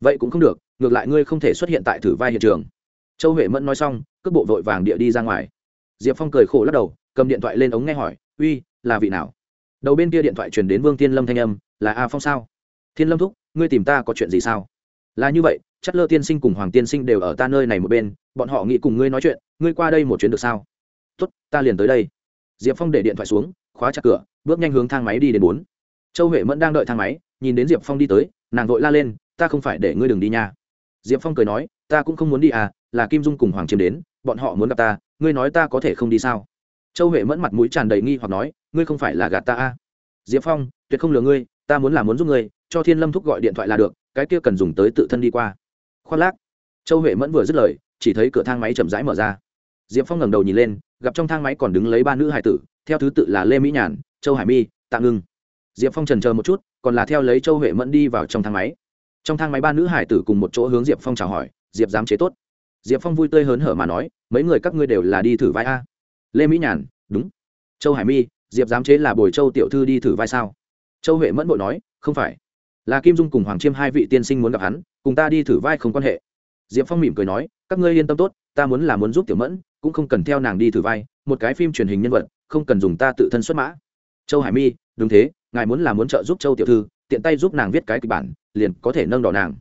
vậy cũng không được, ngược lại ngươi không thể xuất hiện tại thử vai hiện trường. Châu huệ mẫn nói xong, cước bộ vội vàng địa đi ra ngoài. Diệp phong cười khổ lắc đầu, cầm điện thoại lên ống nghe hỏi, uy, là vị nào? Đầu bên kia điện thoại truyền đến vương tiên lâm thanh âm, là a phong sao? Thiên lâm thúc, ngươi tìm ta có chuyện gì sao? Là như vậy, chất lơ tiên sinh cùng hoàng tiên sinh đều ở ta nơi này một bên, bọn họ nghĩ cùng ngươi nói chuyện, ngươi qua đây một chuyến được sao? Tốt, ta liền tới đây. Diệp phong để điện thoại xuống, khóa chặt cửa, bước nhanh hướng thang máy đi đến bốn. Châu huệ mẫn đang đợi thang máy, nhìn đến diệp phong đi tới, nàng vội la lên ta không phải để ngươi đừng đi nha. Diệp phong cười nói, ta cũng không muốn đi à là kim dung cùng hoàng chiếm đến, bọn họ muốn gặp ta, ngươi nói ta có thể không đi sao? Châu huệ mẫn mặt mũi tràn đầy nghi hoặc nói, ngươi không phải là gạt ta à? Diệp phong, tuyệt không lừa ngươi, ta muốn là muốn giúp ngươi, cho thiên lâm thúc gọi điện thoại là được, cái kia cần dùng tới tự thân đi qua. Khoác lác. Châu huệ mẫn vừa dứt lời, chỉ thấy cửa thang máy chậm rãi mở ra. Diệp phong ngẩng đầu nhìn lên, gặp trong thang máy còn đứng lấy ba nữ hải tử, theo thứ tự là lê mỹ nhàn, châu hải mi tạ ngưng. Diệp phong trần chờ một chút, còn là theo lấy châu huệ mẫn đi vào trong thang máy trong thang máy ba nữ hải tử cùng một chỗ hướng diệp phong chào hỏi, diệp dám chế tốt. Diệp phong vui tươi hớn hở mà nói, mấy người các ngươi đều là đi thử vai a. Lê mỹ nhàn, đúng. Châu hải mi, diệp dám chế là bồi châu tiểu thư đi thử vai sao? Châu huệ mẫn bội nói, không phải. Là kim dung cùng hoàng chiêm hai vị tiên sinh muốn gặp hắn, cùng ta đi thử vai không quan hệ. Diệp phong mỉm cười nói, các ngươi yên tâm tốt, ta muốn là muốn giúp tiểu mẫn, cũng không cần theo nàng đi thử vai, một cái phim truyền hình nhân vật, không cần dùng ta tự thân xuất mã. Châu hải mi, đúng thế, ngài muốn là muốn trợ giúp châu tiểu thư tiện tay giúp nàng viết cái kịch bản, liền có thể nâng đỏ nàng.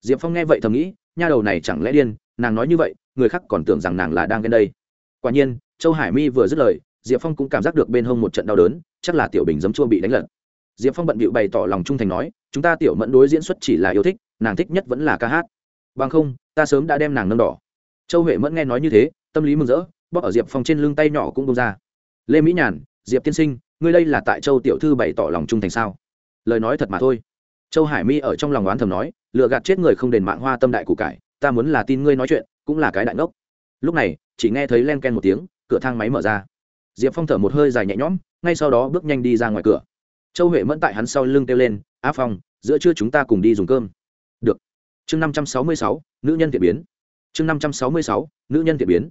Diệp phong nghe vậy thầm nghĩ, nha đầu này chẳng lẽ điên, nàng nói như vậy, người khác còn tưởng rằng nàng là đang ghen đây. Quả nhiên, châu hải mi vừa dứt lời, diệp phong cũng cảm giác được bên hông một trận đau đớn, chắc là tiểu bình giấm chua bị đánh lật. Diệp phong bận bịu bày tỏ lòng trung thành nói, chúng ta tiểu mẫn đối diễn xuất chỉ là yêu thích, nàng thích nhất vẫn là ca hát. Bằng không, ta sớm đã đem nàng nâng đỏ. Châu huệ mẫn nghe nói như thế, tâm lý mừng rỡ, bóp ở diệp phong trên lưng tay nhỏ cũng bông ra. Lê mỹ nhàn, diệp tiên sinh, ngươi đây là tại châu tiểu thư bày tỏ lòng trung thành sao? Lời nói thật mà thôi. Châu hải mi ở trong lòng oán thầm nói lựa gạt chết người không đền mạng hoa tâm đại củ cải, ta muốn là tin ngươi nói chuyện, cũng là cái đại ngốc. Lúc này, chỉ nghe thấy len ken một tiếng, cửa thang máy mở ra. Diệp phong thở một hơi dài nhẹ nhõm, ngay sau đó bước nhanh đi ra ngoài cửa. Châu huệ mẫn tại hắn sau lưng kêu lên, á phong, giữa trưa chúng ta cùng đi dùng cơm. Được. Chương năm trăm sáu mươi sáu, nữ nhân thiện biến. Chương năm trăm sáu mươi sáu, nữ nhân thiện biến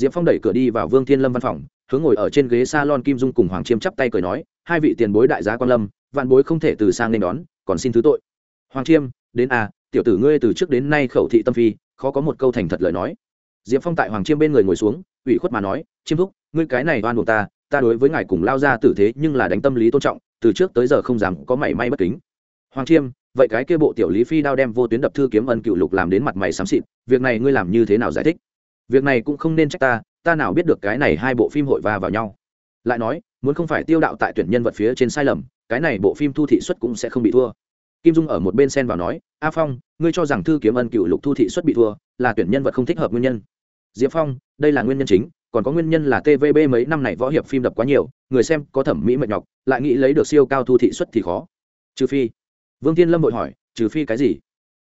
diệp phong đẩy cửa đi vào vương thiên lâm văn phòng, hướng ngồi ở trên ghế s a lon kim dung cùng hoàng chiêm chắp tay cười nói, hai vị tiền bối đại giá quan lâm, vạn bối không thể từ sang nên đón, còn xin thứ tội. Hoàng chiêm, đến à tiểu tử ngươi từ trước đến nay khẩu thị tâm phi, khó có một câu thành thật lời nói. Diệp phong tại hoàng chiêm bên người ngồi xuống, ủy khuất mà nói, chiêm thúc, ngươi cái này oan buộc ta ta đối với ngài cùng lao ra tử thế nhưng là đánh tâm lý tôn trọng, từ trước tới giờ không dám có mảy may bất kính. Hoàng chiêm, vậy cái kia bộ tiểu lý phi đao đem vô tuyến đập thư kiếm ân cựu lục làm đến mặt mày xám xịt, việc này ngươi làm như thế nào giải thích? Việc này cũng không nên trách ta ta nào biết được cái này hai bộ phim hội va vào nhau. Lại nói, muốn không phải tiêu đạo tại tuyển nhân vật phía trên sai lầm, cái này bộ phim thu thị xuất cũng sẽ không bị thua. Kim dung ở một bên sen vào nói, a phong, ngươi cho rằng thư kiếm ân cựu lục thu thị xuất bị thua, là tuyển nhân vật không thích hợp nguyên nhân. Diệp phong, đây là nguyên nhân chính, còn có nguyên nhân là tvb mấy năm này võ hiệp phim đập quá nhiều, người xem có thẩm mỹ mệt nhọc, lại nghĩ lấy được siêu cao thu thị xuất thì khó. Trừ phi. Vương thiên lâm vội hỏi, trừ phi cái gì?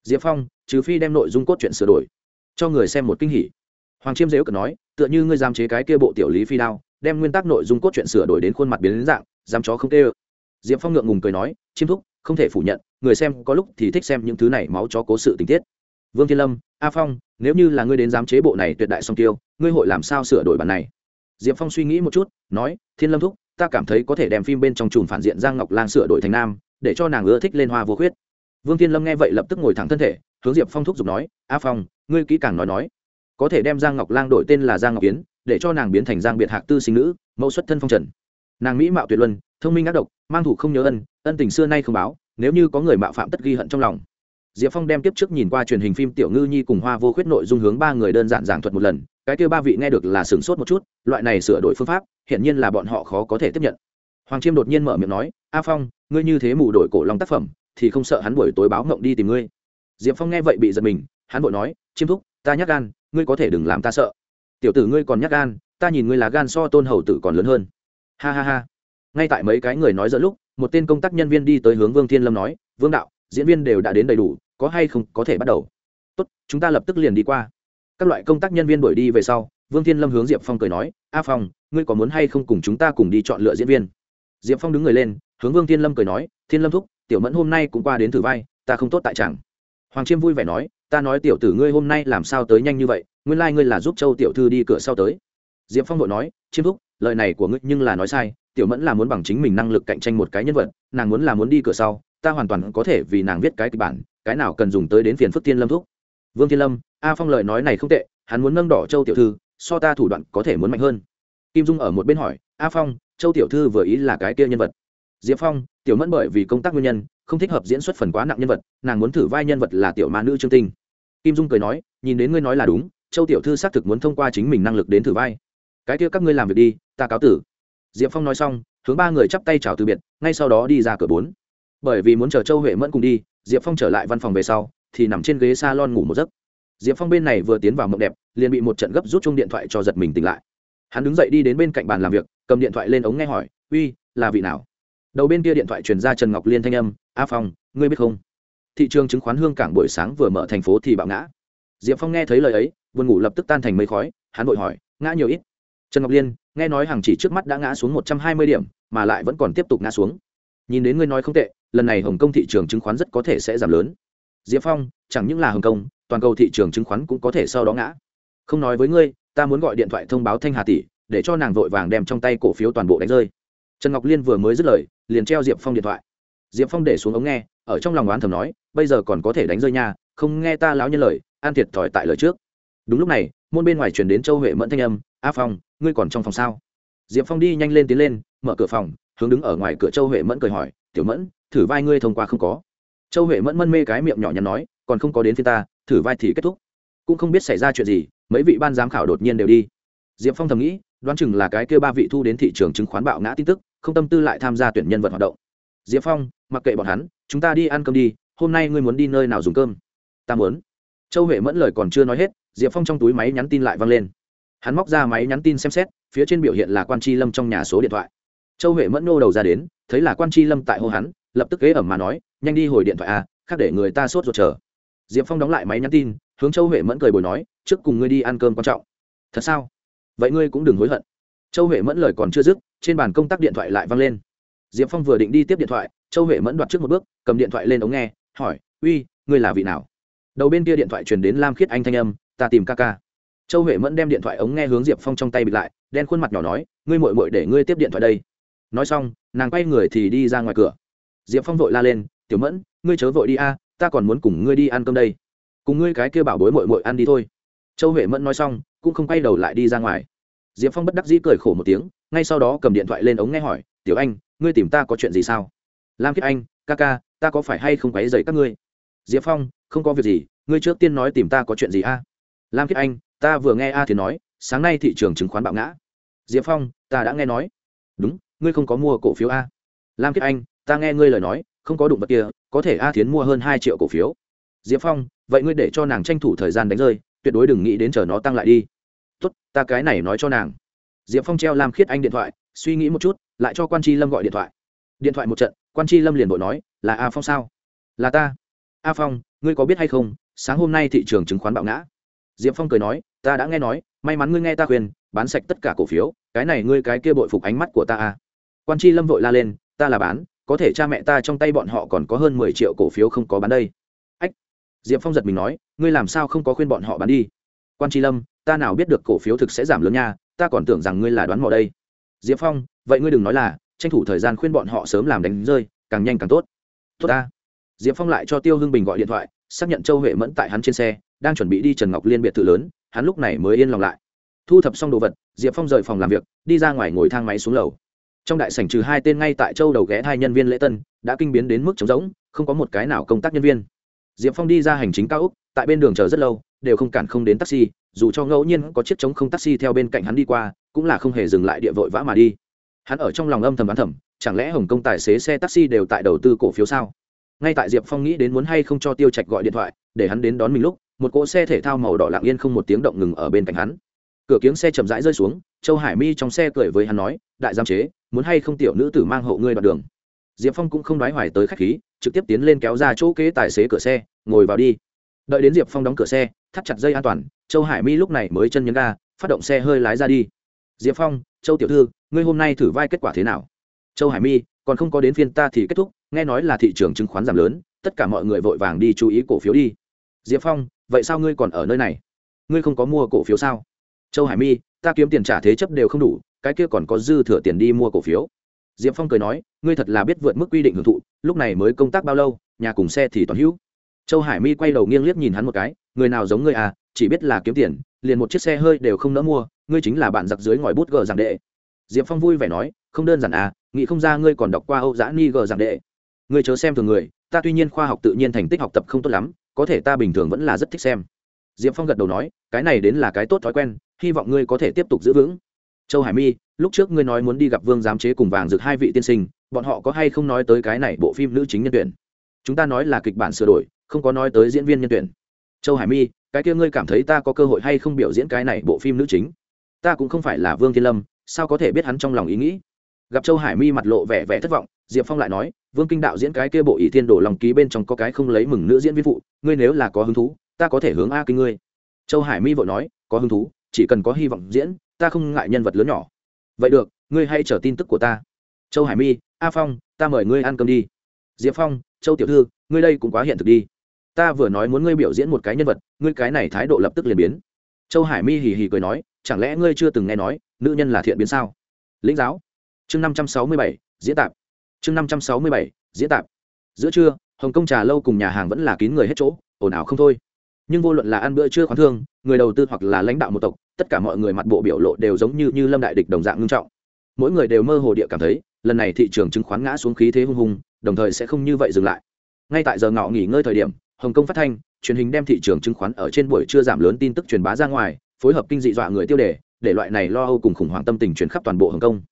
Diệp phong, trừ phi đem nội dung cốt truyện sửa đổi, cho người xem một kinh hỉ hoàng chiêm dếu cần nói, tựa như ngươi giam chế cái kia bộ tiểu lý phi đao, đem nguyên tắc nội dung cốt truyện sửa đổi đến khuôn mặt biến đến dạng dám chó không tê ơ diệp phong ngượng ngùng cười nói, chiêm thúc, không thể phủ nhận, người xem có lúc thì thích xem những thứ này máu chó cố sự tình tiết. Vương thiên lâm, a phong, nếu như là ngươi đến giám chế bộ này tuyệt đại song tiêu, ngươi hội làm sao sửa đổi bản này? Diệp phong suy nghĩ một chút, nói, thiên lâm thúc, ta cảm thấy có thể đem phim bên trong chùm phản diện giang ngọc lan sửa đổi thành nam, để cho nàng ưa thích lên hoa vô khuyết. Vương thiên lâm nghe vậy lập tức ngồi thẳng thân thể, hướng diệp phong thúc giục nói, a phong, ngươi kỹ càng nói nói có thể đem giang ngọc lang đổi tên là giang ngọc kiến, để cho nàng biến thành giang biệt hạc tư sinh nữ, mẫu xuất thân phong trần. Nàng mỹ mạo tuyệt luân, thông minh ác độc, mang thủ không nhớ ân ân tình xưa nay không báo, nếu như có người mạo phạm tất ghi hận trong lòng. Diệp phong đem tiếp trước nhìn qua truyền hình phim tiểu ngư nhi cùng hoa vô khuyết nội dung hướng ba người đơn giản giảng thuật một lần, cái kêu ba vị nghe được là sửng sốt một chút, loại này sửa đổi phương pháp hiện nhiên là bọn họ khó có thể tiếp nhận. Hoàng chiêm đột nhiên mở miệng nói, a phong, ngươi như thế mù đổi cổ lòng tác phẩm, thì không sợ hắn buổi tối báo ngộng đi tìm ngươi. Diệp phong nghe vậy bị giật mình, hắn vội nói, chiêm thúc, ta nhắc gan ngươi có thể đừng làm ta sợ. Tiểu tử ngươi còn nhắc gan, ta nhìn ngươi là gan so tôn hầu tử còn lớn hơn. Ha ha ha. Ngay tại mấy cái người nói giữa lúc, một tên công tác nhân viên đi tới hướng vương thiên lâm nói, vương đạo, diễn viên đều đã đến đầy đủ, có hay không có thể bắt đầu? Tốt, chúng ta lập tức liền đi qua. Các loại công tác nhân viên đuổi đi về sau, vương thiên lâm hướng diệp phong cười nói, a phong, ngươi có muốn hay không cùng chúng ta cùng đi chọn lựa diễn viên? Diệp phong đứng người lên, hướng vương thiên lâm cười nói, thiên lâm thúc, tiểu mẫn hôm nay cũng qua đến thử vai, ta không tốt tại chẳng hoàng chiêm vui vẻ nói ta nói tiểu tử ngươi hôm nay làm sao tới nhanh như vậy, nguyên lai、like、ngươi là giúp châu tiểu thư đi cửa sau tới. Diệp phong vội nói, chiêm thúc, lời này của ngươi nhưng là nói sai, tiểu mẫn là muốn bằng chính mình năng lực cạnh tranh một cái nhân vật, nàng muốn là muốn đi cửa sau, ta hoàn toàn có thể vì nàng viết cái kịch bản, cái nào cần dùng tới đến phiền phức tiên lâm thúc. Vương thiên lâm, a phong lời nói này không tệ, hắn muốn nâng đỏ châu tiểu thư, so ta thủ đoạn có thể muốn mạnh hơn. Kim dung ở một bên hỏi, a phong, châu tiểu thư vừa ý là cái kia nhân vật? Diệp phong, tiểu mẫn bởi vì công tác nguyên nhân, không thích hợp diễn xuất phần quá nặng nhân vật, nàng muốn thử vai nhân vật là tiểu ma nữ trương tinh kim dung cười nói, nhìn đến ngươi nói là đúng, châu tiểu thư xác thực muốn thông qua chính mình năng lực đến thử vai. Cái kia các ngươi làm việc đi, ta cáo tử. Diệp phong nói xong, hướng ba người chắp tay chào từ biệt, ngay sau đó đi ra cửa bốn. Bởi vì muốn chờ châu huệ mẫn cùng đi, diệp phong trở lại văn phòng về sau, thì nằm trên ghế s a lon ngủ một giấc. Diệp phong bên này vừa tiến vào mộng đẹp, liền bị một trận gấp rút chung điện thoại cho giật mình tỉnh lại. Hắn đứng dậy đi đến bên cạnh bàn làm việc, cầm điện thoại lên ống nghe hỏi, uy, là vị nào? Đầu bên kia điện thoại truyền ra trần ngọc liên thanh âm, a phong, ngươi biết không? Thị trường chứng khoán hương cảng buổi sáng vừa mở thành phố thì bạo ngã. Diệp phong nghe thấy lời ấy vườn ngủ lập tức tan thành mây khói, hắn vội hỏi, ngã nhiều ít? Trần ngọc liên, nghe nói hàng chỉ trước mắt đã ngã xuống một trăm hai mươi điểm, mà lại vẫn còn tiếp tục ngã xuống. Nhìn đến ngươi nói không tệ, lần này hồng kông thị trường chứng khoán rất có thể sẽ giảm lớn. Diệp phong, chẳng những là hồng kông, toàn cầu thị trường chứng khoán cũng có thể sau đó ngã. Không nói với ngươi, ta muốn gọi điện thoại thông báo thanh hà tỷ, để cho nàng vội vàng đem trong tay cổ phiếu toàn bộ đánh rơi. Trần ngọc liên vừa mới dứt lời, liền treo diệp phong điện thoại. Diệp phong để xuống ống nghe ở trong lòng oán thầm nói, bây giờ còn có thể đánh rơi nha, không nghe ta láo nhân lời, an thiệt thòi tại lời trước. Đúng lúc này, môn bên ngoài chuyển đến châu huệ mẫn thanh âm, a phong, ngươi còn trong phòng sao? Diệp phong đi nhanh lên tiến lên, mở cửa phòng, hướng đứng ở ngoài cửa châu huệ mẫn cười hỏi, tiểu mẫn, thử vai ngươi thông qua không có? Châu huệ mẫn mân mê cái miệng nhỏ nhắn nói, còn không có đến phía ta, thử vai thì kết thúc. Cũng không biết xảy ra chuyện gì, mấy vị ban giám khảo đột nhiên đều đi. Diệp phong thầm nghĩ, đoán chừng là cái kêu ba vị thu đến thị trường chứng khoán bạo ngã tin tức, không tâm tư lại tham gia tuyển nhân vật hoạt động. Diệp phong, mặc kệ bọn hắn chúng ta đi ăn cơm đi, hôm nay ngươi muốn đi nơi nào dùng cơm? Ta muốn. Châu huệ mẫn lời còn chưa nói hết, diệp phong trong túi máy nhắn tin lại văng lên. Hắn móc ra máy nhắn tin xem xét, phía trên biểu hiện là quan tri lâm trong nhà số điện thoại. Châu huệ mẫn nô đầu ra đến, thấy là quan tri lâm tại hô hắn, lập tức ghế ẩm mà nói, nhanh đi hồi điện thoại a, khác để người ta sốt ruột chờ. Diệp phong đóng lại máy nhắn tin, hướng châu huệ mẫn cười bồi nói, trước cùng ngươi đi ăn cơm quan trọng. Thật sao? Vậy ngươi cũng đừng hối hận. Châu huệ mẫn lời còn chưa dứt, trên bàn công tác điện thoại lại văng lên. Diệp phong vừa định đi tiếp điện thoại châu huệ mẫn đoạt trước một bước, cầm điện thoại lên ống nghe, hỏi, uy, ngươi là vị nào? Đầu bên kia điện thoại truyền đến lam khiết anh thanh âm, ta tìm ca ca. Châu huệ mẫn đem điện thoại ống nghe hướng diệp phong trong tay bịt lại, đen khuôn mặt nhỏ nói, ngươi mội mội để ngươi tiếp điện thoại đây. Nói xong, nàng quay người thì đi ra ngoài cửa. Diệp phong vội la lên, tiểu mẫn, ngươi chớ vội đi a, ta còn muốn cùng ngươi đi ăn cơm đây. Cùng ngươi cái kia bảo bối mội mội ăn đi thôi. Châu huệ mẫn nói xong, cũng không quay đầu lại đi ra ngoài. Diệp phong bất đắc dĩ cười khổ một tiếng, ngay sau đó cầm điện thoại lên ống nghe hỏi, tiểu anh, ngươi tìm ta có chuyện gì sao? Lam kiết anh, ca ca, ta có phải hay không quấy dày các ngươi? Diệp phong, không có việc gì, ngươi trước tiên nói tìm ta có chuyện gì a? Lam kiết anh, ta vừa nghe a thì nói, sáng nay thị trường chứng khoán bạo ngã. Diệp phong, ta đã nghe nói. Đúng, ngươi không có mua cổ phiếu a? Lam kiết anh, ta nghe ngươi lời nói, không có đụng vật kia, có thể a thiến mua hơn hai triệu cổ phiếu. Diệp phong, vậy ngươi để cho nàng tranh thủ thời gian đánh rơi, tuyệt đối đừng nghĩ đến chờ nó tăng lại đi. Tốt, ta cái này nói cho nàng. Diệp phong treo lam khiết anh điện thoại, suy nghĩ một chút, lại cho quan tri lâm gọi điện thoại. Điện thoại một trận quan tri lâm liền vội nói, là a phong sao? Là ta. A phong, ngươi có biết hay không, sáng hôm nay thị trường chứng khoán bạo ngã. Diệp phong cười nói, ta đã nghe nói, may mắn ngươi nghe ta khuyên, bán sạch tất cả cổ phiếu, cái này ngươi cái kia bội phục ánh mắt của ta à. Quan tri lâm vội la lên, ta là bán, có thể cha mẹ ta trong tay bọn họ còn có hơn mười triệu cổ phiếu không có bán đây. Ách. Diệp phong giật mình nói, ngươi làm sao không có khuyên bọn họ bán đi? Quan tri lâm, ta nào biết được cổ phiếu thực sẽ giảm lớn nha, ta còn tưởng rằng ngươi là đoán mò đây. Diệp phong, vậy ngươi đừng nói là tranh thủ thời gian khuyên bọn họ sớm làm đánh rơi, càng nhanh càng tốt. Tốt ta. Diệp phong lại cho tiêu hưng bình gọi điện thoại, xác nhận châu huệ mẫn tại hắn trên xe, đang chuẩn bị đi trần ngọc liên biệt thự lớn, hắn lúc này mới yên lòng lại. Thu thập xong đồ vật, diệp phong rời phòng làm việc, đi ra ngoài ngồi thang máy xuống lầu. Trong đại sảnh trừ hai tên ngay tại châu đầu ghé hai nhân viên lễ tân, đã kinh biến đến mức trống rỗng, không có một cái nào công tác nhân viên. Diệp phong đi ra hành chính cao úc tại bên đường chờ rất lâu, đều không cản không đến taxi, dù cho ngẫu nhiên có chiếc trống không taxi theo bên cạnh hắn đi qua, cũng là không hề dừng lại địa vội vã mà đi hắn ở trong lòng âm thầm đoán thầm, chẳng lẽ hồng kông tài xế xe taxi đều tại đầu tư cổ phiếu sao? Ngay tại diệp phong nghĩ đến muốn hay không cho tiêu trạch gọi điện thoại, để hắn đến đón mình lúc, một cỗ xe thể thao màu đỏ lạng yên không một tiếng động ngừng ở bên cạnh hắn. Cửa kiếng xe chậm rãi rơi xuống, châu hải mi trong xe cười với hắn nói, đại giam chế, muốn hay không tiểu nữ tử mang hậu ngươi đoạn đường? Diệp phong cũng không nói hoài tới khách khí, trực tiếp tiến lên kéo ra chỗ kế tài xế cửa xe, ngồi vào đi. Đợi đến diệp phong đóng cửa xe, thắt chặt dây an toàn, châu hải mi lúc này mới chân nhấn ga, phát động xe hơi lái ra đi. Diệp phong, châu tiểu thư ngươi hôm nay thử vai kết quả thế nào? Châu hải mi, còn không có đến phiên ta thì kết thúc, nghe nói là thị trường chứng khoán giảm lớn, tất cả mọi người vội vàng đi chú ý cổ phiếu đi. Diệp phong, vậy sao ngươi còn ở nơi này? Ngươi không có mua cổ phiếu sao? Châu hải mi, ta kiếm tiền trả thế chấp đều không đủ, cái kia còn có dư thừa tiền đi mua cổ phiếu. Diệp phong cười nói, ngươi thật là biết vượt mức quy định hưởng thụ, lúc này mới công tác bao lâu, nhà cùng xe thì toàn hữu. Châu hải mi quay đầu nghiêng liếc nhìn hắn một cái, người nào giống ngươi à chỉ biết là kiếm tiền, liền một chiếc xe hơi đều không nỡ mua, ngươi chính là bạn giặc dưới ngòi bút gờ giảng đệ diệp phong vui vẻ nói, không đơn giản à nghĩ không ra ngươi còn đọc qua âu giã ni gờ giảng đệ. Ngươi chớ xem thường người, ta tuy nhiên khoa học tự nhiên thành tích học tập không tốt lắm, có thể ta bình thường vẫn là rất thích xem. Diệp phong gật đầu nói, cái này đến là cái tốt thói quen, hy vọng ngươi có thể tiếp tục giữ vững. Châu hải mi, lúc trước ngươi nói muốn đi gặp vương giám chế cùng vàng dược hai vị tiên sinh, bọn họ có hay không nói tới cái này bộ phim nữ chính nhân tuyển? Chúng ta nói là kịch bản sửa đổi, không có nói tới diễn viên nhân tuyển. Châu hải mi, cái kia ngươi cảm thấy ta có cơ hội hay không biểu diễn cái này bộ phim nữ chính? Ta cũng không phải là vương thiên lâm sao có thể biết hắn trong lòng ý nghĩ? Gặp châu hải mi mặt lộ vẻ vẻ thất vọng, diệp phong lại nói, vương kinh đạo diễn cái kia bộ ỷ thiên đổ lòng ký bên trong có cái không lấy mừng nữ diễn viên phụ, ngươi nếu là có hứng thú, ta có thể hướng a kinh ngươi. Châu hải mi vội nói, có hứng thú, chỉ cần có hy vọng diễn, ta không ngại nhân vật lớn nhỏ. Vậy được, ngươi hãy chờ tin tức của ta. Châu hải mi, a phong, ta mời ngươi ăn cơm đi. Diệp phong, châu tiểu thư, ngươi đây cũng quá hiện thực đi. Ta vừa nói muốn ngươi biểu diễn một cái nhân vật, ngươi cái này thái độ lập tức liền biến. Châu hải mi hì hì cười nói chẳng lẽ ngươi chưa từng nghe nói, nữ nhân là thiện biến sao? Lĩnh giáo. Chương năm trăm sáu mươi bảy, diễn tạp. Chương năm trăm sáu mươi bảy, diễn tạp. Giữa trưa, hồng kông trà lâu cùng nhà hàng vẫn là kín người hết chỗ, ồn ào không thôi. Nhưng vô luận là ăn bữa trưa khoán thương, người đầu tư hoặc là lãnh đạo một tộc, tất cả mọi người mặt bộ biểu lộ đều giống như như lâm đại địch đồng dạng ngưng trọng. Mỗi người đều mơ hồ địa cảm thấy, lần này thị trường chứng khoán ngã xuống khí thế hung hùng, đồng thời sẽ không như vậy dừng lại. Ngay tại giờ ngọ nghỉ ngơi thời điểm, hồng kông phát thanh, truyền hình đem thị trường chứng khoán ở trên buổi trưa giảm lớn tin tức truyền bá ra ngoài phối hợp kinh dị dọa người tiêu đề, để loại này lo âu cùng khủng hoảng tâm tình chuyển khắp toàn bộ hồng kông.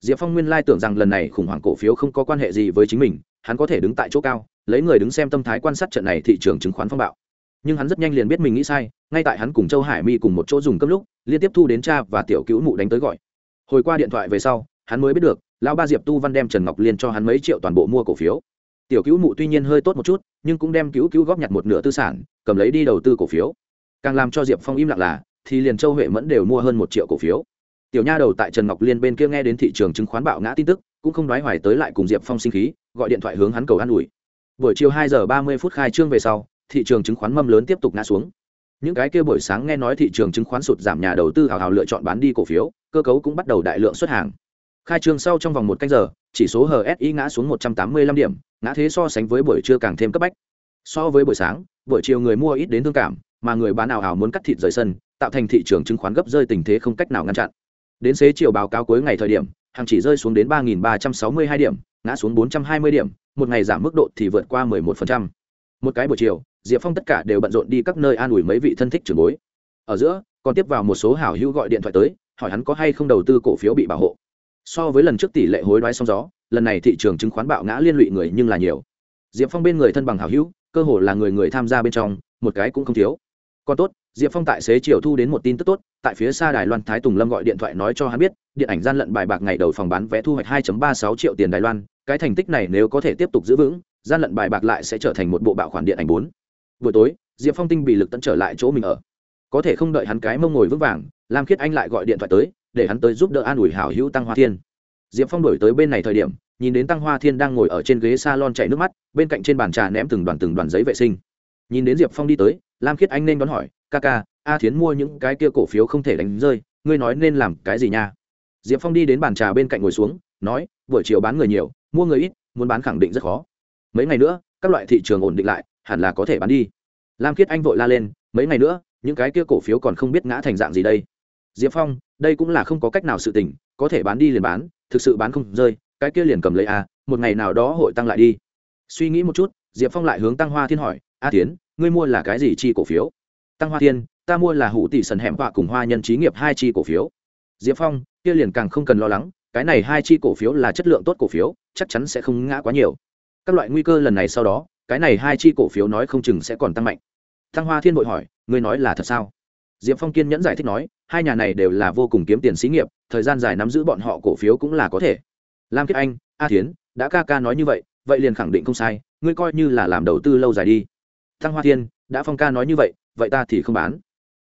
Diệp phong nguyên lai tưởng rằng lần này khủng hoảng cổ phiếu không có quan hệ gì với chính mình, hắn có thể đứng tại chỗ cao, lấy người đứng xem tâm thái quan sát trận này thị trường chứng khoán phong bạo. Nhưng hắn rất nhanh liền biết mình nghĩ sai, ngay tại hắn cùng châu hải mi cùng một chỗ dùng cấp lúc, liên tiếp thu đến cha và tiểu cứu mụ đánh tới gọi. Hồi qua điện thoại về sau, hắn mới biết được, lão ba diệp tu văn đem trần ngọc liên cho hắn mấy triệu toàn bộ mua cổ phiếu. Tiểu cứu mụ tuy nhiên hơi tốt một chút, nhưng cũng đem cứu cứu góp nhặt một nửa tư sản, cầm lấy đi đầu tư cổ phiếu. Càng làm cho diệp phong im lặng là thì liền châu huệ mẫn đều mua hơn một triệu cổ phiếu. Tiểu nha đầu tại trần ngọc liên bên kia nghe đến thị trường chứng khoán bạo ngã tin tức, cũng không nói hoài tới lại cùng diệp phong sinh khí, gọi điện thoại hướng hắn cầu an ủi. Buổi chiều hai giờ ba mươi phút khai trương về sau, thị trường chứng khoán mâm lớn tiếp tục ngã xuống. Những cái kia buổi sáng nghe nói thị trường chứng khoán sụt giảm, nhà đầu tư hào hào lựa chọn bán đi cổ phiếu, cơ cấu cũng bắt đầu đại lượng xuất hàng. Khai trương sau trong vòng một canh giờ, chỉ số hsi ngã xuống một trăm tám mươi lăm điểm, ngã thế so sánh với buổi trưa càng thêm cấp bách. So với buổi sáng, buổi chiều người mua ít đến thương cảm, mà người bán ảo hào muốn cắt thịt rời sân tạo thành thị trường chứng khoán gấp rơi tình thế không cách nào ngăn chặn. Đến xế chiều báo cáo cuối ngày thời điểm, hàng chỉ rơi xuống đến ba ba trăm sáu mươi hai điểm, ngã xuống bốn trăm hai mươi điểm, một ngày giảm mức độ thì vượt qua 11%. một cái buổi chiều, diệp phong tất cả đều bận rộn đi các nơi an ủi mấy vị thân thích trưởng bối. Ở giữa, còn tiếp vào một số hảo hữu gọi điện thoại tới, hỏi hắn có hay không đầu tư cổ phiếu bị bảo hộ. So với lần trước tỷ lệ hối đoái sóng gió, lần này thị trường chứng khoán bạo ngã liên lụy người nhưng là nhiều. Diệp phong bên người thân bằng hảo hữu, cơ hồ là người người tham gia bên trong, một cái cũng không thiếu. Còn tốt diệp phong tại xế chiều thu đến một tin tức tốt, tại phía xa đài loan, thái tùng lâm gọi điện thoại nói cho hắn biết, điện ảnh gian lận bài bạc ngày đầu phòng bán vé thu hoạch 2.36 triệu tiền đài loan, cái thành tích này nếu có thể tiếp tục giữ vững, gian lận bài bạc lại sẽ trở thành một bộ bạo khoản điện ảnh bốn. Buổi tối, diệp phong tinh bị lực tận trở lại chỗ mình ở. Có thể không đợi hắn cái mông ngồi vững vàng, lam khiết anh lại gọi điện thoại tới, để hắn tới giúp đỡ an ủi hảo hữu tăng hoa thiên. Diệp phong đổi tới bên này thời điểm, nhìn đến tăng hoa thiên đang ngồi ở trên ghế s a lon nước mắt, bên cạnh trên bàn trà ném từng đoàn từng đoàn giấy vệ sinh. Nhìn đến diệp phong đi tới, lam khiết anh nên đón hỏi ca ca, a thiến mua những cái kia cổ phiếu không thể đánh rơi, ngươi nói nên làm cái gì nha? Diệp phong đi đến bàn trà bên cạnh ngồi xuống, nói, buổi chiều bán người nhiều, mua người ít, muốn bán khẳng định rất khó. Mấy ngày nữa, các loại thị trường ổn định lại, hẳn là có thể bán đi. Lam khiết anh vội la lên, mấy ngày nữa, những cái kia cổ phiếu còn không biết ngã thành dạng gì đây. Diệp phong, đây cũng là không có cách nào sự tình, có thể bán đi liền bán, thực sự bán không rơi, cái kia liền cầm lấy a, một ngày nào đó hội tăng lại đi. Suy nghĩ một chút, diệp phong lại hướng tăng hoa thiên hỏi, a tiến ngươi mua là cái gì chi cổ phiếu? Tăng hoa thiên, ta mua là hủ tỷ sần hẻm họa cùng hoa nhân trí nghiệp hai chi cổ phiếu. Diệp phong, kia liền càng không cần lo lắng, cái này hai chi cổ phiếu là chất lượng tốt cổ phiếu, chắc chắn sẽ không ngã quá nhiều. Các loại nguy cơ lần này sau đó, cái này hai chi cổ phiếu nói không chừng sẽ còn tăng mạnh. Thăng hoa thiên bội hỏi, ngươi nói là thật sao? Diệp phong kiên nhẫn giải thích nói, hai nhà này đều là vô cùng kiếm tiền xí nghiệp, thời gian dài nắm giữ bọn họ cổ phiếu cũng là có thể. Lam kiết anh, a thiến, đã ca ca nói như vậy vậy liền khẳng định không sai, ngươi coi như là làm đầu tư lâu dài đi. Thăng hoa thiên đã phong ca nói như vậy vậy ta thì không bán.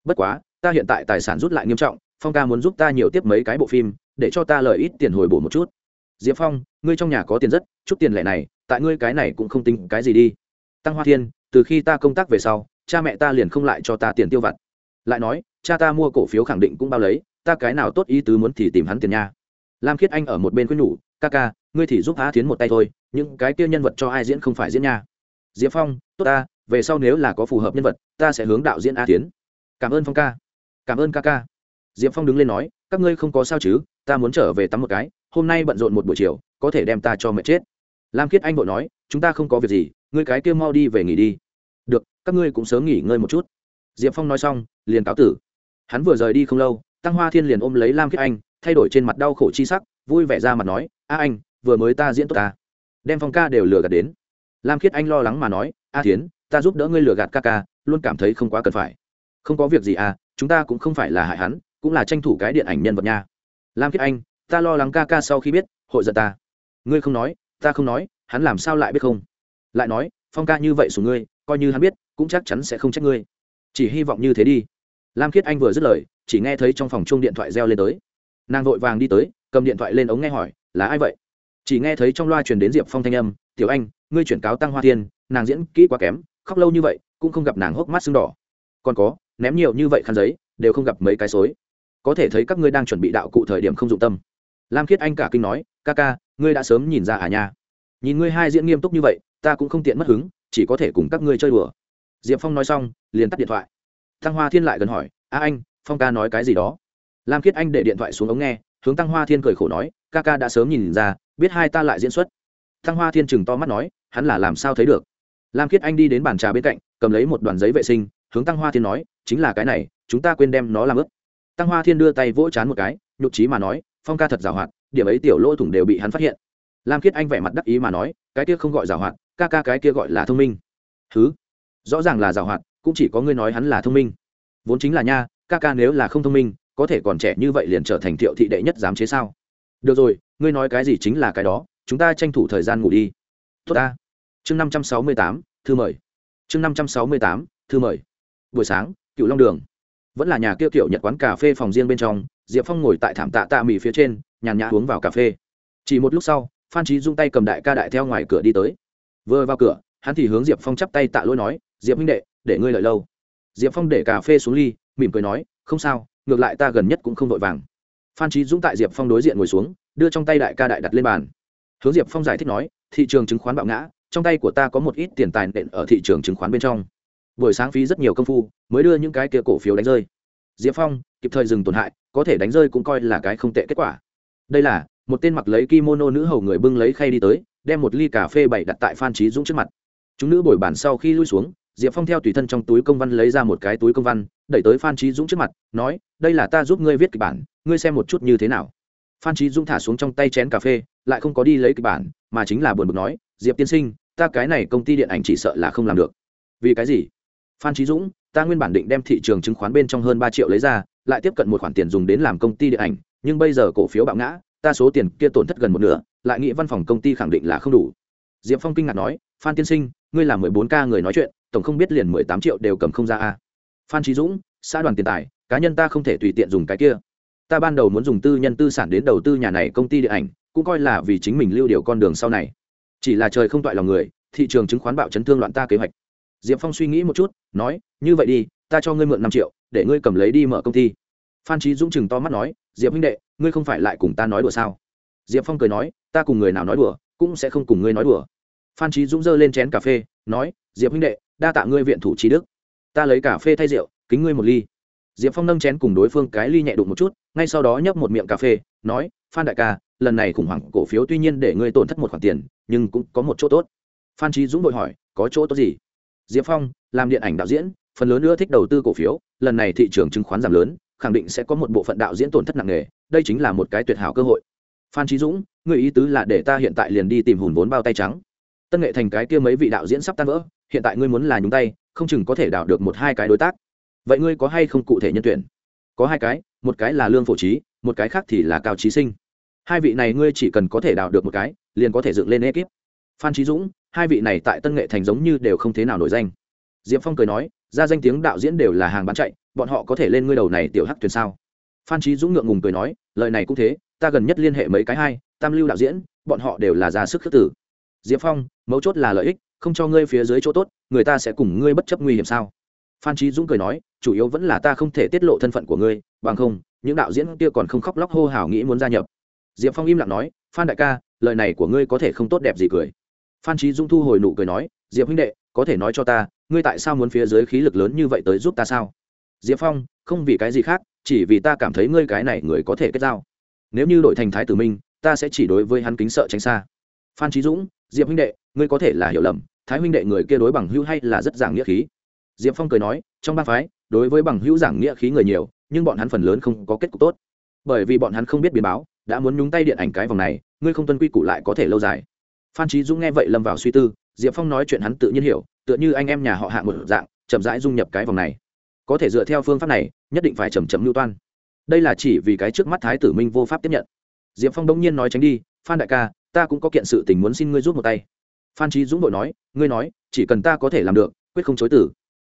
Bất quá, ta hiện tại tài sản rút lại nghiêm trọng, phong ca muốn giúp ta nhiều tiếp mấy cái bộ phim, để cho ta lời ít tiền hồi bổ một chút. Diệp phong, ngươi trong nhà có tiền rất, chút tiền lẻ này, tại ngươi cái này cũng không tính cái gì đi. Tăng hoa thiên, từ khi ta công tác về sau, cha mẹ ta liền không lại cho ta tiền tiêu vặt. Lại nói, cha ta mua cổ phiếu khẳng định cũng bao lấy, ta cái nào tốt ý tứ muốn thì tìm hắn tiền nha. Lam khiết anh ở một bên quyết nhủ, ca ca, ngươi thì giúp á tiến một tay thôi, những cái kia nhân vật cho ai diễn không phải diễn nha. Diệp phong, tốt ta về sau nếu là có phù hợp nhân vật, ta sẽ hướng đạo diễn a tiến. Cảm ơn phong ca. Cảm ơn ca ca. Diệp phong đứng lên nói, các ngươi không có sao chứ, ta muốn trở về tắm một cái, hôm nay bận rộn một buổi chiều, có thể đem ta cho mệt chết. Lam khiết anh vội nói, chúng ta không có việc gì, ngươi cái kia mau đi về nghỉ đi. Được, các ngươi cũng sớm nghỉ ngơi một chút. Diệp phong nói xong, liền cáo tử. Hắn vừa rời đi không lâu, tăng hoa thiên liền ôm lấy lam khiết anh, thay đổi trên mặt đau khổ chi sắc, vui vẻ ra mặt nói, a anh, vừa mới ta diễn tốt ta. Đem phong ca đều lừa gạt đến. Lam khiết anh lo lắng mà nói, a thiến ta giúp đỡ ngươi lừa gạt ca ca luôn cảm thấy không quá cần phải. Không có việc gì à chúng ta cũng không phải là hại hắn cũng là tranh thủ cái điện ảnh nhân vật nha. Lam Kiết anh ta lo lắng ca ca sau khi biết hội giận ta. Ngươi không nói ta không nói hắn làm sao lại biết không? Lại nói phong ca như vậy xuống ngươi coi như hắn biết cũng chắc chắn sẽ không trách ngươi. Chỉ hy vọng như thế đi. Lam khiết anh vừa dứt lời chỉ nghe thấy trong phòng chung điện thoại reo lên tới. Nàng vội vàng đi tới cầm điện thoại lên ống nghe hỏi là ai vậy? Chỉ nghe thấy trong loa truyền đến diệp phong thanh âm tiểu anh ngươi chuyển cáo tăng hoa Thiên, nàng diễn kỹ quá kém khóc lâu như vậy, cũng không gặp nàng hốc mắt sưng đỏ. Còn có, ném nhiều như vậy khăn giấy, đều không gặp mấy cái xối. Có thể thấy các ngươi đang chuẩn bị đạo cụ thời điểm không dụng tâm. Lam khiết anh cả kinh nói, ca ca, ngươi đã sớm nhìn ra à nha. Nhìn ngươi hai diễn nghiêm túc như vậy, ta cũng không tiện mất hứng, chỉ có thể cùng các ngươi chơi đùa. Diệp phong nói xong, liền tắt điện thoại. Thăng hoa thiên lại gần hỏi, a anh, phong ca nói cái gì đó? Lam khiết anh để điện thoại xuống ống nghe, hướng tăng hoa thiên cười khổ nói, ca ca đã sớm nhìn ra, biết hai ta lại diễn xuất. Tăng hoa thiên chừng to mắt nói, hắn là làm sao thấy được? Lam khiết anh đi đến bàn trà bên cạnh, cầm lấy một đoàn giấy vệ sinh, hướng tăng hoa thiên nói, chính là cái này, chúng ta quên đem nó làm ướp. Tăng hoa thiên đưa tay vỗ chán một cái, nhục trí mà nói, phong ca thật giàu hoạt, điểm ấy tiểu lỗ thủng đều bị hắn phát hiện. Lam khiết anh vẻ mặt đắc ý mà nói, cái kia không gọi giàu hoạt, ca ca cái kia gọi là thông minh. Thứ rõ ràng là giàu hoạt, cũng chỉ có ngươi nói hắn là thông minh. Vốn chính là nha, ca ca nếu là không thông minh, có thể còn trẻ như vậy liền trở thành thiệu thị đệ nhất dám chế sao? Được rồi, ngươi nói cái gì chính là cái đó, chúng ta tranh thủ thời gian ngủ đi. Tốt ta chương năm trăm sáu mươi tám, thư mời. Chương năm trăm sáu mươi tám, thư mời. Buổi sáng, cựu long đường. Vẫn là nhà kia kiểu nhật quán cà phê phòng riêng bên trong, diệp phong ngồi tại thảm tạ tạ mì phía trên, nhàn nhã uống vào cà phê. Chỉ một lúc sau, phan trí dung tay cầm đại ca đại theo ngoài cửa đi tới. Vừa vào cửa, hắn thì hướng diệp phong chắp tay tạ lỗi nói, diệp huynh đệ, để ngươi lợi lâu. Diệp phong để cà phê xuống ly, mỉm cười nói, không sao, ngược lại ta gần nhất cũng không vội vàng. Phan trí dũng tại diệp phong đối diện ngồi xuống, đưa trong tay đại ca đại đặt lên bàn. Hướng diệp phong giải thích nói, thị trường chứng khoán bạo ngã trong tay của ta có một ít tiền tài nện ở thị trường chứng khoán bên trong. Buổi sáng phí rất nhiều công phu, mới đưa những cái kia cổ phiếu đánh rơi. Diệp phong, kịp thời dừng tổn hại, có thể đánh rơi cũng coi là cái không tệ kết quả. Đây là, một tên mặc lấy kimono nữ hầu người bưng lấy khay đi tới, đem một ly cà phê bày đặt tại phan trí dũng trước mặt. Chúng nữ bồi bàn sau khi lui xuống, diệp phong theo tùy thân trong túi công văn lấy ra một cái túi công văn, đẩy tới phan trí dũng trước mặt, nói, đây là ta giúp ngươi viết kịch bản, ngươi xem một chút như thế nào. Phan trí dũng thả xuống trong tay chén cà phê, lại không có đi lấy kịch bản, mà chính là buồn bực nói, diệp tiên sinh ta cái này công ty điện ảnh chỉ sợ là không làm được. Vì cái gì? Phan trí dũng, ta nguyên bản định đem thị trường chứng khoán bên trong hơn ba triệu lấy ra, lại tiếp cận một khoản tiền dùng đến làm công ty điện ảnh, nhưng bây giờ cổ phiếu bạo ngã, ta số tiền kia tổn thất gần một nửa, lại nghĩ văn phòng công ty khẳng định là không đủ. Diệp phong kinh ngạc nói, phan tiên sinh, ngươi là mười bốn ca người nói chuyện, tổng không biết liền mười tám triệu đều cầm không ra a. Phan trí dũng, xã đoàn tiền tài, cá nhân ta không thể tùy tiện dùng cái kia. Ta ban đầu muốn dùng tư nhân tư sản đến đầu tư nhà này công ty điện ảnh, cũng coi là vì chính mình lưu điều con đường sau này chỉ là trời không toại lòng người, thị trường chứng khoán bạo chấn thương loạn ta kế hoạch. Diệp phong suy nghĩ một chút, nói, như vậy đi, ta cho ngươi mượn năm triệu, để ngươi cầm lấy đi mở công ty. Phan trí dũng chừng to mắt nói, diệp huynh đệ, ngươi không phải lại cùng ta nói đùa sao? Diệp phong cười nói, ta cùng người nào nói đùa, cũng sẽ không cùng ngươi nói đùa. Phan trí dũng giơ lên chén cà phê, nói, diệp huynh đệ, đa tạ ngươi viện thủ trí đức. Ta lấy cà phê thay rượu, kính ngươi một ly. Diệp phong nâng chén cùng đối phương cái ly nhẹ đụng một chút, ngay sau đó nhấp một miệng cà phê, nói, phan đại ca lần này khủng hoảng cổ phiếu tuy nhiên để ngươi tổn thất một khoản tiền, nhưng cũng có một chỗ tốt. Phan trí dũng đội hỏi, có chỗ tốt gì? Diệp phong, làm điện ảnh đạo diễn, phần lớn nữa thích đầu tư cổ phiếu, lần này thị trường chứng khoán giảm lớn, khẳng định sẽ có một bộ phận đạo diễn tổn thất nặng nề, đây chính là một cái tuyệt hảo cơ hội. Phan trí dũng người ý tứ là để ta hiện tại liền đi tìm hùn vốn bao tay trắng. Tân nghệ thành cái kia mấy vị đạo diễn sắp tan vỡ, hiện tại ngươi muốn là nhúng tay, không chừng có thể đào được một hai cái đối tác. Vậy ngươi có hay không cụ thể nhân tuyển? Có hai cái, một cái là lương phổ trí, một cái khác thì là cao trí sinh hai vị này ngươi chỉ cần có thể đào được một cái, liền có thể dựng lên ekip phan trí dũng, hai vị này tại tân nghệ thành giống như đều không thế nào nổi danh. Diệp phong cười nói, ra danh tiếng đạo diễn đều là hàng bán chạy, bọn họ có thể lên ngươi đầu này tiểu hắc thuyền sao? Phan trí dũng ngượng ngùng cười nói, lời này cũng thế, ta gần nhất liên hệ mấy cái hai tam lưu đạo diễn, bọn họ đều là ra sức khước tử diệp phong, mấu chốt là lợi ích, không cho ngươi phía dưới chỗ tốt, người ta sẽ cùng ngươi bất chấp nguy hiểm sao? Phan trí dũng cười nói, chủ yếu vẫn là ta không thể tiết lộ thân phận của ngươi, bằng không, những đạo diễn kia còn không khóc lóc hô hào nghĩ muốn gia nhập diệp phong im lặng nói, phan đại ca, lời này của ngươi có thể không tốt đẹp gì cười. Phan trí Dung thu hồi nụ cười nói, diệp huynh đệ, có thể nói cho ta, ngươi tại sao muốn phía dưới khí lực lớn như vậy tới giúp ta sao? Diệp phong, không vì cái gì khác, chỉ vì ta cảm thấy ngươi cái này người có thể kết giao. Nếu như đội thành thái tử minh, ta sẽ chỉ đối với hắn kính sợ tránh xa. Phan trí dũng, diệp huynh đệ, ngươi có thể là hiểu lầm, thái huynh đệ người kia đối bằng hữu hay là rất giảng nghĩa khí? Diệp phong cười nói, trong ba phái, đối với bằng hữu giảng nghĩa khí người nhiều, nhưng bọn hắn phần lớn không có kết cục tốt. Bởi vì bọn hắn không biết biến báo đã muốn nhúng tay điện ảnh cái vòng này, ngươi không tuân quy củ lại có thể lâu dài. Phan trí dũng nghe vậy lâm vào suy tư, diệp phong nói chuyện hắn tự nhiên hiểu, tựa như anh em nhà họ hạ một dạng, chậm rãi dung nhập cái vòng này. Có thể dựa theo phương pháp này, nhất định phải chầm chậm lưu toan. Đây là chỉ vì cái trước mắt thái tử minh vô pháp tiếp nhận. Diệp phong đông nhiên nói tránh đi, phan đại ca, ta cũng có kiện sự tình muốn xin ngươi rút một tay. Phan trí dũng đội nói, ngươi nói, chỉ cần ta có thể làm được, quyết không chối tử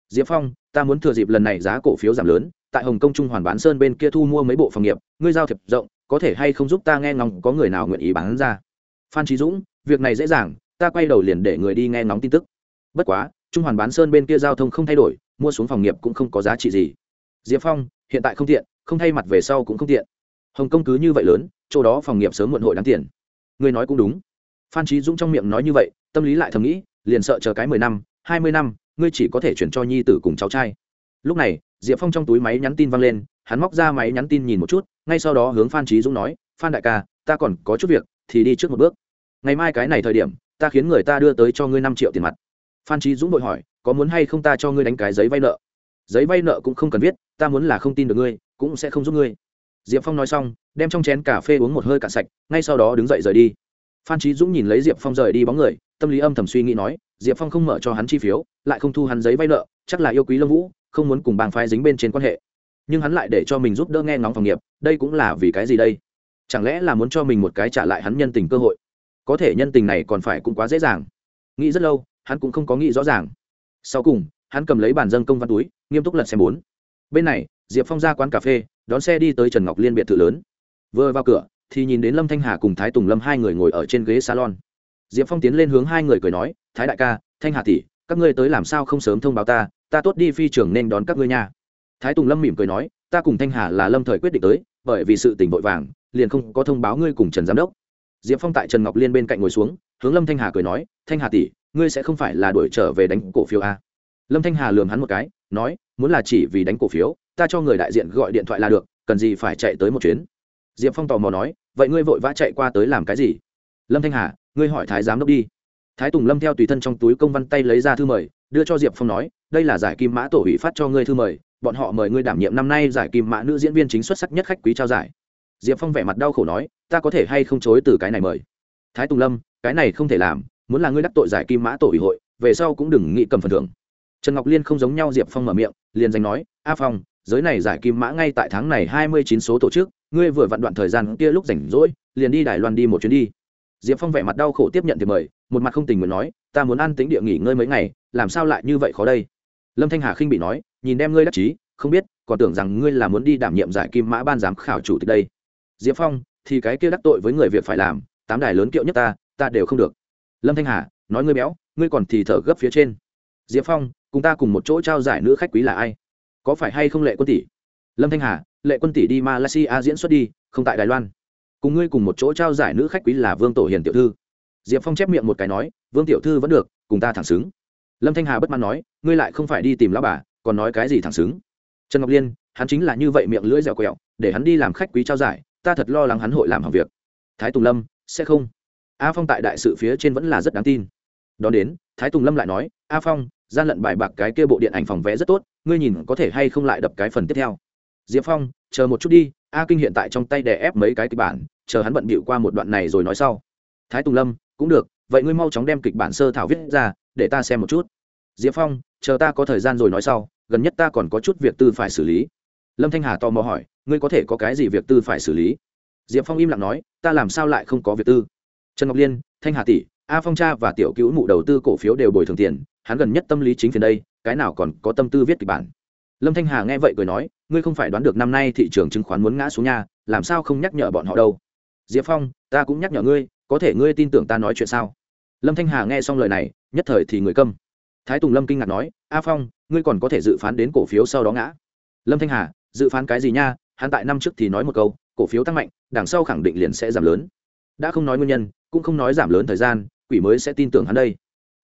diệp phong, ta muốn thừa dịp lần này giá cổ phiếu giảm lớn tại hồng kông trung hoàn bán sơn bên kia thu mua mấy bộ phòng nghiệp, ngươi giao thiệp rộng, có thể hay không giúp ta nghe ngóng, có người nào nguyện ý bán ra? Phan trí dũng, việc này dễ dàng, ta quay đầu liền để người đi nghe ngóng tin tức. Bất quá, trung hoàn bán sơn bên kia giao thông không thay đổi, mua xuống phòng nghiệp cũng không có giá trị gì. Diệp phong, hiện tại không tiện, không thay mặt về sau cũng không tiện. Hồng kông cứ như vậy lớn, chỗ đó phòng nghiệp sớm muộn hội đáng tiền. Ngươi nói cũng đúng. Phan trí dũng trong miệng nói như vậy, tâm lý lại thầm nghĩ, liền sợ chờ cái mười năm, hai mươi năm, ngươi chỉ có thể chuyển cho nhi tử cùng cháu trai. Lúc này diệp phong trong túi máy nhắn tin văng lên, hắn móc ra máy nhắn tin nhìn một chút, ngay sau đó hướng phan trí dũng nói, phan đại ca, ta còn có chút việc, thì đi trước một bước. Ngày mai cái này thời điểm, ta khiến người ta đưa tới cho ngươi năm triệu tiền mặt. Phan trí dũng vội hỏi, có muốn hay không ta cho ngươi đánh cái giấy vay nợ? Giấy vay nợ cũng không cần viết, ta muốn là không tin được ngươi, cũng sẽ không giúp ngươi. Diệp phong nói xong, đem trong chén cà phê uống một hơi cạn sạch, ngay sau đó đứng dậy rời đi. Phan trí dũng nhìn lấy diệp phong rời đi bóng người, tâm lý âm thầm suy nghĩ nói, diệp phong không mở cho hắn chi phiếu, lại không thu hắn giấy vay nợ, chắc là yêu quý lâm vũ không muốn cùng bang phái dính bên trên quan hệ. Nhưng hắn lại để cho mình giúp đỡ nghe ngóng phòng nghiệp, đây cũng là vì cái gì đây? Chẳng lẽ là muốn cho mình một cái trả lại hắn nhân tình cơ hội? Có thể nhân tình này còn phải cũng quá dễ dàng. Nghĩ rất lâu, hắn cũng không có nghĩ rõ ràng. Sau cùng, hắn cầm lấy bàn dân công văn túi, nghiêm túc lật xem bốn. Bên này, diệp phong ra quán cà phê, đón xe đi tới trần ngọc liên biệt thự lớn. Vừa vào cửa, thì nhìn đến lâm thanh hà cùng thái tùng lâm hai người ngồi ở trên ghế salon. Diệp phong tiến lên hướng hai người cười nói, thái đại ca, thanh hà tỷ, các ngươi tới làm sao không sớm thông báo ta ta tốt đi phi trường nên đón các ngươi nha. Thái tùng lâm mỉm cười nói, ta cùng thanh hà là lâm thời quyết định tới, bởi vì sự tình vội vàng, liền không có thông báo ngươi cùng trần giám đốc. Diệp phong tại trần ngọc liên bên cạnh ngồi xuống, hướng lâm thanh hà cười nói, thanh hà tỷ, ngươi sẽ không phải là đuổi trở về đánh cổ phiếu a lâm thanh hà lườm hắn một cái, nói, muốn là chỉ vì đánh cổ phiếu, ta cho người đại diện gọi điện thoại là được, cần gì phải chạy tới một chuyến? Diệp phong tò mò nói, vậy ngươi vội vã chạy qua tới làm cái gì? Lâm thanh hà, ngươi hỏi thái giám đốc đi thái tùng lâm theo tùy thân trong túi công văn tay lấy ra thư mời, đưa cho diệp phong nói, đây là giải kim mã tổ ủy phát cho ngươi thư mời, bọn họ mời ngươi đảm nhiệm năm nay giải kim mã nữ diễn viên chính xuất sắc nhất khách quý trao giải. Diệp phong vẻ mặt đau khổ nói, ta có thể hay không chối từ cái này mời? Thái tùng lâm, cái này không thể làm, muốn là ngươi đắc tội giải kim mã tổ ủy hội, về sau cũng đừng nghĩ cầm phần thưởng. Trần ngọc liên không giống nhau diệp phong mở miệng, liền danh nói, a phong, giới này giải kim mã ngay tại tháng này hai mươi chín số tổ chức, ngươi vừa vặn đoạn thời gian kia lúc rảnh rỗi, liền đi đài loan đi một chuyến đi. Diệp phong vẻ mặt đau khổ tiếp nhận thì mời một mặt không tình nguyện nói, ta muốn ăn tính địa nghỉ ngơi mấy ngày, làm sao lại như vậy khó đây? Lâm thanh hà khinh bị nói, nhìn đem ngươi đắc chí, không biết, còn tưởng rằng ngươi là muốn đi đảm nhiệm giải kim mã ban giám khảo chủ tịch đây. Diệp phong, thì cái kia đắc tội với người việc phải làm, tám đài lớn kiệu nhất ta ta đều không được. Lâm thanh hà, nói ngươi béo, ngươi còn thì thở gấp phía trên. Diệp phong, cùng ta cùng một chỗ trao giải nữ khách quý là ai? Có phải hay không lệ quân tỷ? Lâm thanh hà, lệ quân tỷ đi malaysia diễn xuất đi, không tại đài loan. Cùng ngươi cùng một chỗ trao giải nữ khách quý là vương tổ hiền tiểu thư diệp phong chép miệng một cái nói, vương tiểu thư vẫn được, cùng ta thẳng xứng. Lâm thanh hà bất mãn nói, ngươi lại không phải đi tìm lão bà, còn nói cái gì thẳng xứng? Trần ngọc liên, hắn chính là như vậy miệng lưỡi dẻo quẹo, để hắn đi làm khách quý trao giải, ta thật lo lắng hắn hội làm hỏng việc. Thái tùng lâm, sẽ không. A phong tại đại sự phía trên vẫn là rất đáng tin. Đón đến, thái tùng lâm lại nói, a phong, gian lận bài bạc cái kia bộ điện ảnh phòng vẽ rất tốt, ngươi nhìn có thể hay không lại đập cái phần tiếp theo. Diệp phong, chờ một chút đi, a kinh hiện tại trong tay đè ép mấy cái kịch bản, chờ hắn bận bịu qua một đoạn này rồi nói sau. Thái tùng lâm cũng được, vậy ngươi mau chóng đem kịch bản sơ thảo viết ra, để ta xem một chút. Diệp phong, chờ ta có thời gian rồi nói sau, gần nhất ta còn có chút việc tư phải xử lý. Lâm thanh hà tò mò hỏi, ngươi có thể có cái gì việc tư phải xử lý? Diệp phong im lặng nói, ta làm sao lại không có việc tư? Trần ngọc liên, thanh hà tỷ, a phong cha và tiểu cứu mụ đầu tư cổ phiếu đều bồi thường tiền, hắn gần nhất tâm lý chính phiền đây, cái nào còn có tâm tư viết kịch bản? Lâm thanh hà nghe vậy cười nói, ngươi không phải đoán được năm nay thị trường chứng khoán muốn ngã xuống nhà làm sao không nhắc nhở bọn họ đâu? Diệp phong, ta cũng nhắc nhở ngươi có thể ngươi tin tưởng ta nói chuyện sao? Lâm thanh hà nghe xong lời này, nhất thời thì người câm. Thái tùng lâm kinh ngạc nói, a phong, ngươi còn có thể dự phán đến cổ phiếu sau đó ngã. Lâm thanh hà, dự phán cái gì nha? Hắn tại năm trước thì nói một câu, cổ phiếu tăng mạnh, đằng sau khẳng định liền sẽ giảm lớn. Đã không nói nguyên nhân, cũng không nói giảm lớn thời gian, quỷ mới sẽ tin tưởng hắn đây.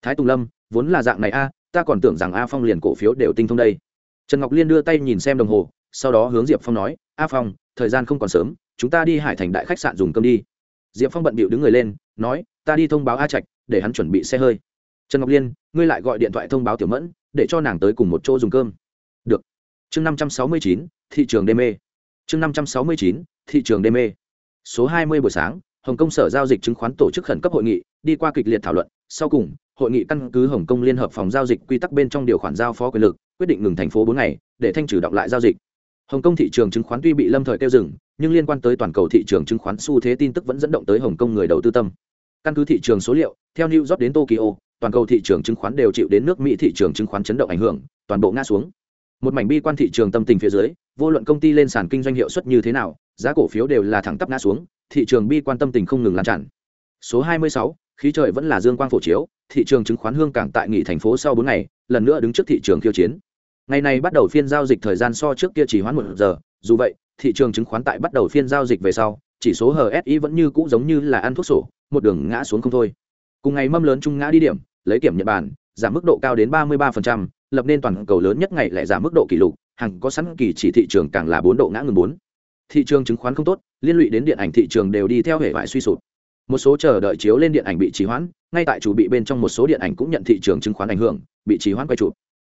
Thái tùng lâm, vốn là dạng này a, ta còn tưởng rằng a phong liền cổ phiếu đều tinh thông đây. Trần ngọc liên đưa tay nhìn xem đồng hồ, sau đó hướng diệp phong nói, a phong, thời gian không còn sớm, chúng ta đi hải thành đại khách sạn dùng cơm đi diệp phong bận bịu đứng người lên, nói, ta đi thông báo a trạch, để hắn chuẩn bị xe hơi. Trần ngọc liên, ngươi lại gọi điện thoại thông báo tiểu mẫn, để cho nàng tới cùng một chỗ dùng cơm. Được. Chương năm trăm sáu mươi chín, thị trường đê mê. Chương năm trăm sáu mươi chín, thị trường đê mê. Số hai mươi buổi sáng, hồng kông sở giao dịch chứng khoán tổ chức khẩn cấp hội nghị, đi qua kịch liệt thảo luận. Sau cùng, hội nghị căn cứ hồng kông liên hợp phòng giao dịch quy tắc bên trong điều khoản giao phó quyền lực, quyết định ngừng thành phố bốn ngày, để thanh trừ động lại giao dịch hồng kông thị trường chứng khoán tuy bị lâm thời tiêu dừng nhưng liên quan tới toàn cầu thị trường chứng khoán xu thế tin tức vẫn dẫn động tới hồng kông người đầu tư tâm. Căn cứ thị trường số liệu theo new york đến tokyo toàn cầu thị trường chứng khoán đều chịu đến nước mỹ thị trường chứng khoán chấn động ảnh hưởng toàn bộ ngã xuống. Một mảnh bi quan thị trường tâm tình phía dưới vô luận công ty lên sàn kinh doanh hiệu suất như thế nào giá cổ phiếu đều là thẳng tắp ngã xuống thị trường bi quan tâm tình không ngừng lan tràn. Số 26, khí trời vẫn là dương quang phổ chiếu thị trường chứng khoán hương cảng tại nghỉ thành phố sau bốn ngày lần nữa đứng trước thị trường khiêu chiến ngày này bắt đầu phiên giao dịch thời gian so trước kia chỉ hoãn một giờ dù vậy thị trường chứng khoán tại bắt đầu phiên giao dịch về sau chỉ số hsi vẫn như cũ giống như là ăn thuốc sổ một đường ngã xuống không thôi. Cùng ngày mâm lớn trung ngã đi điểm lấy kiểm nhật bản giảm mức độ cao đến 33%, lập nên toàn cầu lớn nhất ngày lại giảm mức độ kỷ lục hàng có sẵn kỳ chỉ thị trường càng là bốn độ ngã ngừng bốn. Thị trường chứng khoán không tốt liên lụy đến điện ảnh thị trường đều đi theo hệ vải suy sụp. Một số chờ đợi chiếu lên điện ảnh bị trì hoãn ngay tại chủ bị bên trong một số điện ảnh cũng nhận thị trường chứng khoán ảnh hưởng bị trì hoãn quay chụp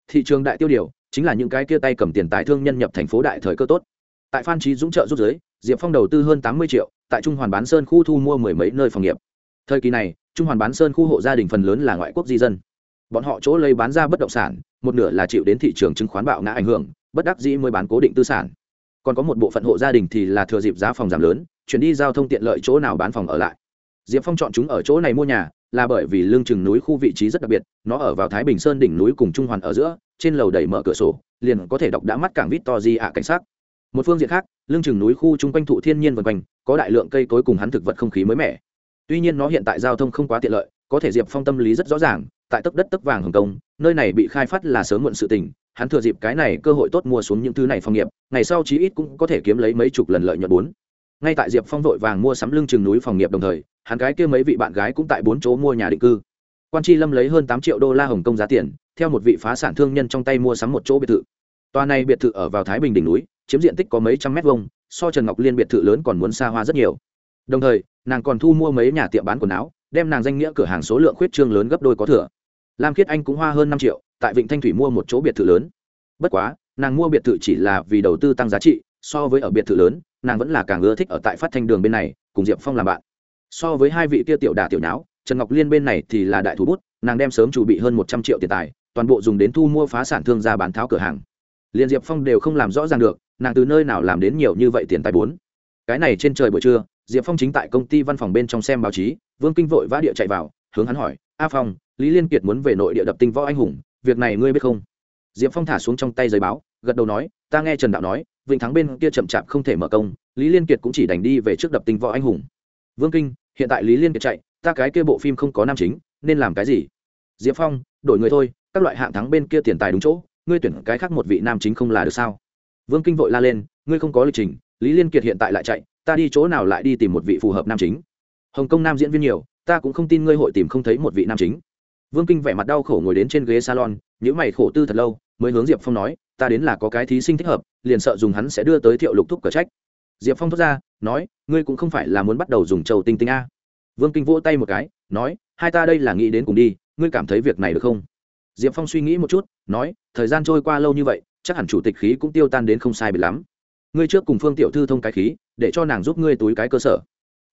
thị trường đại tiêu điều chính là những cái kia tay cầm tiền tài thương nhân nhập thành phố đại thời cơ tốt. Tại phan trí dũng trợ rút giới, diệp phong đầu tư hơn tám mươi triệu, tại trung hoàn bán sơn khu thu mua mười mấy nơi phòng nghiệp. Thời kỳ này, trung hoàn bán sơn khu hộ gia đình phần lớn là ngoại quốc di dân. Bọn họ chỗ lấy bán ra bất động sản, một nửa là chịu đến thị trường chứng khoán bạo ngã ảnh hưởng, bất đắc dĩ mới bán cố định tư sản. Còn có một bộ phận hộ gia đình thì là thừa dịp giá phòng giảm lớn, chuyển đi giao thông tiện lợi chỗ nào bán phòng ở lại. Diệp phong chọn chúng ở chỗ này mua nhà là bởi vì lương chừng núi khu vị trí rất đặc biệt, nó ở vào thái bình sơn đỉnh núi cùng trung hoàn ở giữa, trên lầu đẩy mở cửa sổ, liền có thể đọc đã mắt cảng vít to di ạ cảnh sát một phương diện khác lương chừng núi khu chung quanh thụ thiên nhiên vần quanh, có đại lượng cây cối cùng hắn thực vật không khí mới mẻ. Tuy nhiên nó hiện tại giao thông không quá tiện lợi, có thể diệp phong tâm lý rất rõ ràng, tại tấc đất tấc vàng hồng kông, nơi này bị khai phát là sớm muộn sự tình, hắn thừa dịp cái này cơ hội tốt mua xuống những thứ này phong nghiệp, ngày sau chí ít cũng có thể kiếm lấy mấy chục lần lợi nhuận bốn ngay tại diệp phong vội vàng mua sắm lưng chừng núi phòng nghiệp đồng thời, hắn gái kia mấy vị bạn gái cũng tại bốn chỗ mua nhà định cư. Quan tri lâm lấy hơn tám triệu đô la hồng kông giá tiền, theo một vị phá sản thương nhân trong tay mua sắm một chỗ biệt thự. Tòa này biệt thự ở vào thái bình đỉnh núi, chiếm diện tích có mấy trăm mét vuông, so trần ngọc liên biệt thự lớn còn muốn xa hoa rất nhiều. Đồng thời, nàng còn thu mua mấy nhà tiệm bán quần áo, đem nàng danh nghĩa cửa hàng số lượng khuyết trương lớn gấp đôi có thừa. Lam khiết anh cũng hoa hơn năm triệu, tại vịnh thanh thủy mua một chỗ biệt thự lớn. Bất quá, nàng mua biệt thự chỉ là vì đầu tư tăng giá trị so với ở biệt thự lớn, nàng vẫn là càng ưa thích ở tại phát thanh đường bên này, cùng diệp phong làm bạn. So với hai vị kia tiểu đà tiểu nháo, trần ngọc liên bên này thì là đại thủ bút, nàng đem sớm chuẩn bị hơn một trăm triệu tiền tài, toàn bộ dùng đến thu mua phá sản thương ra bán tháo cửa hàng. Liền diệp phong đều không làm rõ ràng được, nàng từ nơi nào làm đến nhiều như vậy tiền tài bốn. Cái này trên trời buổi trưa, diệp phong chính tại công ty văn phòng bên trong xem báo chí, vương kinh vội vã địa chạy vào, hướng hắn hỏi, a phong, lý liên kiệt muốn về nội địa đập tinh võ anh hùng, việc này ngươi biết không? Diệp phong thả xuống trong tay giấy báo, gật đầu nói, ta nghe trần đạo nói vịnh thắng bên kia chậm chạp không thể mở công, lý liên kiệt cũng chỉ đành đi về trước đập tinh võ anh hùng. Vương kinh, hiện tại lý liên kiệt chạy, ta cái kia bộ phim không có nam chính, nên làm cái gì? Diệp phong, đổi người thôi, các loại hạng thắng bên kia tiền tài đúng chỗ, ngươi tuyển cái khác một vị nam chính không là được sao? Vương kinh vội la lên, ngươi không có lịch trình, lý liên kiệt hiện tại lại chạy, ta đi chỗ nào lại đi tìm một vị phù hợp nam chính? Hồng kông nam diễn viên nhiều, ta cũng không tin ngươi hội tìm không thấy một vị nam chính. Vương kinh vẻ mặt đau khổ ngồi đến trên ghế salon những mày khổ tư thật lâu mới hướng diệp phong nói, ta đến là có cái thí sinh thích hợp, liền sợ dùng hắn sẽ đưa tới thiệu lục thúc cờ trách. Diệp phong thốt ra, nói, ngươi cũng không phải là muốn bắt đầu dùng trầu tinh tinh a. Vương kinh vỗ tay một cái, nói, hai ta đây là nghĩ đến cùng đi, ngươi cảm thấy việc này được không? Diệp phong suy nghĩ một chút, nói, thời gian trôi qua lâu như vậy, chắc hẳn chủ tịch khí cũng tiêu tan đến không sai biệt lắm. Ngươi trước cùng phương tiểu thư thông cái khí, để cho nàng giúp ngươi túi cái cơ sở.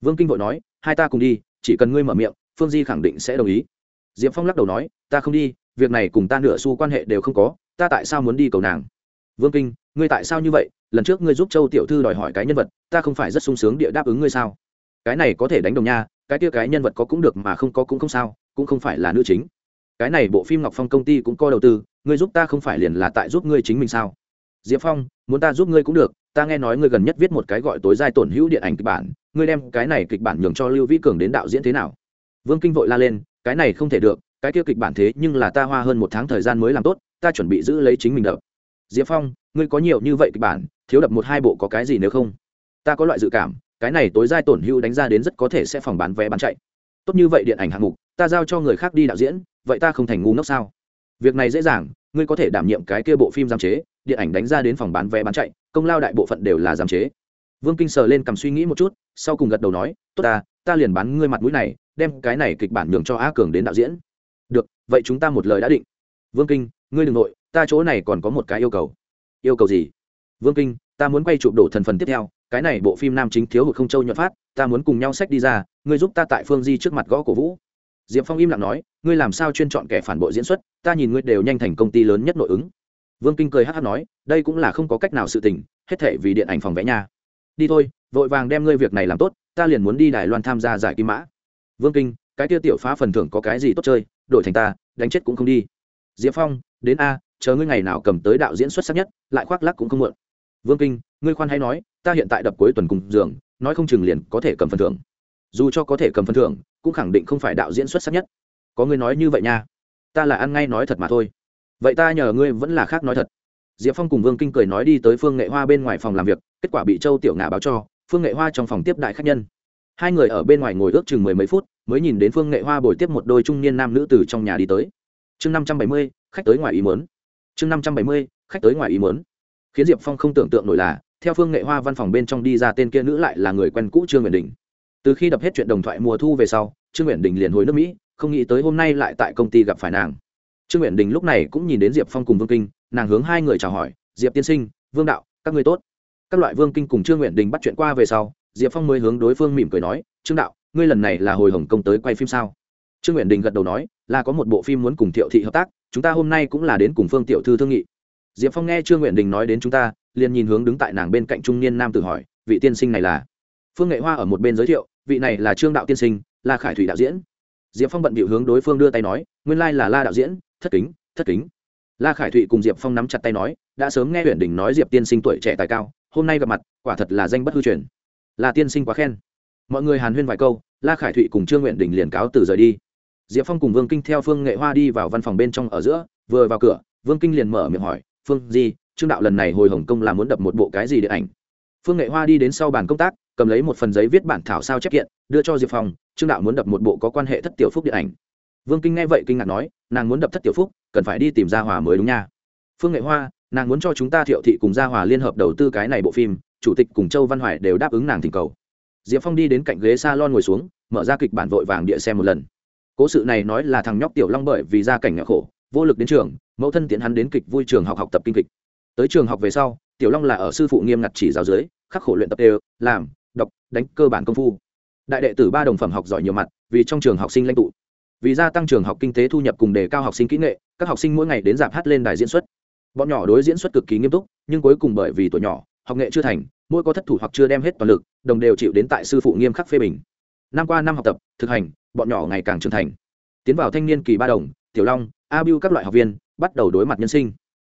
Vương kinh vội nói, hai ta cùng đi, chỉ cần ngươi mở miệng, phương di khẳng định sẽ đồng ý. Diệp phong lắc đầu nói, ta không đi, việc này cùng ta nửa xu quan hệ đều không có ta tại sao muốn đi cầu nàng? Vương kinh, ngươi tại sao như vậy? Lần trước ngươi giúp châu tiểu thư đòi hỏi cái nhân vật, ta không phải rất sung sướng địa đáp ứng ngươi sao? Cái này có thể đánh đồng nha, cái kia cái nhân vật có cũng được mà không có cũng không sao, cũng không phải là nữ chính. Cái này bộ phim ngọc phong công ty cũng có đầu tư, ngươi giúp ta không phải liền là tại giúp ngươi chính mình sao? Diệp phong, muốn ta giúp ngươi cũng được, ta nghe nói ngươi gần nhất viết một cái gọi tối giai tổn hữu điện ảnh kịch bản, ngươi đem cái này kịch bản nhường cho lưu vĩ cường đến đạo diễn thế nào? Vương kinh vội la lên, cái này không thể được cái kia kịch bản thế nhưng là ta hoa hơn một tháng thời gian mới làm tốt, ta chuẩn bị giữ lấy chính mình đập. Diệp phong, ngươi có nhiều như vậy kịch bản, thiếu đập một hai bộ có cái gì nếu không? Ta có loại dự cảm, cái này tối giai tổn hưu đánh ra đến rất có thể sẽ phòng bán vé bán chạy. Tốt như vậy điện ảnh hạng mục, ta giao cho người khác đi đạo diễn, vậy ta không thành ngu ngốc sao? Việc này dễ dàng, ngươi có thể đảm nhiệm cái kia bộ phim giám chế, điện ảnh đánh ra đến phòng bán vé bán chạy, công lao đại bộ phận đều là giám chế. Vương kinh sờ lên cầm suy nghĩ một chút, sau cùng gật đầu nói, tốt ta ta liền bán ngươi mặt mũi này, đem cái này kịch bản nhường cho a cường đến đạo diễn vậy chúng ta một lời đã định. Vương kinh, ngươi đ ừ n g nội, ta chỗ này còn có một cái yêu cầu. Yêu cầu gì? Vương kinh, ta muốn quay chụp đổ thần phần tiếp theo, cái này bộ phim nam chính thiếu hụt không châu nhuận phát, ta muốn cùng nhau sách đi ra, ngươi giúp ta tại phương di trước mặt gõ cổ vũ. Diệp phong im lặng nói, ngươi làm sao chuyên chọn kẻ phản bội diễn xuất, ta nhìn ngươi đều nhanh thành công ty lớn nhất nội ứng. Vương kinh cười hát hát nói, đây cũng là không có cách nào sự tình, hết thể vì điện ảnh phòng vẽ nha. Đi thôi, vội vàng đem ngươi việc này làm tốt, ta liền muốn đi đài loan tham gia giải kim mã. Vương kinh cái kia tiểu phá phần thưởng có cái gì tốt chơi, đổi thành ta, đánh chết cũng không đi. Diệp phong, đến a, chờ ngươi ngày nào cầm tới đạo diễn xuất sắc nhất, lại khoác lắc cũng không mượn. vương kinh, ngươi khoan hay nói, ta hiện tại đập cuối tuần cùng giường, nói không chừng liền có thể cầm phần thưởng. Dù cho có thể cầm phần thưởng, cũng khẳng định không phải đạo diễn xuất sắc nhất. Có ngươi nói như vậy nha. Ta là ăn ngay nói thật mà thôi. Vậy ta nhờ ngươi vẫn là khác nói thật. Diệp phong cùng vương kinh cười nói đi tới phương nghệ hoa bên ngoài phòng làm việc, kết quả bị châu tiểu ngà báo cho. Phương nghệ hoa trong phòng tiếp đại khách nhân hai người ở bên ngoài ngồi ước chừng mười mấy phút, mới nhìn đến phương nghệ hoa bồi tiếp một đôi trung niên nam nữ từ trong nhà đi tới. Chương năm trăm bảy mươi, khách tới ngoài ý mớn chương năm trăm bảy mươi, khách tới ngoài ý mớn khiến diệp phong không tưởng tượng nổi là, theo phương nghệ hoa văn phòng bên trong đi ra tên kia nữ lại là người quen cũ trương nguyện đình. Từ khi đập hết chuyện đồng thoại mùa thu về sau, trương nguyện đình liền hồi nước mỹ, không nghĩ tới hôm nay lại tại công ty gặp phải nàng. Trương nguyện đình lúc này cũng nhìn đến diệp phong cùng vương kinh, nàng hướng hai người chào hỏi, diệp tiên sinh, vương đạo, các người tốt. Các loại vương kinh cùng trương nguyện đình bắt chuyện qua về sau diệp phong mới hướng đối phương mỉm cười nói, trương đạo, ngươi lần này là hồi hồng công tới quay phim sao? Trương nguyện đình gật đầu nói, là có một bộ phim muốn cùng thiệu thị hợp tác, chúng ta hôm nay cũng là đến cùng phương tiểu thư thương nghị. Diệp phong nghe trương nguyện đình nói đến chúng ta, liền nhìn hướng đứng tại nàng bên cạnh trung niên nam tử hỏi, vị tiên sinh này là? Phương nghệ hoa ở một bên giới thiệu, vị này là trương đạo tiên sinh là khải thủy đạo diễn. Diệp phong bận bịu hướng đối phương đưa tay nói, nguyên lai là la đạo diễn, thất kính thất kính. La khải thụy cùng diệp phong nắm chặt tay nói, đã sớm nghe huyền đình nói diệp tiên sinh tuổi trẻ tài cao, hôm nay gặp mặt, quả thật là danh bất hư truyền là tiên sinh quá khen. Mọi người hàn huyên vài câu, la khải thụy cùng trương nguyện đình liền cáo từ rời đi. Diệp phong cùng vương kinh theo phương nghệ hoa đi vào văn phòng bên trong ở giữa, vừa vào cửa, vương kinh liền mở miệng hỏi, phương di, trương đạo lần này hồi hồng kông là muốn đập một bộ cái gì điện ảnh? Phương nghệ hoa đi đến sau bàn công tác, cầm lấy một phần giấy viết bản thảo sao chép kiện, đưa cho diệp phong, trương đạo muốn đập một bộ có quan hệ thất tiểu phúc điện ảnh. Vương kinh nghe vậy kinh ngạc nói, nàng muốn đập thất tiểu phúc, cần phải đi tìm gia hòa mới đúng nha. Phương nghệ hoa, nàng muốn cho chúng ta thiệu thị cùng gia hòa liên hợp đầu tư cái này bộ phim chủ tịch cùng châu văn hoài đều đáp ứng nàng thỉnh cầu. Diệp phong đi đến cạnh ghế s a lon ngồi xuống, mở ra kịch bản vội vàng địa xem một lần. Cố sự này nói là thằng nhóc tiểu long bởi vì gia cảnh nghèo khổ, vô lực đến trường, mẫu thân tiện hắn đến kịch vui trường học học tập kinh kịch. Tới trường học về sau, tiểu long là ở sư phụ nghiêm ngặt chỉ giáo dưới, khắc khổ luyện tập đều, làm, đọc, đánh cơ bản công phu. Đại đệ tử ba đồng phẩm học giỏi nhiều mặt, vì trong trường học sinh lãnh tụ. Vì gia tăng trường học kinh tế thu nhập cùng đề cao học sinh kỹ nghệ, các học sinh mỗi ngày đến dạp hát lên đài diễn xuất. Bọn nhỏ đối diễn xuất cực kỳ nghiêm túc, nhưng cuối cùng bởi vì tuổi nhỏ, học nghệ chưa thành mỗi có thất thủ hoặc chưa đem hết toàn lực, đồng đều chịu đến tại sư phụ nghiêm khắc phê bình. Năm qua năm học tập, thực hành, bọn nhỏ ngày càng trưởng thành. Tiến vào thanh niên kỳ ba đồng, tiểu long, a bưu các loại học viên, bắt đầu đối mặt nhân sinh.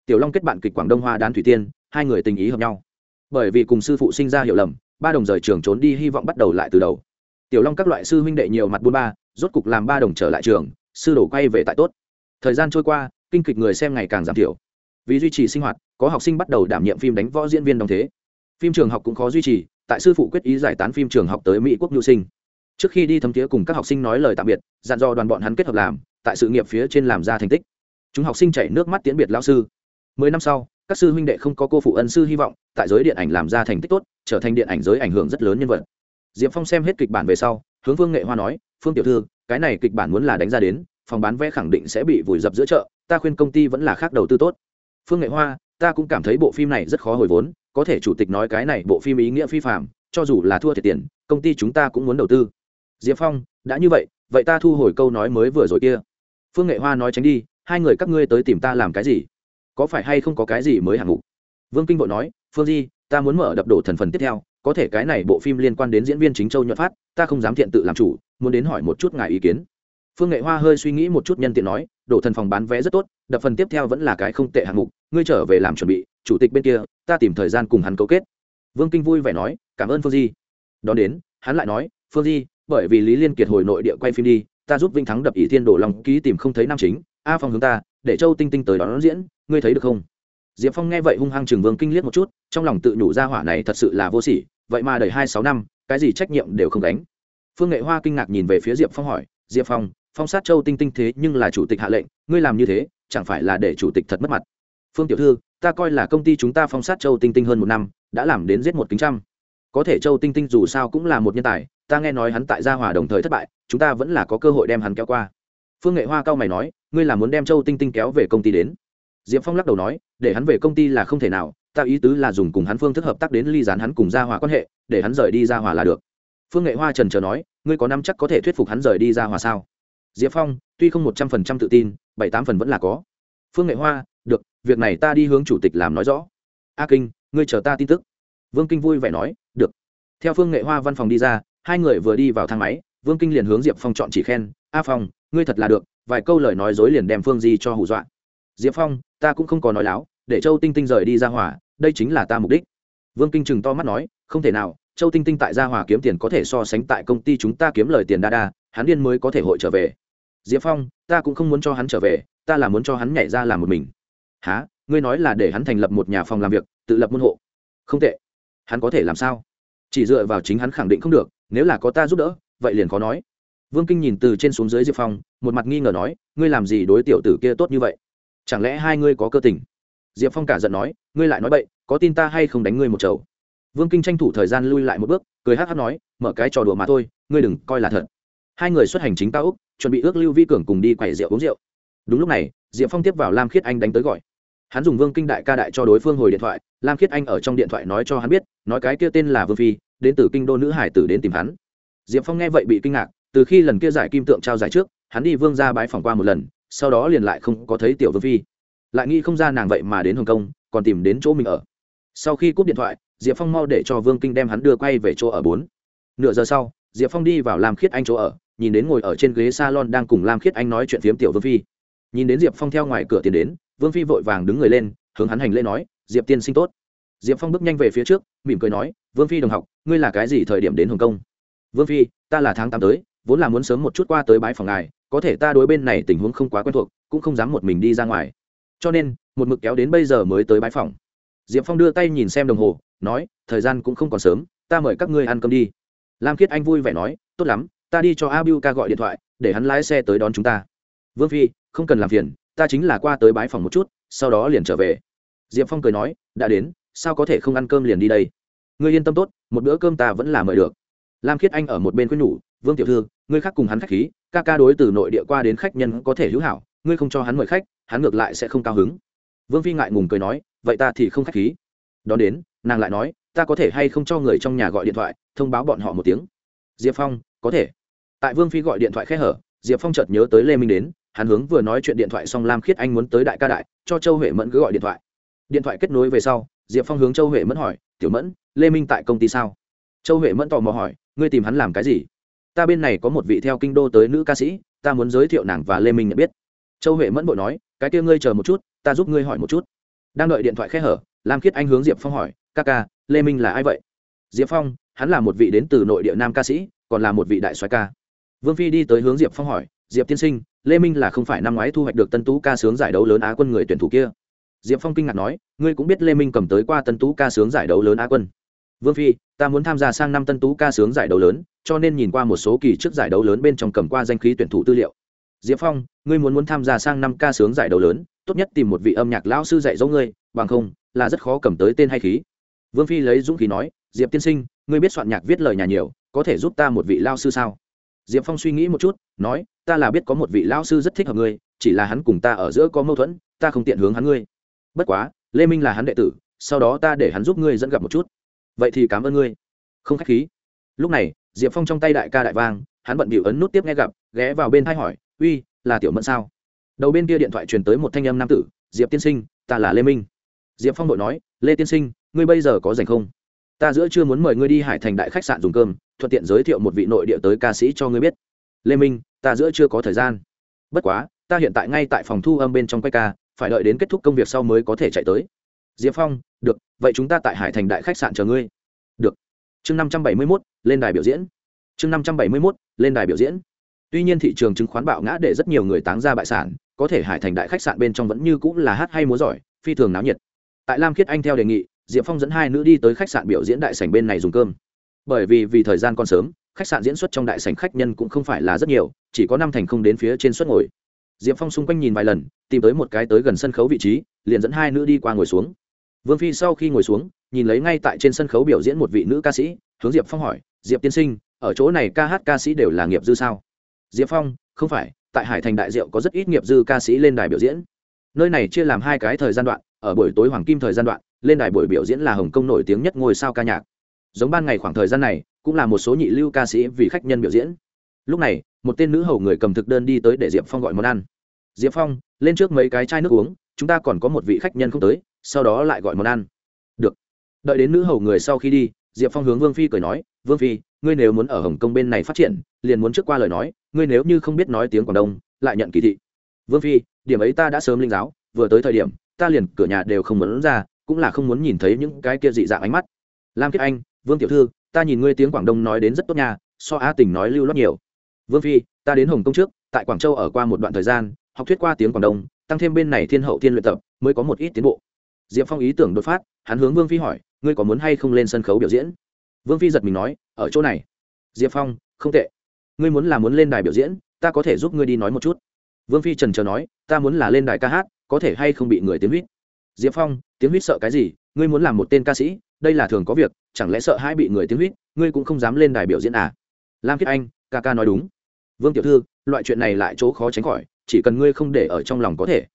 Tiểu long kết bạn kịch quảng đông hoa đán thủy tiên, hai người tình ý hợp nhau. Bởi vì cùng sư phụ sinh ra hiểu lầm, ba đồng rời trường trốn đi hy vọng bắt đầu lại từ đầu. Tiểu long các loại sư huynh đệ nhiều mặt buôn ba, rốt cục làm ba đồng trở lại trường, sư đồ quay về tại tốt. Thời gian trôi qua, kinh kịch người xem ngày càng giảm thiểu. Vì duy trì sinh hoạt, có học sinh bắt đầu đảm nhiệm phim đánh võ diễn viên đồng thế phim trường học cũng khó duy trì, tại sư phụ quyết ý giải tán phim trường học tới mỹ quốc nhu sinh. Trước khi đi thấm tía cùng các học sinh nói lời tạm biệt, dặn dò đoàn bọn hắn kết hợp làm, tại sự nghiệp phía trên làm ra thành tích. Chúng học sinh chảy nước mắt tiễn biệt lao sư. Mười năm sau, các sư huynh đệ không có cô phụ ân sư hy vọng, tại giới điện ảnh làm ra thành tích tốt, trở thành điện ảnh giới ảnh hưởng rất lớn nhân vật. Diệp phong xem hết kịch bản về sau, hướng Vương nghệ hoa nói, phương tiểu thư, cái này kịch bản muốn là đánh ra đến, phòng bán vé khẳng định sẽ bị vùi dập giữa chợ, ta khuyên công ty vẫn là khác đầu tư tốt. Phương nghệ hoa, ta cũng cảm thấy bộ phim này rất khó hồi vốn có thể chủ tịch nói cái này bộ phim ý nghĩa phi phạm, cho dù là thua thiệt tiền, công ty chúng ta cũng muốn đầu tư. Diệp phong, đã như vậy vậy ta thu hồi câu nói mới vừa rồi kia. Phương nghệ hoa nói tránh đi, hai người các ngươi tới tìm ta làm cái gì? Có phải hay không có cái gì mới hạng mục? Vương kinh vội nói, phương di, ta muốn mở đập đổ thần phần tiếp theo, có thể cái này bộ phim liên quan đến diễn viên chính châu nhuận phát, ta không dám thiện tự làm chủ, muốn đến hỏi một chút ngài ý kiến. Phương nghệ hoa hơi suy nghĩ một chút nhân tiện nói, đổ thần phòng bán vé rất tốt, đập phần tiếp theo vẫn là cái không tệ hạng mục, ngươi trở về làm chuẩn bị, chủ tịch bên kia ta tìm thời gian cùng hắn cấu kết. Vương kinh vui vẻ nói, cảm ơn phương di. Đón đến, hắn lại nói, phương di, bởi vì lý liên kiệt hồi nội địa quay phim đi, ta giúp vinh thắng đập ỷ thiên đổ lòng ký tìm không thấy nam chính, a phong hướng ta, để châu tinh tinh tới đón diễn, ngươi thấy được không? Diệp phong nghe vậy hung hăng chừng vương kinh liếc một chút, trong lòng tự nhủ ra hỏa này thật sự là vô sỉ, vậy mà đợi hai sáu năm, cái gì trách nhiệm đều không đánh phương nghệ hoa kinh ngạc nhìn về phía diệp phong hỏi, diệp phong phong sát châu tinh tinh thế nhưng là chủ tịch hạ lệnh, ngươi làm như thế, chẳng phải là để chủ tịch thật mất mặt? Phương tiểu thư ta coi là công ty chúng ta phong sát châu tinh tinh hơn một năm, đã làm đến giết một kính trăm. Có thể châu tinh tinh dù sao cũng là một nhân tài, ta nghe nói hắn tại gia hòa đồng thời thất bại, chúng ta vẫn là có cơ hội đem hắn kéo qua. Phương nghệ hoa cao mày nói, ngươi là muốn đem châu tinh tinh kéo về công ty đến? Diệp phong lắc đầu nói, để hắn về công ty là không thể nào, ta ý tứ là dùng cùng hắn phương thức hợp tác đến ly dán hắn cùng gia hòa quan hệ, để hắn rời đi gia hòa là được. Phương nghệ hoa trần trờ nói, ngươi có năm chắc có thể thuyết phục hắn rời đi gia hòa sao? Diệp phong, tuy không một trăm phần trăm tự tin, bảy tám phần vẫn là có. Phương nghệ hoa việc này ta đi hướng chủ tịch làm nói rõ. A kinh, ngươi chờ ta tin tức. Vương kinh vui vẻ nói, được. Theo phương nghệ hoa văn phòng đi ra, hai người vừa đi vào thang máy, vương kinh liền hướng diệp phong chọn chỉ khen, a phong, ngươi thật là được, vài câu lời nói dối liền đem phương di cho hù dọa. Diệp phong, ta cũng không có nói láo, để châu tinh tinh rời đi ra hỏa đây chính là ta mục đích. Vương kinh chừng to mắt nói, không thể nào, châu tinh tinh tại gia hòa kiếm tiền có thể so sánh tại công ty chúng ta kiếm lời tiền đa đa, hắn điên mới có thể hội trở về. Diệp phong, ta cũng không muốn cho hắn trở về, ta là muốn cho hắn nhảy ra làm một mình há, ngươi nói là để hắn thành lập một nhà phòng làm việc, tự lập môn hộ. Không tệ. Hắn có thể làm sao? Chỉ dựa vào chính hắn khẳng định không được, nếu là có ta giúp đỡ, vậy liền khó nói. Vương kinh nhìn từ trên xuống dưới diệp phong, một mặt nghi ngờ nói, ngươi làm gì đối tiểu tử kia tốt như vậy? Chẳng lẽ hai ngươi có cơ tình? Diệp phong cả giận nói, ngươi lại nói bậy, có tin ta hay không đánh ngươi một chầu? Vương kinh tranh thủ thời gian lui lại một bước, cười hát hát nói, mở cái trò đùa mà thôi, ngươi đừng coi là thật. Hai người xuất hành chính cao úc chuẩn bị ước lưu vi cường cùng đi quẩy rượu uống rượu. Đúng lúc này, diệp phong tiếp vào lam khiết anh đánh tới gọi hắn dùng vương kinh đại ca đại cho đối phương hồi điện thoại, lam khiết anh ở trong điện thoại nói cho hắn biết, nói cái kia tên là vương phi, đến từ kinh đô nữ hải tử đến tìm hắn. Diệp phong nghe vậy bị kinh ngạc, từ khi lần kia giải kim tượng trao giải trước, hắn đi vương ra bái phòng qua một lần, sau đó liền lại không có thấy tiểu vương phi. Lại nghĩ không ra nàng vậy mà đến hồng kông, còn tìm đến chỗ mình ở. Sau khi cúp điện thoại, diệp phong mau để cho vương kinh đem hắn đưa quay về chỗ ở bốn. Nửa giờ sau, diệp phong đi vào lam khiết anh chỗ ở, nhìn đến ngồi ở trên ghế s a lon đang cùng lam khiết anh nói chuyện phiếm tiểu vương phi. Nhìn đến diệp phong theo ngoài cửa tiến đến vương phi vội vàng đứng người lên, hướng hắn hành lễ nói, diệp tiên sinh tốt. Diệp phong bước nhanh về phía trước, mỉm cười nói, vương phi đồng học, ngươi là cái gì thời điểm đến hồng kông? Vương phi, ta là tháng tám tới, vốn là muốn sớm một chút qua tới bãi phòng ngài, có thể ta đối bên này tình huống không quá quen thuộc, cũng không dám một mình đi ra ngoài. Cho nên, một mực kéo đến bây giờ mới tới bãi phòng. Diệp phong đưa tay nhìn xem đồng hồ, nói, thời gian cũng không còn sớm, ta mời các ngươi ăn cơm đi. Lam khiết anh vui vẻ nói, tốt lắm, ta đi cho a b ca gọi điện thoại, để hắn lái xe tới đón chúng ta. Vương phi, không cần làm phiền ta chính là qua tới bái phòng một chút, sau đó liền trở về. Diệp phong cười nói, đã đến, sao có thể không ăn cơm liền đi đây? Ngươi yên tâm tốt, một bữa cơm ta vẫn là mời được. Lam khiết anh ở một bên khuyên nhủ, vương tiểu thư, ngươi khác cùng hắn khách khí, ca ca đối từ nội địa qua đến khách nhân có thể hữu hảo, ngươi không cho hắn mời khách, hắn ngược lại sẽ không cao hứng. Vương phi ngại ngùng cười nói, vậy ta thì không khách khí. Đón đến, nàng lại nói, ta có thể hay không cho người trong nhà gọi điện thoại, thông báo bọn họ một tiếng. Diệp phong, có thể. Tại vương phi gọi điện thoại khẽ hở, diệp phong chợt nhớ tới lê minh đến hắn hướng vừa nói chuyện điện thoại xong lam khiết anh muốn tới đại ca đại, cho châu huệ mẫn cứ gọi điện thoại. Điện thoại kết nối về sau, diệp phong hướng châu huệ mẫn hỏi, tiểu mẫn, lê minh tại công ty sao? Châu huệ mẫn tò mò hỏi, ngươi tìm hắn làm cái gì? Ta bên này có một vị theo kinh đô tới nữ ca sĩ, ta muốn giới thiệu nàng và lê minh nhận biết. Châu huệ mẫn bội nói, cái kia ngươi chờ một chút, ta giúp ngươi hỏi một chút. Đang đợi điện thoại khẽ hở, lam khiết anh hướng diệp phong hỏi, ca ca, lê minh là ai vậy? Diệp phong, hắn là một vị đến từ nội địa nam ca sĩ, còn là một vị đại soái ca. Vương phi đi tới hướng diệp phong hỏi, diệp tiên sinh lê minh là không phải năm ngoái thu hoạch được tân tú ca sướng giải đấu lớn á quân người tuyển thủ kia. Diệp phong kinh ngạc nói, ngươi cũng biết lê minh cầm tới qua tân tú ca sướng giải đấu lớn á quân. Vương phi, ta muốn tham gia sang năm tân tú ca sướng giải đấu lớn, cho nên nhìn qua một số kỳ trước giải đấu lớn bên trong cầm qua danh khí tuyển thủ tư liệu. Diệp phong, ngươi muốn muốn tham gia sang năm ca sướng giải đấu lớn, tốt nhất tìm một vị âm nhạc lão sư dạy dỗ ngươi, bằng không, là rất khó cầm tới tên hay khí. Vương phi lấy dũng khí nói, diệp tiên sinh, ngươi biết soạn nhạc viết lời nhà nhiều, có thể giúp ta một vị lao sư sao? Diệp phong suy nghĩ một chút, nói, ta là biết có một vị lão sư rất thích hợp ngươi, chỉ là hắn cùng ta ở giữa có mâu thuẫn, ta không tiện hướng hắn ngươi. Bất quá, lê minh là hắn đệ tử, sau đó ta để hắn giúp ngươi dẫn gặp một chút. Vậy thì cảm ơn ngươi. Không k h á c h khí. Lúc này, diệp phong trong tay đại ca đại vang, hắn bận bịu ấn nút tiếp nghe gặp, ghé vào bên thay hỏi, uy, là tiểu mẫn sao? Đầu bên kia điện thoại truyền tới một thanh âm nam tử, diệp tiên sinh, ta là lê minh. Diệp phong đội nói, lê tiên sinh, ngươi bây giờ có rảnh không? Ta giữa chưa muốn mời ngươi đi hải thành đại khách sạn dùng cơm, thuận tiện giới thiệu một vị nội địa tới ca sĩ cho ngươi biết. Lê minh, ta giữa chưa có thời gian. Bất quá, ta hiện tại ngay tại phòng thu âm bên trong quay ca, phải đợi đến kết thúc công việc sau mới có thể chạy tới. Diệp phong, được, vậy chúng ta tại hải thành đại khách sạn chờ ngươi. Được. Chương năm trăm bảy mươi mốt, lên đài biểu diễn. Chương năm trăm bảy mươi mốt, lên đài biểu diễn. Tuy nhiên thị trường chứng khoán bạo ngã để rất nhiều người táng ra bại sản, có thể hải thành đại khách sạn bên trong vẫn như cũng là hát hay múa giỏi, phi thường náo nhiệt. Tại lam khiết anh theo đề nghị diệp phong dẫn hai nữ đi tới khách sạn biểu diễn đại sảnh bên này dùng cơm. Bởi vì vì thời gian còn sớm, khách sạn diễn xuất trong đại sảnh khách nhân cũng không phải là rất nhiều, chỉ có năm thành không đến phía trên suất ngồi. Diệp phong xung quanh nhìn vài lần, tìm tới một cái tới gần sân khấu vị trí, liền dẫn hai nữ đi qua ngồi xuống. Vương phi sau khi ngồi xuống, nhìn lấy ngay tại trên sân khấu biểu diễn một vị nữ ca sĩ, hướng diệp phong hỏi, diệp tiên sinh, ở chỗ này ca hát ca sĩ đều là nghiệp dư sao? Diệp phong, không phải, tại hải thành đại diệu có rất ít nghiệp dư ca sĩ lên đài biểu diễn. Nơi này chia làm hai cái thời gian đoạn ở buổi tối hoàng kim thời gian đoạn, lên đài buổi biểu diễn là hồng kông nổi tiếng nhất ngôi sao ca nhạc. Giống ban ngày khoảng thời gian này, cũng là một số nhị lưu ca sĩ vì khách nhân biểu diễn. Lúc này, một tên nữ hầu người cầm thực đơn đi tới để diệp phong gọi món ăn. Diệp phong, lên trước mấy cái chai nước uống, chúng ta còn có một vị khách nhân không tới, sau đó lại gọi món ăn. Được. Đợi đến nữ hầu người sau khi đi, diệp phong hướng vương phi cười nói, vương phi, ngươi nếu muốn ở hồng kông bên này phát triển, liền muốn trước qua lời nói, ngươi nếu như không biết nói tiếng quảng đông, lại nhận kỳ thị. Vương phi, điểm ấy ta đã sớm linh giáo, vừa tới thời điểm ta liền cửa nhà đều không muốn ra, cũng là không muốn nhìn thấy những cái kia dị dạng ánh mắt. Lam kiết anh, vương tiểu thư, ta nhìn ngươi tiếng quảng đông nói đến rất tốt nha, so a tình nói lưu lót nhiều. Vương phi, ta đến hồng kông trước, tại quảng châu ở qua một đoạn thời gian, học thuyết qua tiếng quảng đông, tăng thêm bên này thiên hậu thiên luyện tập, mới có một ít tiến bộ. Diệp phong ý tưởng đột phát, hắn hướng vương phi hỏi, ngươi có muốn hay không lên sân khấu biểu diễn? Vương phi giật mình nói, ở chỗ này. Diệp phong, không tệ. Ngươi muốn là muốn lên đài biểu diễn, ta có thể giúp ngươi đi nói một chút. Vương phi trần trờ nói, ta muốn là lên đài ca hát có thể hay không bị người tiếng huýt? Diệp phong, tiếng huýt sợ cái gì? Ngươi muốn làm một tên ca sĩ, đây là thường có việc, chẳng lẽ sợ hai bị người tiếng huýt? Ngươi cũng không dám lên đài biểu diễn à? Lam kiết anh, ca ca nói đúng. Vương tiểu thư, loại chuyện này lại chỗ khó tránh khỏi, chỉ cần ngươi không để ở trong lòng có thể.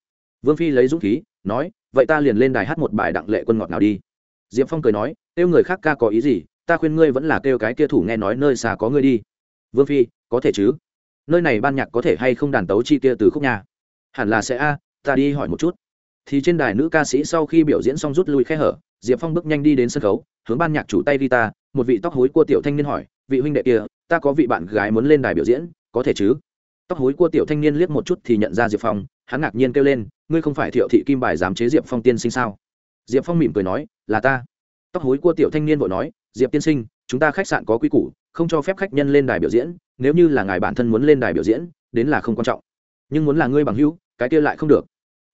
Vương phi lấy dũng khí, nói, vậy ta liền lên đài hát một bài đặng lệ quân ngọt nào đi. Diệp phong cười nói, kêu người khác ca có ý gì? Ta khuyên ngươi vẫn là kêu cái kia thủ nghe nói nơi xa có ngươi đi. Vương phi, có thể chứ. Nơi này ban nhạc có thể hay không đàn tấu chi kia từ khúc nhà hẳn là sẽ a ta đi hỏi một chút. Thì trên đài nữ ca sĩ sau khi biểu diễn xong rút lui khe hở, diệp phong bước nhanh đi đến sân khấu, hướng ban nhạc chủ tay guitar một vị tóc hối cua tiểu thanh niên hỏi, vị huynh đệ kia, ta có vị bạn gái muốn lên đài biểu diễn, có thể chứ? Tóc hối cua tiểu thanh niên liếc một chút thì nhận ra diệp phong, hắn ngạc nhiên kêu lên, ngươi không phải thiệu thị kim bài dám chế diệp phong tiên sinh sao? Diệp phong mỉm cười nói, là ta. Tóc hối cua tiểu thanh niên vội nói, diệp tiên sinh, chúng ta khách sạn có quy củ, không cho phép khách nhân lên đài biểu diễn, nếu như là ngài bản thân muốn lên đài biểu diễn, đến là không quan trọng. Nhưng muốn là ngươi bằng hữu, cái kia lại không được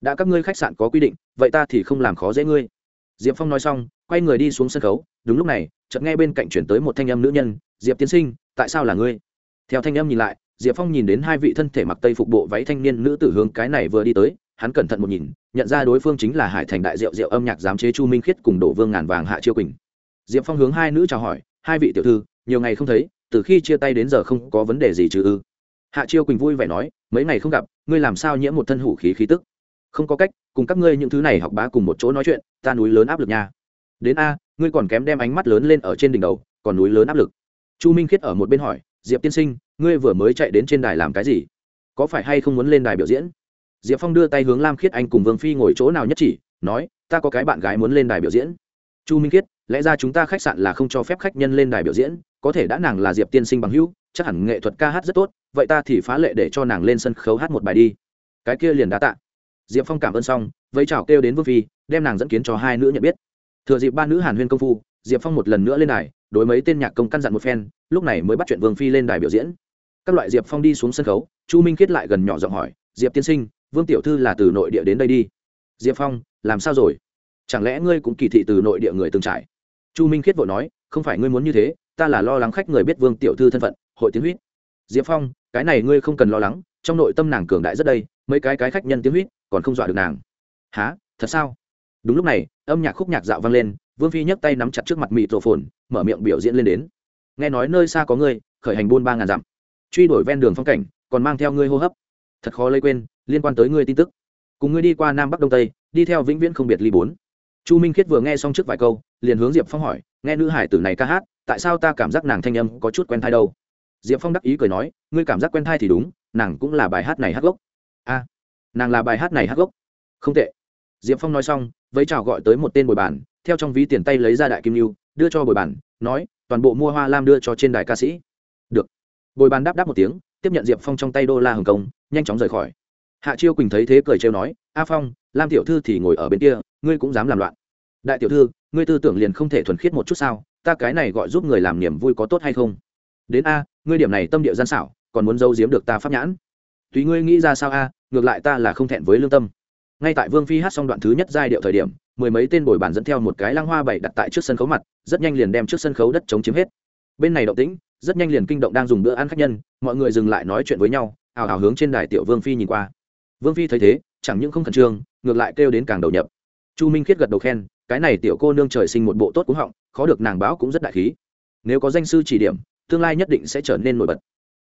đã các ngươi khách sạn có quy định, vậy ta thì không làm khó dễ ngươi. Diệp phong nói xong, quay người đi xuống sân khấu. Đúng lúc này, chợt nghe bên cạnh chuyển tới một thanh âm nữ nhân, diệp Tiến sinh, tại sao là ngươi? Theo thanh âm nhìn lại, diệp phong nhìn đến hai vị thân thể mặc tây phục bộ váy thanh niên nữ tử hướng cái này vừa đi tới. Hắn cẩn thận một nhìn, nhận ra đối phương chính là hải thành đại diệu diệu âm nhạc giám chế chu minh khiết cùng đổ vương ngàn vàng hạ chiêu quỳnh. Diệp phong hướng hai nữ chào hỏi, hai vị tiểu thư, nhiều ngày không thấy, từ khi chia tay đến giờ không có vấn đề gì chứ ư? Hạ chiêu quỳnh vui vẻ nói, mấy ngày không gặp, ngươi làm sao nhiễm một thân hủ khí khí tức? Không có cách, cùng các ngươi những thứ này học bá cùng một chỗ nói chuyện, ta núi lớn áp lực nha. Đến a, ngươi còn kém đem ánh mắt lớn lên ở trên đỉnh đầu, còn núi lớn áp lực. Chu minh khiết ở một bên hỏi, diệp tiên sinh, ngươi vừa mới chạy đến trên đài làm cái gì? Có phải hay không muốn lên đài biểu diễn? Diệp phong đưa tay hướng lam khiết anh cùng vương phi ngồi chỗ nào nhất chỉ, nói, ta có cái bạn gái muốn lên đài biểu diễn. Chu minh khiết, lẽ ra chúng ta khách sạn là không cho phép khách nhân lên đài biểu diễn, có thể đã nàng là diệp tiên sinh bằng hữu, chắc hẳn nghệ thuật ca hát rất tốt, vậy ta thì phá lệ để cho nàng lên sân khấu hát một bài đi. Cái kia liền đã tạ diệp phong cảm ơn xong, vẫy chào kêu đến vương phi, đem nàng dẫn kiến cho hai nữ nhận biết. Thừa dịp ba nữ hàn huyên công phu, diệp phong một lần nữa lên đài, đối mấy tên nhạc công căn dặn một phen, lúc này mới bắt chuyện vương phi lên đài biểu diễn. Các loại diệp phong đi xuống sân khấu, chu minh khiết lại gần nhỏ giọng hỏi, diệp tiên sinh, vương tiểu thư là từ nội địa đến đây đi? Diệp phong, làm sao rồi? Chẳng lẽ ngươi cũng kỳ thị từ nội địa người từng trải? Chu minh khiết vội nói, không phải ngươi muốn như thế, ta là lo lắng khách người biết vương tiểu thư thân phận, hội tiếng huyết diệp phong, cái này ngươi không cần lo lắng, trong nội tâm nàng cường đại rất đây mấy cái cái khách nhân tiếng huýt, còn không dọa được nàng. Há thật sao? Đúng lúc này, âm nhạc khúc nhạc dạo vang lên, vương phi nhấc tay nắm chặt trước mặt mịt rổ phồn mở miệng biểu diễn lên đến. Nghe nói nơi xa có ngươi, khởi hành buôn ba ngàn dặm. Truy đuổi ven đường phong cảnh, còn mang theo ngươi hô hấp. Thật khó lấy quên, liên quan tới ngươi tin tức. Cùng ngươi đi qua nam bắc đông tây, đi theo vĩnh viễn không biệt ly bốn. Chu minh khiết vừa nghe xong trước vài câu, liền hướng diệp phong hỏi, nghe nữ hải tử này ca hát, tại sao ta cảm giác nàng thanh âm có chút quen thai đâu? Diệp phong đắc ý cười nói, ngươi cảm giác quen thai thì đúng, nàng cũng là bài hát này hát gốc a, nàng là bài hát này hát gốc. Không tệ. Diệp phong nói xong, vẫy chào gọi tới một tên bồi bàn, theo trong ví tiền tay lấy ra đại kim lưu, đưa cho bồi bàn, nói, toàn bộ mua hoa lam đưa cho trên đài ca sĩ. Được. Bồi bàn đáp đáp một tiếng, tiếp nhận diệp phong trong tay đô la hồng kông, nhanh chóng rời khỏi. Hạ chiêu quỳnh thấy thế cười trêu nói, a phong, lam tiểu thư thì ngồi ở bên kia, ngươi cũng dám làm loạn. Đại tiểu thư, ngươi tư tưởng liền không thể thuần khiết một chút sao? Ta cái này gọi giúp người làm niềm vui có tốt hay không? Đến a, ngươi điểm này tâm địa gian xảo, còn muốn giấu giếm được ta pháp nhãn? Tùy ngươi nghĩ ra sao a ngược lại ta là không thẹn với lương tâm. Ngay tại vương phi hát xong đoạn thứ nhất giai điệu thời điểm, mười mấy tên bồi bàn dẫn theo một cái lăng hoa bảy đặt tại trước sân khấu mặt, rất nhanh liền đem trước sân khấu đất chống chiếm hết. Bên này động tĩnh, rất nhanh liền kinh động đang dùng bữa ăn khách nhân, mọi người dừng lại nói chuyện với nhau, ào ào hướng trên đài tiểu vương phi nhìn qua. Vương phi thấy thế, chẳng những không khẩn trương, ngược lại kêu đến càng đầu nhập. Chu minh khiết gật đầu khen, cái này tiểu cô nương trời sinh một bộ tốt cúng họng, khó được nàng báo cũng rất đại khí. Nếu có danh sư chỉ điểm, tương lai nhất định sẽ trở nên nổi bật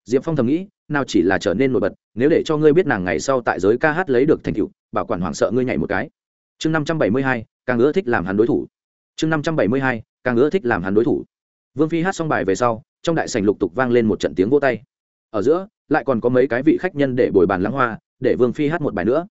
diệp phong thầm nghĩ, nào chỉ là trở nên nổi bật, nếu để cho ngươi biết nàng ngày sau tại giới ca hát lấy được thành tựu, bảo quản hoảng sợ ngươi nhảy một cái. Chương năm trăm bảy mươi hai, càng ưa thích làm hắn đối thủ. Chương năm trăm bảy mươi hai, càng ưa thích làm hắn đối thủ. Vương phi hát xong bài về sau, trong đại sảnh lục tục vang lên một trận tiếng vô tay. Ở giữa, lại còn có mấy cái vị khách nhân để bồi bàn lãng hoa, để vương phi hát một bài nữa.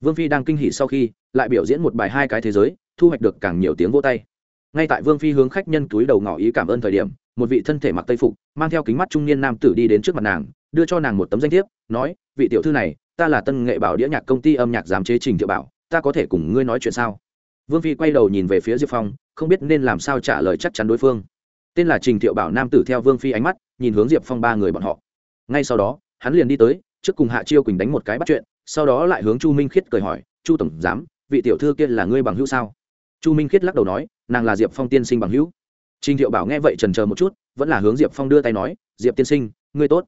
Vương phi đang kinh hỉ sau khi, lại biểu diễn một bài hai cái thế giới, thu hoạch được càng nhiều tiếng vô tay. Ngay tại vương phi hướng khách nhân túi đầu ngỏ ý cảm ơn thời điểm một vị thân thể mặc tây phục, mang theo kính mắt trung niên nam tử đi đến trước mặt nàng, đưa cho nàng một tấm danh thiếp, nói, vị tiểu thư này, ta là tân nghệ bảo đĩa nhạc công ty âm nhạc giám chế trình thiệu bảo, ta có thể cùng ngươi nói chuyện sao? Vương phi quay đầu nhìn về phía diệp phong, không biết nên làm sao trả lời chắc chắn đối phương. Tên là trình thiệu bảo nam tử theo vương phi ánh mắt, nhìn hướng diệp phong ba người bọn họ. Ngay sau đó, hắn liền đi tới, trước cùng hạ chiêu quỳnh đánh một cái bắt chuyện, sau đó lại hướng chu minh khiết cười hỏi, chu tổng giám, vị tiểu thư kia là ngươi bằng hữu sao? Chu minh khiết lắc đầu nói, nàng là diệp phong tiên sinh bằng hữu trình thiệu bảo nghe vậy chần chờ một chút vẫn là hướng diệp phong đưa tay nói diệp tiên sinh ngươi tốt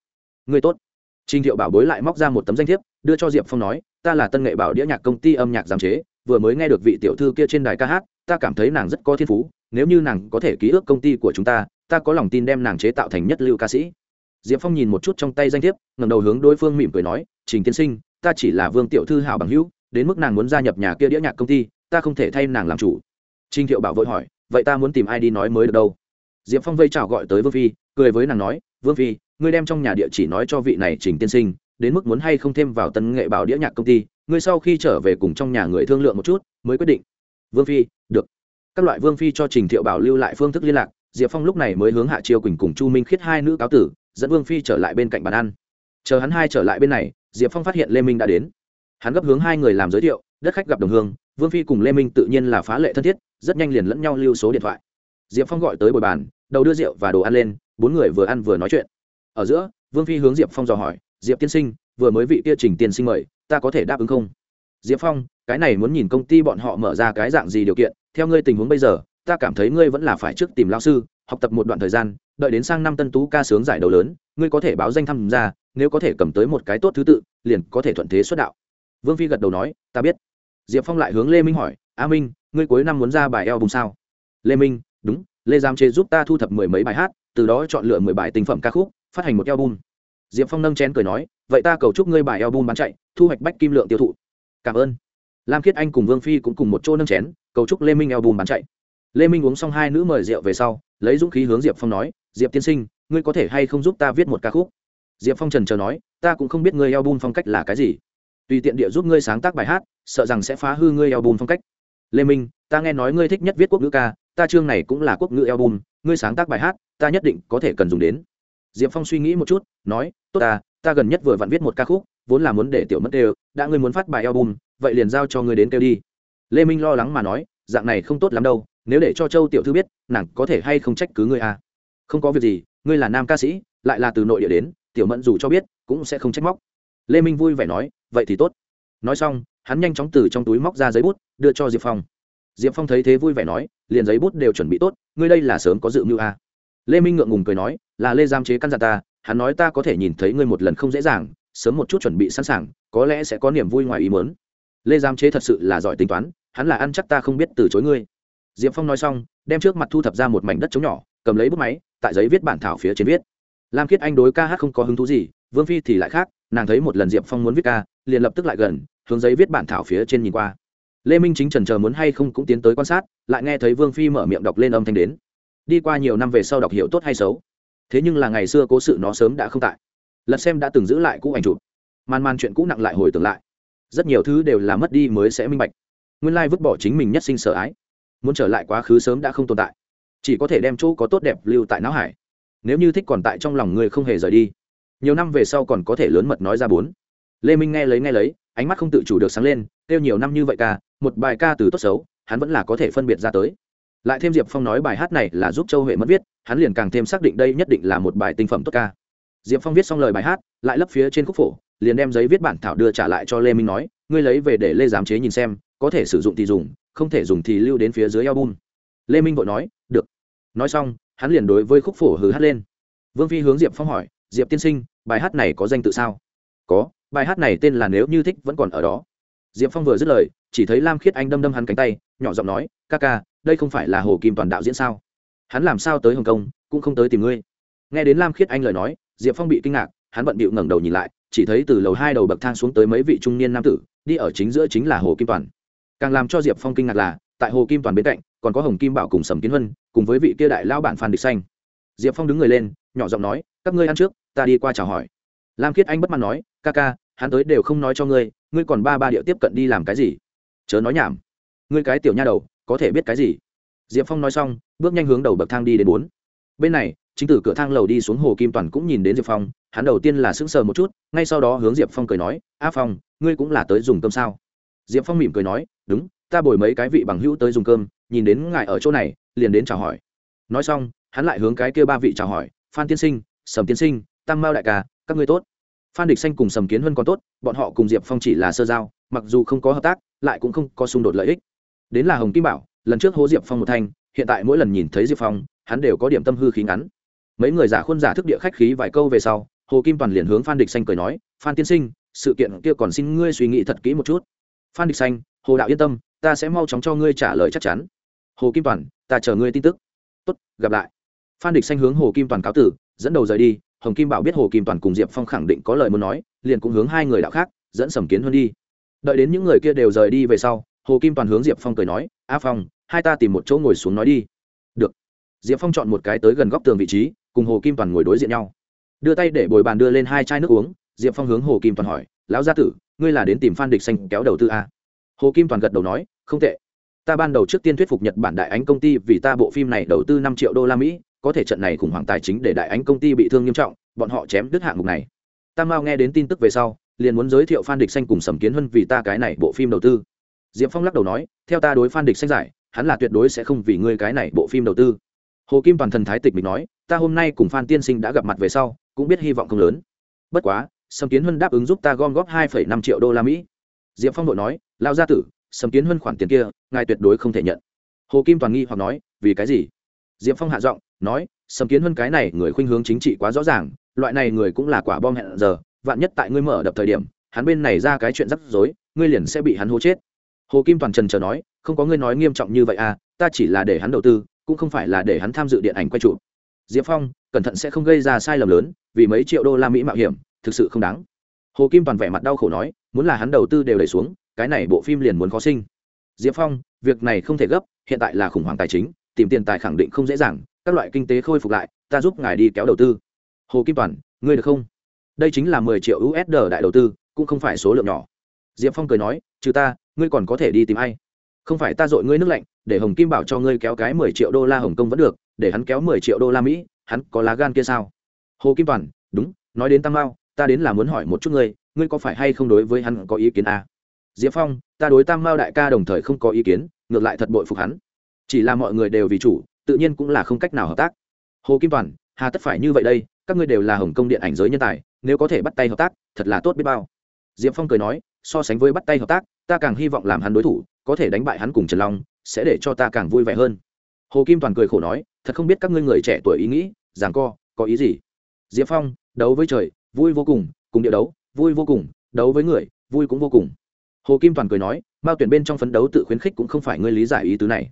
ngươi tốt. Trình thiệu bảo bối lại móc ra một tấm danh thiếp đưa cho diệp phong nói ta là tân nghệ bảo đĩa nhạc công ty âm nhạc giám chế vừa mới nghe được vị tiểu thư kia trên đài ca hát ta cảm thấy nàng rất có thiên phú nếu như nàng có thể ký ước công ty của chúng ta ta có lòng tin đem nàng chế tạo thành nhất lưu ca sĩ. Diệp phong nhìn một chút trong tay danh thiếp ngẩng đầu hướng đối phương mỉm cười nói trình tiên sinh ta chỉ là vương tiểu thư hảo bằng hữu đến mức nàng muốn gia nhập nhà kia đĩa nhạc công ty ta không thể thay nàng làm chủ. Trình Thiệu Bảo vội hỏi, vậy ta muốn tìm ai đi nói mới được đâu? Diệp Phong vây chào gọi tới Vương Phi, cười với nàng nói, Vương Phi, ngươi đem trong nhà địa chỉ nói cho vị này Trình tiên sinh, đến mức muốn hay không thêm vào Tân Nghệ Bảo đĩa nhạc công ty, ngươi sau khi trở về cùng trong nhà người thương lượng một chút, mới quyết định. Vương Phi, được. Các loại Vương Phi cho Trình Thiệu Bảo lưu lại phương thức liên lạc, Diệp Phong lúc này mới hướng Hạ Chiêu Quỳnh cùng Chu Minh Khiết hai nữ cáo tử, dẫn Vương Phi trở lại bên cạnh bàn ăn. Chờ hắn hai trở lại bên này, Diệp Phong phát hiện Lê Minh đã đến. Hắn gấp hướng hai người làm giới thiệu, đất khách gặp đồng hương, Vương Phi cùng Lê Minh tự nhiên là phá lệ thân thiết, rất nhanh liền lẫn nhau lưu số điện thoại. Diệp phong gọi tới bồi bàn, đầu đưa rượu và đồ ăn lên, bốn người vừa ăn vừa nói chuyện. Ở giữa, vương phi hướng diệp phong dò hỏi, diệp tiên sinh, vừa mới vị kia trình tiên sinh mời, ta có thể đáp ứng không? Diệp phong, cái này muốn nhìn công ty bọn họ mở ra cái dạng gì điều kiện, theo ngươi tình huống bây giờ, ta cảm thấy ngươi vẫn là phải trước tìm lao sư, học tập một đoạn thời gian, đợi đến sang năm tân tú ca sướng giải đấu lớn, ngươi có thể báo danh tham gia, nếu có thể cầm tới một cái tốt thứ tự, liền có thể thuận thế xuất đạo. Vương phi gật đầu nói, ta biết. Diệp phong lại hướng lê minh hỏi, a minh ngươi cuối năm muốn ra bài eo bùng sao? Lê minh, đúng, lê giam chế giúp ta thu thập mười mấy bài hát, từ đó chọn lựa mười bài tinh phẩm ca khúc, phát hành một eo bùng diệp phong nâng chén cười nói, vậy ta cầu chúc ngươi bài eo bùn bán chạy, thu hoạch bách kim lượng tiêu thụ. Cảm ơn. Lam khiết anh cùng vương phi cũng cùng một chỗ nâng chén, cầu chúc lê minh eo bùn bán chạy. Lê minh uống xong hai nữ mời rượu về sau, lấy dũng khí hướng diệp phong nói, diệp tiên sinh, ngươi có thể hay không giúp ta viết một ca khúc? Diệp phong trần chờ nói, ta cũng không biết ngươi eo bùn phong cách là cái gì. Tùy tiện địa giúp ngươi sáng tác bài hát, sợ rằng sẽ phá hư ngươi eo bùn phong cách lê minh, ta nghe nói ngươi thích nhất viết quốc ngữ ca, ta chương này cũng là quốc ngữ album, ngươi sáng tác bài hát, ta nhất định có thể cần dùng đến. Diệp phong suy nghĩ một chút, nói, tốt ta ta gần nhất vừa vặn viết một ca khúc, vốn là muốn để tiểu mất đều, đã ngươi muốn phát bài album, vậy liền giao cho ngươi đến kêu đi. Lê minh lo lắng mà nói, dạng này không tốt lắm đâu, nếu để cho châu tiểu thư biết, nàng có thể hay không trách cứ ngươi à? Không có việc gì, ngươi là nam ca sĩ, lại là từ nội địa đến, tiểu mẫn dù cho biết, cũng sẽ không trách móc. Lê minh vui vẻ nói, vậy thì tốt. Nói xong hắn nhanh chóng từ trong túi móc ra giấy bút, đưa cho diệp phong. Diệp phong thấy thế vui vẻ nói, liền giấy bút đều chuẩn bị tốt, ngươi đây là sớm có dự mưu à. lê minh ngượng ngùng cười nói, là lê giam chế căn dặn ta, hắn nói ta có thể nhìn thấy ngươi một lần không dễ dàng, sớm một chút chuẩn bị sẵn sàng, có lẽ sẽ có niềm vui ngoài ý mớn lê giam chế thật sự là giỏi tính toán, hắn là ăn chắc ta không biết từ chối ngươi. Diệp phong nói xong, đem trước mặt thu thập ra một mảnh đất trống nhỏ, cầm lấy bút máy, tại giấy viết bản thảo phía trên viết. Lam khiết anh đối ca hát không có hứng thú gì, vương phi thì lại khác, nàng thấy một lần diệp phong muốn viết ca liền lập tức lại gần, hướng giấy viết bản thảo phía trên nhìn qua. Lê minh chính trần chờ muốn hay không cũng tiến tới quan sát, lại nghe thấy vương phi mở miệng đọc lên âm thanh đến. Đi qua nhiều năm về sau đọc hiểu tốt hay xấu. Thế nhưng là ngày xưa cố sự nó sớm đã không tại. Lật xem đã từng giữ lại cũ ảnh chụp. Man man chuyện cũ nặng lại hồi tưởng lại. Rất nhiều thứ đều là mất đi mới sẽ minh bạch. Nguyên lai vứt bỏ chính mình nhất sinh sợ ái. Muốn trở lại quá khứ sớm đã không tồn tại. Chỉ có thể đem chỗ có tốt đẹp lưu tại não hải. Nếu như thích còn tại trong lòng người không hề rời đi. Nhiều năm về sau còn có thể lớn mật nói ra bốn lê minh nghe lấy nghe lấy, ánh mắt không tự chủ được sáng lên kêu nhiều năm như vậy ca, một bài ca từ tốt xấu, hắn vẫn là có thể phân biệt ra tới. Lại thêm diệp phong nói bài hát này là giúp châu huệ mất viết, hắn liền càng thêm xác định đây nhất định là một bài tinh phẩm tốt ca. Diệp phong viết xong lời bài hát, lại lấp phía trên khúc phổ, liền đem giấy viết bản thảo đưa trả lại cho lê minh nói, ngươi lấy về để lê giám chế nhìn xem, có thể sử dụng thì dùng, không thể dùng thì lưu đến phía dưới album. Lê minh vội nói, được. Nói xong, hắn liền đối với khúc phổ hừ hát lên. Vương phi hướng diệp phong hỏi, diệp tiên sinh, bài hát này có danh tự sao? Có bài hát này tên là nếu như thích vẫn còn ở đó. Diệp phong vừa dứt lời, chỉ thấy lam khiết anh đâm đâm hắn cánh tay, nhỏ giọng nói, ca ca, đây không phải là hồ kim toàn đạo diễn sao? Hắn làm sao tới hồng kông, cũng không tới tìm ngươi. Nghe đến lam khiết anh lời nói, diệp phong bị kinh ngạc, hắn bận bịu ngẩng đầu nhìn lại, chỉ thấy từ lầu hai đầu bậc thang xuống tới mấy vị trung niên nam tử, đi ở chính giữa chính là hồ kim toàn. Càng làm cho diệp phong kinh ngạc là, tại hồ kim toàn bên cạnh, còn có hồng kim bảo cùng sầm kiến huân cùng với vị kia đại lao bản phan địch xanh. Diệp phong đứng người lên, nhỏ giọng nói, các ngươi ăn trước, ta đi qua chào hỏi. Lam khiết anh bất mãn nói ca ca, hắn tới đều không nói cho ngươi ngươi còn ba ba điệu tiếp cận đi làm cái gì? Chớ nói nhảm. Ngươi cái tiểu nha đầu, có thể biết cái gì? Diệp phong nói xong, bước nhanh hướng đầu bậc thang đi đến bốn. Bên này, chính từ cửa thang lầu đi xuống hồ kim toàn cũng nhìn đến diệp phong, hắn đầu tiên là sững sờ một chút, ngay sau đó hướng diệp phong cười nói, a phong, ngươi cũng là tới dùng cơm sao? Diệp phong mỉm cười nói, đúng, ta bồi mấy cái vị bằng hữu tới dùng cơm, nhìn đến ngài ở chỗ này, liền đến chào hỏi. Nói xong, hắn lại hướng cái kia ba vị chào hỏi, phan tiên sinh, sầm tiên sinh tăng mao đại ca, các ngươi tốt phan địch xanh cùng sầm kiến hơn còn tốt, bọn họ cùng diệp phong chỉ là sơ giao, mặc dù không có hợp tác, lại cũng không có xung đột lợi ích. Đến là hồng kim bảo, lần trước hố diệp phong một thanh, hiện tại mỗi lần nhìn thấy diệp phong, hắn đều có điểm tâm hư khí ngắn. Mấy người giả khuôn giả thức địa khách khí vài câu về sau, hồ kim toàn liền hướng phan địch xanh cười nói, phan tiên sinh, sự kiện kia còn xin ngươi suy nghĩ thật kỹ một chút. Phan địch xanh, hồ đạo yên tâm, ta sẽ mau chóng cho ngươi trả lời chắc chắn. Hồ kim toàn, ta chờ ngươi tin tức. Tốt, gặp lại. Phan địch xanh hướng hồ kim toàn cáo tử, dẫn đầu rời đi hồng kim bảo biết hồ kim toàn cùng diệp phong khẳng định có lời muốn nói, liền cũng hướng hai người đạo khác, dẫn sầm kiến hơn đi. Đợi đến những người kia đều rời đi về sau, hồ kim toàn hướng diệp phong cười nói, a phong, hai ta tìm một chỗ ngồi xuống nói đi. Được. Diệp phong chọn một cái tới gần góc tường vị trí, cùng hồ kim toàn ngồi đối diện nhau. Đưa tay để bồi bàn đưa lên hai chai nước uống, diệp phong hướng hồ kim toàn hỏi, lão gia tử, ngươi là đến tìm phan địch xanh kéo đầu tư a? Hồ kim toàn gật đầu nói, không tệ. Ta ban đầu trước tiên thuyết phục nhật bản đại ánh công ty vì ta bộ phim này đầu tư năm triệu đô la mỹ có thể trận này khủng hoảng tài chính để đại ánh công ty bị thương nghiêm trọng, bọn họ chém đứt hạng mục này. Tam mao nghe đến tin tức về sau, liền muốn giới thiệu phan địch xanh cùng sầm kiến huân vì ta cái này bộ phim đầu tư. Diệp phong lắc đầu nói, theo ta đối phan địch xanh giải, hắn là tuyệt đối sẽ không vì ngươi cái này bộ phim đầu tư. Hồ kim toàn thần thái tịch mình nói, ta hôm nay cùng phan tiên sinh đã gặp mặt về sau, cũng biết hy vọng không lớn. Bất quá, sầm kiến huân đáp ứng giúp ta gom góp hai năm triệu đô la mỹ. Diệp phong đội nói, lao gia tử, sầm kiến huân khoản tiền kia, ngài tuyệt đối không thể nhận. Hồ kim toàn nghi hoặc nói, vì cái gì? Diệp phong hạ giọng nói, sầm kiến hơn cái này người khuynh hướng chính trị quá rõ ràng, loại này người cũng là quả bom hẹn giờ, vạn nhất tại ngươi mở đập thời điểm, hắn bên này ra cái chuyện rắc rối, ngươi liền sẽ bị hắn hố chết. Hồ kim toàn trần chờ nói, không có ngươi nói nghiêm trọng như vậy à ta chỉ là để hắn đầu tư, cũng không phải là để hắn tham dự điện ảnh quay trụ diệp phong, cẩn thận sẽ không gây ra sai lầm lớn, vì mấy triệu đô la mỹ mạo hiểm, thực sự không đáng. Hồ kim toàn vẻ mặt đau khổ nói, muốn là hắn đầu tư đều đẩy xuống, cái này bộ phim liền muốn khó sinh. Diệp phong, việc này không thể gấp, hiện tại là khủng hoảng tài chính, tìm tiền tài khẳng định không dễ dàng các loại kinh tế khôi phục lại, ta giúp ngài đi kéo đầu tư. Hồ kim toàn, ngươi được không? Đây chính là mười triệu usd đại đầu tư, cũng không phải số lượng nhỏ. Diệp phong cười nói, trừ ta, ngươi còn có thể đi tìm ai? Không phải ta dội ngươi nước lạnh, để hồng kim bảo cho ngươi kéo cái mười triệu đô la hồng kông vẫn được, để hắn kéo mười triệu đô la mỹ, hắn có lá gan kia sao? Hồ kim toàn, đúng, nói đến tam mao, ta đến là muốn hỏi một chút ngươi ngươi có phải hay không đối với hắn có ý kiến à? diệp phong, ta đối tam mao đại ca đồng thời không có ý kiến, ngược lại thật bội phục hắn. Chỉ là mọi người đều vì chủ tự nhiên cũng là không cách nào hợp tác. Hồ kim toàn, hà tất phải như vậy đây, các ngươi đều là hồng kông điện ảnh giới nhân tài, nếu có thể bắt tay hợp tác, thật là tốt biết bao. Diệp phong cười nói, so sánh với bắt tay hợp tác, ta càng hy vọng làm hắn đối thủ, có thể đánh bại hắn cùng trần long, sẽ để cho ta càng vui vẻ hơn. Hồ kim toàn cười khổ nói, thật không biết các ngươi người trẻ tuổi ý nghĩ, giảng co, có ý gì? Diệp phong, đấu với trời, vui vô cùng cùng địa đấu, vui vô cùng, đấu với người, vui cũng vô cùng. Hồ kim toàn cười nói, mao tuyển bên trong phấn đấu tự khuyến khích cũng không phải ngươi lý giải ý tứ này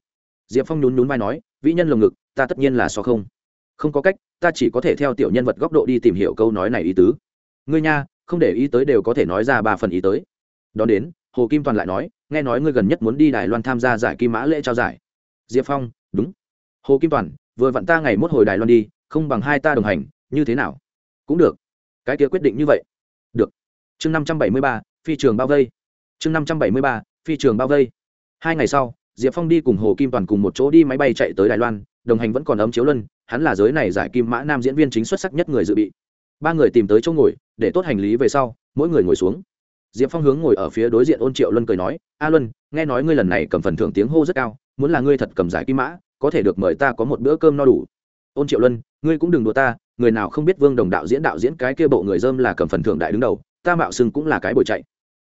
diệp phong nhún nhún vai nói, vĩ nhân lồng ngực, ta tất nhiên là so không. Không có cách, ta chỉ có thể theo tiểu nhân vật góc độ đi tìm hiểu câu nói này ý tứ. Ngươi nha, không để ý tới đều có thể nói ra ba phần ý tới. Đó đến, hồ kim toàn lại nói, nghe nói ngươi gần nhất muốn đi đài loan tham gia giải kim mã lễ trao giải. Diệp phong, đúng. Hồ kim toàn, vừa vặn ta ngày mốt hồi đài loan đi, không bằng hai ta đồng hành, như thế nào? Cũng được. Cái kia quyết định như vậy. Được. Chương năm trăm bảy mươi ba, phi trường bao vây. Chương năm trăm bảy mươi ba, phi trường bao vây. Hai ngày sau diệp phong đi cùng hồ kim toàn cùng một chỗ đi máy bay chạy tới đài loan, đồng hành vẫn còn ấm chiếu luân, hắn là giới này giải kim mã nam diễn viên chính xuất sắc nhất người dự bị. Ba người tìm tới chỗ ngồi, để tốt hành lý về sau, mỗi người ngồi xuống. Diệp phong hướng ngồi ở phía đối diện ôn triệu luân cười nói, a luân, nghe nói ngươi lần này cầm phần thưởng tiếng hô rất cao, muốn là ngươi thật cầm giải kim mã, có thể được mời ta có một bữa cơm no đủ. Ôn triệu luân, ngươi cũng đừng đùa ta, người nào không biết vương đồng đạo diễn đạo diễn cái kia bộ người dơm là cầm phần thưởng đại đứng đầu, ta mạo xưng cũng là cái bồi chạy.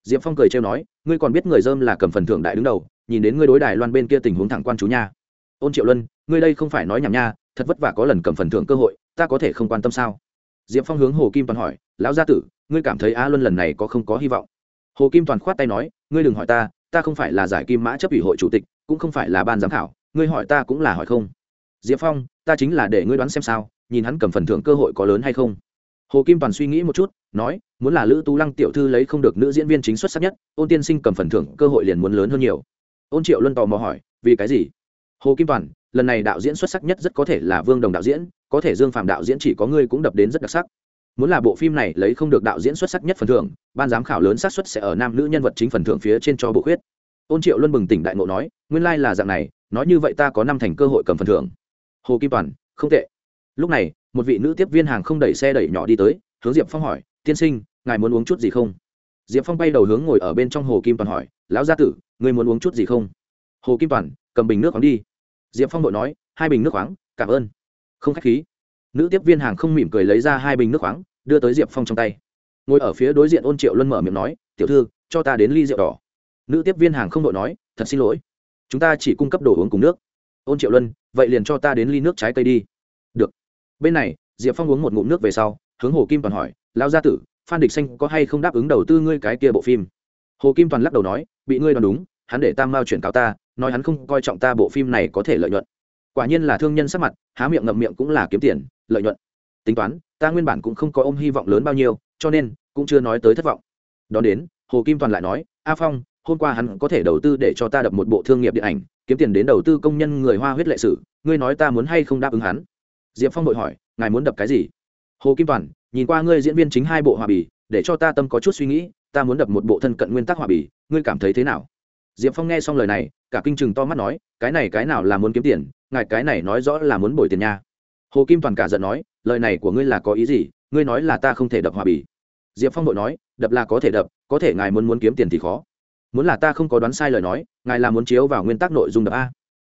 Diệp phong cười trêu nói, ngươi còn biết người dơm là cầm phần thưởng đại đứng đầu nhìn đến ngươi đối đài loan bên kia tình huống thẳng quan chú nha. Ôn triệu luân, ngươi đây không phải nói nhảm nha, thật vất vả có lần cầm phần thưởng cơ hội, ta có thể không quan tâm sao? Diệp phong hướng hồ kim toàn hỏi, lão gia tử, ngươi cảm thấy a luân lần này có không có hy vọng? Hồ kim toàn khoát tay nói, ngươi đừng hỏi ta ta không phải là giải kim mã chấp ủy hội chủ tịch, cũng không phải là ban giám khảo, ngươi hỏi ta cũng là hỏi không. Diệp phong, ta chính là để ngươi đoán xem sao, nhìn hắn cầm phần thưởng cơ hội có lớn hay không? Hồ kim toàn suy nghĩ một chút, nói, muốn là lữ tú lăng tiểu thư lấy không được nữ diễn viên chính xuất sắc nhất, ôn tiên sinh cầm phần thưởng cơ hội liền muốn lớn hơn nhiều ôn triệu luân tò mò hỏi, vì cái gì? Hồ kim toàn, lần này đạo diễn xuất sắc nhất rất có thể là vương đồng đạo diễn, có thể dương phạm đạo diễn chỉ có ngươi cũng đập đến rất đặc sắc. Muốn là bộ phim này lấy không được đạo diễn xuất sắc nhất phần thưởng, ban giám khảo lớn xác suất sẽ ở nam nữ nhân vật chính phần thưởng phía trên cho bộ khuyết. Ôn triệu luân bừng tỉnh đại ngộ nói, nguyên lai là dạng này, nói như vậy ta có năm thành cơ hội cầm phần thưởng. Hồ kim toàn, không tệ. Lúc này, một vị nữ tiếp viên hàng không đẩy xe đẩy nhỏ đi tới, hướng diệp phong hỏi, tiên sinh, ngài muốn uống chút gì không? Diệp phong bay đầu hướng ngồi ở bên trong hồ kim toàn hỏi, lão gia tử người muốn uống chút gì không? Hồ kim toàn, cầm bình nước khoáng đi. Diệp phong đội nói, hai bình nước khoáng, cảm ơn. Không k h á c h khí. Nữ tiếp viên hàng không mỉm cười lấy ra hai bình nước khoáng, đưa tới diệp phong trong tay. Ngồi ở phía đối diện ôn triệu luân mở miệng nói, tiểu thư, cho ta đến ly rượu đỏ. Nữ tiếp viên hàng không đội nói, thật xin lỗi. Chúng ta chỉ cung cấp đồ uống cùng nước. Ôn triệu luân, vậy liền cho ta đến ly nước trái cây đi. Được. Bên này, diệp phong uống một ngụm nước về sau, hướng hồ kim toàn hỏi lao gia tử phan địch xanh có hay không đáp ứng đầu tư ngươi cái kia bộ phim? Hồ kim toàn lắc đầu nói, bị ngươi đoán đúng, hắn để tam mao chuyển cáo ta, nói hắn không coi trọng ta bộ phim này có thể lợi nhuận. Quả nhiên là thương nhân sắc mặt, há miệng ngậm miệng cũng là kiếm tiền, lợi nhuận. Tính toán, ta nguyên bản cũng không có ôm hy vọng lớn bao nhiêu, cho nên cũng chưa nói tới thất vọng. Đón đến, hồ kim toàn lại nói, a phong, hôm qua hắn có thể đầu tư để cho ta đập một bộ thương nghiệp điện ảnh, kiếm tiền đến đầu tư công nhân người hoa huyết lệ sử, ngươi nói ta muốn hay không đáp ứng hắn? Diệp phong đội hỏi, ngài muốn đập cái gì? Hồ kim toàn nhìn qua ngươi diễn viên chính hai bộ hòa bì, để cho ta tâm có chút suy nghĩ, ta muốn đập một bộ thân cận nguyên tắc hòa bì, ngươi cảm thấy thế nào? Diệp phong nghe xong lời này, cả kinh chừng to mắt nói, cái này cái nào là muốn kiếm tiền, ngài cái này nói rõ là muốn bồi tiền nha. Hồ kim toàn cả giận nói, lời này của ngươi là có ý gì, ngươi nói là ta không thể đập hòa bì. Diệp phong đội nói, đập là có thể đập, có thể ngài muốn muốn kiếm tiền thì khó. Muốn là ta không có đoán sai lời nói, ngài là muốn chiếu vào nguyên tắc nội dung đập a.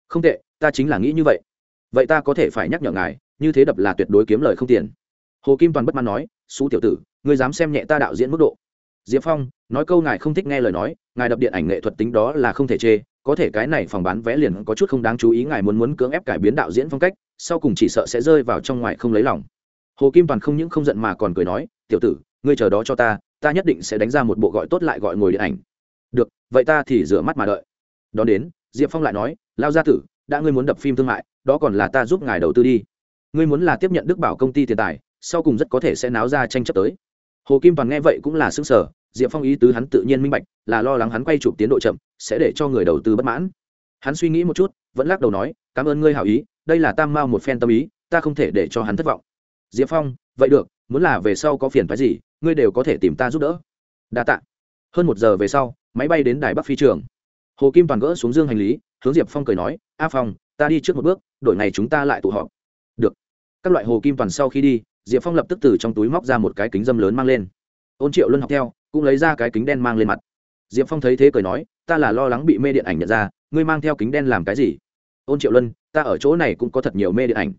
Không tệ, ta chính là nghĩ như vậy. Vậy ta có thể phải nhắc nhở ngài, như thế đập là tuyệt đối kiếm lời không tiền hồ kim toàn bất mãn nói xú tiểu tử, ngươi dám xem nhẹ ta đạo diễn mức độ. Diệp phong nói câu ngài không thích nghe lời nói, ngài đập điện ảnh nghệ thuật tính đó là không thể chê, có thể cái này phòng bán vé liền có chút không đáng chú ý, ngài muốn muốn cưỡng ép cải biến đạo diễn phong cách, sau cùng chỉ sợ sẽ rơi vào trong ngoài không lấy lòng. Hồ kim toàn không những không giận mà còn cười nói, tiểu tử, ngươi chờ đó cho ta ta nhất định sẽ đánh ra một bộ gọi tốt lại gọi ngồi điện ảnh. Được, vậy ta thì rửa mắt mà đợi. Đón đến, diệp phong lại nói, lao gia tử, đã ngươi muốn đập phim thương mại, đó còn là ta giúp ngài đầu tư đi. Ngươi muốn là tiếp nhận đức bảo công ty tiền tài sau cùng rất có thể sẽ náo ra tranh chấp tới. Hồ kim toàn nghe vậy cũng là xứng sở diệp phong ý tứ hắn tự nhiên minh bạch, là lo lắng hắn quay chụp tiến độ chậm, sẽ để cho người đầu tư bất mãn. Hắn suy nghĩ một chút, vẫn lắc đầu nói, cảm ơn ngươi hảo ý, đây là tam mao một phen tâm ý, ta không thể để cho hắn thất vọng. Diệp phong, vậy được, muốn là về sau có phiền phái gì, ngươi đều có thể tìm ta giúp đỡ. Đa t ạ hơn một giờ về sau, máy bay đến đài bắc phi trường. Hồ kim toàn gỡ xuống dương hành lý, hướng diệp phong cười nói, a phong, ta đi trước một bước, đổi ngày chúng ta lại tụ họp. Được. Các loại hồ kim toàn sau khi đi diệp phong lập tức từ trong túi móc ra một cái kính dâm lớn mang lên. Ôn triệu luân học theo, cũng lấy ra cái kính đen mang lên mặt. Diệp phong thấy thế cười nói, ta là lo lắng bị mê điện ảnh nhận ra, ngươi mang theo kính đen làm cái gì? Ôn triệu luân, ta ở chỗ này cũng có thật nhiều mê điện ảnh.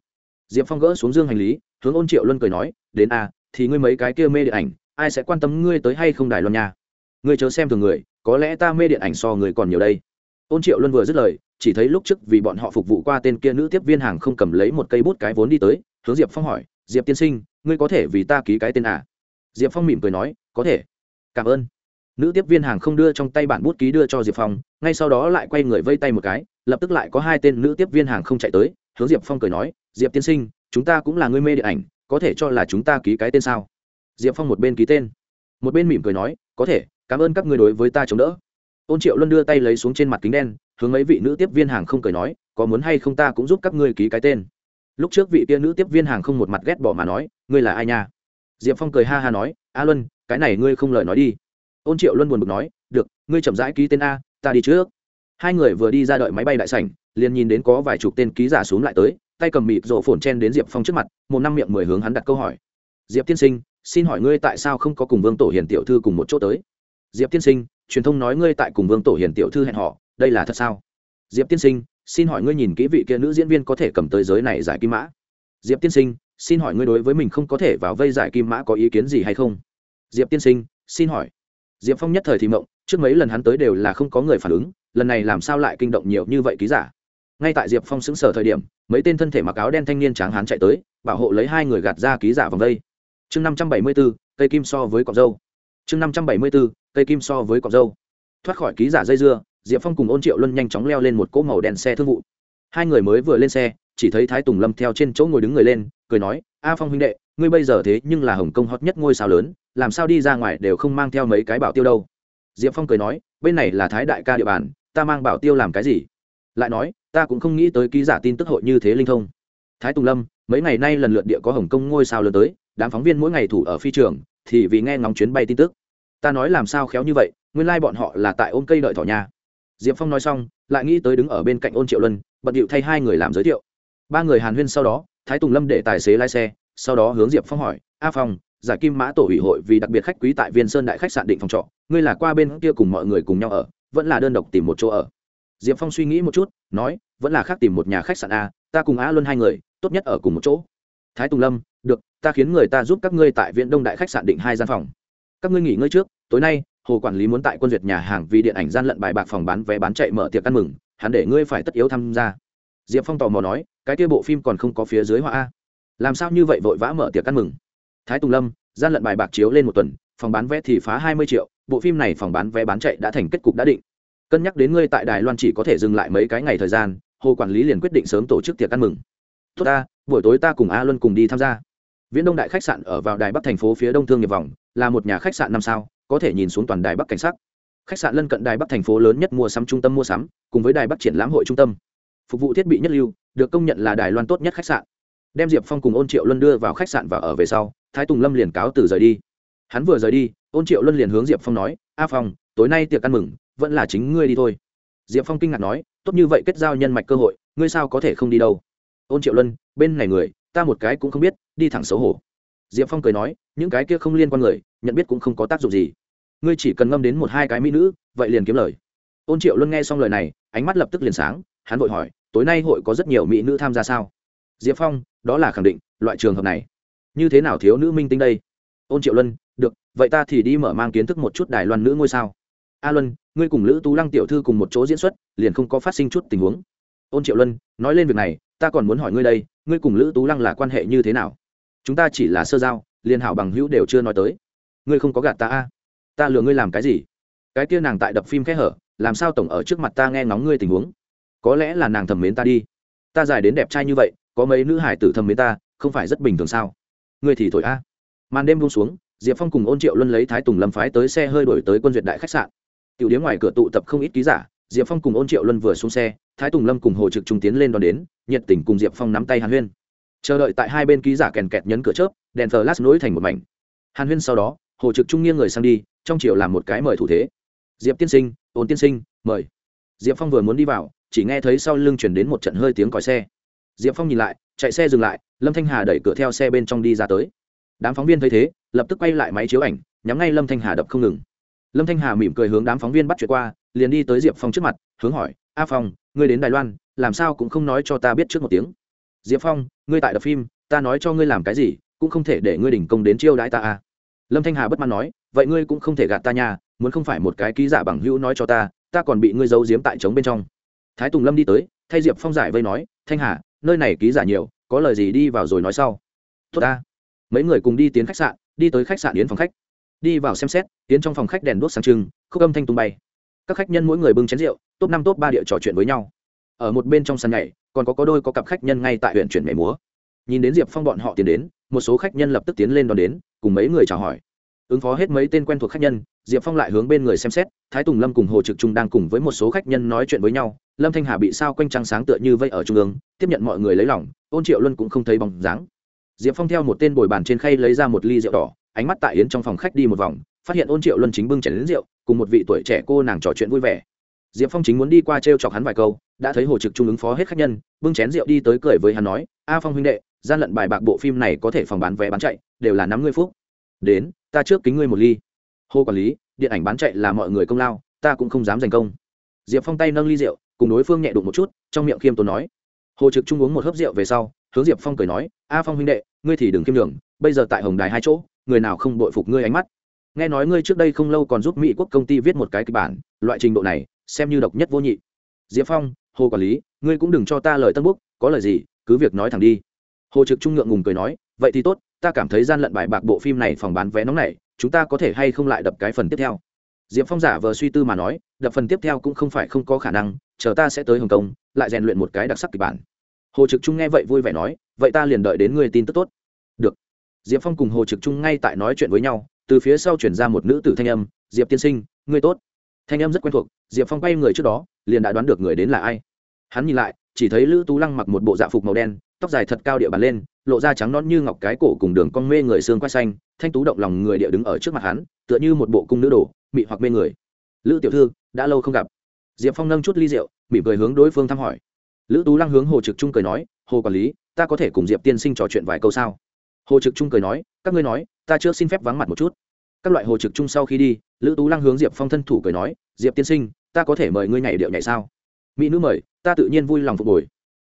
Diệp phong gỡ xuống dương hành lý, hướng ôn triệu luân cười nói, đến a thì ngươi mấy cái kia mê điện ảnh, ai sẽ quan tâm ngươi tới hay không đài loan nha? Ngươi chớ xem thường người, có lẽ ta mê điện ảnh so người còn nhiều đây. Ôn triệu luân vừa dứt lời, chỉ thấy lúc trước vì bọn họ phục vụ qua tên kia nữ tiếp viên hàng không cầm lấy một cây bút cái vốn đi tới, hướng diệp phong hỏi diệp tiên sinh, ngươi có thể vì ta ký cái tên à? diệp phong mỉm cười nói, có thể. Cảm ơn. Nữ tiếp viên hàng không đưa trong tay bản bút ký đưa cho diệp phong, ngay sau đó lại quay người vây tay một cái, lập tức lại có hai tên nữ tiếp viên hàng không chạy tới, hướng diệp phong cười nói, diệp tiên sinh, chúng ta cũng là người mê điện ảnh, có thể cho là chúng ta ký cái tên sao? Diệp phong một bên ký tên, một bên mỉm cười nói, có thể, cảm ơn các người đối với ta chống đỡ. Ôn triệu luân đưa tay lấy xuống trên mặt kính đen, hướng mấy vị nữ tiếp viên hàng không cười nói, có muốn hay không ta cũng giúp các ngươi ký cái tên lúc trước vị kia nữ tiếp viên hàng không một mặt ghét bỏ mà nói, ngươi là ai nha? Diệp phong cười ha ha nói, a luân, cái này ngươi không lời nói đi. Ôn triệu luân buồn bực nói, được, ngươi chậm rãi ký tên a, ta đi trước. Hai người vừa đi ra đợi máy bay đại sảnh, liền nhìn đến có vài chục tên ký giả xuống lại tới, tay cầm mịt rộ phồn chen đến diệp phong trước mặt, một năm miệng mười hướng hắn đặt câu hỏi. Diệp tiên sinh, xin hỏi ngươi tại sao không có cùng vương tổ hiền tiểu thư cùng một chỗ tới? Diệp tiên sinh, truyền thông nói ngươi tại cùng vương tổ hiền tiểu thư hẹn họ đây là thật sao? Diệp tiên sinh xin hỏi ngươi nhìn kỹ vị kia nữ diễn viên có thể cầm tới giới này giải kim mã? Diệp tiên sinh, xin hỏi ngươi đối với mình không có thể vào vây giải kim mã có ý kiến gì hay không? Diệp tiên sinh, xin hỏi. Diệp phong nhất thời thì mộng, trước mấy lần hắn tới đều là không có người phản ứng, lần này làm sao lại kinh động nhiều như vậy ký giả? Ngay tại diệp phong xứng sở thời điểm, mấy tên thân thể mặc áo đen thanh niên tráng hán chạy tới, bảo hộ lấy hai người gạt ra ký giả vòng đây. Chương năm trăm bảy mươi bốn cây kim so với cọc dâu. Chương năm trăm bảy mươi bốn cây kim so với cọc dâu. Thoát khỏi ký giả dây dưa diệp phong cùng ôn triệu luân nhanh chóng leo lên một cỗ màu đèn xe thương vụ. Hai người mới vừa lên xe, chỉ thấy thái tùng lâm theo trên chỗ ngồi đứng người lên, cười nói, a phong huynh đệ, ngươi bây giờ thế nhưng là hồng kông hot nhất ngôi sao lớn, làm sao đi ra ngoài đều không mang theo mấy cái bảo tiêu đâu. Diệp phong cười nói, bên này là thái đại ca địa bàn, ta mang bảo tiêu làm cái gì? Lại nói, ta cũng không nghĩ tới ký giả tin tức hội như thế linh thông. Thái tùng lâm, mấy ngày nay lần lượt địa có hồng kông ngôi sao lớn tới, đám phóng viên mỗi ngày thủ ở phi trường, thì vì nghe ngóng chuyến bay tin tức. Ta nói làm sao khéo như vậy, nguyên lai bọn họ là tại ôm cây đợi thỏ nhà diệp phong nói xong, lại nghĩ tới đứng ở bên cạnh ôn triệu luân, bận điệu thay hai người làm giới thiệu. Ba người hàn huyên sau đó, thái tùng lâm để tài xế lái xe, sau đó hướng diệp phong hỏi, a phong, giải kim mã tổ ủy hội vì đặc biệt khách quý tại viên sơn đại khách sạn định phòng trọ, ngươi là qua bên kia cùng mọi người cùng nhau ở, vẫn là đơn độc tìm một chỗ ở? Diệp phong suy nghĩ một chút, nói, vẫn là khác tìm một nhà khách sạn a, ta cùng a luân hai người, tốt nhất ở cùng một chỗ. Thái tùng lâm, được, ta khiến người ta giúp các ngươi tại viện đông đại khách sạn định hai gian phòng. Các ngươi nghỉ ngơi trước, tối nay hồ quản lý muốn tại quân duyệt nhà hàng vì điện ảnh gian lận bài bạc phòng bán vé bán chạy mở tiệc ăn mừng, hắn để ngươi phải tất yếu tham gia. Diệp phong tò mò nói, cái kia bộ phim còn không có phía dưới họa a. Làm sao như vậy vội vã mở tiệc ăn mừng? Thái tùng lâm, gian lận bài bạc chiếu lên một tuần, phòng bán vé thì phá hai mươi triệu, bộ phim này phòng bán vé bán chạy đã thành kết cục đã định. Cân nhắc đến ngươi tại đài loan chỉ có thể dừng lại mấy cái ngày thời gian, hồ quản lý liền quyết định sớm tổ chức tiệc ăn mừng. Tốt ta, buổi tối ta cùng a luân cùng đi tham gia. Viễn đông đại khách sạn ở vào đài bắc thành phố phía đông thương nghiệp vòng, là một nhà khách sạn năm sao có thể nhìn xuống toàn đài bắc cảnh sắc. Khách sạn lân cận đài bắc thành phố lớn nhất mua sắm trung tâm mua sắm, cùng với đài bắc triển lãm hội trung tâm. Phục vụ thiết bị nhất lưu, được công nhận là đài loan tốt nhất khách sạn. Đem diệp phong cùng ôn triệu luân đưa vào khách sạn và ở về sau, thái tùng lâm liền cáo từ rời đi. Hắn vừa rời đi, ôn triệu luân liền hướng diệp phong nói, a phong, tối nay tiệc ăn mừng, vẫn là chính ngươi đi thôi. Diệp phong kinh ngạc nói, tốt như vậy kết giao nhân mạch cơ hội, ngươi sao có thể không đi đâu? Ôn triệu luân, bên này người, ta một cái cũng không biết, đi thẳng xấu hổ. Diệp phong cười nói, những cái kia không liên quan người nhận biết cũng không có tác dụng gì. Ngươi chỉ cần ngâm đến một hai cái mỹ nữ, vậy liền kiếm lời. Ôn triệu luân nghe xong lời này, ánh mắt lập tức liền sáng, hắn vội hỏi, tối nay hội có rất nhiều mỹ nữ tham gia sao? Diệp phong, đó là khẳng định, loại trường hợp này. Như thế nào thiếu nữ minh tinh đây? Ôn triệu luân, được, vậy ta thì đi mở mang kiến thức một chút đài loan nữ ngôi sao. A luân, ngươi cùng lữ tú lăng tiểu thư cùng một chỗ diễn xuất, liền không có phát sinh chút tình huống. Ôn triệu luân, nói lên việc này, ta còn muốn hỏi ngươi đây, ngươi cùng lữ tú lăng là quan hệ như thế nào? Chúng ta chỉ là sơ giao, liền hảo bằng hữu đều chưa nói tới ngươi không có gạt ta a? Ta lừa ngươi làm cái gì? Cái kia nàng tại đập phim khẽ hở, làm sao tổng ở trước mặt ta nghe ngóng ngươi tình huống? Có lẽ là nàng thầm mến ta đi. Ta dài đến đẹp trai như vậy, có mấy nữ hải tử thầm mến ta, không phải rất bình thường sao? Ngươi thì thổi a. Màn đêm buông xuống, diệp phong cùng ôn triệu luân lấy thái tùng lâm phái tới xe hơi đổi tới quân duyệt đại khách sạn. Tiểu điếm ngoài cửa tụ tập không ít ký giả, diệp phong cùng ôn triệu luân vừa xuống xe, thái tùng lâm cùng hồ trực trung tiến lên đón đến, nhiệt tình cùng diệp phong nắm tay hàn huyên. Chờ đợi tại hai bên ký giả kèn kẹt nhấn cửa chớp, đèn thờ lát nối thành một mảnh. Hàn huyên sau đó hồ trực trung nghiêng người sang đi, trong triệu làm một cái mời thủ thế. Diệp tiên sinh ôn tiên sinh, mời. Diệp phong vừa muốn đi vào, chỉ nghe thấy sau lưng chuyển đến một trận hơi tiếng còi xe. Diệp phong nhìn lại, chạy xe dừng lại, lâm thanh hà đẩy cửa theo xe bên trong đi ra tới. Đám phóng viên thấy thế, lập tức quay lại máy chiếu ảnh, nhắm ngay lâm thanh hà đập không ngừng. Lâm thanh hà mỉm cười hướng đám phóng viên bắt chuyện qua, liền đi tới diệp phong trước mặt, hướng hỏi, a phong, ngươi đến đài loan, làm sao cũng không nói cho ta biết trước một tiếng? Diệp phong, ngươi tại đập phim, ta nói cho ngươi làm cái gì, cũng không thể để ngươi đỉnh công đến chiêu đãi ta a lâm thanh hà bất mãn nói vậy ngươi cũng không thể gạt ta nhà, muốn không phải một cái ký giả bằng hữu nói cho ta ta còn bị ngươi giấu giếm tại trống bên trong. Thái tùng lâm đi tới thay diệp phong giải vây nói thanh hà nơi này ký giả nhiều có lời gì đi vào rồi nói sau. Tốt ta. Mấy người cùng đi tiến khách sạn đi tới khách sạn yến phòng khách. Đi vào xem xét Tiến trong phòng khách đèn đuốc sáng trưng khúc âm thanh tung bay. Các khách nhân mỗi người bưng chén rượu top năm top ba địa trò chuyện với nhau. Ở một bên trong sân nhảy còn có có đôi có cặp khách nhân ngay tại huyện chuyển mẻ múa. Nhìn đến diệp phong bọn họ tiến đến một số khách nhân lập tức tiến lên đón đến cùng mấy người chào hỏi. Ứng phó hết mấy tên quen thuộc khách nhân, diệp phong lại hướng bên người xem xét, thái tùng lâm cùng hồ trực trung đang cùng với một số khách nhân nói chuyện với nhau, lâm thanh hà bị sao quanh trăng sáng tựa như vây ở trung ương, tiếp nhận mọi người lấy lòng, ôn triệu luân cũng không thấy bóng dáng. Diệp phong theo một tên bồi bàn trên khay lấy ra một ly rượu đỏ, ánh mắt tại yến trong phòng khách đi một vòng, phát hiện ôn triệu luân chính bưng chảy đến rượu, cùng một vị tuổi trẻ cô nàng trò chuyện vui vẻ. Diệp phong chính muốn đi qua t r e o chọc hắn vài câu, đã thấy hồ trực trung ứng phó hết khách nhân, bưng chén rượu đi tới cười với hắn nói, a phong huynh đệ gian lận bài bạc bộ phim này có thể phòng bán vé bán chạy, đều là nắm ngươi phúc đến, ta trước kính ngươi một ly. Hồ quản lý, điện ảnh bán chạy là mọi người công lao, ta cũng không dám giành công. Diệp phong tay nâng ly rượu, cùng đối phương nhẹ đụng một chút, trong miệng khiêm tốn nói. Hồ trực trung uống một hớp rượu về sau, hướng diệp phong cười nói, a phong huynh đệ, ngươi thì đừng khiêm đường bây giờ tại hồng đài hai chỗ, người nào không đội phục ngươi ánh mắt? Nghe nói ngươi trước đây không lâu còn giúp mỹ quốc công ty viết một cái kịch bản, loại trình độ này, xem như độc nhất vô nhị. Diệp phong, hồ quản lý, ngươi cũng đừng cho ta lời tân búc, có lời gì, cứ việc nói thẳng đi hồ trực trung ngượng ngùng cười nói, vậy thì tốt, ta cảm thấy gian lận bài bạc bộ phim này phòng bán vé nóng này, chúng ta có thể hay không lại đập cái phần tiếp theo? Diệp phong giả vờ suy tư mà nói, đập phần tiếp theo cũng không phải không có khả năng, chờ ta sẽ tới hồng kông, lại rèn luyện một cái đặc sắc kịch bản. Hồ trực trung nghe vậy vui vẻ nói, vậy ta liền đợi đến người tin tức tốt. Được. Diệp phong cùng hồ trực trung ngay tại nói chuyện với nhau, từ phía sau chuyển ra một nữ tử thanh âm, diệp tiên sinh, ngươi tốt. Thanh âm rất quen thuộc, diệp phong quay người trước đó, liền đã đoán được người đến là ai. Hắn nhìn lại, chỉ thấy lữ tú lăng mặc một bộ dạ phục màu đen tóc dài thật cao địa bàn lên, lộ ra trắng non như ngọc cái cổ cùng đường con mê người xương quay xanh, thanh tú động lòng người địa đứng ở trước mặt hắn, tựa như một bộ cung nữ đồ, mị hoặc mê người. Lữ tiểu thư, đã lâu không gặp. Diệp phong nâng chút ly rượu, mỉm cười hướng đối phương thăm hỏi. Lữ tú lăng hướng hồ trực trung cười nói, hồ quản lý, ta có thể cùng diệp tiên sinh trò chuyện vài câu sao? Hồ trực trung cười nói, các ngươi nói, ta chưa xin phép vắng mặt một chút. Các loại hồ trực trung sau khi đi, lữ tú lăng hướng diệp phong thân thủ cười nói, diệp tiên sinh, ta có thể mời ngươi nhảy điệu nhảy sao? Mỹ nữ mời, ta tự nhiên vui lòng phục hồi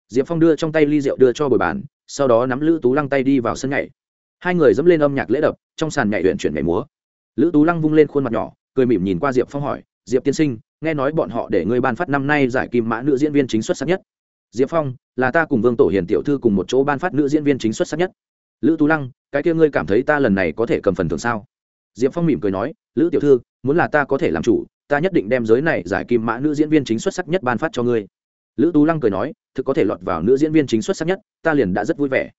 diệp phong đưa trong tay ly rượu đưa cho bồi bàn, sau đó nắm lữ tú lăng tay đi vào sân nhảy. Hai người dẫm lên âm nhạc lễ đập, trong sàn nhảy huyện chuyển nhảy múa. Lữ tú lăng vung lên khuôn mặt nhỏ, cười mỉm nhìn qua diệp phong hỏi, diệp tiên sinh, nghe nói bọn họ để ngươi ban phát năm nay giải kim mã nữ diễn viên chính xuất sắc nhất. Diệp phong, là ta cùng vương tổ hiền tiểu thư cùng một chỗ ban phát nữ diễn viên chính xuất sắc nhất. Lữ tú lăng, cái kia ngươi cảm thấy ta lần này có thể cầm phần thưởng sao? Diệp phong mỉm cười nói, lữ tiểu thư, muốn là ta có thể làm chủ, ta nhất định đem giới này giải kim mã nữ diễn viên chính xuất sắc nhất ban phát cho ngươi lữ tú lăng cười nói, thực có thể lọt vào nữ diễn viên chính xuất sắc nhất, ta liền đã rất vui vẻ.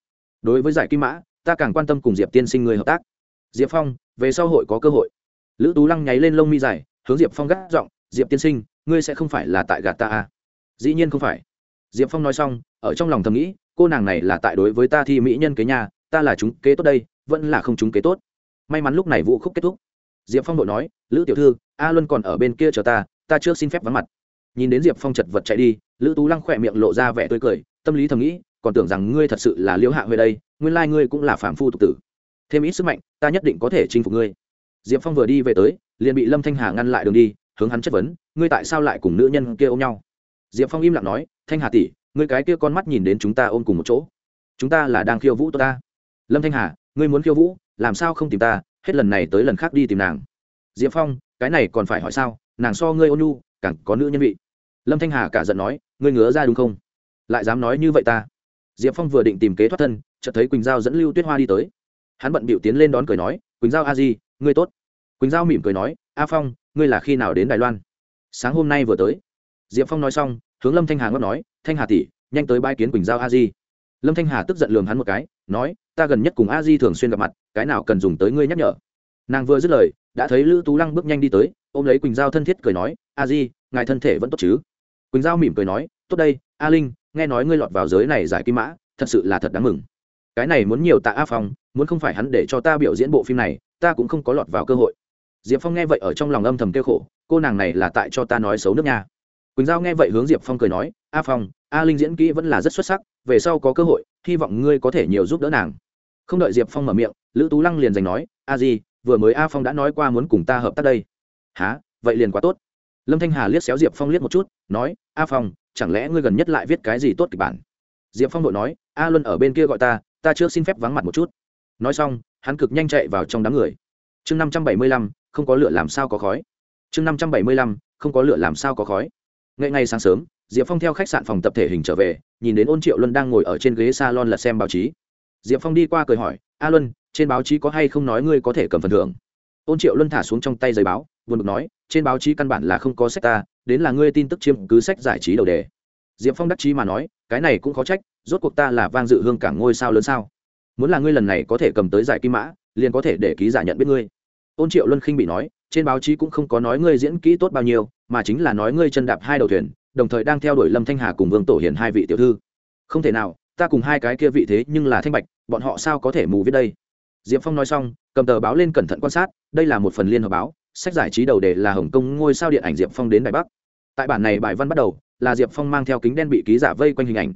Đối với giải kim mã, ta càng quan tâm cùng diệp tiên sinh người hợp tác. Diệp phong, về sau hội có cơ hội. Lữ tú lăng nháy lên lông mi dài, hướng diệp phong gác giọng, diệp tiên sinh, ngươi sẽ không phải là tại gạt ta à? dĩ nhiên không phải. Diệp phong nói xong, ở trong lòng thầm nghĩ, cô nàng này là tại đối với ta thi mỹ nhân kế nhà ta là chúng kế tốt đây, vẫn là không chúng kế tốt. May mắn lúc này vũ khúc kết thúc. Diệp phong đội nói, lữ tiểu thư, a luân còn ở bên kia chờ ta ta chưa xin phép vắng mặt nhìn đến diệp phong chật vật chạy đi, lữ tú lăng khỏe miệng lộ ra vẻ tươi cười, tâm lý thầm nghĩ, còn tưởng rằng ngươi thật sự là liễu hạ huệ đây, nguyên lai ngươi cũng là phạm phu tục tử. Thêm ít sức mạnh, ta nhất định có thể chinh phục ngươi. Diệp phong vừa đi về tới, liền bị lâm thanh hà ngăn lại đường đi, hướng hắn chất vấn, ngươi tại sao lại cùng nữ nhân kia ôm nhau? Diệp phong im lặng nói, thanh hà tỷ, ngươi cái kia con mắt nhìn đến chúng ta ôm cùng một chỗ. Chúng ta là đang khiêu vũ tốt ta. Lâm thanh hà, ngươi muốn khiêu vũ, làm sao không tìm ta, hết lần này tới lần khác đi tìm nàng. Diệp phong, cái này còn phải hỏi sao, nàng so ngươi ôn nhu càng có nữ nhân vị. Lâm thanh hà cả giận nói, ngươi ngứa ra đúng không? Lại dám nói như vậy ta? Diệp phong vừa định tìm kế thoát thân, chợt thấy quỳnh giao dẫn lưu tuyết hoa đi tới. Hắn bận bịu tiến lên đón cười nói, quỳnh giao a di, ngươi tốt. Quỳnh giao mỉm cười nói, a phong, ngươi là khi nào đến đài loan? Sáng hôm nay vừa tới. Diệp phong nói xong, hướng lâm thanh hà ngót nói, thanh hà tỷ, nhanh tới bãi kiến quỳnh giao a di. Lâm thanh hà tức giận lường hắn một cái, nói, ta gần nhất cùng a di thường xuyên gặp mặt, cái nào cần dùng tới ngươi nhắc nhở? Nàng vừa dứt lời đã thấy lữ tú lăng bước nhanh đi tới, ôm lấy quỳnh giao thân thiết cười nói, a di, ngài thân thể vẫn tốt chứ? Quỳnh giao mỉm cười nói, tốt đây, a linh, nghe nói ngươi lọt vào giới này giải kim mã, thật sự là thật đáng mừng. Cái này muốn nhiều tạ a phong, muốn không phải hắn để cho ta biểu diễn bộ phim này, ta cũng không có lọt vào cơ hội. Diệp phong nghe vậy ở trong lòng âm thầm kêu khổ, cô nàng này là tại cho ta nói xấu nước nhà quỳnh giao nghe vậy hướng diệp phong cười nói, a phong, a linh diễn kỹ vẫn là rất xuất sắc, về sau có cơ hội, hy vọng ngươi có thể nhiều giúp đỡ nàng. Không đợi diệp phong mở miệng, lữ tú lăng liền giành nói, a di vừa mới a phong đã nói qua muốn cùng ta hợp tác đây. Há vậy liền quá tốt. Lâm thanh hà liếc xéo diệp phong liếc một chút, nói, a phong, chẳng lẽ ngươi gần nhất lại viết cái gì tốt kịch bản? Diệp phong đội nói, a luân ở bên kia gọi ta ta chưa xin phép vắng mặt một chút. Nói xong, hắn cực nhanh chạy vào trong đám người. Chương năm trăm bảy mươi lăm, không có lửa làm sao có khói. Chương năm trăm bảy mươi lăm, không có lửa làm sao có khói. Ngay ngay sáng sớm, diệp phong theo khách sạn phòng tập thể hình trở về, nhìn đến ôn triệu luân đang ngồi ở trên ghế s a lon lật xem báo chí. Diệp phong đi qua cười hỏi, a luân trên báo chí có hay không nói ngươi có thể cầm phần thưởng? Ôn triệu luân thả xuống trong tay giấy báo, buồn bực nói, trên báo chí căn bản là không có sách ta, đến là ngươi tin tức chiếm cứ sách giải trí đầu đề. Diệp phong đắc chí mà nói, cái này cũng khó trách, rốt cuộc ta là vang dự hương cảng ngôi sao lớn sao? Muốn là ngươi lần này có thể cầm tới giải kim mã, liền có thể để ký giả nhận biết ngươi. Ôn triệu luân khinh bị nói, trên báo chí cũng không có nói ngươi diễn kỹ tốt bao nhiêu, mà chính là nói ngươi chân đạp hai đầu thuyền, đồng thời đang theo đuổi lâm thanh hà cùng vương tổ hiền hai vị tiểu thư. Không thể nào, ta cùng hai cái kia vị thế nhưng là thanh bạch, bọn họ sao có thể mù viết đây? Diệp phong nói xong, cầm tờ báo lên cẩn thận quan sát, đây là một phần liên hợp báo, sách giải trí đầu đề là hồng kông ngôi sao điện ảnh diệp phong đến đài bắc. Tại bản này bài văn bắt đầu, là diệp phong mang theo kính đen bị ký giả vây quanh hình ảnh.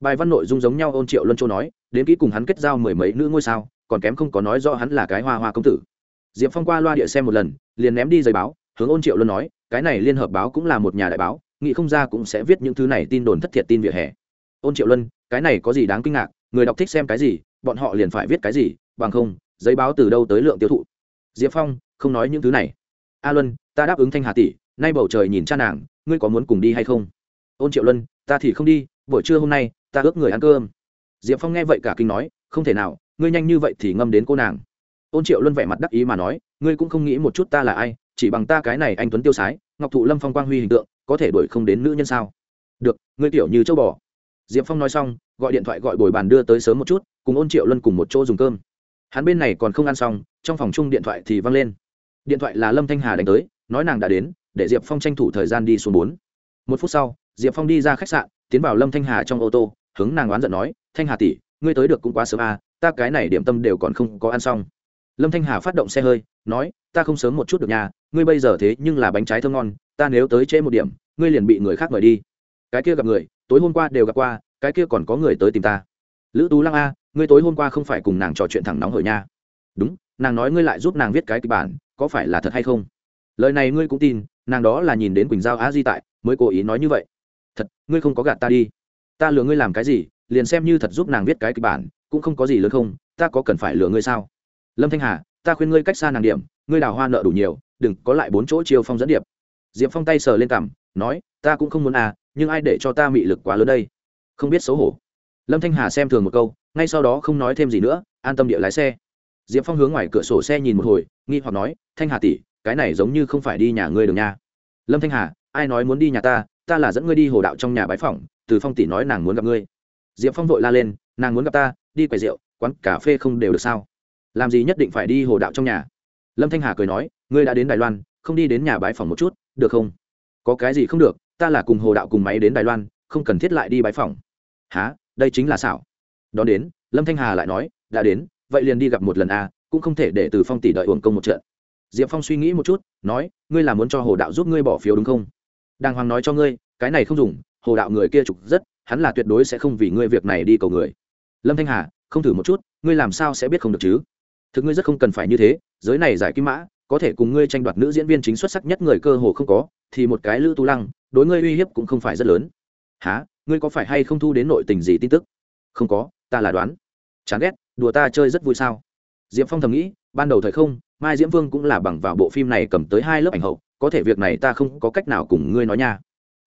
Bài văn nội dung giống nhau, ôn triệu luân châu nói, đến ký cùng hắn kết giao mười mấy nữ ngôi sao, còn kém không có nói rõ hắn là cái hoa hoa công tử. Diệp phong qua loa địa xem một lần, liền ném đi giấy báo, hướng ôn triệu luân nói, cái này liên hợp báo cũng là một nhà đại báo, nghĩ không ra cũng sẽ viết những thứ này tin đồn thất thiệt tin vỉa hè. Ôn triệu luân, cái này có gì đáng kinh ngạc? Người đọc thích xem cái gì, bọn họ liền phải viết cái gì, bằng không, giấy báo từ đâu tới lượng tiêu thụ. Diệp phong, không nói những thứ này. A luân, ta đáp ứng thanh hà tỷ, nay bầu trời nhìn cha nàng, ngươi có muốn cùng đi hay không? Ôn triệu luân, ta thì không đi, buổi trưa hôm nay, ta ước người ăn cơm. Diệp phong nghe vậy cả kinh nói, không thể nào, ngươi nhanh như vậy thì ngâm đến cô nàng. Ôn triệu luân vẻ mặt đắc ý mà nói, ngươi cũng không nghĩ một chút ta là ai, chỉ bằng ta cái này anh tuấn tiêu sái, ngọc thụ lâm phong quang huy hình tượng, có thể đuổi không đến nữ nhân sao? Được, ngươi kiểu như châu bò. Diệp phong nói xong gọi điện thoại gọi bồi bàn đưa tới sớm một chút, cùng ôn triệu luân cùng một chỗ dùng cơm. Hắn bên này còn không ăn xong, trong phòng chung điện thoại thì văng lên. Điện thoại là lâm thanh hà đánh tới, nói nàng đã đến, để diệp phong tranh thủ thời gian đi xuống bốn. Một phút sau, diệp phong đi ra khách sạn, tiến vào lâm thanh hà trong ô tô, hướng nàng oán giận nói, thanh hà tỷ, ngươi tới được cũng quá sớm à ta cái này điểm tâm đều còn không có ăn xong. Lâm thanh hà phát động xe hơi, nói, ta không sớm một chút được nhà, ngươi bây giờ thế nhưng là bánh trái thơm ngon, ta nếu tới trễ một điểm, ngươi liền bị người khác mời đi. Cái kia gặp người, tối hôm qua đều gặp qua cái kia còn có người tới tìm ta. Lữ tú lăng a, ngươi tối hôm qua không phải cùng nàng trò chuyện thẳng nóng hởi nha. Đúng, nàng nói ngươi lại giúp nàng viết cái kịch bản, có phải là thật hay không? Lời này ngươi cũng tin, nàng đó là nhìn đến quỳnh giao á di tại, mới cố ý nói như vậy. Thật, ngươi không có gạt ta đi. Ta lừa ngươi làm cái gì, liền xem như thật giúp nàng viết cái kịch bản, cũng không có gì lớn không, ta có cần phải lừa ngươi sao? Lâm thanh hà, ta khuyên ngươi cách xa nàng điểm, ngươi đào hoa nợ đủ nhiều, đừng có lại bốn chỗ chiêu phong dẫn điệp. Diệp phong tay sờ lên cằm, nói, ta cũng không muốn à nhưng ai để cho ta mị lực quá lớn đây? Không biết xấu hổ. Lâm thanh hà xem thường một câu, ngay sau đó không nói thêm gì nữa, an tâm địa lái xe. Diệp phong hướng ngoài cửa sổ xe nhìn một hồi, nghi hoặc nói, thanh hà tỷ, cái này giống như không phải đi nhà ngươi đường nha. Lâm thanh hà, ai nói muốn đi nhà ta? Ta là dẫn ngươi đi hồ đạo trong nhà bái phỏng, từ phong tỷ nói nàng muốn gặp ngươi. Diệp phong vội la lên, nàng muốn gặp ta, đi quầy rượu, quán cà phê không đều được sao? Làm gì nhất định phải đi hồ đạo trong nhà? Lâm thanh hà cười nói, ngươi đã đến đài loan, không đi đến nhà bái phỏng một chút, được không? Có cái gì không được, ta là cùng hồ đạo cùng máy đến đài loan, không cần thiết lại đi bái phỏng há đây chính là xảo. Đón đến lâm thanh hà lại nói đã đến vậy liền đi gặp một lần a à, cũng không thể để từ phong tỷ đợi uổng công một trận. Diệp phong suy nghĩ một chút nói ngươi là muốn cho hồ đạo giúp ngươi bỏ phiếu đúng không? Đàng hoàng nói cho ngươi cái này không dùng hồ đạo người kia trục rất hắn là tuyệt đối sẽ không vì ngươi việc này đi cầu người. Lâm thanh hà không thử một chút ngươi làm sao sẽ biết không được chứ? Thực ngươi rất không cần phải như thế giới này giải kim mã có thể cùng ngươi tranh đoạt nữ diễn viên chính xuất sắc nhất người cơ hồ không có thì một cái lữ tu lăng đối ngươi uy hiếp cũng không phải rất lớn. Há ngươi có phải hay không thu đến nội tình gì tin tức? Không có, ta là đoán. Chán ghét, đùa ta chơi rất vui sao? Diệp phong thầm nghĩ, ban đầu thời không, mai diễm vương cũng là bằng vào bộ phim này cầm tới hai lớp ảnh hậu, có thể việc này ta không có cách nào cùng ngươi nói nha.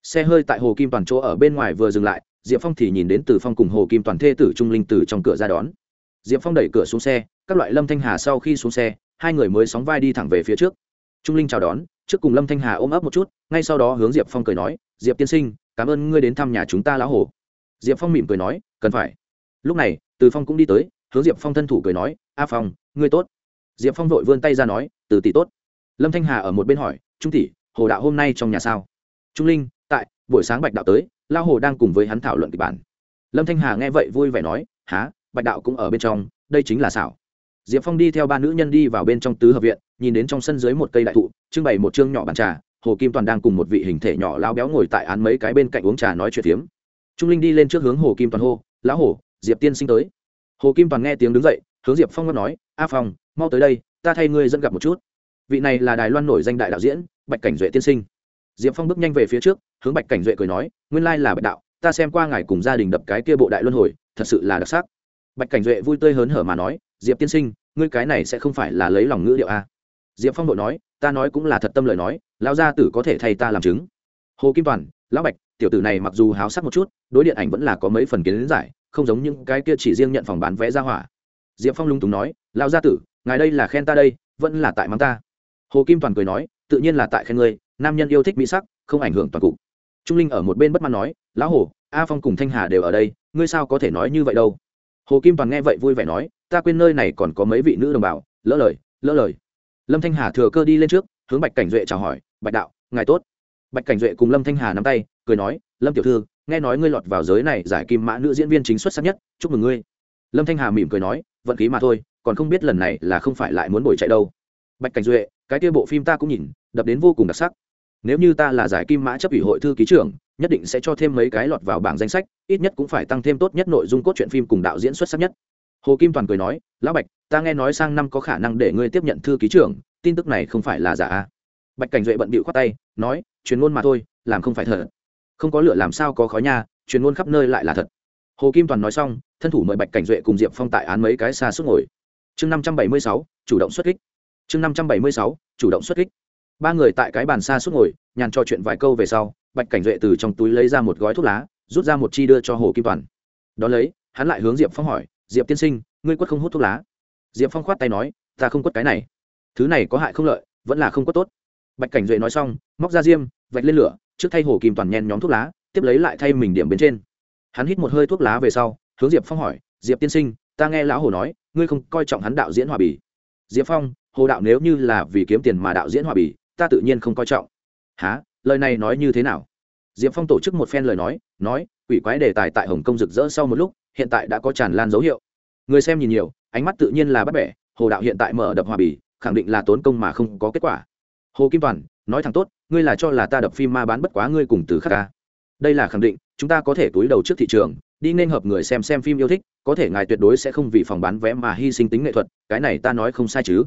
Xe hơi tại hồ kim toàn chỗ ở bên ngoài vừa dừng lại, diệp phong thì nhìn đến từ phong cùng hồ kim toàn thê tử trung linh từ trong cửa ra đón. Diệp phong đẩy cửa xuống xe, các loại lâm thanh hà sau khi xuống xe, hai người mới sóng vai đi thẳng về phía trước. Trung linh chào đón, trước cùng lâm thanh hà ôm ấp một chút, ngay sau đó hướng diệp phong cười nói, diệp tiên sinh cảm ơn ngươi đến thăm nhà chúng ta lão hồ. Diệp phong mỉm cười nói, cần phải. Lúc này, từ phong cũng đi tới, hướng diệp phong thân thủ cười nói, a phong, ngươi tốt. Diệp phong vội vươn tay ra nói, từ tỷ tốt. Lâm thanh hà ở một bên hỏi, trung tỷ, hồ đạo hôm nay trong nhà sao? Trung linh, tại, buổi sáng bạch đạo tới lao hồ đang cùng với hắn thảo luận kịch bản. Lâm thanh hà nghe vậy vui vẻ nói há bạch đạo cũng ở bên trong, đây chính là xảo. Diệp phong đi theo ba nữ nhân đi vào bên trong tứ hợp viện, nhìn đến trong sân dưới một cây đại thụ, trưng bày một chương nhỏ bàn trà hồ kim toàn đang cùng một vị hình thể nhỏ lao béo ngồi tại án mấy cái bên cạnh uống trà nói chuyện tiếm. trung linh đi lên trước hướng hồ kim toàn hô, lão hồ, diệp tiên sinh tới. Hồ kim toàn nghe tiếng đứng dậy, hướng diệp phong nói, a phong, mau tới đây, ta thay ngươi dẫn gặp một chút. Vị này là đài loan nổi danh đại đạo diễn, bạch cảnh duệ tiên sinh. Diệp phong bước nhanh về phía trước, hướng bạch cảnh duệ cười nói, nguyên lai là bạch đạo, ta xem qua ngài cùng gia đình đập cái kia bộ đại luân hồi, thật sự là đặc sắc. Bạch cảnh duệ vui tươi hớn hở mà nói, diệp tiên sinh, ngươi cái này sẽ không phải là lấy lòng ngữ điệu a. Diệp phong đội nói, ta nói cũng là thật tâm lời nói lão gia tử có thể thay ta làm chứng. Hồ kim toàn, lão bạch, tiểu tử này mặc dù háo sắc một chút, đối điện ảnh vẫn là có mấy phần kiến giải, không giống những cái kia chỉ riêng nhận phòng bán vé ra hỏa. Diệp phong lung túng nói, lão gia tử, ngài đây là khen ta đây, vẫn là tại mắng ta. Hồ kim toàn cười nói, tự nhiên là tại khen ngươi, nam nhân yêu thích mỹ sắc, không ảnh hưởng toàn cục. Trung linh ở một bên bất mãn nói, lão hồ, a phong cùng thanh hà đều ở đây, ngươi sao có thể nói như vậy đâu? Hồ kim toàn nghe vậy vui vẻ nói, ta quên nơi này còn có mấy vị nữ đồng bào, lỡ lời lỡ lời. Lâm thanh hà thừa cơ đi lên trước hướng bạch cảnh duệ chào hỏi, bạch đạo, ngài tốt. Bạch cảnh duệ cùng lâm thanh hà nắm tay, cười nói, lâm tiểu thư, nghe nói ngươi lọt vào giới này giải kim mã nữ diễn viên chính xuất sắc nhất, chúc mừng ngươi. Lâm thanh hà mỉm cười nói, vận khí mà thôi, còn không biết lần này là không phải lại muốn bồi chạy đâu. Bạch cảnh duệ, cái kia bộ phim ta cũng nhìn, đập đến vô cùng đặc sắc. Nếu như ta là giải kim mã chấp ủy hội thư ký trưởng, nhất định sẽ cho thêm mấy cái lọt vào bảng danh sách, ít nhất cũng phải tăng thêm tốt nhất nội dung cốt truyện phim cùng đạo diễn xuất sắc nhất. Hồ kim toàn cười nói, lão bạch, ta nghe nói sang năm có khả năng để ngươi tiếp nhận thư ký trưởng tin tức này không phải là giả bạch cảnh duệ bận bịu khoát tay, nói, truyền ngôn mà thôi, làm không phải thật. Không có lửa làm sao có khói nha, truyền ngôn khắp nơi lại là thật. Hồ kim toàn nói xong, thân thủ mời bạch cảnh duệ cùng diệp phong tại án mấy cái xa suốt ngồi. Chương năm trăm bảy mươi sáu, chủ động xuất kích. Chương năm trăm bảy mươi sáu, chủ động xuất kích. Ba người tại cái bàn xa suốt ngồi, nhàn trò chuyện vài câu về sau, bạch cảnh duệ từ trong túi lấy ra một gói thuốc lá, rút ra một chi đưa cho hồ kim toàn. Đón lấy, hắn lại hướng diệp phong hỏi, diệp tiên sinh, ngươi quất không hút thuốc lá? Diệp phong khoát tay nói, ta không quất cái này thứ này có hại không lợi, vẫn là không có tốt. Bạch cảnh duệ nói xong, móc ra diêm, vạch lên lửa, trước thay hồ kim toàn nhen nhóm thuốc lá, tiếp lấy lại thay mình điểm bên trên. Hắn hít một hơi thuốc lá về sau, hướng diệp phong hỏi, diệp tiên sinh, ta nghe lão hồ nói, ngươi không coi trọng hắn đạo diễn hòa bì. Diệp phong, hồ đạo nếu như là vì kiếm tiền mà đạo diễn hòa bì, ta tự nhiên không coi trọng. Há lời này nói như thế nào? Diệp phong tổ chức một phen lời nói nói, quỷ quái đề tài tại hồng kông rực rỡ sau một lúc, hiện tại đã có tràn lan dấu hiệu. Người xem nhìn nhiều, ánh mắt tự nhiên là bắt bẻ, hồ đạo hiện tại mở đập hòa bì khẳng định là tốn công mà không có kết quả. Hồ kim toàn, nói thẳng tốt, ngươi là cho là ta đập phim ma bán bất quá ngươi cùng từ khắc ca. Đây là khẳng định, chúng ta có thể túi đầu trước thị trường, đi nên hợp người xem xem phim yêu thích, có thể ngài tuyệt đối sẽ không vì phòng bán vé mà hy sinh tính nghệ thuật, cái này ta nói không sai chứ.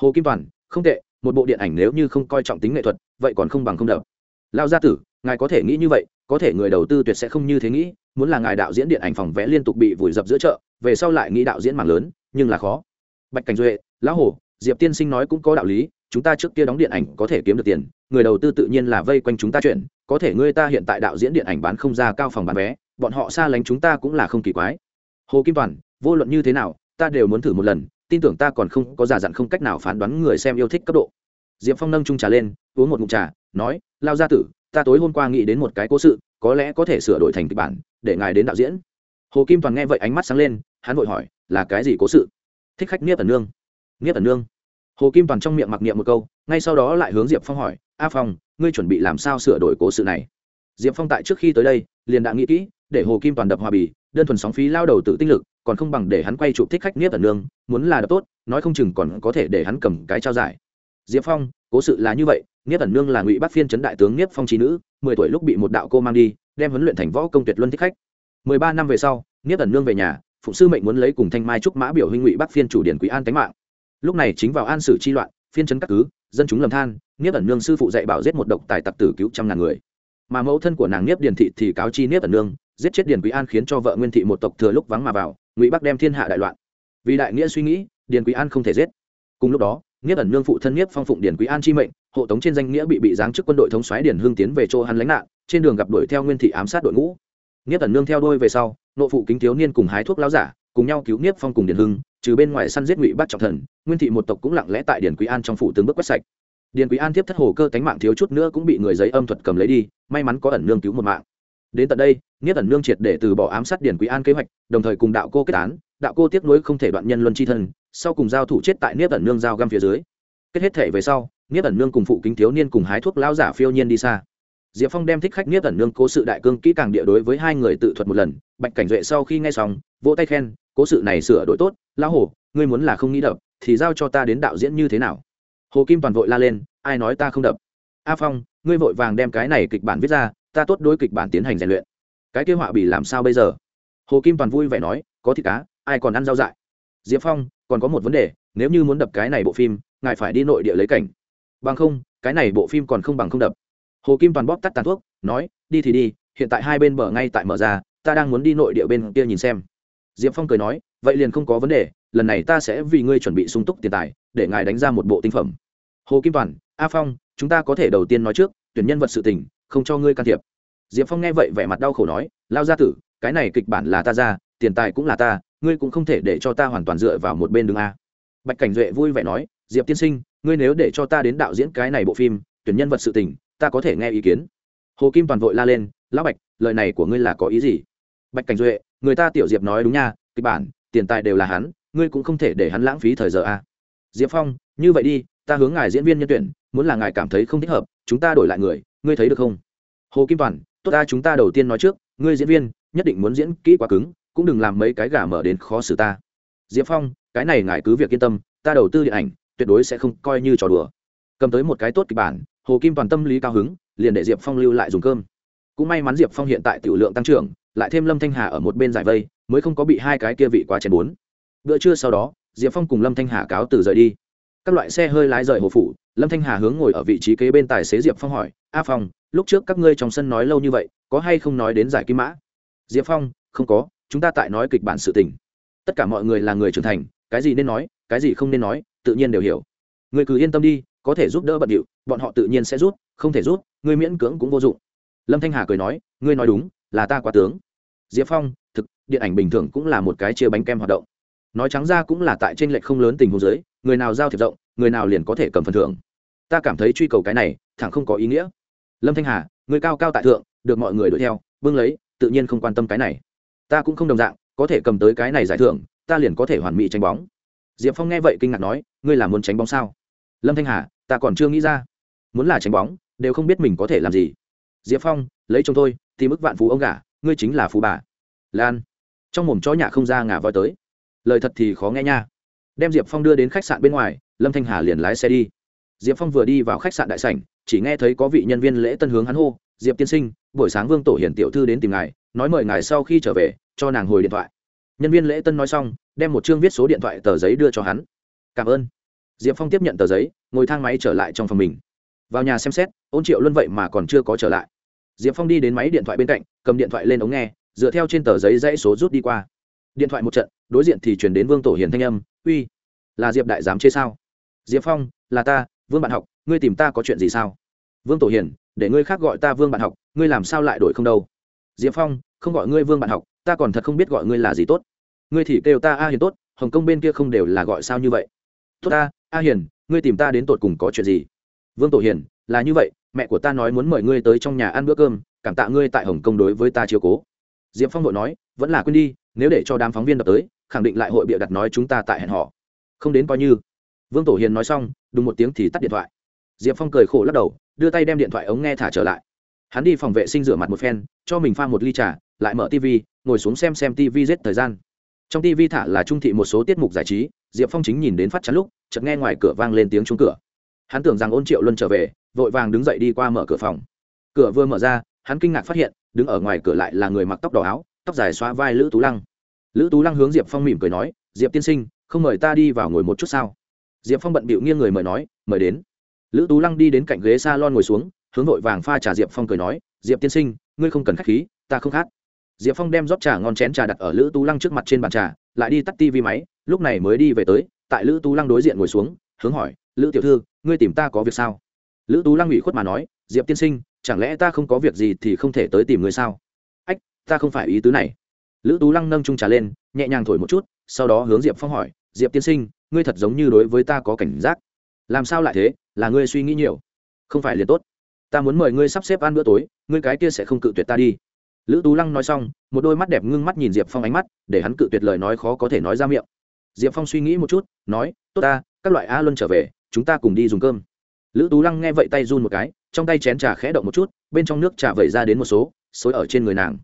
Hồ kim toàn, không tệ, một bộ điện ảnh nếu như không coi trọng tính nghệ thuật, vậy còn không bằng không đập. Lao gia tử, ngài có thể nghĩ như vậy, có thể người đầu tư tuyệt sẽ không như thế nghĩ, muốn là ngài đạo diễn điện ảnh phòng vẽ liên tục bị vùi dập giữa chợ, về sau lại nghĩ đạo diễn màn lớn, nhưng là khó. Bạch cảnh duệ, lão hổ diệp tiên sinh nói cũng có đạo lý, chúng ta trước kia đóng điện ảnh có thể kiếm được tiền, người đầu tư tự nhiên là vây quanh chúng ta chuyện, có thể ngươi ta hiện tại đạo diễn điện ảnh bán không ra cao phòng bán vé, bọn họ xa lánh chúng ta cũng là không kỳ quái. Hồ kim toàn, vô luận như thế nào, ta đều muốn thử một lần, tin tưởng ta còn không có giả dặn không cách nào phán đoán người xem yêu thích cấp độ. Diệp phong nâng trung trà lên, uống một ngụm trà, nói, lao gia tử, ta tối hôm qua nghĩ đến một cái cố sự, có lẽ có thể sửa đổi thành kịch bản, để ngài đến đạo diễn. Hồ kim toàn nghe vậy ánh mắt sáng lên, hắn vội hỏi, là cái gì cố sự? Thích khách niết tần nương nghiếp ẩn nương. Hồ kim toàn trong miệng mặc niệm một câu, ngay sau đó lại hướng diệp phong hỏi, a phong, ngươi chuẩn bị làm sao sửa đổi cố sự này? Diệp phong tại trước khi tới đây, liền đã nghĩ kỹ, để hồ kim toàn đập hòa bì, đơn thuần sóng phí lao đầu tự tinh lực, còn không bằng để hắn quay chụp thích khách nghiếp ẩn nương, muốn là đập tốt, nói không chừng còn có thể để hắn cầm cái trao giải. Diệp phong, cố sự là như vậy nghiếp ẩn nương là ngụy bắc phiên trấn đại tướng nghiếp phong trí nữ, mười tuổi lúc bị một đạo cô mang đi, đem huấn luyện thành võ công tuyệt luân thích khách. Mười ba năm về sau nghiếp ẩn nương về nhà, phụ sư mệnh muốn lấy cùng thanh mai trúc mã biểu huynh ngụy bắc phiên chủ điển quý an tánh mạng lúc này chính vào an sử chi loạn phiên trấn các cứ dân chúng lầm than niếp ẩn nương sư phụ dạy bảo giết một độc tài tặc tử cứu trăm ngàn người. Mà mẫu thân của nàng niếp điền thị thì cáo chi niếp ẩn nương giết chết điền quý an khiến cho vợ nguyên thị một tộc thừa lúc vắng mà vào ngụy bắc đem thiên hạ đại loạn. Vì đại nghĩa suy nghĩ điền quý an không thể giết. Cùng lúc đó Niếp ẩn nương phụ thân Niếp Phong phụng Điền Quý An chi mệnh, hộ tống trên danh nghĩa bị bị giáng chức quân đội thống xoáy Điền hương tiến về chỗ hắn lãnh nạn, trên đường gặp đuổi theo Nguyên thị ám sát đội ngũ. Niếp ẩn nương theo đuôi về sau, nội phụ kính thiếu niên cùng hái thuốc lão giả, cùng nhau cứu Niếp Phong cùng Điền Hưng, trừ bên ngoài săn giết Ngụy bắt trọng thần, Nguyên thị một tộc cũng lặng lẽ tại Điền Quý An trong phủ từng bước quét sạch. Điền Quý An tiếp thất hồ cơ tánh mạng thiếu chút nữa cũng bị người giấy âm thuật cầm lấy đi, may mắn có ẩn nương cứu một mạng. Đến tận đây, Niếp ẩn nương triệt để từ bỏ ám sát Điền Quý An kế hoạch, đồng thời cùng đạo cô kết án, đạo cô tiếc nuối không thể đoạn nhân luân chi thân, sau cùng giao thủ chết tại Niếp ẩn nương giao găm phía dưới kết hết thể về sau Niếp ẩn nương cùng phụ kính thiếu niên cùng hái thuốc lao giả phiêu nhiên đi xa diệp phong đem thích khách Niếp ẩn nương cố sự đại cương kỹ càng địa đối với hai người tự thuật một lần bạch cảnh duệ sau khi nghe xong vỗ tay khen cố sự này sửa đổi tốt, lão hồ ngươi muốn là không nghĩ đập, thì giao cho ta đến đạo diễn như thế nào? Hồ kim toàn vội la lên, ai nói ta không đập? A phong, ngươi vội vàng đem cái này kịch bản viết ra, ta tốt đối kịch bản tiến hành rèn luyện. Cái kế họa bị làm sao bây giờ? Hồ kim toàn vui vẻ nói, có thịt cá, ai còn ăn rau dại? Diệp phong, còn có một vấn đề, nếu như muốn đập cái này bộ phim, ngài phải đi nội địa lấy cảnh. Bằng không, cái này bộ phim còn không bằng không đập. Hồ kim toàn bóp tắt tàn thuốc, nói, đi thì đi, hiện tại hai bên bờ ngay tại mở ra, ta đang muốn đi nội địa bên kia nhìn xem diệp phong cười nói, vậy liền không có vấn đề, lần này ta sẽ vì ngươi chuẩn bị sung túc tiền tài, để ngài đánh ra một bộ tinh phẩm. Hồ kim toàn, a phong, chúng ta có thể đầu tiên nói trước, tuyển nhân vật sự tình, không cho ngươi can thiệp. Diệp phong nghe vậy vẻ mặt đau khổ nói, lao gia tử, cái này kịch bản là ta ra, tiền tài cũng là ta, ngươi cũng không thể để cho ta hoàn toàn dựa vào một bên đường a. Bạch cảnh duệ vui vẻ nói, diệp tiên sinh, ngươi nếu để cho ta đến đạo diễn cái này bộ phim, tuyển nhân vật sự tình, ta có thể nghe ý kiến. Hồ kim toàn vội la lên, lão bạch, lời này của ngươi là có ý gì? Bạch cảnh duệ, người ta tiểu diệp nói đúng nha, kịch bản, tiền tài đều là hắn, ngươi cũng không thể để hắn lãng phí thời giờ a. À. diệp phong, như vậy đi, ta hướng ngài diễn viên nhân tuyển, muốn là ngài cảm thấy không thích hợp, chúng ta đổi lại người, ngươi thấy được không? Hồ kim toàn, tốt ta, chúng ta đầu tiên nói trước, ngươi diễn viên, nhất định muốn diễn kỹ quá cứng, cũng đừng làm mấy cái gà mở đến khó xử ta. Diệp phong, cái này ngài cứ việc yên tâm, ta đầu tư điện ảnh, tuyệt đối sẽ không coi như trò đùa. Cầm tới một cái tốt kịch bản, hồ kim toàn tâm lý cao hứng, liền để diệp phong lưu lại dùng cơm cũng may mắn diệp phong hiện tại tiểu lượng tăng trưởng, lại thêm lâm thanh hà ở một bên giải vây, mới không có bị hai cái kia vị quá chén bốn. Bữa trưa sau đó, diệp phong cùng lâm thanh hà cáo từ rời đi. Các loại xe hơi lái rời hồ phủ, lâm thanh hà hướng ngồi ở vị trí kế bên tài xế diệp phong hỏi, a phong, lúc trước các ngươi trong sân nói lâu như vậy, có hay không nói đến giải kim mã? Diệp phong, không có, chúng ta tại nói kịch bản sự tình. Tất cả mọi người là người trưởng thành, cái gì nên nói, cái gì không nên nói, tự nhiên đều hiểu. Người cứ yên tâm đi, có thể giúp đỡ bận điệu, bọn họ tự nhiên sẽ rút không thể rút người miễn cưỡng cũng vô dụng lâm thanh hà cười nói, ngươi nói đúng, là ta quá tướng. Diệp phong, thực, điện ảnh bình thường cũng là một cái chia bánh kem hoạt động. Nói trắng ra cũng là tại trên lệch không lớn tình hồ dưới, người nào giao thiệp rộng, người nào liền có thể cầm phần thưởng. Ta cảm thấy truy cầu cái này, thẳng không có ý nghĩa. Lâm thanh hà người cao cao tại thượng, được mọi người đuổi theo, bưng lấy, tự nhiên không quan tâm cái này. Ta cũng không đồng dạng, có thể cầm tới cái này giải thưởng, ta liền có thể hoàn mỹ tránh bóng. Diệp phong nghe vậy kinh ngạc nói, ngươi là muốn tránh bóng sao? Lâm thanh hà, ta còn chưa nghĩ ra. Muốn là tránh bóng, đều không biết mình có thể làm gì diệp phong, lấy chồng tôi thì mức vạn phú ông gả, ngươi chính là phú bà. Lan. Trong mồm chó nhà không ra ngả voi tới. Lời thật thì khó nghe nha. Đem diệp phong đưa đến khách sạn bên ngoài, lâm thanh hà liền lái xe đi. Diệp phong vừa đi vào khách sạn đại sảnh, chỉ nghe thấy có vị nhân viên lễ tân hướng hắn hô, diệp tiên sinh, buổi sáng vương tổ hiển tiểu thư đến tìm ngài, nói mời ngài sau khi trở về, cho nàng hồi điện thoại. Nhân viên lễ tân nói xong, đem một chương viết số điện thoại tờ giấy đưa cho hắn. Cảm ơn. Diệp phong tiếp nhận tờ giấy, ngồi thang máy trở lại trong phòng mình. Vào nhà xem xét, ôn triệu luân vậy mà còn chưa có trở lại diệp phong đi đến máy điện thoại bên cạnh, cầm điện thoại lên ống nghe, dựa theo trên tờ giấy dãy số rút đi qua. Điện thoại một trận, đối diện thì chuyển đến vương tổ hiền thanh âm, uy, là diệp đại giám chế sao? Diệp phong, là ta, vương bạn học, ngươi tìm ta có chuyện gì sao? Vương tổ hiền, để ngươi khác gọi ta vương bạn học, ngươi làm sao lại đổi không đâu? Diệp phong, không gọi ngươi vương bạn học, ta còn thật không biết gọi ngươi là gì tốt. Ngươi thì kêu ta a hiền tốt, hồng kông bên kia không đều là gọi sao như vậy? Tốt ta, a hiền, ngươi tìm ta đến tột cùng có chuyện gì? Vương tổ hiền, là như vậy mẹ của ta nói muốn mời ngươi tới trong nhà ăn bữa cơm, cảm tạ ngươi tại hồng kông đối với ta chiếu cố. Diệp phong vội nói, vẫn là quên đi, nếu để cho đám phóng viên đập tới, khẳng định lại hội bịa đặt nói chúng ta tại hẹn họ không đến coi như. Vương tổ hiền nói xong, đúng một tiếng thì tắt điện thoại. Diệp phong cười khổ lắc đầu, đưa tay đem điện thoại ống nghe thả trở lại. Hắn đi phòng vệ sinh rửa mặt một phen, cho mình pha một ly trà, lại mở tv ngồi xuống xem xem tv giết thời gian. Trong tv thả là trung thị một số tiết mục giải trí, diệp phong chính nhìn đến phát chắn lúc, chợt nghe ngoài cửa vang lên tiếng trúng cửa. Hắn tưởng rằng ôn triệu luân trở về vội vàng đứng dậy đi qua mở cửa phòng. Cửa vừa mở ra, hắn kinh ngạc phát hiện, đứng ở ngoài cửa lại là người mặc tóc đỏ áo, tóc dài xóa vai lữ tú lăng. Lữ tú lăng hướng diệp phong mỉm cười nói, diệp tiên sinh, không mời ta đi vào ngồi một chút sao? Diệp phong bận bịu nghiêng người mời nói, mời đến. Lữ tú lăng đi đến cạnh ghế s a lon ngồi xuống, hướng vội vàng pha trà diệp phong cười nói, diệp tiên sinh, ngươi không cần k h á c h khí, ta không khát diệp phong đem rót trà ngon chén trà đặt ở lữ tú lăng trước mặt trên bàn trà, lại đi tắt tivi máy, lúc này mới đi về tới, tại lữ tú lăng đối diện ngồi xuống, hướng hỏi, lữ tiểu thư, ngươi tìm ta có việc sao? Lữ tú lăng ủy khuất mà nói, diệp tiên sinh, chẳng lẽ ta không có việc gì thì không thể tới tìm người sao? Ách, ta không phải ý tứ này. Lữ tú lăng nâng trung trà lên, nhẹ nhàng thổi một chút, sau đó hướng diệp phong hỏi, diệp tiên sinh, ngươi thật giống như đối với ta có cảnh giác. Làm sao lại thế? Là ngươi suy nghĩ nhiều. Không phải liền tốt. Ta muốn mời ngươi sắp xếp ăn bữa tối, ngươi cái kia sẽ không cự tuyệt ta đi. Lữ tú lăng nói xong, một đôi mắt đẹp ngưng mắt nhìn diệp phong ánh mắt, để hắn cự tuyệt lời nói khó có thể nói ra miệng. Diệp phong suy nghĩ một chút, nói, tốt ta, các loại a luân trở về, chúng ta cùng đi dùng cơm lữ tú lăng nghe vậy tay run một cái, trong tay chén trà khẽ động một chút, bên trong nước trà vẩy ra đến một số, xối ở trên người nàng.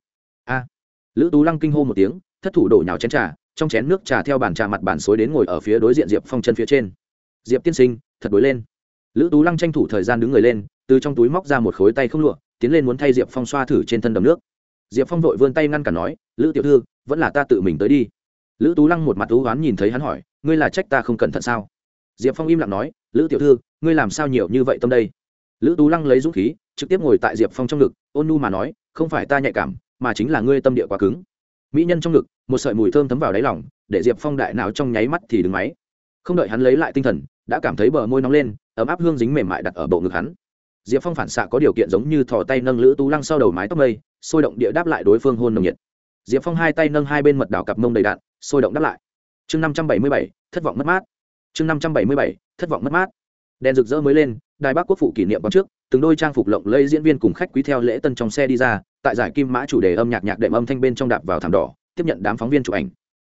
A! Lữ tú lăng kinh hô một tiếng, thất thủ đổ nhào chén trà, trong chén nước trà theo bàn trà mặt bàn xối đến ngồi ở phía đối diện diệp phong chân phía trên. Diệp tiên sinh, thật đối lên. Lữ tú lăng tranh thủ thời gian đứng người lên, từ trong túi móc ra một khối tay không lụa, tiến lên muốn thay diệp phong xoa thử trên thân đầm nước. Diệp phong vội vươn tay ngăn cản nói, lữ tiểu thư, vẫn là ta tự mình tới đi. Lữ tú lăng một mặt thú oán nhìn thấy hắn hỏi, ngươi là trách ta không cẩn thận sao? Diệp phong im lặng nói, lữ tiểu thư ngươi làm sao nhiều như vậy tâm đây? Lữ tú lăng lấy dũng khí, trực tiếp ngồi tại diệp phong trong ngực, ôn nu mà nói, không phải ta nhạy cảm, mà chính là ngươi tâm địa quá cứng. Mỹ nhân trong ngực, một sợi mùi thơm thấm vào đáy lòng, để diệp phong đại nào trong nháy mắt thì đứng máy. Không đợi hắn lấy lại tinh thần, đã cảm thấy bờ môi nóng lên, ấm áp hương dính mềm mại đặt ở bộ ngực hắn. Diệp phong phản xạ có điều kiện giống như thò tay nâng lữ tú lăng sau đầu mái tóc mây, sôi động địa đáp lại đối phương hôn nồng nhiệt. Diệp phong hai tay nâng hai bên mật đảo cặp mông đầy đạn, sôi động đáp lại. Chương năm trăm bảy mươi bảy, thất vọng mất mát. Chương năm trăm bảy mươi bảy, thất vọng mất mát đèn rực rỡ mới lên, đài bắc quốc phụ kỷ niệm quán trước, từng đôi trang phục lộng lây diễn viên cùng khách quý theo lễ tân trong xe đi ra, tại giải kim mã chủ đề âm nhạc nhạc đệm âm thanh bên trong đạp vào thảm đỏ, tiếp nhận đám phóng viên chụp ảnh.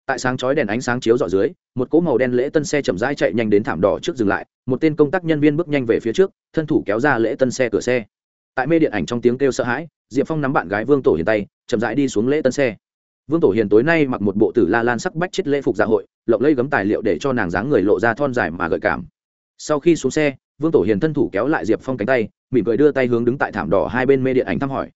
Tại sáng chói đèn ánh sáng chiếu dọ dưới, một cỗ màu đen lễ tân xe chậm rãi chạy nhanh đến thảm đỏ trước dừng lại, một tên công tác nhân viên bước nhanh về phía trước, thân thủ kéo ra lễ tân xe cửa xe. Tại mê điện ảnh trong tiếng kêu sợ hãi, diệp phong nắm bạn gái vương tổ hiền tay, chậm rãi đi xuống lễ tân xe. Vương tổ hiền tối nay mặc một bộ tử la lan sắc bách chết lễ phục dạ hội, lộng lây gấm tài liệu để cho nàng dáng người lộ ra thon dài mà gợi cảm sau khi xuống xe, vương tổ hiền thân thủ kéo lại diệp phong cánh tay, mỉm cười đưa tay hướng đứng tại thảm đỏ hai bên mê điện ảnh thăm hỏi.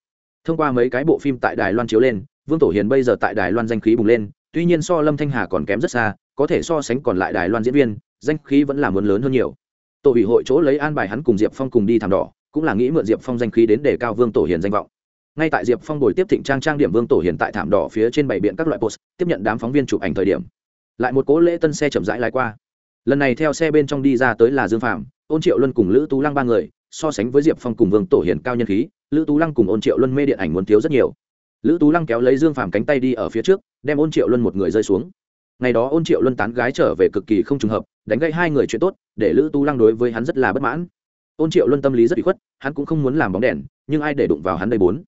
Thông qua mấy cái bộ phim tại đài loan chiếu lên, vương tổ hiền bây giờ tại đài loan danh khí bùng lên, tuy nhiên so lâm thanh hà còn kém rất xa, có thể so sánh còn lại đài loan diễn viên, danh khí vẫn là muốn lớn hơn nhiều. Tổ ủy hội chỗ lấy an bài hắn cùng diệp phong cùng đi thảm đỏ, cũng là nghĩ mượn diệp phong danh khí đến để cao vương tổ hiền danh vọng. Ngay tại diệp phong buổi tiếp thịnh trang trang điểm vương tổ hiền tại thảm đỏ phía trên bảy biện các loại post, tiếp nhận đám phóng viên chụp ảnh thời điểm. Lại một cố lễ tân xe chậm rãi lái qua lần này theo xe bên trong đi ra tới là dương phạm ôn triệu luân cùng lữ tú lăng ba người, so sánh với diệp phong cùng vương tổ hiền cao nhân khí, lữ tú lăng cùng ôn triệu luân mê điện ảnh muốn thiếu rất nhiều. Lữ tú lăng kéo lấy dương Phạm cánh tay đi ở phía trước, đem ôn triệu luân một người rơi xuống. Ngày đó ôn triệu luân tán gái trở về cực kỳ không trùng hợp, đánh gãy hai người chuyện tốt, để lữ tú lăng đối với hắn rất là bất mãn. Ôn triệu luân tâm lý rất bị khuất, hắn cũng không muốn làm bóng đèn, nhưng ai để đụng vào hắn đây bốn?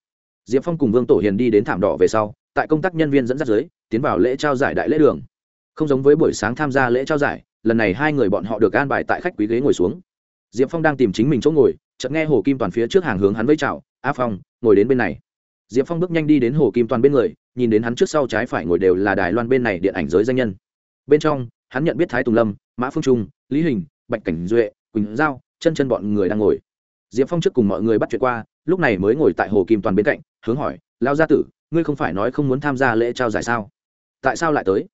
Diệp phong cùng vương tổ hiền đi đến thảm đỏ về sau, tại công tác nhân viên dẫn dắt dưới, tiến vào lễ trao giải đại lễ đường. Không giống với buổi sáng tham gia lễ trao giải lần này hai người bọn họ được an bài tại khách quý ghế ngồi xuống. Diệp phong đang tìm chính mình chỗ ngồi, chợt nghe hồ kim toàn phía trước hàng hướng hắn với chào, a phong, ngồi đến bên này. Diệp phong bước nhanh đi đến hồ kim toàn bên người, nhìn đến hắn trước sau trái phải ngồi đều là đài loan bên này điện ảnh giới danh nhân. Bên trong, hắn nhận biết thái tùng lâm, mã phương trung, lý hình, bạch cảnh duệ, quỳnh giao, chân chân bọn người đang ngồi. Diệp phong trước cùng mọi người bắt chuyện qua, lúc này mới ngồi tại hồ kim toàn bên cạnh, hướng hỏi lao gia tử, ngươi không phải nói không muốn tham gia lễ trao giải sao? Tại sao lại tới?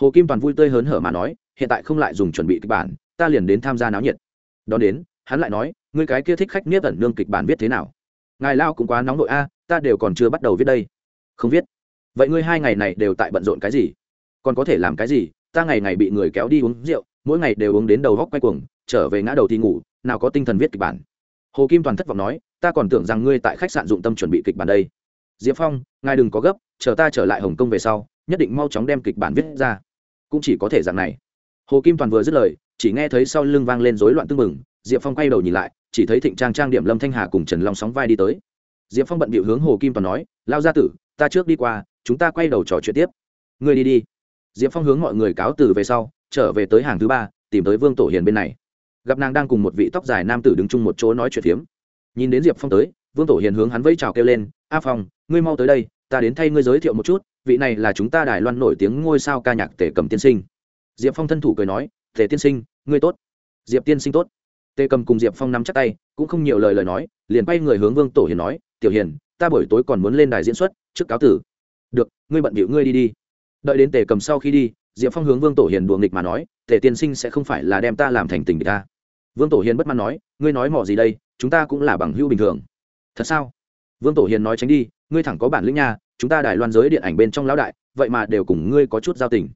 Hồ kim toàn vui tươi hớn hở mà nói hiện tại không lại dùng chuẩn bị kịch bản, ta liền đến tham gia náo nhiệt. Đó đến, hắn lại nói, ngươi cái kia thích khách niết ẩn nương kịch bản viết thế nào? Ngài lao cũng quá nóng nội a, ta đều còn chưa bắt đầu viết đây. Không viết. Vậy ngươi hai ngày này đều tại bận rộn cái gì? Còn có thể làm cái gì? Ta ngày ngày bị người kéo đi uống rượu, mỗi ngày đều uống đến đầu góc quay cuồng, trở về ngã đầu thì ngủ, nào có tinh thần viết kịch bản. Hồ kim toàn thất vọng nói, ta còn tưởng rằng ngươi tại khách sạn dụng tâm chuẩn bị kịch bản đây. Diệp phong, ngài đừng có gấp, chờ ta trở lại hồng kông về sau, nhất định mau chóng đem kịch bản viết ra. Cũng chỉ có thể dạng này hồ kim toàn vừa dứt lời, chỉ nghe thấy sau lưng vang lên rối loạn tưng mừng diệp phong quay đầu nhìn lại, chỉ thấy thịnh trang trang điểm lâm thanh hà cùng trần long sóng vai đi tới. Diệp phong bận bịu hướng hồ kim toàn nói, lao gia tử, ta trước đi qua, chúng ta quay đầu trò chuyện tiếp. Ngươi đi đi. Diệp phong hướng mọi người cáo từ về sau, trở về tới hàng thứ ba, tìm tới vương tổ hiền bên này. Gặp nàng đang cùng một vị tóc dài nam tử đứng chung một chỗ nói chuyện phiếm. Nhìn đến diệp phong tới, vương tổ hiền hướng hắn vẫy chào kêu lên, a phong, ngươi mau tới đây, ta đến thay ngươi giới thiệu một chút, vị này là chúng ta đài loan nổi tiếng ngôi sao ca nhạc tể cầm tiên sinh diệp phong thân thủ cười nói, Tề tiên sinh, ngươi tốt. Diệp tiên sinh tốt. Tề cầm cùng diệp phong nắm chắc tay, cũng không nhiều lời lời nói, liền bay người hướng vương tổ hiền nói, tiểu hiền, ta buổi tối còn muốn lên đài diễn xuất, trước cáo tử. Được, ngươi bận bịu ngươi đi đi. Đợi đến tề cầm sau khi đi, diệp phong hướng vương tổ hiền đùa nghịch mà nói, tề tiên sinh sẽ không phải là đem ta làm thành tình người ta. Vương tổ hiền bất mãn nói, ngươi nói mỏ gì đây, chúng ta cũng là bằng hữu bình thường. Thật sao? Vương tổ hiền nói tránh đi, ngươi thẳng có bản lĩnh nha, chúng ta đài loan giới điện ảnh bên trong lão đại, vậy mà đều cùng ngươi có chút giao tình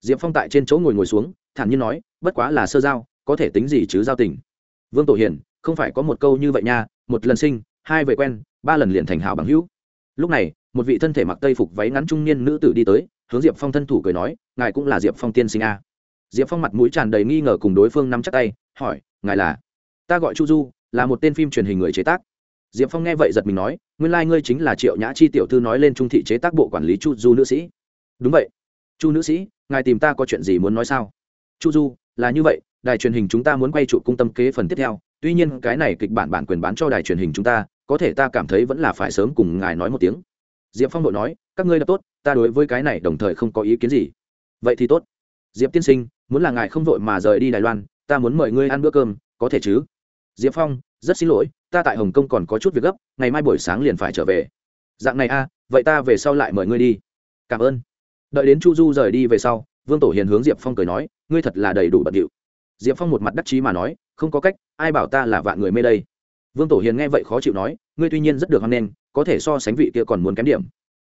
diệp phong tại trên chỗ ngồi ngồi xuống, thản nhiên nói, bất quá là sơ giao, có thể tính gì chứ giao tình? Vương tổ hiền không phải có một câu như vậy nha, một lần sinh, hai về quen, ba lần liền thành hảo bằng hữu. Lúc này, một vị thân thể mặc tây phục váy ngắn trung niên nữ tử đi tới, hướng diệp phong thân thủ cười nói, ngài cũng là diệp phong tiên sinh a. Diệp phong mặt mũi tràn đầy nghi ngờ cùng đối phương nắm chắc tay, hỏi, ngài là? Ta gọi chu du, là một tên phim truyền hình người chế tác. Diệp phong nghe vậy giật mình nói, nguyên lai、like、ngươi chính là triệu nhã chi tiểu thư nói lên trung thị chế tác bộ quản lý chu du nữ sĩ. Đúng vậy chu nữ sĩ ngài tìm ta có chuyện gì muốn nói sao? Chu du là như vậy đài truyền hình chúng ta muốn quay trụ cung tâm kế phần tiếp theo. Tuy nhiên cái này kịch bản bản quyền bán cho đài truyền hình chúng ta có thể ta cảm thấy vẫn là phải sớm cùng ngài nói một tiếng. Diệp phong đội nói các ngươi đã tốt ta đối với cái này đồng thời không có ý kiến gì. Vậy thì tốt. Diệp tiên sinh muốn là ngài không vội mà rời đi đài loan ta muốn mời ngươi ăn bữa cơm có thể chứ? Diệp phong rất xin lỗi ta tại hồng kông còn có chút việc gấp ngày mai buổi sáng liền phải trở về. Dạng này a à, vậy ta về sau lại mời ngươi đi. Cảm ơn đợi đến chu du rời đi về sau, vương tổ hiền hướng diệp phong cười nói, ngươi thật là đầy đủ bận điệu. Diệp phong một mặt đắc chí mà nói, không có cách, ai bảo ta là vạn người mê đây? Vương tổ hiền nghe vậy khó chịu nói, ngươi tuy nhiên rất được hoan nghênh, có thể so sánh vị kia còn muốn kém điểm.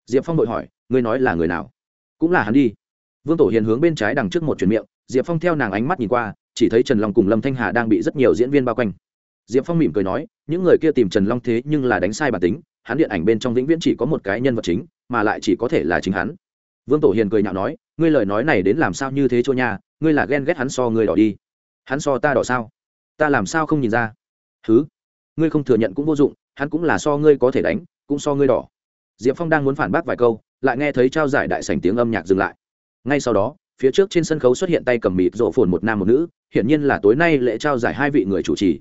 Diệp phong vội hỏi, ngươi nói là người nào? Cũng là hắn đi. Vương tổ hiền hướng bên trái đằng trước một chuyển miệng, diệp phong theo nàng ánh mắt nhìn qua, chỉ thấy trần long cùng lâm thanh hà đang bị rất nhiều diễn viên bao quanh. Diệp phong mỉm cười nói, những người kia tìm trần long thế nhưng là đánh sai bản tính, hắn điện ảnh bên trong vĩnh viễn chỉ có một cái nhân vật chính, mà lại chỉ có thể là chính hắn vương tổ hiền cười nhạo nói, ngươi lời nói này đến làm sao như thế cho nha, ngươi là ghen ghét hắn so ngươi đỏ đi. Hắn so ta đỏ sao? Ta làm sao không nhìn ra? Thứ ngươi không thừa nhận cũng vô dụng, hắn cũng là so ngươi có thể đánh, cũng so ngươi đỏ. Diệp phong đang muốn phản bác vài câu, lại nghe thấy trao giải đại sành tiếng âm nhạc dừng lại. Ngay sau đó, phía trước trên sân khấu xuất hiện tay cầm mịt rộ phồn một nam một nữ, hiển nhiên là tối nay lễ trao giải hai vị người chủ trì.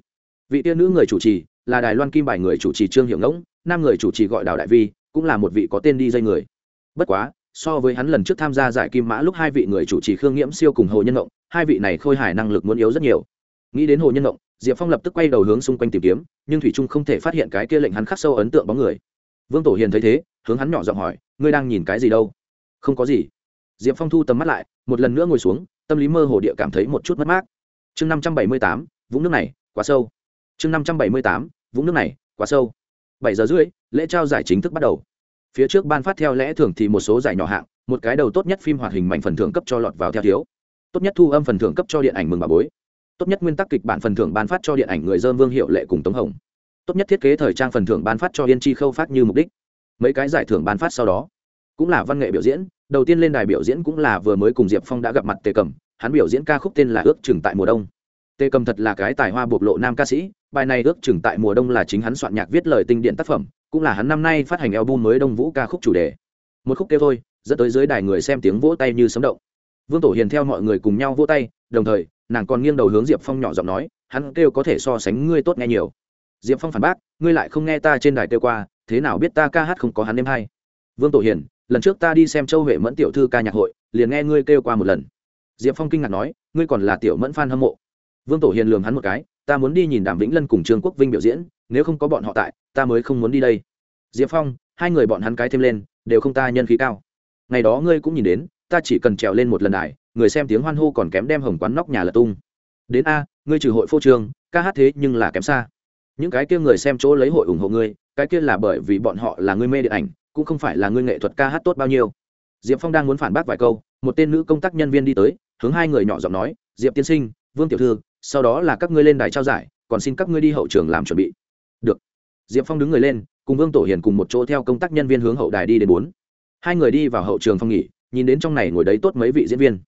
Vị tiên nữ người chủ trì là đài loan kim bài người chủ trì trương hiệu ngỗng, nam người chủ trì gọi đào đại vi, cũng là một vị có tên đi dây người. Bất quá so với hắn lần trước tham gia giải kim mã lúc hai vị người chủ trì khương nghiễm siêu cùng hồ nhân ngộng, hai vị này khôi hài năng lực muốn yếu rất nhiều. Nghĩ đến hồ nhân ngộng, diệp phong lập tức quay đầu hướng xung quanh tìm kiếm, nhưng thủy trung không thể phát hiện cái kia lệnh hắn khắc sâu ấn tượng bóng người. Vương tổ hiền thấy thế, hướng hắn nhỏ giọng hỏi, ngươi đang nhìn cái gì đâu? Không có gì. Diệp phong thu tầm mắt lại, một lần nữa ngồi xuống, tâm lý mơ hồ địa cảm thấy một chút mất mát. Chương năm trăm bảy mươi tám, vũng nước này, quá sâu. Chương năm trăm bảy mươi tám, vũng nước này, quá sâu. Bảy giờ rưỡi, lễ trao giải chính thức bắt đầu phía trước ban phát theo lẽ thường thì một số giải nhỏ hạng, một cái đầu tốt nhất phim hoạt hình mạnh phần thưởng cấp cho lọt vào theo thiếu. Tốt nhất thu âm phần thưởng cấp cho điện ảnh mừng bà bối. Tốt nhất nguyên tắc kịch bản phần thưởng ban phát cho điện ảnh người dơm vương hiệu lệ cùng tống hồng. Tốt nhất thiết kế thời trang phần thưởng ban phát cho yên chi khâu phát như mục đích. Mấy cái giải thưởng ban phát sau đó, cũng là văn nghệ biểu diễn, đầu tiên lên đài biểu diễn cũng là vừa mới cùng diệp phong đã gặp mặt tề cầm hắn biểu diễn ca khúc tên là ước chừng tại mùa đông tê cầm thật là cái tài hoa bộc lộ nam ca sĩ, bài này ước chừng tại mùa đông là chính hắn soạn nhạc viết lời tinh điện tác phẩm, cũng là hắn năm nay phát hành album mới đông vũ ca khúc chủ đề. Một khúc kêu thôi, dẫn tới dưới đài người xem tiếng vỗ tay như sấm động. Vương tổ hiền theo mọi người cùng nhau vỗ tay, đồng thời, nàng còn nghiêng đầu hướng diệp phong nhỏ giọng nói, hắn kêu có thể so sánh ngươi tốt nghe nhiều. Diệp phong phản bác, ngươi lại không nghe ta trên đài kêu qua, thế nào biết ta ca hát không có hắn đêm hay? Vương tổ hiền, lần trước ta đi xem châu huệ mẫn tiểu thư ca nhạc hội, liền nghe ngươi kêu qua một lần. Diệp phong kinh ngạc nói, ngươi còn là tiểu mẫn f a n hâm mộ vương tổ hiền lường hắn một cái, ta muốn đi nhìn đàm vĩnh lân cùng trương quốc vinh biểu diễn, nếu không có bọn họ tại, ta mới không muốn đi đây. Diệp phong, hai người bọn hắn cái thêm lên, đều không ta nhân khí cao. Ngày đó ngươi cũng nhìn đến, ta chỉ cần trèo lên một lần đài, người xem tiếng hoan hô còn kém đem hồng quán nóc nhà lật tung. Đến a, ngươi trừ hội phô trương, ca hát thế nhưng là kém xa. Những cái kia người xem chỗ lấy hội ủng hộ ngươi, cái kia là bởi vì bọn họ là ngươi mê điện ảnh, cũng không phải là ngươi nghệ thuật ca hát tốt bao nhiêu. Diệp phong đang muốn phản bác vài câu, một tên nữ công tác nhân viên đi tới, hướng hai người nhỏ giọng nói, diệp tiên sinh, vương tiểu thư sau đó là các ngươi lên đài trao giải, còn xin các ngươi đi hậu trường làm chuẩn bị. Được. Diệp phong đứng người lên, cùng vương tổ hiền cùng một chỗ theo công tác nhân viên hướng hậu đài đi đến bốn. Hai người đi vào hậu trường phong nghỉ, nhìn đến trong này ngồi đấy tốt mấy vị diễn viên.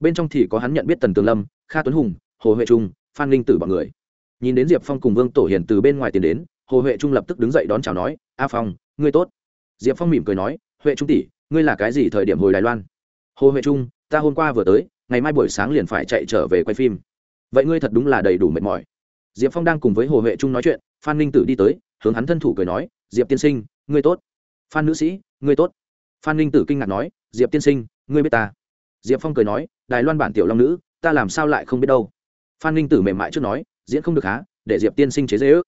Bên trong thì có hắn nhận biết tần tường lâm, kha tuấn hùng, hồ huệ trung, phan linh tử b ọ n người. Nhìn đến diệp phong cùng vương tổ hiền từ bên ngoài tiền đến, hồ huệ trung lập tức đứng dậy đón chào nói, a phong, ngươi tốt. Diệp phong mỉm cười nói, huệ trung tỷ, ngươi là cái gì thời điểm hồi đài loan? Hồ huệ trung, ta hôm qua vừa tới, ngày mai buổi sáng liền phải chạy trở về quay phim vậy ngươi thật đúng là đầy đủ mệt mỏi. Diệp phong đang cùng với hồ huệ trung nói chuyện, phan ninh tử đi tới, hướng hắn thân thủ cười nói, diệp tiên sinh, ngươi tốt. Phan nữ sĩ, ngươi tốt. Phan ninh tử kinh ngạc nói, diệp tiên sinh, ngươi biết ta? Diệp phong cười nói, đài loan bản tiểu long nữ, ta làm sao lại không biết đâu? Phan ninh tử mềm mại trước nói, diễn không được há để diệp tiên sinh chế dễ ước.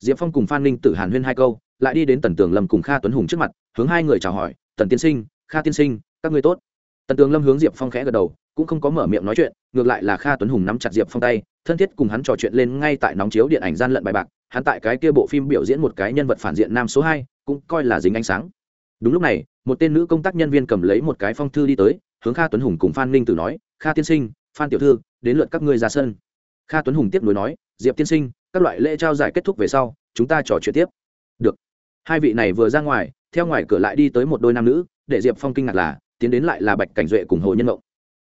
Diệp phong cùng phan ninh tử hàn huyên hai câu, lại đi đến tần tường lâm cùng kha tuấn hùng trước mặt, hướng hai người chào hỏi, tần tiên sinh, kha tiên sinh, các ngươi tốt. Tần tường lâm hướng diệp phong khẽ gật đầu cũng không có mở miệng nói chuyện, ngược lại là kha tuấn hùng nắm chặt diệp phong tay, thân thiết cùng hắn trò chuyện lên ngay tại nóng chiếu điện ảnh gian lận bài bạc, hắn tại cái kia bộ phim biểu diễn một cái nhân vật phản diện nam số hai, cũng coi là dính ánh sáng. Đúng lúc này, một tên nữ công tác nhân viên cầm lấy một cái phong thư đi tới, hướng kha tuấn hùng cùng phan ninh tử nói, kha tiên sinh, phan tiểu thư, đến lượt các ngươi ra sân. Kha tuấn hùng tiếp nối nói, diệp tiên sinh, các loại lễ trao giải kết thúc về sau, chúng ta trò chuyện tiếp. Được. Hai vị này vừa ra ngoài, theo ngoài cửa lại đi tới một đôi nam nữ, để diệp phong kinh ngạc là, tiến đến lại là bạch cảnh duệ cùng hồ nhân mộng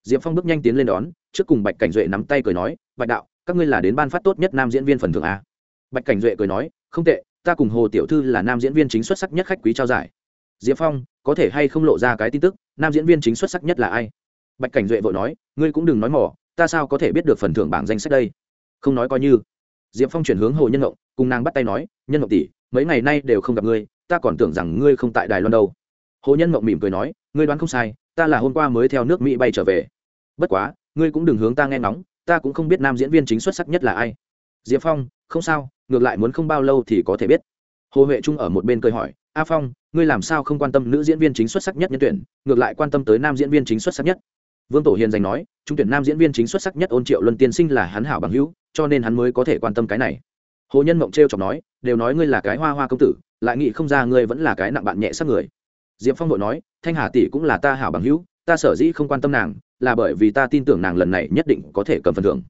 diệp phong bước nhanh tiến lên đón, trước cùng bạch cảnh duệ nắm tay cười nói, bạch đạo, các ngươi là đến ban phát tốt nhất nam diễn viên phần thưởng a. Bạch cảnh duệ cười nói, không tệ, ta cùng hồ tiểu thư là nam diễn viên chính xuất sắc nhất khách quý trao giải. Diệp phong, có thể hay không lộ ra cái tin tức, nam diễn viên chính xuất sắc nhất là ai? Bạch cảnh duệ vội nói, ngươi cũng đừng nói mỏ ta sao có thể biết được phần thưởng bảng danh sách đây? Không nói coi như. Diệp phong chuyển hướng hồ nhân ngộng, cùng nàng bắt tay nói, nhân ngộng tỷ, mấy ngày nay đều không gặp ngươi, ta còn tưởng rằng ngươi không tại đài loan đâu. Hồ nhân ngộng mỉm cười nói, ngươi đoán không sai, ta là hôm qua mới theo nước mỹ bay trở về bất quá, ngươi cũng đừng hướng ta nghe ngóng, ta cũng không biết nam diễn viên chính xuất sắc nhất là ai. Diệp phong, không sao, ngược lại muốn không bao lâu thì có thể biết. Hồ huệ trung ở một bên cười hỏi, a phong, ngươi làm sao không quan tâm nữ diễn viên chính xuất sắc nhất nhân tuyển, ngược lại quan tâm tới nam diễn viên chính xuất sắc nhất? Vương tổ hiền giành nói, trung tuyển nam diễn viên chính xuất sắc nhất ôn triệu luân tiên sinh là hắn hảo bằng hữu, cho nên hắn mới có thể quan tâm cái này. Hồ nhân mộng t r e o chọc nói, đều nói ngươi là cái hoa hoa công tử, lại nghĩ không ra ngươi vẫn là cái nặng bạn nhẹ sắc người. Diệp phong đội nói, thanh hà tỷ cũng là ta hảo bằng hữu, ta sở dĩ không quan tâm nàng là bởi vì ta tin tưởng nàng lần này nhất định có thể cầm phần thưởng.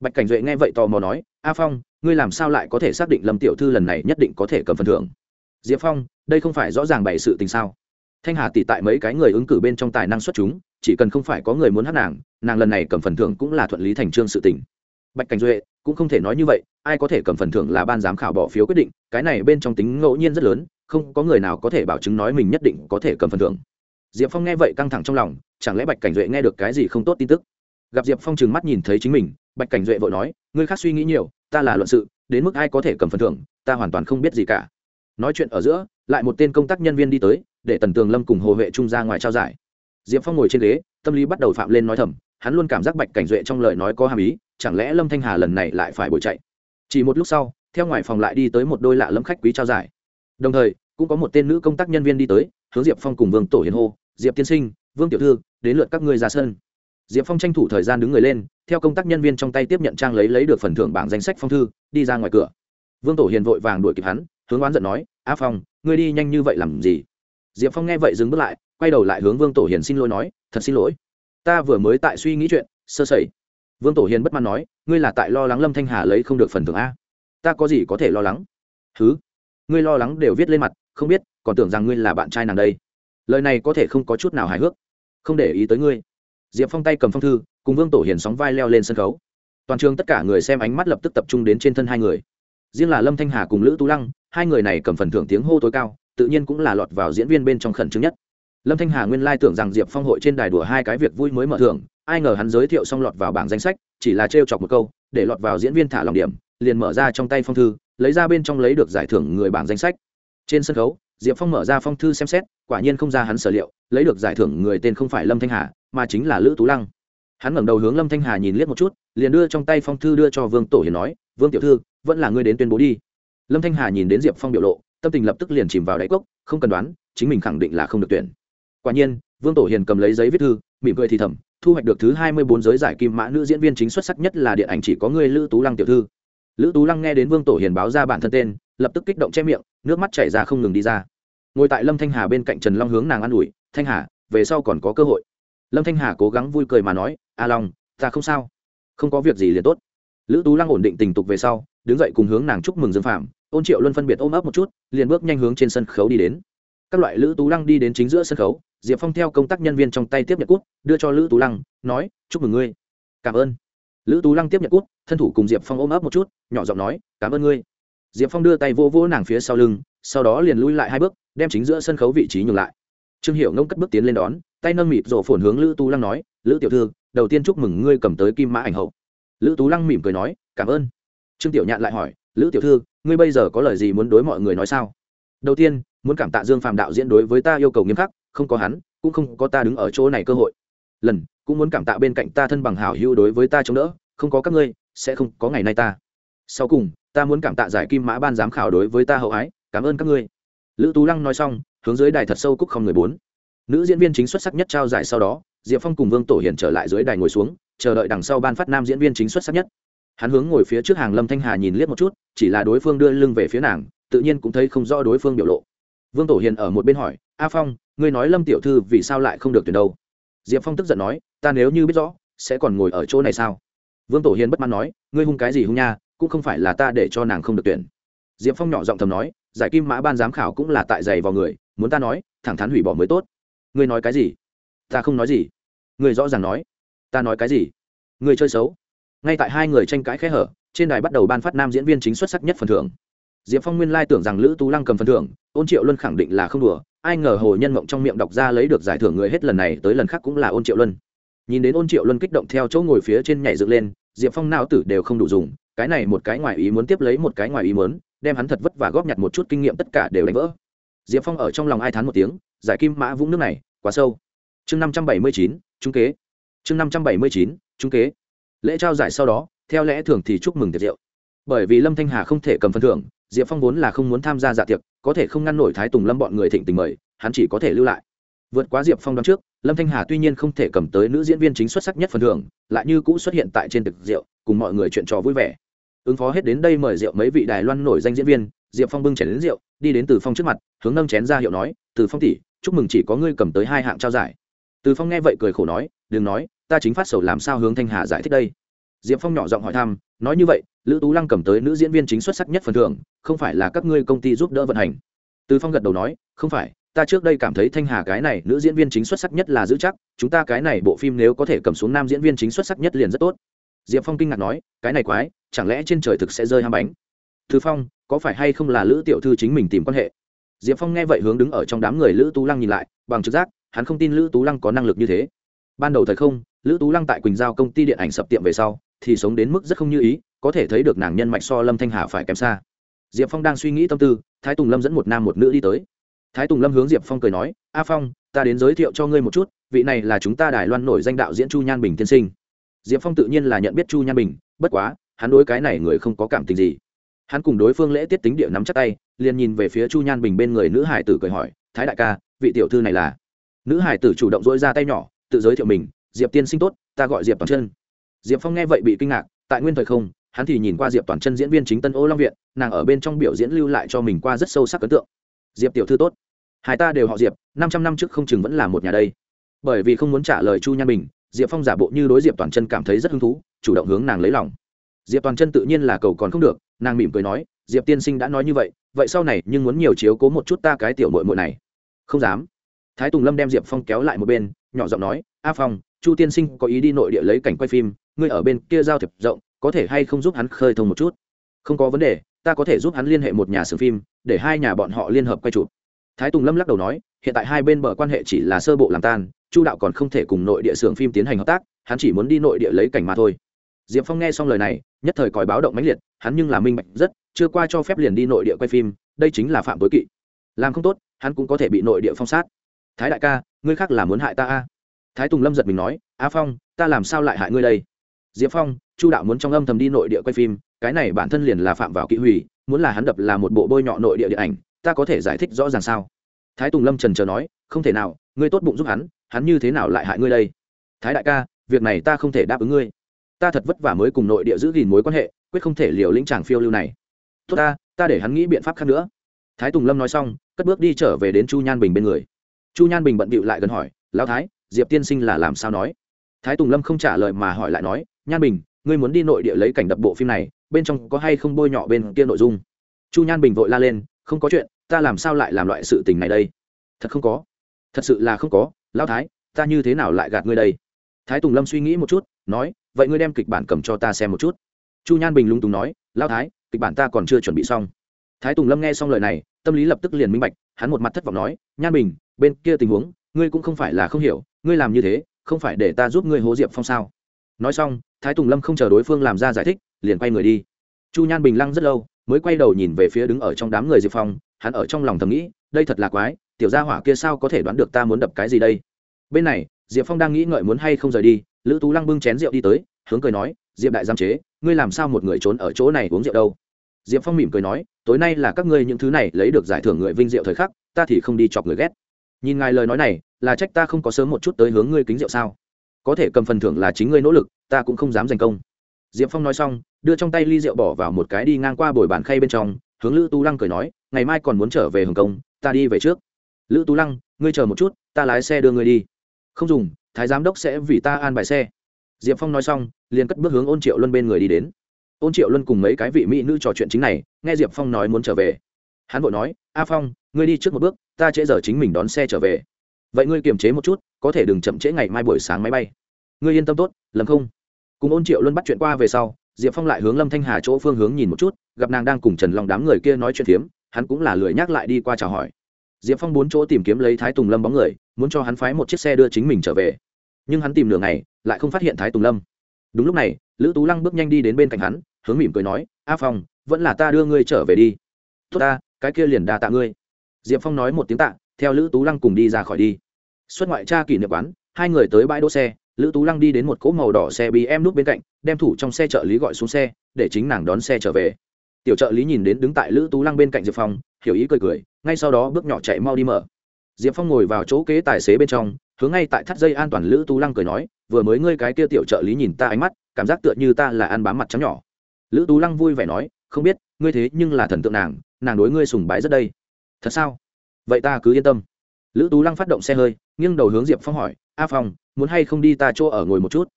Bạch cảnh duệ nghe vậy tò mò nói, a phong, ngươi làm sao lại có thể xác định lâm tiểu thư lần này nhất định có thể cầm phần thưởng? Diệp phong, đây không phải rõ ràng bày sự tình sao? Thanh hà tỷ tại mấy cái người ứng cử bên trong tài năng xuất chúng, chỉ cần không phải có người muốn hát nàng nàng lần này cầm phần thưởng cũng là thuận lý thành trương sự tình. Bạch cảnh duệ cũng không thể nói như vậy, ai có thể cầm phần thưởng là ban giám khảo bỏ phiếu quyết định, cái này bên trong tính ngẫu nhiên rất lớn, không có người nào có thể bảo chứng nói mình nhất định có thể cầm phần thưởng. Diệp phong nghe vậy căng thẳng trong lòng chẳng lẽ bạch cảnh duệ nghe được cái gì không tốt tin tức? Gặp diệp phong trừng mắt nhìn thấy chính mình, bạch cảnh duệ vội nói, ngươi khác suy nghĩ nhiều, ta là luận sự, đến mức ai có thể cầm phần thưởng, ta hoàn toàn không biết gì cả. Nói chuyện ở giữa, lại một tên công tác nhân viên đi tới, để tần tường lâm cùng hồ huệ trung ra ngoài trao giải. Diệp phong ngồi trên ghế, tâm lý bắt đầu phạm lên nói thầm, hắn luôn cảm giác bạch cảnh duệ trong lời nói có hàm ý, chẳng lẽ lâm thanh hà lần này lại phải bồi chạy? Chỉ một lúc sau, theo ngoài phòng lại đi tới một đôi lạ lâm khách quý trao giải. Đồng thời, cũng có một tên nữ công tác nhân viên đi tới, hướng diệp phong cùng vương tổ hiền hô, diệp tiên sinh, vương tiểu thư đến lượt các ngươi ra sân. Diệp phong tranh thủ thời gian đứng người lên, theo công tác nhân viên trong tay tiếp nhận trang lấy lấy được phần thưởng bảng danh sách phong thư, đi ra ngoài cửa. Vương tổ hiền vội vàng đuổi kịp hắn, hướng oán giận nói a phong, ngươi đi nhanh như vậy làm gì? Diệp phong nghe vậy dừng bước lại, quay đầu lại hướng vương tổ hiền xin lỗi nói, thật xin lỗi. Ta vừa mới tại suy nghĩ chuyện, sơ sẩy. Vương tổ hiền bất mãn nói, ngươi là tại lo lắng lâm thanh hà lấy không được phần thưởng a. Ta có gì có thể lo lắng? Thứ ngươi lo lắng đều viết lên mặt, không biết, còn tưởng rằng ngươi là bạn trai nàng đây. Lời này có thể không có chút nào hài hước không để ý tới ngươi. Diệp phong tay cầm phong thư, cùng vương tổ hiền sóng vai leo lên sân khấu. Toàn trường tất cả người xem ánh mắt lập tức tập trung đến trên thân hai người. Riêng là lâm thanh hà cùng lữ tú lăng, hai người này cầm phần thưởng tiếng hô tối cao, tự nhiên cũng là lọt vào diễn viên bên trong khẩn trương nhất. Lâm thanh hà nguyên lai tưởng rằng diệp phong hội trên đài đùa hai cái việc vui mới mở thưởng, ai ngờ hắn giới thiệu xong lọt vào bảng danh sách, chỉ là trêu chọc một câu, để lọt vào diễn viên thả lòng điểm, liền mở ra trong tay phong thư, lấy ra bên trong lấy được giải thưởng người bảng danh sách. Trên sân khấu diệp phong mở ra phong thư xem xét, quả nhiên không ra hắn sở liệu, lấy được giải thưởng người tên không phải lâm thanh hà, mà chính là lữ tú lăng. Hắn ngẩng đầu hướng lâm thanh hà nhìn liếc một chút, liền đưa trong tay phong thư đưa cho vương tổ hiền nói, vương tiểu thư, vẫn là ngươi đến tuyên bố đi. Lâm thanh hà nhìn đến diệp phong biểu lộ, tâm tình lập tức liền chìm vào đáy cốc, không cần đoán, chính mình khẳng định là không được tuyển. Quả nhiên, vương tổ hiền cầm lấy giấy viết thư, mỉm cười thì thầm, thu hoạch được thứ hai mươi bốn giới giải kim mã nữ diễn viên chính xuất sắc nhất là điện ảnh chỉ có ngươi lữ tú lăng tiểu thư. Lữ tú lăng nghe đến vương tổ hiền báo ra bản thân tên lập tức kích động che miệng, nước mắt chảy ra không ngừng đi ra. Ngồi tại lâm thanh hà bên cạnh trần long hướng nàng an ủi, thanh hà, về sau còn có cơ hội. Lâm thanh hà cố gắng vui cười mà nói, a long, ta không sao. Không có việc gì liền tốt. Lữ tú lăng ổn định tình tục về sau, đứng dậy cùng hướng nàng chúc mừng dương phạm ôn triệu luân phân biệt ôm ấp một chút, liền bước nhanh hướng trên sân khấu đi đến. Các loại lữ tú lăng đi đến chính giữa sân khấu, diệp phong theo công tác nhân viên trong tay tiếp nhận cút, đưa cho lữ tú lăng, nói, chúc mừng ngươi. Cảm ơn. Lữ tú lăng tiếp nhận cút, thân thủ cùng diệp phong ôm ấp một chút, nhỏ giọng nói, cảm ơn ngươi diệp phong đưa tay vô vỗ nàng phía sau lưng, sau đó liền lui lại hai bước, đem chính giữa sân khấu vị trí nhường lại. Trương hiệu ngông cất bước tiến lên đón, tay nâng mịt rổ phồn hướng lữ tú lăng nói, lữ tiểu thư, đầu tiên chúc mừng ngươi cầm tới kim mã ảnh hậu. Lữ tú lăng mỉm cười nói, cảm ơn. Trương tiểu nhạn lại hỏi, lữ tiểu thư, ngươi bây giờ có lời gì muốn đối mọi người nói sao? Đầu tiên, muốn cảm tạ dương phạm đạo diễn đối với ta yêu cầu nghiêm khắc, không có hắn, cũng không có ta đứng ở chỗ này cơ hội. Lần, cũng muốn cảm tạ bên cạnh ta thân bằng hảo hữu đối với ta chống đỡ, không có các ngươi, sẽ không có ngày nay ta sau cùng, ta muốn cảm tạ giải kim mã ban giám khảo đối với ta hậu ái, cảm ơn các ngươi. Lữ tú lăng nói xong, hướng dưới đài thật sâu cúc không người bốn. Nữ diễn viên chính xuất sắc nhất trao giải sau đó, diệp phong cùng vương tổ hiển trở lại dưới đài ngồi xuống, chờ đợi đằng sau ban phát nam diễn viên chính xuất sắc nhất. Hắn hướng ngồi phía trước hàng lâm thanh hà nhìn liếc một chút, chỉ là đối phương đưa lưng về phía nàng, tự nhiên cũng thấy không rõ đối phương biểu lộ. Vương tổ hiền ở một bên hỏi, a phong, ngươi nói lâm tiểu thư vì sao lại không được tuyển đâu? Diệp phong tức giận nói, ta nếu như biết rõ, sẽ còn ngồi ở chỗ này sao? Vương tổ hiền bất mãn nói, ngươi hung cái gì hung nha cũng không phải là ta để cho nàng không được tuyển. Diệp phong nhỏ giọng thầm nói, giải kim mã ban giám khảo cũng là tại giày vào người, muốn ta nói, thẳng thắn hủy bỏ mới tốt. Ngươi nói cái gì? Ta không nói gì. Ngươi rõ ràng nói. Ta nói cái gì? Ngươi chơi xấu. Ngay tại hai người tranh cãi khẽ hở, trên đài bắt đầu ban phát nam diễn viên chính xuất sắc nhất phần thưởng. Diệp phong nguyên lai tưởng rằng lữ tú lăng cầm phần thưởng, ôn triệu luân khẳng định là không đùa, ai ngờ hồ nhân mộng trong miệng đọc ra lấy được giải thưởng người hết lần này tới lần khác cũng là ôn triệu luân. Nhìn đến ôn triệu luân kích động theo chỗ ngồi phía trên nhảy dựng lên, diệp phong não tử đều không đủ dùng cái này một cái ngoài ý muốn tiếp lấy một cái ngoài ý muốn, đem hắn thật vất và góp nhặt một chút kinh nghiệm tất cả đều đánh vỡ. Diệp phong ở trong lòng ai thán một tiếng, giải kim mã vũng nước này, quá sâu. Chương năm trăm bảy mươi chín trung kế. Chương năm trăm bảy mươi chín trung kế. Lễ trao giải sau đó, theo lẽ thường thì chúc mừng tiệc rượu. Bởi vì lâm thanh hà không thể cầm phần thưởng, diệp phong vốn là không muốn tham gia dạ tiệc, có thể không ngăn nổi thái tùng lâm bọn người thịnh tình mời, hắn chỉ có thể lưu lại. Vượt quá diệp phong đón trước, lâm thanh hà tuy nhiên không thể cầm tới nữ diễn viên chính xuất sắc nhất phần thưởng, lại như cũ xuất hiện tại trên thực rượu, cùng mọi người chuyện trò vui vẻ ứng phó hết đến đây mời rượu mấy vị đài loan nổi danh diễn viên, diệp phong bưng chén đến rượu, đi đến từ phong trước mặt, hướng nâng chén ra hiệu nói, từ phong tỷ, chúc mừng chỉ có ngươi cầm tới hai hạng trao giải. Từ phong nghe vậy cười khổ nói, đừng nói, ta chính phát sầu làm sao hướng thanh hà giải thích đây. Diệp phong nhỏ giọng hỏi thăm, nói như vậy, lữ tú lăng cầm tới nữ diễn viên chính xuất sắc nhất phần thưởng, không phải là các ngươi công ty giúp đỡ vận hành? Từ phong gật đầu nói, không phải, ta trước đây cảm thấy thanh hà cái này nữ diễn viên chính xuất sắc nhất là giữ chắc, chúng ta cái này bộ phim nếu có thể cầm xuống nam diễn viên chính xuất sắc nhất liền rất tốt. Diệp phong kinh ngạc nói, cái này quái chẳng lẽ trên trời thực sẽ rơi ham bánh? Thứ phong, có phải hay không là lữ tiểu thư chính mình tìm quan hệ? Diệp phong nghe vậy hướng đứng ở trong đám người lữ tú lăng nhìn lại, bằng trực giác, hắn không tin lữ tú lăng có năng lực như thế. Ban đầu thời không, lữ tú lăng tại quỳnh giao công ty điện ảnh sập tiệm về sau, thì sống đến mức rất không như ý, có thể thấy được nàng nhân mạch so lâm thanh hà phải kém xa. Diệp phong đang suy nghĩ tâm tư, thái tùng lâm dẫn một nam một nữ đi tới. Thái tùng lâm hướng diệp phong cười nói, a phong, ta đến giới thiệu cho ngươi một chút, vị này là chúng ta đài loan nổi danh đạo diễn chu nhan bình tiên sinh. Diệp phong tự nhiên là nhận biết chu nhan bình, bất quá hắn đối cái này người không có cảm tình gì. Hắn cùng đối phương lễ tiết tính địa nắm chắc tay, liền nhìn về phía chu nhan bình bên người nữ hải tử cười hỏi, thái đại ca, vị tiểu thư này là? Nữ hải tử chủ động dỗi ra tay nhỏ, tự giới thiệu mình, diệp tiên sinh tốt, ta gọi diệp toàn chân. Diệp phong nghe vậy bị kinh ngạc, tại nguyên thời không, hắn thì nhìn qua diệp toàn chân diễn viên chính tân ô long viện, nàng ở bên trong biểu diễn lưu lại cho mình qua rất sâu sắc ấn tượng. Diệp tiểu thư tốt. Hai ta đều họ diệp, năm trăm năm trước không chừng vẫn là một nhà đây. Bởi vì không muốn trả lời chu nhan bình, diệp phong giả bộ như đối diệp toàn chân cảm thấy rất hứng thú, chủ động hướng nàng lấy lòng diệp toàn chân tự nhiên là cầu còn không được nàng mỉm cười nói diệp tiên sinh đã nói như vậy vậy sau này nhưng muốn nhiều chiếu cố một chút ta cái tiểu mội mội này không dám thái tùng lâm đem diệp phong kéo lại một bên nhỏ giọng nói a phong chu tiên sinh có ý đi nội địa lấy cảnh quay phim ngươi ở bên kia giao thiệp rộng có thể hay không giúp hắn khơi thông một chút không có vấn đề ta có thể giúp hắn liên hệ một nhà xưởng phim để hai nhà bọn họ liên hợp quay chụp thái tùng lâm lắc đầu nói hiện tại hai bên bờ quan hệ chỉ là sơ bộ làm tan chu đạo còn không thể cùng nội địa xưởng phim tiến hành hợp tác hắn chỉ muốn đi nội địa lấy cảnh mà thôi diệp phong nghe xong lời này, nhất thời còi báo động mãnh liệt, hắn nhưng là minh bạch rất, chưa qua cho phép liền đi nội địa quay phim, đây chính là phạm tối kỵ. Làm không tốt, hắn cũng có thể bị nội địa phong sát. Thái đại ca, ngươi khác là muốn hại ta a? Thái tùng lâm giật mình nói, a phong, ta làm sao lại hại ngươi đây? Diệp phong, chu đạo muốn trong âm thầm đi nội địa quay phim, cái này bản thân liền là phạm vào kỵ hủy, muốn là hắn đập là một bộ bôi nhọ nội địa điện ảnh, ta có thể giải thích rõ ràng sao? Thái tùng lâm trần trờ nói, không thể nào, ngươi tốt bụng giúp hắn hắn như thế nào lại hại ngươi đây? Thái đại ca, việc này ta không thể đáp ứng ngươi ta thật vất vả mới cùng nội địa giữ gìn mối quan hệ, quyết không thể liều lĩnh chàng phiêu lưu này. Tốt ta ta để hắn nghĩ biện pháp khác nữa. Thái tùng lâm nói xong, cất bước đi trở về đến chu nhan bình bên người. Chu nhan bình bận bịu lại gần hỏi, lão thái, diệp tiên sinh là làm sao nói? Thái tùng lâm không trả lời mà hỏi lại nói, nhan bình, ngươi muốn đi nội địa lấy cảnh đập bộ phim này, bên trong có hay không bôi nhọ bên kia nội dung? Chu nhan bình vội la lên, không có chuyện, ta làm sao lại làm loại sự tình này đây? Thật không có. Thật sự là không có. Lão thái, ta như thế nào lại gạt ngươi đây? Thái tùng lâm suy nghĩ một chút, nói vậy ngươi đem kịch bản cầm cho ta xem một chút. Chu nhan bình lung tùng nói lao thái, kịch bản ta còn chưa chuẩn bị xong. Thái tùng lâm nghe xong lời này, tâm lý lập tức liền minh bạch, hắn một mặt thất vọng nói, nhan bình, bên kia tình huống, ngươi cũng không phải là không hiểu, ngươi làm như thế, không phải để ta giúp ngươi hố diệp phong sao? Nói xong, thái tùng lâm không chờ đối phương làm ra giải thích, liền quay người đi. Chu nhan bình lăng rất lâu, mới quay đầu nhìn về phía đứng ở trong đám người diệp phong, hắn ở trong lòng thầm nghĩ, đây thật là quái, tiểu gia hỏa kia sao có thể đoán được ta muốn đập cái gì đây? Bên này diệp phong đang nghĩ ngợi muốn hay không rời đi, lữ tú lăng bưng chén rượu đi tới, hướng cười nói, diệp đại giam chế, ngươi làm sao một người trốn ở chỗ này uống rượu đâu? Diệp phong mỉm cười nói, tối nay là các ngươi những thứ này lấy được giải thưởng người vinh rượu thời khắc, ta thì không đi chọc người ghét. Nhìn ngài lời nói này, là trách ta không có sớm một chút tới hướng ngươi kính rượu sao? Có thể cầm phần thưởng là chính ngươi nỗ lực, ta cũng không dám giành công. Diệp phong nói xong, đưa trong tay ly rượu bỏ vào một cái đi ngang qua bồi bàn khay bên trong, hướng lữ tú lăng cười nói, ngày mai còn muốn trở về hồng kông, ta đi về trước. Lữ tú lăng, ngươi chờ một chút, ta lái xe đưa ngươi đi không dùng, thái giám đốc sẽ vì ta an bài xe. Diệp phong nói xong, liền cất bước hướng ôn triệu luân bên người đi đến. Ôn triệu luân cùng mấy cái vị mỹ nữ trò chuyện chính này, nghe diệp phong nói muốn trở về. Hắn vội nói, a phong, ngươi đi trước một bước, ta trễ giờ chính mình đón xe trở về. Vậy ngươi kiềm chế một chút, có thể đừng chậm trễ ngày mai buổi sáng máy bay. Ngươi yên tâm tốt, lầm không? Cùng ôn triệu luân bắt chuyện qua về sau, diệp phong lại hướng lâm thanh hà chỗ phương hướng nhìn một chút, gặp nàng đang cùng trần long đám người kia nói chuyện phiếm hắn cũng là lười nhắc lại đi qua chào hỏi. Diệp phong bốn chỗ tìm kiếm lấy thái tùng lâm bóng người muốn cho hắn phái một chiếc xe đưa chính mình trở về. Nhưng hắn tìm nửa ngày, lại không phát hiện thái tùng lâm. Đúng lúc này, lữ tú lăng bước nhanh đi đến bên cạnh hắn, hướng mỉm cười nói, a phong, vẫn là ta đưa ngươi trở về đi. Tốt ta, cái kia liền đa tạ ngươi. Diệp phong nói một tiếng tạ, theo lữ tú lăng cùng đi ra khỏi đi. Xuất ngoại tra kỷ niệm quán, hai người tới bãi đỗ xe, lữ tú lăng đi đến một cỗ màu đỏ xe bị em núp bên cạnh, đem thủ trong xe trợ lý gọi xuống xe, để chính nàng đón xe trở về. Tiểu trợ lý nhìn đến đứng tại lữ tú lăng bên cạnh diệp phong, hiểu ý cười cười, ngay sau đó bước nhỏ chạy mau đi mở diệp phong ngồi vào chỗ kế tài xế bên trong, hướng ngay tại thắt dây an toàn lữ tú lăng cười nói, vừa mới ngươi cái kia tiểu trợ lý nhìn ta ánh mắt, cảm giác tựa như ta là ăn bám mặt trắng nhỏ. Lữ tú lăng vui vẻ nói, không biết, ngươi thế nhưng là thần tượng nàng nàng đối ngươi sùng bái rất đây. Thật sao? Vậy ta cứ yên tâm. Lữ tú lăng phát động xe hơi, nghiêng đầu hướng diệp phong hỏi, a phong, muốn hay không đi ta chỗ ở ngồi một chút?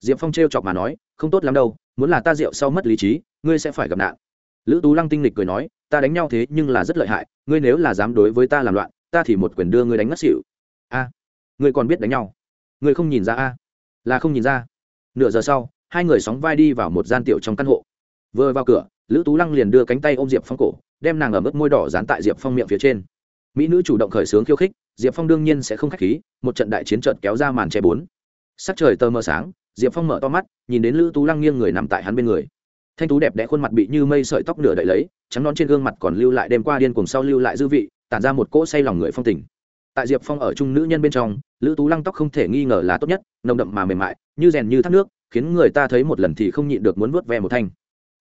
Diệp phong t chọc mà nói, không tốt lắm đâu, muốn là ta rượu sau mất lý trí, ngươi sẽ phải gặp nạn. Lữ tú lăng tinh lịch cười nói, ta đánh nhau thế nhưng là rất lợi hại, ngươi nếu là dám đối với ta làm loạn ta thì một quyền đưa ngươi đánh ngất xỉu. A, ngươi còn biết đánh nhau. Ngươi không nhìn ra a, là không nhìn ra. Nửa giờ sau, hai người sóng vai đi vào một gian tiểu trong căn hộ. Vừa vào cửa, lữ tú lăng liền đưa cánh tay ôm diệp phong cổ, đem nàng ở mức môi đỏ dán tại diệp phong miệng phía trên. Mỹ nữ chủ động khởi xướng khiêu khích, diệp phong đương nhiên sẽ không k h á c h khí, một trận đại chiến trận kéo ra màn che bốn. Sắc trời tờ mờ sáng, diệp phong mở to mắt, nhìn đến lữ tú lăng nghiêng người nằm tại hắn bên người. Thanh tú đẹp đẽ khuôn mặt bị như mây sợi tóc nửa đậy lấy, trắng non trên gương mặt còn lưu lại đêm qua điên cùng sau lưu lại dư vị tản ra một cỗ say lòng người phong tình. Tại diệp phong ở chung nữ nhân bên trong, lữ tú lăng tóc không thể nghi ngờ là tốt nhất, nồng đậm mà mềm mại, như rèn như thác nước, khiến người ta thấy một lần thì không nhịn được muốn vuốt ve một thanh.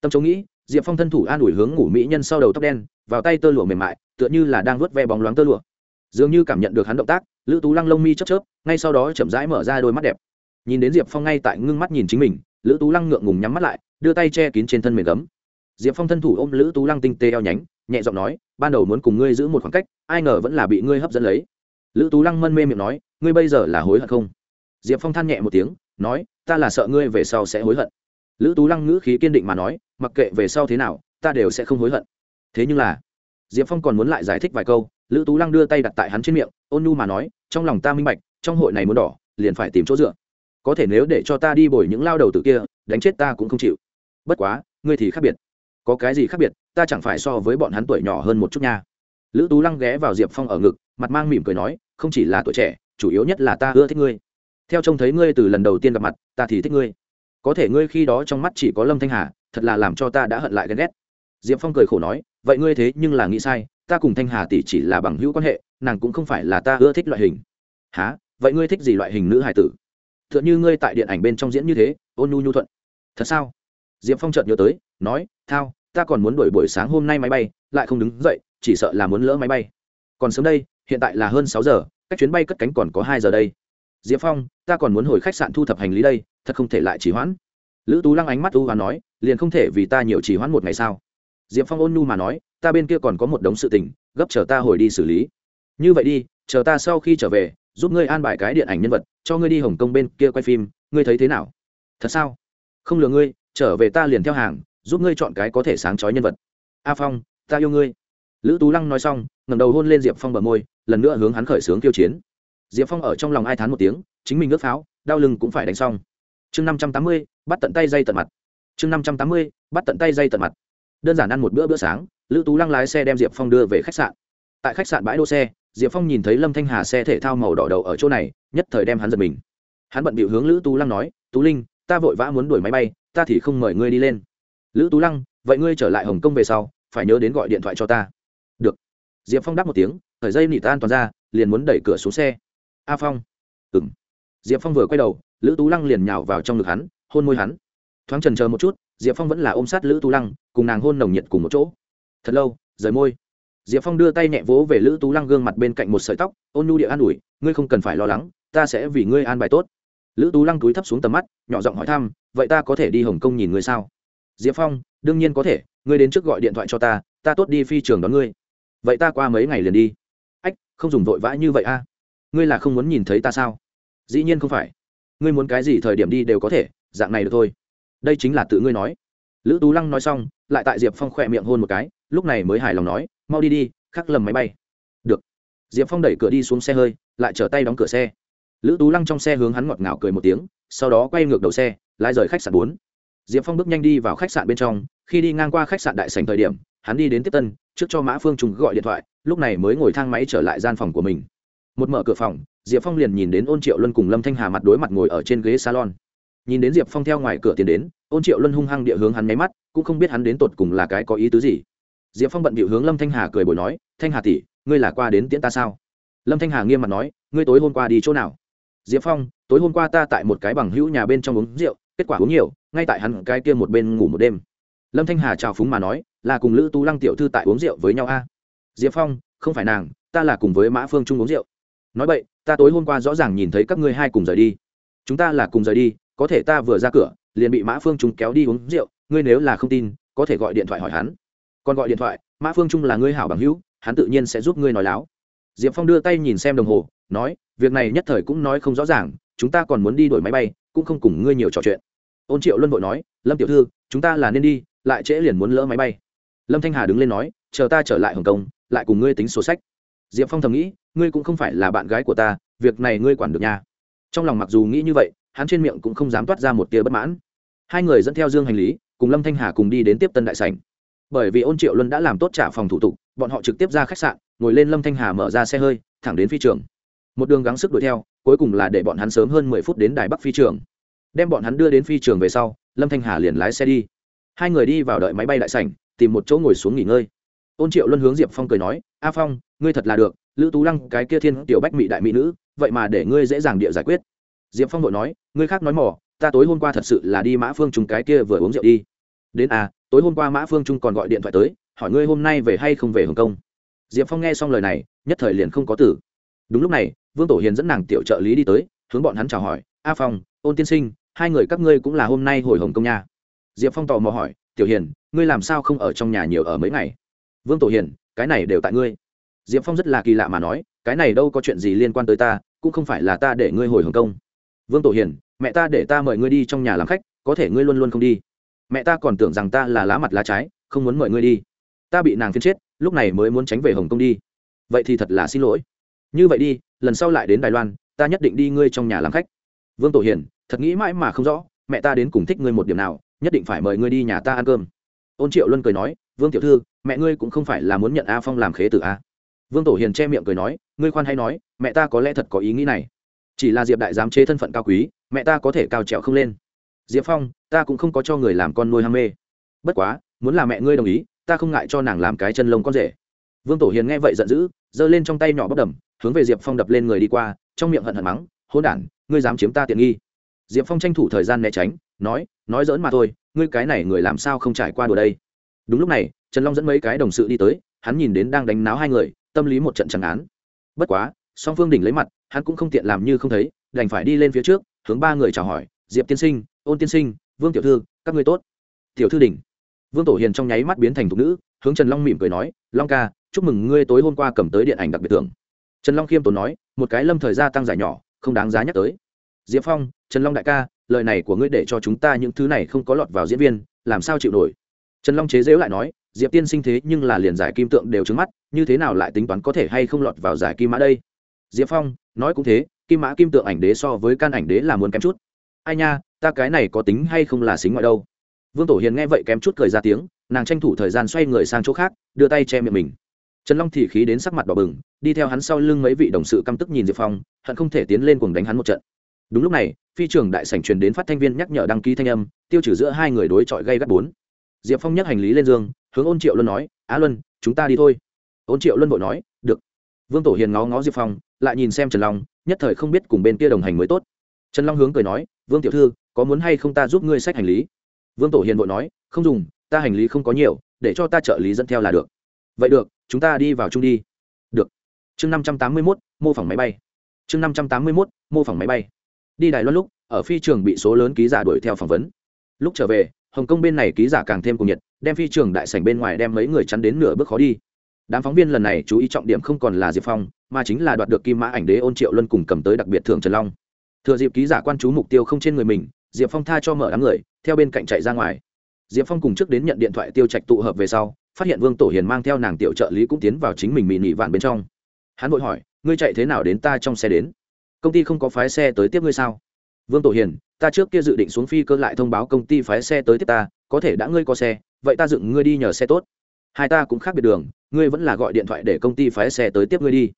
Tâm chống nghĩ, diệp phong thân thủ an ủi hướng ngủ mỹ nhân sau đầu tóc đen, vào tay tơ lụa mềm mại, tựa như là đang vuốt ve bóng loáng tơ lụa. Dường như cảm nhận được hắn động tác, lữ tú lăng lông mi chớp chớp, ngay sau đó chậm rãi mở ra đôi mắt đẹp. Nhìn đến diệp phong ngay tại ngưng mắt nhìn chính mình, lữ tú lăng ngượng ngùng nhắm mắt lại, đưa tay che kín trên thân mềm gấm diệp phong thân thủ ôm lữ tú lăng tinh tê eo nhánh, nhẹ giọng nói ban đầu muốn cùng ngươi giữ một khoảng cách, ai ngờ vẫn là bị ngươi hấp dẫn lấy. Lữ tú lăng mân mê miệng nói, ngươi bây giờ là hối hận không? Diệp phong than nhẹ một tiếng, nói, ta là sợ ngươi về sau sẽ hối hận. Lữ tú lăng ngữ khí kiên định mà nói, mặc kệ về sau thế nào, ta đều sẽ không hối hận. Thế nhưng là, diệp phong còn muốn lại giải thích vài câu, lữ tú lăng đưa tay đặt tại hắn trên miệng, ôn nhu mà nói, trong lòng ta minh bạch, trong hội này muốn đỏ, liền phải tìm chỗ dựa. Có thể nếu để cho ta đi bồi những lao đầu từ kia, đánh chết ta cũng không chịu. Bất quá, ngươi thì khác biệt. Có cái gì khác biệt? Ta chẳng phải so với bọn hắn tuổi nhỏ hơn một chút nha. Lữ tú lăng ghé vào diệp phong ở ngực, mặt mang mỉm cười nói, không chỉ là tuổi trẻ, chủ yếu nhất là ta ưa thích ngươi. Theo trông thấy ngươi từ lần đầu tiên gặp mặt, ta thì thích ngươi. Có thể ngươi khi đó trong mắt chỉ có lâm thanh hà, thật là làm cho ta đã hận lại ghen ghét. Diệp phong cười khổ nói, vậy ngươi thế nhưng là nghĩ sai, ta cùng thanh hà tỷ chỉ là bằng hữu quan hệ, nàng cũng không phải là ta ưa thích loại hình. Há vậy ngươi thích gì loại hình nữ hải tử? T h ư ợ n như ngươi tại điện ảnh bên trong diễn như thế, ôn nhu nhu thuận. Thật sao? Diệp phong chợt nhớ tới, nói, thao ta còn muốn đổi buổi sáng hôm nay máy bay, lại không đứng dậy, chỉ sợ là muốn lỡ máy bay. Còn sớm đây, hiện tại là hơn sáu giờ, cách chuyến bay cất cánh còn có hai giờ đây. Diệp phong, ta còn muốn hồi khách sạn thu thập hành lý đây, thật không thể lại chỉ hoãn. Lữ tú lăng ánh mắt u và nói, liền không thể vì ta nhiều chỉ hoãn một ngày sao? Diệp phong ôn nhu mà nói, ta bên kia còn có một đống sự tình, gấp chờ ta hồi đi xử lý. Như vậy đi, chờ ta sau khi trở về, giúp ngươi an bài cái điện ảnh nhân vật, cho ngươi đi hồng kông bên kia quay phim, ngươi thấy thế nào? Thật sao? Không lừa ngươi, trở về ta liền theo hàng giúp ngươi chọn cái có thể sáng chói nhân vật. A phong, ta yêu ngươi. Lữ tú lăng nói xong, ngẩng đầu hôn lên diệp phong bờ môi, lần nữa hướng hắn khởi xướng tiêu chiến. Diệp phong ở trong lòng ai thán một tiếng, chính mình ướt pháo, đau lưng cũng phải đánh xong. Chương năm trăm tám mươi, bắt tận tay dây tận mặt. Chương năm trăm tám mươi, bắt tận tay dây tận mặt. Đơn giản ăn một bữa bữa sáng, lữ tú lăng lái xe đem diệp phong đưa về khách sạn. Tại khách sạn bãi đỗ xe, diệp phong nhìn thấy lâm thanh hà xe thể thao màu đỏ đầu ở chỗ này, nhất thời đem hắn giật mình. Hắn bận bịu hướng lữ tú lăng nói, tú linh, ta vội vã muốn đuổi máy bay, ta thì không mời ngươi đi lên lữ tú lăng, vậy ngươi trở lại hồng kông về sau, phải nhớ đến gọi điện thoại cho ta. Được. Diệp phong đáp một tiếng, thời dây nị tan toàn ra, liền muốn đẩy cửa xuống xe. A phong. Ừng diệp phong vừa quay đầu, lữ tú lăng liền nhào vào trong ngực hắn, hôn môi hắn. Thoáng trần chờ một chút, diệp phong vẫn là ôm sát lữ tú lăng, cùng nàng hôn nồng nhiệt cùng một chỗ. Thật lâu, rời môi. Diệp phong đưa tay nhẹ vỗ về lữ tú lăng gương mặt bên cạnh một sợi tóc, ôn nhu địa an ủi, ngươi không cần phải lo lắng, ta sẽ vì ngươi an bài tốt. Lữ tú lăng túi thấp xuống tầm mắt, nhỏ giọng hỏi thăm, vậy ta có thể đi hồng kông nhìn ngươi sao? Diệp phong, đương nhiên có thể, ngươi đến trước gọi điện thoại cho ta ta tốt đi phi trường đón ngươi. Vậy ta qua mấy ngày liền đi. Ách, không dùng vội vã như vậy a. Ngươi là không muốn nhìn thấy ta sao? Dĩ nhiên không phải. Ngươi muốn cái gì thời điểm đi đều có thể, dạng này được thôi. Đây chính là tự ngươi nói. Lữ tú lăng nói xong, lại tại diệp phong khỏe miệng hôn một cái, lúc này mới hài lòng nói, mau đi đi, khắc lầm máy bay. Được. Diệp phong đẩy cửa đi xuống xe hơi, lại trở tay đóng cửa xe. Lữ tú lăng trong xe hướng hắn ngọt ngào cười một tiếng, sau đó quay ngược đầu xe, lái rời khách sạn bốn diệp phong bước nhanh đi vào khách sạn bên trong, khi đi ngang qua khách sạn đại sành thời điểm, hắn đi đến tiếp tân, trước cho mã phương trùng gọi điện thoại, lúc này mới ngồi thang máy trở lại gian phòng của mình. Một mở cửa phòng, diệp phong liền nhìn đến ôn triệu luân cùng lâm thanh hà mặt đối mặt ngồi ở trên ghế salon. Nhìn đến diệp phong theo ngoài cửa tiến đến, ôn triệu luân hung hăng địa hướng hắn nháy mắt, cũng không biết hắn đến tột cùng là cái có ý tứ gì. Diệp phong bận bịu hướng lâm thanh hà cười bồi nói, thanh hà tỷ, ngươi là qua đến tiễn ta sao? Lâm thanh hà nghiêm mặt nói, ngươi tối hôm qua đi chỗ nào? Diệp phong, tối hôm qua ta tại một cái bằng hữu nhà bên trong uống rượu kết quả uống nhiều, ngay tại hắn cái kia một bên ngủ một đêm. Lâm thanh hà chào phúng mà nói, là cùng lữ tú lăng tiểu thư tại uống rượu với nhau a? Diệp phong, không phải nàng, ta là cùng với mã phương trung uống rượu. Nói vậy ta tối hôm qua rõ ràng nhìn thấy các ngươi hai cùng rời đi. Chúng ta là cùng rời đi, có thể ta vừa ra cửa, liền bị mã phương trung kéo đi uống rượu, ngươi nếu là không tin, có thể gọi điện thoại hỏi hắn. Còn gọi điện thoại, mã phương trung là ngươi hảo bằng hữu, hắn tự nhiên sẽ giúp ngươi nói láo. Diệp phong đưa tay nhìn xem đồng hồ, nói, việc này nhất thời cũng nói không rõ ràng, chúng ta còn muốn đi đổi máy bay, cũng không cùng ngươi nhiều trò chuyện ôn triệu luân vội nói, lâm tiểu thư, chúng ta là nên đi, lại trễ liền muốn lỡ máy bay. Lâm thanh hà đứng lên nói, chờ ta trở lại hồng kông, lại cùng ngươi tính sổ sách. Diệp phong thầm nghĩ, ngươi cũng không phải là bạn gái của ta, việc này ngươi quản được nha. Trong lòng mặc dù nghĩ như vậy, hắn trên miệng cũng không dám toát ra một tia bất mãn. Hai người dẫn theo dương hành lý, cùng lâm thanh hà cùng đi đến tiếp tân đại sảnh. Bởi vì ôn triệu luân đã làm tốt trả phòng thủ tục, bọn họ trực tiếp ra khách sạn, ngồi lên lâm thanh hà mở ra xe hơi, thẳng đến phi trường. Một đường gắng sức đuổi theo, cuối cùng là để bọn hắn sớm hơn mười phút đến đài bắc phi trường đem bọn hắn đưa đến phi trường về sau, lâm thanh hà liền lái xe đi. Hai người đi vào đợi máy bay đại sảnh, tìm một chỗ ngồi xuống nghỉ ngơi. Ôn triệu luân hướng diệp phong cười nói, a phong, ngươi thật là được, lữ tú lăng, cái kia thiên tiểu bách mỹ đại mỹ nữ, vậy mà để ngươi dễ dàng địa giải quyết. Diệp phong vội nói, ngươi khác nói mỏ ta tối hôm qua thật sự là đi mã phương Trung cái kia vừa uống rượu đi. Đến à tối hôm qua mã phương trung còn gọi điện thoại tới, hỏi ngươi hôm nay về hay không về hồng kông. Diệp phong nghe xong lời này, nhất thời liền không có tử đúng lúc này, vương tổ hiền dẫn nàng tiểu trợ lý đi tới, hướng bọn hắn chào hỏi, a phong, ôn tiên sinh hai người các ngươi cũng là hôm nay hồi hồng công nha. Diệp phong tò mò hỏi, tiểu hiền, ngươi làm sao không ở trong nhà nhiều ở mấy ngày? Vương tổ hiền, cái này đều tại ngươi. Diệp phong rất là kỳ lạ mà nói, cái này đâu có chuyện gì liên quan tới ta, cũng không phải là ta để ngươi hồi hồng công. Vương tổ hiền, mẹ ta để ta mời ngươi đi trong nhà làm khách, có thể ngươi luôn luôn không đi. Mẹ ta còn tưởng rằng ta là lá mặt lá trái, không muốn mời ngươi đi. Ta bị nàng phiên chết, lúc này mới muốn tránh về hồng kông đi. Vậy thì thật là xin lỗi. Như vậy đi, lần sau lại đến đài loan, ta nhất định đi ngươi trong nhà làm khách vương tổ hiền, thật nghĩ mãi mà không rõ, mẹ ta đến cùng thích ngươi một điểm nào, nhất định phải mời ngươi đi nhà ta ăn cơm. Ôn triệu luân cười nói, vương tiểu thư, mẹ ngươi cũng không phải là muốn nhận a phong làm khế tử a. Vương tổ hiền che miệng cười nói, ngươi khoan hay nói, mẹ ta có lẽ thật có ý nghĩ này. Chỉ là diệp đại giám chế thân phận cao quý, mẹ ta có thể cao trèo không lên. Diệp phong, ta cũng không có cho người làm con nuôi ham mê. Bất quá, muốn là mẹ ngươi đồng ý, ta không ngại cho nàng làm cái chân lông con rể. Vương tổ hiền nghe vậy giận dữ, giơ lên trong tay nhỏ bất đầm, hướng về diệp phong đập lên người đi qua, trong miệng hận hận mắng hôn đản ngươi dám chiếm ta tiện nghi. Diệp phong tranh thủ thời gian né tránh, nói nói dỡn mà thôi, ngươi cái này người làm sao không trải qua đùa đây? Đúng lúc này, trần long dẫn mấy cái đồng sự đi tới, hắn nhìn đến đang đánh náo hai người, tâm lý một trận chẳng án. Bất quá, song phương đỉnh lấy mặt, hắn cũng không tiện làm như không thấy, đành phải đi lên phía trước, hướng ba người chào hỏi, diệp tiên sinh, ôn tiên sinh, vương tiểu thư, các ngươi tốt. Tiểu thư đỉnh. Vương tổ hiền trong nháy mắt biến thành thục nữ, hướng trần long mỉm cười nói, long ca, chúc mừng ngươi tối hôm qua cầm tới điện ảnh đặc biệt thưởng. Trần long khiêm tốn nói, một cái lâm thời gia tăng giải nhỏ không đáng giá nhắc tới. Diệp phong, trần long đại ca, lời này của ngươi để cho chúng ta những thứ này không có lọt vào diễn viên, làm sao chịu nổi? Trần long chế dễu lại nói, diệp tiên sinh thế nhưng là liền giải kim tượng đều trứng mắt, như thế nào lại tính toán có thể hay không lọt vào giải kim mã đây? Diệp phong, nói cũng thế, kim mã kim tượng ảnh đế so với can ảnh đế là muốn kém chút. Ai nha, ta cái này có tính hay không là xính ngoại đâu? Vương tổ hiền nghe vậy kém chút cười ra tiếng, nàng tranh thủ thời gian xoay người sang chỗ khác, đưa tay che miệng mình trần long thì khí đến sắc mặt đỏ bừng, đi theo hắn sau lưng mấy vị đồng sự căm tức nhìn diệp phong, hận không thể tiến lên cùng đánh hắn một trận. Đúng lúc này, phi trường đại sảnh truyền đến phát thanh viên nhắc nhở đăng ký thanh âm, tiêu trừ giữa hai người đối chọi gây gắt bốn. Diệp phong nhắc hành lý lên giường, hướng ôn triệu luân nói, á luân, chúng ta đi thôi. Ôn triệu luân vội nói, được. Vương tổ hiền ngó ngó diệp phong, lại nhìn xem trần long, nhất thời không biết cùng bên kia đồng hành mới tốt. Trần long hướng cười nói, vương tiểu thư, có muốn hay không ta giúp ngươi xách hành lý? Vương tổ hiền vội nói, không dùng, ta hành lý không có nhiều, để cho ta trợ lý dẫn theo là được. Vậy được chúng ta đi vào chung đi. Được. Chương năm trăm tám mươi mốt, mô phỏng máy bay. Chương năm trăm tám mươi mốt, mô phỏng máy bay. Đi đài loan lúc, ở phi trường bị số lớn ký giả đuổi theo phỏng vấn. Lúc trở về, hồng kông bên này ký giả càng thêm cùng nhiệt, đem phi trường đại sảnh bên ngoài đem mấy người chắn đến nửa bước khó đi. Đám phóng viên lần này chú ý trọng điểm không còn là diệp phong, mà chính là đoạt được kim mã ảnh đế ôn triệu luân cùng cầm tới đặc biệt thưởng trần long. Thừa dịp ký giả quan chú mục tiêu không trên người mình, diệp phong tha cho mở đám người, theo bên cạnh chạy ra ngoài. Diệp phong cùng trước đến nhận điện thoại tiêu trạch tụ hợp về sau phát hiện vương tổ hiền mang theo nàng tiểu trợ lý cũng tiến vào chính mình mị nị vạn bên trong. Hắn vội hỏi, ngươi chạy thế nào đến ta trong xe đến? Công ty không có phái xe tới tiếp ngươi sao? Vương tổ hiền, ta trước kia dự định xuống phi cơ lại thông báo công ty phái xe tới tiếp ta, có thể đã ngươi có xe, vậy ta dựng ngươi đi nhờ xe tốt. Hai ta cũng khác biệt đường, ngươi vẫn là gọi điện thoại để công ty phái xe tới tiếp ngươi đi.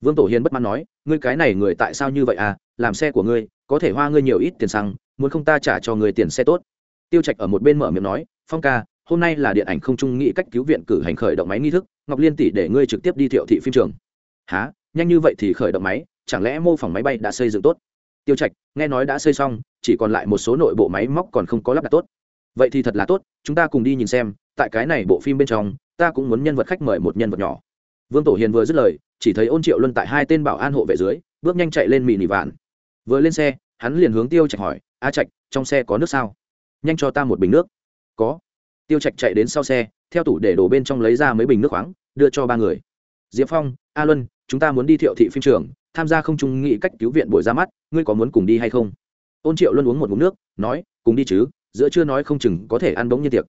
Vương tổ hiền bất mãn nói, ngươi cái này người tại sao như vậy à? Làm xe của ngươi, có thể hoa ngươi nhiều ít tiền xăng, muốn không ta trả cho người tiền xe tốt? Tiêu trạch ở một bên mở miệng nói, phong ca hôm nay là điện ảnh không trung nghị cách cứu viện cử hành khởi động máy nghi thức, ngọc liên tỷ để ngươi trực tiếp đi thiệu thị phim trường. Há nhanh như vậy thì khởi động máy, chẳng lẽ mô phỏng máy bay đã xây dựng tốt? Tiêu trạch, nghe nói đã xây xong, chỉ còn lại một số nội bộ máy móc còn không có lắp đặt tốt. Vậy thì thật là tốt, chúng ta cùng đi nhìn xem, tại cái này bộ phim bên trong, ta cũng muốn nhân vật khách mời một nhân vật nhỏ. Vương tổ hiền vừa dứt lời, chỉ thấy ôn triệu luân tại hai tên bảo an hộ vệ dưới, bước nhanh chạy lên mì nỉ vạn. Vừa lên xe, hắn liền hướng tiêu trạch hỏi, a trạch, trong xe có nước sao? Nhanh cho ta một bình nước. Có tiêu trạch chạy đến sau xe, theo tủ để đổ bên trong lấy ra mấy bình nước khoáng, đưa cho ba người. Diệp phong, a luân, chúng ta muốn đi thiệu thị phim trường, tham gia không trung nghị cách cứu viện buổi ra mắt, ngươi có muốn cùng đi hay không? Ôn triệu luân uống một ngụm nước, nói, cùng đi chứ, giữa chưa nói không chừng có thể ăn bỗng như tiệc.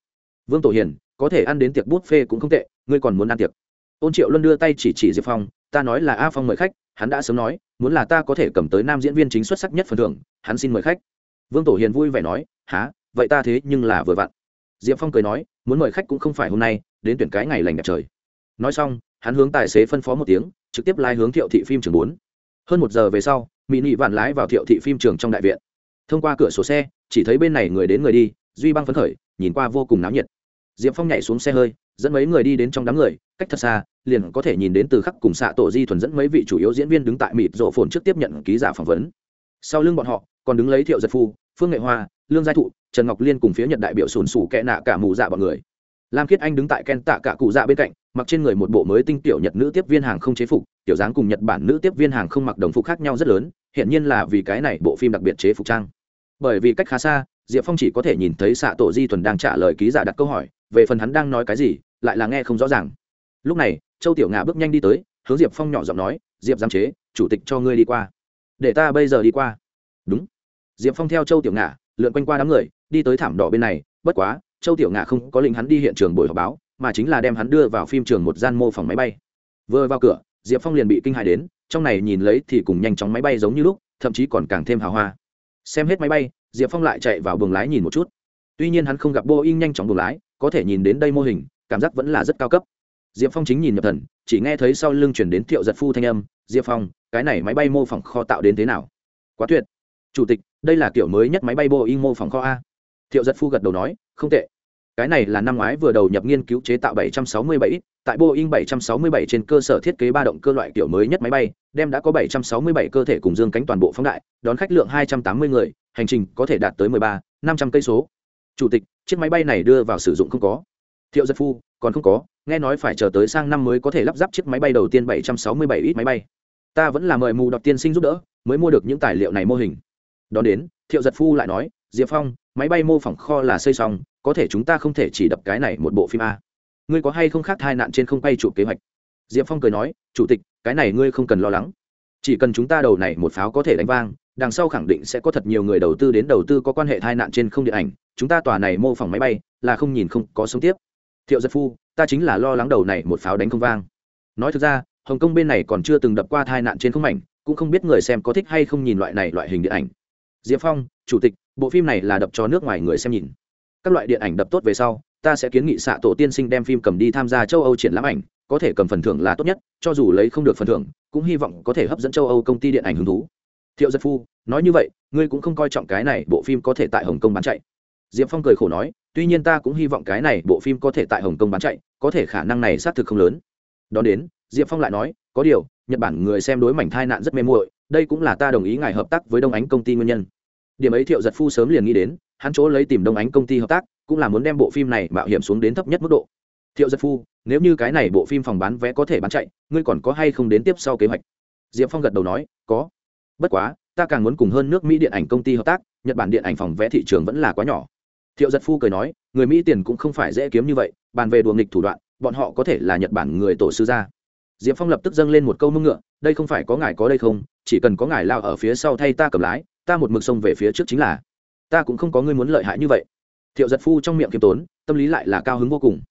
Vương tổ hiền, có thể ăn đến tiệc bút phê cũng không tệ, ngươi còn muốn ăn tiệc. Ôn triệu luân đưa tay chỉ chỉ diệp phong, ta nói là a phong mời khách, hắn đã sớm nói, muốn là ta có thể cầm tới nam diễn viên chính xuất sắc nhất phần thưởng, hắn xin mời khách. Vương tổ hiền vui vẻ nói há vậy ta thế nhưng là vừa vặn diệp phong cười nói, muốn mời khách cũng không phải hôm nay, đến tuyển cái ngày lành đẹp trời. Nói xong, hắn hướng tài xế phân phó một tiếng, trực tiếp lái hướng thiệu thị phim trường bốn. Hơn một giờ về sau, mỹ nị vạn lái vào thiệu thị phim trường trong đại viện. Thông qua cửa sổ xe, chỉ thấy bên này người đến người đi, duy băng phấn khởi, nhìn qua vô cùng náo nhiệt. Diệp phong nhảy xuống xe hơi, dẫn mấy người đi đến trong đám người, cách thật xa, liền có thể nhìn đến từ khắc cùng xạ tổ di thuần dẫn mấy vị chủ yếu diễn viên đứng tại mịt rộ phồn trước tiếp nhận ký giả phỏng vấn. Sau lưng bọn họ, còn đứng lấy thiệu giật phu, phương nghệ hoa lương giai thụ, trần ngọc liên cùng phía nhật đại biểu sùn sủ kẹ nạ cả mù dạ bọn người. Lam khiết anh đứng tại ken tạ cả cụ dạ bên cạnh, mặc trên người một bộ mới tinh tiểu nhật nữ tiếp viên hàng không chế phục, tiểu dáng cùng nhật bản nữ tiếp viên hàng không mặc đồng phục khác nhau rất lớn hiện nhiên là vì cái này bộ phim đặc biệt chế phục trang. Bởi vì cách khá xa, diệp phong chỉ có thể nhìn thấy xạ tổ di thuần đang trả lời ký giả đặt câu hỏi, về phần hắn đang nói cái gì, lại là nghe không rõ ràng. Lúc này, châu tiểu ngà bước nhanh đi tới, hướng diệp phong nhỏ giọng nói, diệp giám chế, chủ tịch cho ngươi đi qua. Để ta bây giờ đi qua. Đúng. Diệp phong theo châu tiểu ngà lượn quanh qua đám người, đi tới thảm đỏ bên này, bất quá, châu tiểu ngà không có lệnh hắn đi hiện trường buổi họp báo, mà chính là đem hắn đưa vào phim trường một gian mô phỏng máy bay. Vừa vào cửa, diệp phong liền bị kinh hại đến, trong này nhìn lấy thì cùng nhanh chóng máy bay giống như lúc, thậm chí còn càng thêm hào hoa. Xem hết máy bay, diệp phong lại chạy vào buồng lái nhìn một chút. Tuy nhiên hắn không gặp boeing nhanh chóng buồng lái, có thể nhìn đến đây mô hình, cảm giác vẫn là rất cao cấp. Diệp phong chính nhìn nhập thần, chỉ nghe thấy sau lưng chuyển đến thiệu giật phu thanh âm, diệp phong, cái này máy bay mô phỏng kho tạo đến thế nào? Quá tuyệt chủ tịch đây là kiểu mới nhất máy bay boeing mô phỏng kho a thiệu giật phu gật đầu nói không tệ cái này là năm ngoái vừa đầu nhập nghiên cứu chế tạo 767, tại Boeing 767 trên cơ sở thiết kế ba động cơ loại kiểu mới nhất máy bay, đem đã có 767 cơ thể cùng dương cánh toàn bộ phóng đại, đón khách lượng 280 người, hành trình có thể đạt tới 13, 500 cây số. Chủ tịch, chiếc máy bay này đưa vào sử dụng không có. Thiệu Giật Phu, còn không có, nghe nói phải chờ tới sang năm mới có thể lắp ráp chiếc máy bay đầu tiên 767 ít máy bay. Ta vẫn là mời mù đọc tiên sinh giúp đỡ, mới mua được những tài liệu này mô hình. Đón đến, Thiệu Giật Phu lại nói, Diệp Phong, máy bay mô phỏng kho là xây xong, có thể chúng ta không thể chỉ đập cái này một bộ phim a. Ngươi có hay không khác thai nạn trên không bay chụp kế hoạch? Diệp phong cười nói chủ tịch cái này ngươi không cần lo lắng. Chỉ cần chúng ta đầu này một pháo có thể đánh vang đằng sau khẳng định sẽ có thật nhiều người đầu tư đến đầu tư có quan hệ thai nạn trên không điện ảnh. Chúng ta tòa này mô phỏng máy bay là không nhìn không có sống tiếp. Thiệu giật phu ta chính là lo lắng đầu này một pháo đánh không vang. Nói thực ra hồng kông bên này còn chưa từng đập qua thai nạn trên không ảnh cũng không biết người xem có thích hay không nhìn loại này loại hình điện ảnh diệp phong, chủ tịch, bộ phim này là đập cho nước ngoài người xem nhìn. Các loại điện ảnh đập tốt về sau, ta sẽ kiến nghị xạ tổ tiên sinh đem phim cầm đi tham gia châu âu triển lãm ảnh, có thể cầm phần thưởng là tốt nhất, cho dù lấy không được phần thưởng, cũng hy vọng có thể hấp dẫn châu âu công ty điện ảnh hứng thú. Thiệu giật phu, nói như vậy, ngươi cũng không coi trọng cái này bộ phim có thể tại hồng kông bán chạy. Diệp phong cười khổ nói, tuy nhiên ta cũng hy vọng cái này bộ phim có thể tại hồng kông bán chạy, có thể khả năng này xác thực không lớn. Đón đến, diệp phong lại nói, có điều, nhật bản người xem đối mảnh thai nạn rất mê muội, đây cũng là ta đồng ý ngài hợp tác với đông ánh công ty nguyên nhân điểm ấy thiệu giật phu sớm liền nghĩ đến, hắn chỗ lấy tìm đông ánh công ty hợp tác, cũng là muốn đem bộ phim này mạo hiểm xuống đến thấp nhất mức độ. Thiệu giật phu, nếu như cái này bộ phim phòng bán vé có thể bán chạy, ngươi còn có hay không đến tiếp sau kế hoạch? Diệp phong gật đầu nói, có. Bất quá, ta càng muốn cùng hơn nước mỹ điện ảnh công ty hợp tác, nhật bản điện ảnh phòng vé thị trường vẫn là quá nhỏ. Thiệu giật phu cười nói, người mỹ tiền cũng không phải dễ kiếm như vậy, bàn về đùa nghịch thủ đoạn, bọn họ có thể là nhật bản người tổ sư gia. Diệp phong lập tức dâng lên một câu mưng ngựa, đây không phải có ngài có đây không, chỉ cần có ngài lao ở phía sau thay ta cầm lái ta một mực sông về phía trước chính là, ta cũng không có ngươi muốn lợi hại như vậy. Thiệu giật phu trong miệng kiêm tốn, tâm lý lại là cao hứng vô cùng.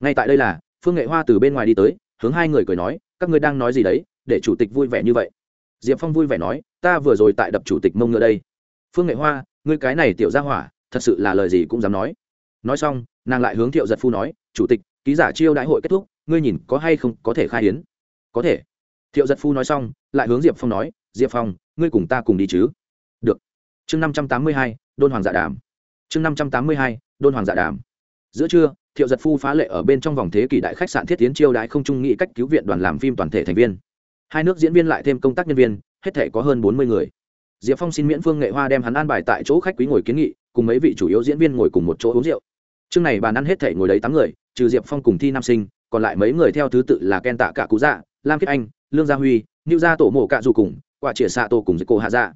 Ngay tại đây là, phương nghệ hoa từ bên ngoài đi tới, hướng hai người cười nói, các ngươi đang nói gì đấy, để chủ tịch vui vẻ như vậy. Diệp phong vui vẻ nói, ta vừa rồi tại đập chủ tịch mông ngựa đây. Phương nghệ hoa, ngươi cái này tiểu ra hỏa, thật sự là lời gì cũng dám nói. Nói xong, nàng lại hướng thiệu giật phu nói, chủ tịch, ký giả chiêu đại hội kết thúc, ngươi nhìn có hay không có thể khai hiến? Có thể. Thiệu giật phu nói xong, lại hướng diệp phong nói, diệp phong, ngươi cùng ta cùng đi chứ được. Chương năm trăm tám mươi hai, đôn hoàng dạ đàm. Chương năm trăm tám mươi hai, đôn hoàng dạ đàm. Giữa trưa, thiệu giật phu phá lệ ở bên trong vòng thế kỷ đại khách sạn thiết tiến chiêu đãi không trung nghị cách cứu viện đoàn làm phim toàn thể thành viên. Hai nước diễn viên lại thêm công tác nhân viên, hết thể có hơn bốn mươi người. Diệp phong xin miễn phương nghệ hoa đem hắn an bài tại chỗ khách quý ngồi kiến nghị, cùng mấy vị chủ yếu diễn viên ngồi cùng một chỗ uống rượu. Chương này bàn ăn hết thể ngồi đấy tám người, trừ diệp phong cùng thi nam sinh, còn lại mấy người theo thứ tự là ken tạ cả cú dạ lam kiết anh, lương gia huy nữ gia tổ mộ cạ dù cùng, quả chĩa xạ tổ cùng dịch cổ hạ dạ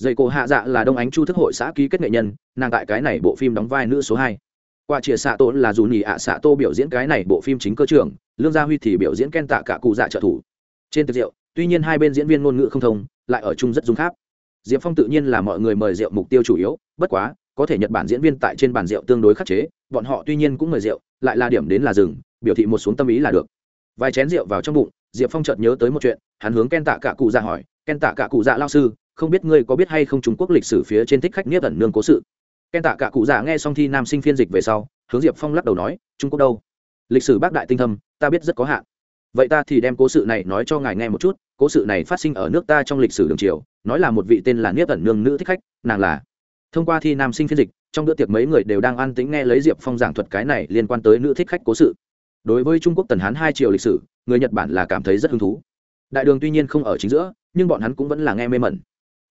dây cổ hạ dạ là đông ánh chu thức hội xã ký kết nghệ nhân, nàng tại cái này bộ phim đóng vai nữ số hai. Qua chia xạ tổ là dù nhì ạ xạ tô biểu diễn cái này bộ phim chính cơ trưởng, lương gia huy thì biểu diễn ken tạ cả cụ dạ trợ thủ. Trên tiệc rượu, tuy nhiên hai bên diễn viên ngôn ngữ không thông, lại ở chung rất dung khác diệp phong tự nhiên là mọi người mời rượu mục tiêu chủ yếu, bất quá, có thể nhật bản diễn viên tại trên bàn rượu tương đối khắc chế, bọn họ tuy nhiên cũng mời rượu, lại là điểm đến là rừng biểu thị một xuống tâm ý là được. Vài chén rượu vào trong bụng, diệp phong chợt nhớ tới một chuyện, hắn hướng ken tạ cả cụ dạ hỏi, ken tạ cả cụ dạ lao sư không biết ngươi có biết hay không trung quốc lịch sử phía trên thích khách nghiếp ẩn nương cố sự. Ken tạ cả cụ già nghe xong thi nam sinh phiên dịch về sau, hướng diệp phong lắc đầu nói, trung quốc đâu? Lịch sử bác đại tinh thâm, ta biết rất có hạn. Vậy ta thì đem cố sự này nói cho ngài nghe một chút, cố sự này phát sinh ở nước ta trong lịch sử đường triều, nói là một vị tên là nghiếp ẩn nương nữ thích khách, nàng là. Thông qua thi nam sinh phiên dịch, trong bữa tiệc mấy người đều đang an tĩnh nghe lấy diệp phong giảng thuật cái này liên quan tới nữ thích khách cố sự. Đối với trung quốc tần hán hai triều lịch sử, người nhật bản là cảm thấy rất hứng thú. Đại đường tuy nhiên không ở chính giữa, nhưng bọn hắn cũng vẫn là nghe mê mẩn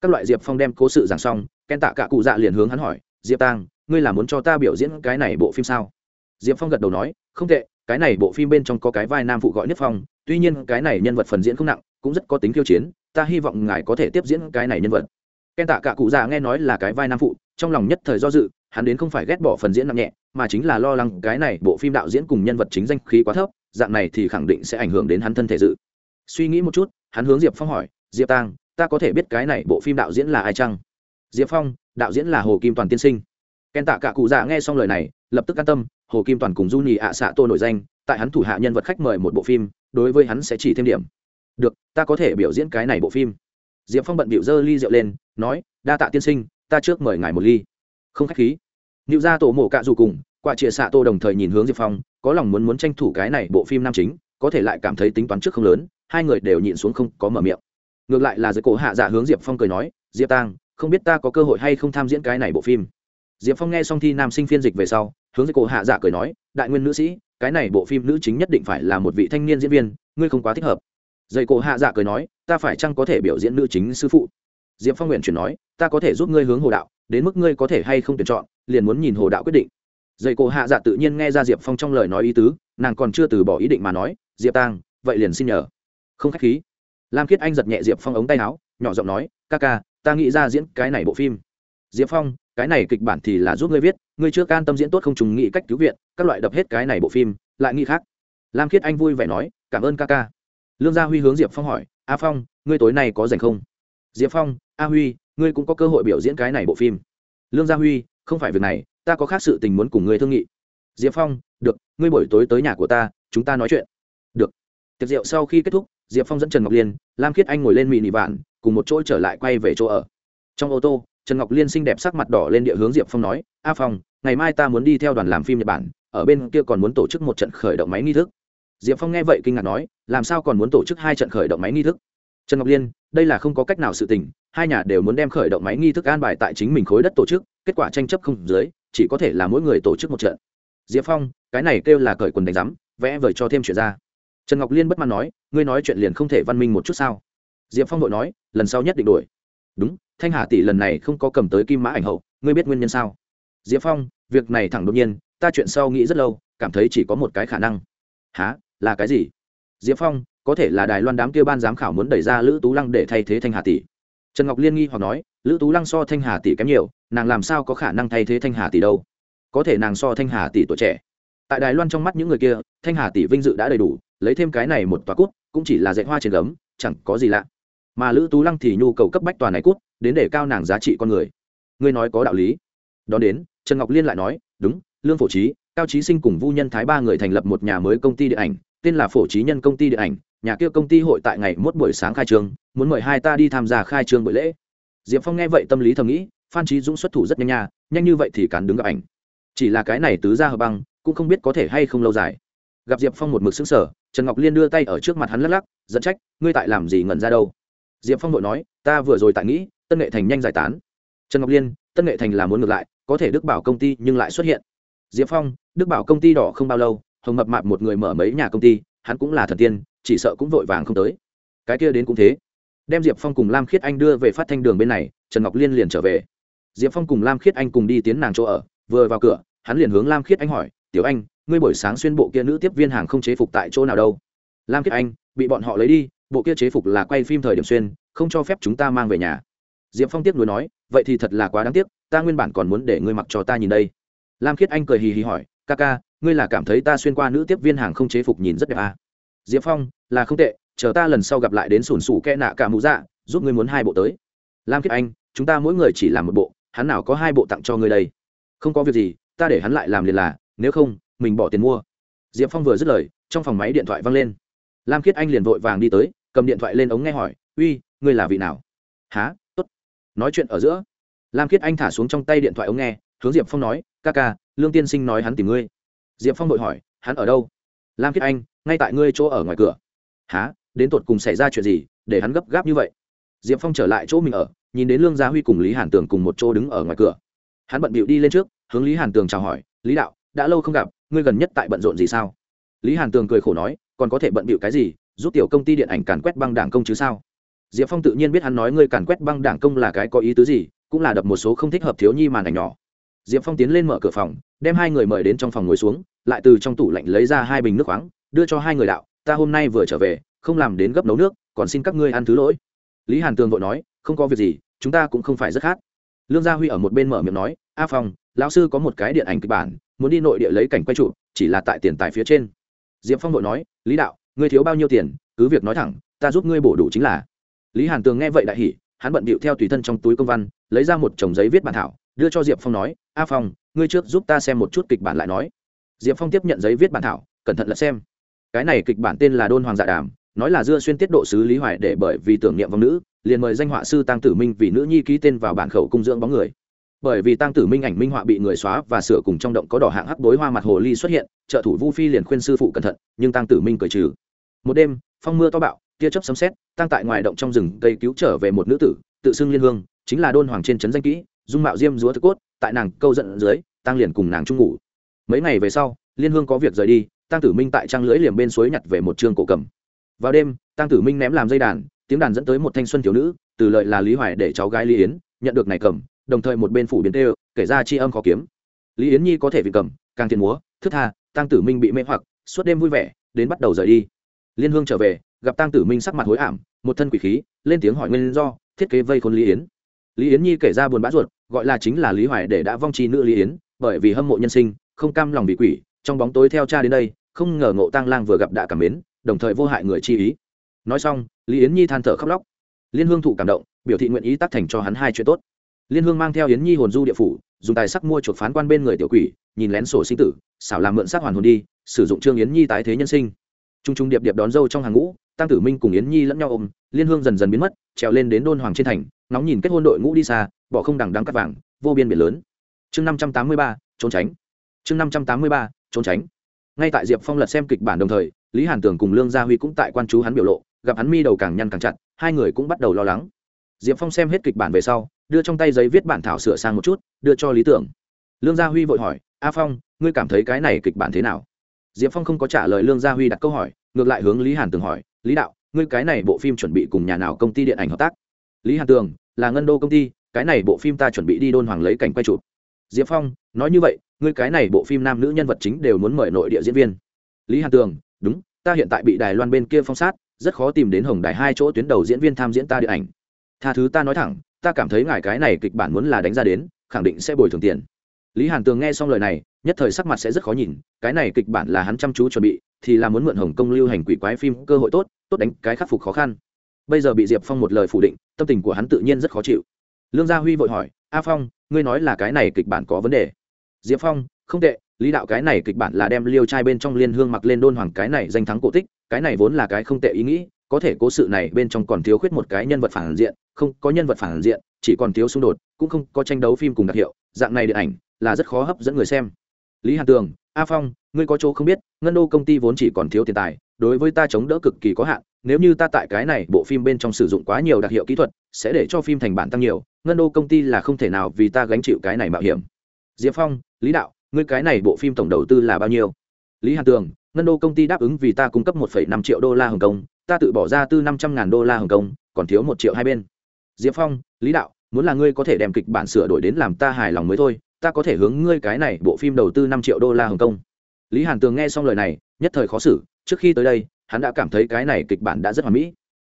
các loại diệp phong đem cố sự giảng xong, ken tạ cả cụ dạ liền hướng hắn hỏi, diệp tang ngươi là muốn cho ta biểu diễn cái này bộ phim sao? Diệp phong gật đầu nói, không tệ, cái này bộ phim bên trong có cái vai nam phụ gọi nhất phong, tuy nhiên cái này nhân vật phần diễn không nặng, cũng rất có tính khiêu chiến, ta hy vọng ngài có thể tiếp diễn cái này nhân vật. Ken tạ cả cụ Dạ nghe nói là cái vai nam phụ, trong lòng nhất thời do dự, hắn đến không phải ghét bỏ phần diễn nặng nhẹ, mà chính là lo lắng cái này bộ phim đạo diễn cùng nhân vật chính danh khí quá thấp, dạng này thì khẳng định sẽ ảnh hưởng đến hắn thân thể dự. Suy nghĩ một chút, hắn hướng diệp phong hỏi, diệp tang ta có thể biết cái này bộ phim đạo diễn là ai chăng? Diệp phong, đạo diễn là hồ kim toàn tiên sinh. Ken tạ cả cụ dạ nghe xong lời này, lập tức an tâm, hồ kim toàn cùng du nhì ạ xạ tô nổi danh, tại hắn thủ hạ nhân vật khách mời một bộ phim, đối với hắn sẽ chỉ thêm điểm. Được, ta có thể biểu diễn cái này bộ phim. Diệp phong bận bịu dơ ly rượu lên, nói, đa tạ tiên sinh, ta trước mời ngài một ly. Không k h á c h khí. Nữ gia tổ mộ cạ dù cùng, quả chĩa xạ tô đồng thời nhìn hướng diệp phong, có lòng muốn muốn tranh thủ cái này bộ phim nam chính, có thể lại cảm thấy tính toán trước không lớn, hai người đều nhịn xuống không có mở miệng ngược lại là giới cổ hạ dạ hướng diệp phong cười nói, diệp tang không biết ta có cơ hội hay không tham diễn cái này bộ phim? Diệp phong nghe xong thi nam sinh phiên dịch về sau, hướng giới cổ hạ dạ cười nói, đại nguyên nữ sĩ, cái này bộ phim nữ chính nhất định phải là một vị thanh niên diễn viên, ngươi không quá thích hợp. Dây cổ hạ dạ cười nói, ta phải chăng có thể biểu diễn nữ chính sư phụ? Diệp phong nguyện chuyển nói, ta có thể giúp ngươi hướng hồ đạo, đến mức ngươi có thể hay không tuyển chọn, liền muốn nhìn hồ đạo quyết định. Dây cổ hạ dạ tự nhiên nghe ra diệp phong trong lời nói ý tứ, nàng còn chưa từ bỏ ý định mà nói, diệp tang vậy liền xin nhờ. Không k h á c h khí lam khiết anh giật nhẹ diệp phong ống tay áo, nhỏ giọng nói, ca ca, ta nghĩ ra diễn cái này bộ phim. Diệp phong, cái này kịch bản thì là giúp ngươi viết, ngươi chưa can tâm diễn tốt không trùng nghĩ cách cứu viện, các loại đập hết cái này bộ phim, lại nghĩ khác. Lam khiết anh vui vẻ nói, cảm ơn ca ca. Lương gia huy hướng diệp phong hỏi, a phong, ngươi tối nay có rảnh không? Diệp phong, a huy, ngươi cũng có cơ hội biểu diễn cái này bộ phim. Lương gia huy, không phải việc này, ta có khác sự tình muốn cùng ngươi thương nghị. Diệp phong, được, ngươi buổi tối tới nhà của ta, chúng ta nói chuyện. Được. Tiệc rượu sau khi kết thúc diệp phong dẫn trần ngọc liên, lam khiết anh ngồi lên mị nị vạn, cùng một chỗ trở lại quay về chỗ ở. Trong ô tô, trần ngọc liên xinh đẹp sắc mặt đỏ lên địa hướng diệp phong nói, a phong, ngày mai ta muốn đi theo đoàn làm phim nhật bản, ở bên kia còn muốn tổ chức một trận khởi động máy nghi thức. Diệp phong nghe vậy kinh ngạc nói, làm sao còn muốn tổ chức hai trận khởi động máy nghi thức? Trần ngọc liên, đây là không có cách nào sự tình, hai nhà đều muốn đem khởi động máy nghi thức an bài tại chính mình khối đất tổ chức, kết quả tranh chấp không dưới, chỉ có thể là mỗi người tổ chức một trận. Diệp phong, cái này kêu là cởi quần đánh rắm vẽ vời cho thêm chuyện ra trần ngọc liên bất mãn nói, ngươi nói chuyện liền không thể văn minh một chút sao? Diệp phong đội nói, lần sau nhất định đổi. Đúng, thanh hà tỷ lần này không có cầm tới kim mã ảnh hậu, ngươi biết nguyên nhân sao? Diệp phong, việc này thẳng đột nhiên, ta chuyện sau nghĩ rất lâu, cảm thấy chỉ có một cái khả năng. Há là cái gì? Diệp phong, có thể là đài loan đám kia ban giám khảo muốn đẩy ra lữ tú lăng để thay thế thanh hà tỷ. Trần ngọc liên nghi hoặc nói, lữ tú lăng so thanh hà tỷ kém nhiều, nàng làm sao có khả năng thay thế thanh hà tỷ đâu? Có thể nàng so thanh hà tỷ tuổi trẻ. Tại đài loan trong mắt những người kia, thanh hà tỷ vinh dự đã đầy đủ lấy thêm cái này một tòa cút, cũng chỉ là dạy hoa trên gấm, chẳng có gì lạ. Mà lữ tú lăng thì nhu cầu cấp bách tòa này cút, đến để cao nàng giá trị con người. Ngươi nói có đạo lý. Đón đến, trần ngọc liên lại nói, đúng, lương phổ trí, cao trí sinh cùng vu nhân thái ba người thành lập một nhà mới công ty điện ảnh, tên là phổ trí nhân công ty điện ảnh, nhà kia công ty hội tại ngày mốt buổi sáng khai trương, muốn mời hai ta đi tham gia khai trương buổi lễ. Diệp phong nghe vậy tâm lý thầm nghĩ, phan trí dũng xuất thủ rất nhanh nha, nhanh như vậy thì cắn đứng gặp ảnh. Chỉ là cái này tứ ra hợp băng, cũng không biết có thể hay không lâu dài gặp diệp phong một mực xứng sở trần ngọc liên đưa tay ở trước mặt hắn lắc lắc dẫn trách, ngươi tại làm gì ngẩn ra đâu? Diệp phong vội nói, ta vừa rồi tại nghĩ, tân nghệ thành nhanh giải tán. Trần ngọc liên, tân nghệ thành là muốn ngược lại, có thể đức bảo công ty nhưng lại xuất hiện. Diệp phong, đức bảo công ty đỏ không bao lâu, hồng mập mạp một người mở mấy nhà công ty, hắn cũng là thần tiên, chỉ sợ cũng vội vàng không tới. Cái kia đến cũng thế. Đem diệp phong cùng lam khiết anh đưa về phát thanh đường bên này, trần ngọc liên liền trở về. Diệp phong cùng lam khiết anh cùng đi tiến nàng chỗ ở, vừa vào cửa, hắn liền hướng lam khiết anh hỏi, tiểu anh ngươi buổi sáng xuyên bộ kia nữ tiếp viên hàng không chế phục tại chỗ nào đâu? Lam kiệt anh, bị bọn họ lấy đi, bộ kia chế phục là quay phim thời điểm xuyên, không cho phép chúng ta mang về nhà. Diệp phong tiếc nuối nói, vậy thì thật là quá đáng tiếc, ta nguyên bản còn muốn để ngươi mặc cho ta nhìn đây. Lam khiết anh cười hì hì hỏi, ca ca, ngươi là cảm thấy ta xuyên qua nữ tiếp viên hàng không chế phục nhìn rất đẹp à. diệp phong, là không tệ, chờ ta lần sau gặp lại đến sủn sủ kẽ nạ cả mũ dạ giúp ngươi muốn hai bộ tới. Lam khiết anh, chúng ta mỗi người chỉ làm một bộ, hắn nào có hai bộ tặng cho ngươi đây? Không có việc gì, ta để hắn lại làm liền là, nếu không mình bỏ tiền mua. Diệp phong vừa dứt lời, trong phòng máy điện thoại văng lên. Lam khiết anh liền vội vàng đi tới, cầm điện thoại lên ống nghe hỏi, uy, ngươi là vị nào? Há t ố t nói chuyện ở giữa. Lam khiết anh thả xuống trong tay điện thoại ống nghe, hướng diệp phong nói, ca ca, lương tiên sinh nói hắn tìm ngươi. Diệp phong vội hỏi, hắn ở đâu? Lam khiết anh, ngay tại ngươi chỗ ở ngoài cửa. Há đến tột cùng xảy ra chuyện gì để hắn gấp gáp như vậy? Diệp phong trở lại chỗ mình ở, nhìn đến lương gia huy cùng lý hàn tường cùng một chỗ đứng ở ngoài cửa. Hắn bận bịu đi lên trước, hướng lý hàn tường chào hỏi, lý đạo, đã lâu không gặp ngươi gần nhất tại bận rộn gì sao? Lý hàn tường cười khổ nói, còn có thể bận bịu cái gì, giúp tiểu công ty điện ảnh càn quét băng đảng công chứ sao? Diệp phong tự nhiên biết hắn nói ngươi càn quét băng đảng công là cái có ý tứ gì, cũng là đập một số không thích hợp thiếu nhi màn ảnh nhỏ. Diệp phong tiến lên mở cửa phòng, đem hai người mời đến trong phòng ngồi xuống, lại từ trong tủ lạnh lấy ra hai bình nước khoáng, đưa cho hai người đạo, ta hôm nay vừa trở về, không làm đến gấp nấu nước, còn xin các ngươi ăn thứ lỗi. Lý hàn tường vội nói, không có việc gì, chúng ta cũng không phải rất khát lương gia huy ở một bên mở miệng nói, a phong, lão sư có một cái điện ảnh kịch bản muốn đi nội địa lấy cảnh quay trụ, chỉ là tại tiền tài phía trên. Diệp phong vội nói, lý đạo, ngươi thiếu bao nhiêu tiền, cứ việc nói thẳng, ta giúp ngươi bổ đủ chính là. Lý hàn tường nghe vậy đại hỉ, hắn bận bịu theo tùy thân trong túi công văn, lấy ra một chồng giấy viết bản thảo, đưa cho diệp phong nói, a phong, ngươi trước giúp ta xem một chút kịch bản lại nói. Diệp phong tiếp nhận giấy viết bản thảo, cẩn thận lật xem. Cái này kịch bản tên là đôn hoàng dạ đàm, nói là dưa xuyên tiết độ sứ lý hoài để bởi vì tưởng niệm vong nữ, liền mời danh họa sư tăng tử minh vì nữ nhi ký tên vào bản khẩu cung dưỡng bóng người bởi vì tăng tử minh ảnh minh họa bị người xóa và sửa cùng trong động có đỏ hạng hắc bối hoa mặt hồ ly xuất hiện, trợ thủ vu phi liền khuyên sư phụ cẩn thận, nhưng tăng tử minh cười trừ. Một đêm, phong mưa to bạo, tia chớp sấm sét tăng tại ngoài động trong rừng cây cứu trở về một nữ tử, tự xưng liên hương, chính là đôn hoàng trên trấn danh kỹ, dung mạo diêm dúa thức cốt, tại nàng câu giận dưới tăng liền cùng nàng chung ngủ. Mấy ngày về sau, liên hương có việc rời đi tăng tử minh tại trang lưỡi liềm bên suối nhặt về một trường cổ cầm. Vào đêm tăng tử minh ném làm dây đàn, tiếng đàn dẫn tới một thanh xuân thiếu nữ, từ lợi là lý hoài để cháu gái lý yến, nhận được này cầm đồng thời một bên phủ biến tê kể ra chi âm khó kiếm. Lý yến nhi có thể vị cầm, càng tiền múa, thức tha tăng tử minh bị mê hoặc, suốt đêm vui vẻ, đến bắt đầu rời đi. Liên hương trở về, gặp tăng tử minh sắc mặt hối ảm một thân quỷ khí, lên tiếng hỏi nguyên do, thiết kế vây khôn lý yến. Lý yến nhi kể ra buồn bã ruột, gọi là chính là lý hoài để đã vong chi nữ lý yến, bởi vì hâm mộ nhân sinh, không cam lòng bị quỷ, trong bóng tối theo cha đến đây, không ngờ ngộ tăng lang vừa gặp đã cảm mến, đồng thời vô hại người chi ý. Nói xong, lý yến nhi than thở khóc lóc. Liên hương thụ cảm động, biểu thị nguyện ý tác thành cho hắn hai chuyện tốt liên hương mang theo yến nhi hồn du địa phủ, dùng tài sắc mua chuộc phán quan bên người tiểu quỷ, nhìn lén sổ sinh tử, xảo làm mượn sắc hoàn hồn đi, sử dụng trương yến nhi tái thế nhân sinh. T r u n g t r u n g điệp điệp đón dâu trong hàng ngũ, tăng tử minh cùng yến nhi lẫn nhau ôm, liên hương dần dần biến mất, trèo lên đến đôn hoàng trên thành nóng nhìn kết hôn đội ngũ đi xa, bỏ không đằng đăng cắt vàng, vô biên biển lớn. Chương năm trăm tám mươi ba, trốn tránh. Chương năm trăm tám mươi ba, trốn tránh. Ngay tại diệp phong lật xem kịch bản đồng thời, lý hàn Tưởng cùng lương gia huy cũng tại quan chú hắn biểu lộ, gặp hắn mi đầu càng nhăn càng chặt, hai người cũng bắt đầu lo lắng. Diệp phong xem hết kịch bản về sau đưa trong tay giấy viết bản thảo sửa sang một chút, đưa cho lý tưởng. Lương gia huy vội hỏi, a phong, ngươi cảm thấy cái này kịch bản thế nào? Diệp phong không có trả lời lương gia huy đặt câu hỏi, ngược lại hướng lý hàn tường hỏi, lý đạo, ngươi cái này bộ phim chuẩn bị cùng nhà nào công ty điện ảnh hợp tác? Lý hàn tường, là ngân đô công ty, cái này bộ phim ta chuẩn bị đi đôn hoàng lấy cảnh quay chụp. Diệp phong, nói như vậy, ngươi cái này bộ phim nam nữ nhân vật chính đều muốn mời nội địa diễn viên. Lý hàn tường, đúng, ta hiện tại bị đài loan bên kia phong sát, rất khó tìm đến hồng đài hai chỗ tuyến đầu diễn viên tham diễn ta điện ảnh. Tha thứ ta nói thẳng ta cảm thấy ngài cái này kịch bản muốn là đánh ra đến, khẳng định sẽ bồi thường tiền. Lý hàn tường nghe xong lời này, nhất thời sắc mặt sẽ rất khó nhìn, cái này kịch bản là hắn chăm chú chuẩn bị, thì là muốn mượn hồng công lưu hành quỷ quái phim cơ hội tốt tốt đánh cái khắc phục khó khăn. Bây giờ bị diệp phong một lời phủ định, tâm tình của hắn tự nhiên rất khó chịu. Lương gia huy vội hỏi, a phong, ngươi nói là cái này kịch bản có vấn đề? Diệp phong, không tệ, lý đạo cái này kịch bản là đem liêu trai bên trong liên hương mặc lên đôn hoàng cái này danh thắng cổ tích, cái này vốn là cái không tệ ý nghĩ có thể cố sự này bên trong còn thiếu khuyết một cái nhân vật phản diện, không có nhân vật phản diện, chỉ còn thiếu xung đột, cũng không có tranh đấu phim cùng đặc hiệu, dạng này điện ảnh là rất khó hấp dẫn người xem. Lý hàn tường, a phong, ngươi có chỗ không biết, ngân đô công ty vốn chỉ còn thiếu tiền tài, đối với ta chống đỡ cực kỳ có hạn, nếu như ta tại cái này bộ phim bên trong sử dụng quá nhiều đặc hiệu kỹ thuật, sẽ để cho phim thành bản tăng nhiều, ngân đô công ty là không thể nào vì ta gánh chịu cái này mạo hiểm. Diệp phong, lý đạo, ngươi cái này bộ phim tổng đầu tư là bao nhiêu? Lý hàn tường, ngân đô công ty đáp ứng vì ta cung cấp một năm triệu đô la hồng kông ta tự bỏ ra tư năm trăm ngàn đô la hồng kông, còn thiếu một triệu hai bên. Diệp phong, lý đạo, muốn là ngươi có thể đem kịch bản sửa đổi đến làm ta hài lòng mới thôi, ta có thể hướng ngươi cái này bộ phim đầu tư năm triệu đô la hồng kông. Lý hàn tường nghe xong lời này, nhất thời khó xử, trước khi tới đây, hắn đã cảm thấy cái này kịch bản đã rất hoàn mỹ.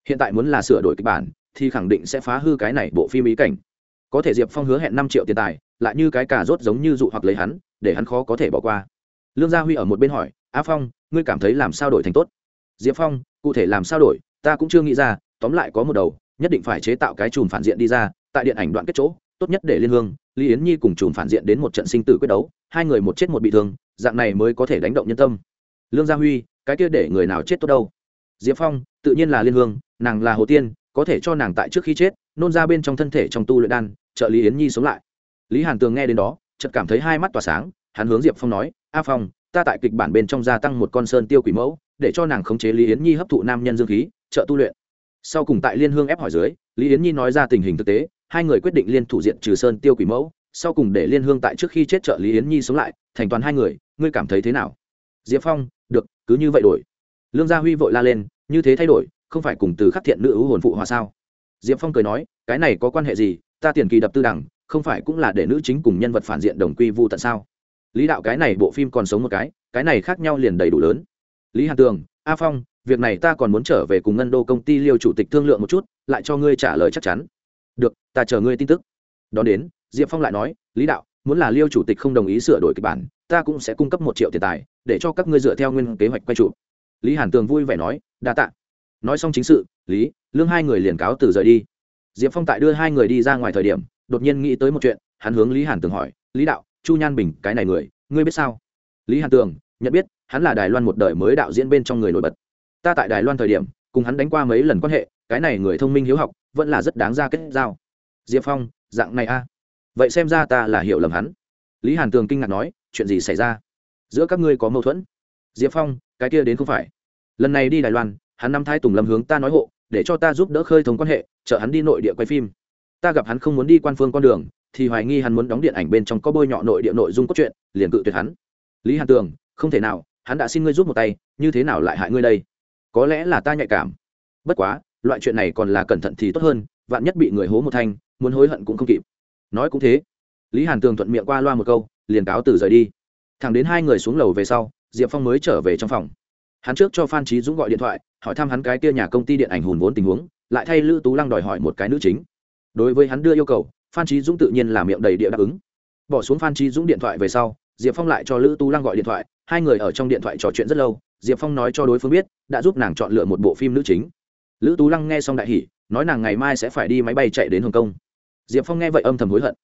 Hiện tại muốn là sửa đổi kịch bản, thì khẳng định sẽ phá hư cái này bộ phim ý cảnh. Có thể diệp phong hứa hẹn năm triệu tiền tài, lại như cái cà rốt giống như dụ hoặc lấy hắn, để hắn khó có thể bỏ qua. Lương gia huy ở một bên hỏi á phong, ngươi cảm thấy làm sao đổi thành tốt? Diệp phong, cụ thể làm sao đổi, ta cũng chưa nghĩ ra, tóm lại có một đầu, nhất định phải chế tạo cái chùm phản diện đi ra, tại điện ảnh đoạn kết chỗ, tốt nhất để liên hương, lý yến nhi cùng chùm phản diện đến một trận sinh tử quyết đấu, hai người một chết một bị thương, dạng này mới có thể đánh động nhân tâm. Lương gia huy, cái kia để người nào chết tốt đâu? Diệp phong, tự nhiên là liên hương, nàng là hồ tiên, có thể cho nàng tại trước khi chết, nôn ra bên trong thân thể trong tu luyện đan, trợ lý yến nhi sống lại. Lý hàn tường nghe đến đó, chợt cảm thấy hai mắt tỏa sáng, hắn hướng diệp phong nói, a phong ta tại kịch bản bên trong gia tăng một con sơn tiêu quỷ mẫu, để cho nàng khống chế lý yến nhi hấp thụ nam nhân dương khí, trợ tu luyện. Sau cùng tại liên hương ép hỏi dưới, lý yến nhi nói ra tình hình thực tế, hai người quyết định liên thủ diện trừ sơn tiêu quỷ mẫu, sau cùng để liên hương tại trước khi chết trợ lý yến nhi sống lại, thành toàn hai người, ngươi cảm thấy thế nào? Diệp phong, được, cứ như vậy đổi. Lương gia huy vội la lên, như thế thay đổi, không phải cùng từ khắc thiện nữ ưu hồn phụ hòa sao? Diệp phong cười nói, cái này có quan hệ gì, ta tiền kỳ đập tư đẳng, không phải cũng là để nữ chính cùng nhân vật phản diện đồng quy vu tận sao? Lý đạo cái này bộ phim còn sống một cái cái này khác nhau liền đầy đủ lớn. Lý hàn tường, a phong, việc này ta còn muốn trở về cùng ngân đô công ty liêu chủ tịch thương lượng một chút, lại cho ngươi trả lời chắc chắn. Được, ta chờ ngươi tin tức. Đón đến, diệp phong lại nói, lý đạo, muốn là liêu chủ tịch không đồng ý sửa đổi kịch bản, ta cũng sẽ cung cấp một triệu tiền tài, để cho các ngươi dựa theo nguyên kế hoạch quay trụ lý hàn tường vui vẻ nói, đa tạ. Nói xong chính sự, lý, lương hai người liền cáo từ rời đi. Diệp phong tại đưa hai người đi ra ngoài thời điểm, đột nhiên nghĩ tới một chuyện, hắn hướng lý hàn tường hỏi, lý đạo chu nhan bình, cái này người, ngươi biết sao? Lý hàn tường, nhận biết, hắn là đài loan một đời mới đạo diễn bên trong người nổi bật. Ta tại đài loan thời điểm, cùng hắn đánh qua mấy lần quan hệ, cái này người thông minh hiếu học, vẫn là rất đáng ra kết giao. Diệp phong, dạng này a. Vậy xem ra ta là hiểu lầm hắn. Lý hàn tường kinh ngạc nói, chuyện gì xảy ra? Giữa các ngươi có mâu thuẫn? Diệp phong, cái kia đến không phải. Lần này đi đài loan, hắn năm thái tùng lâm hướng ta nói hộ, để cho ta giúp đỡ khơi thông quan hệ, chở hắn đi nội địa quay phim. Ta gặp hắn không muốn đi quan phương con đường thì hoài nghi hắn muốn đóng điện ảnh bên trong có bôi nhọ nội địa nội dung cốt truyện, liền cự tuyệt hắn. Lý hàn tường, không thể nào, hắn đã xin ngươi giúp một tay, như thế nào lại hại ngươi đây? Có lẽ là ta nhạy cảm. Bất quá, loại chuyện này còn là cẩn thận thì tốt hơn, vạn nhất bị người hố một thanh, muốn hối hận cũng không kịp. Nói cũng thế. Lý hàn tường thuận miệng qua loa một câu, liền cáo từ rời đi. Thẳng đến hai người xuống lầu về sau, diệp phong mới trở về trong phòng. Hắn trước cho phan trí dũng gọi điện thoại, hỏi thăm hắn cái kia nhà công ty điện ảnh hùn vốn tình huống, lại thay lữ tú lăng đòi hỏi một cái nữ chính. Đối với hắn đưa yêu cầu phan trí dũng tự nhiên là miệng đầy địa đáp ứng. Bỏ xuống phan trí dũng điện thoại về sau, diệp phong lại cho lữ tú lăng gọi điện thoại, hai người ở trong điện thoại trò chuyện rất lâu, diệp phong nói cho đối phương biết, đã giúp nàng chọn lựa một bộ phim nữ chính. Lữ tú lăng nghe xong đại hỷ nói nàng ngày mai sẽ phải đi máy bay chạy đến hồng kông. Diệp phong nghe vậy âm thầm hối hận.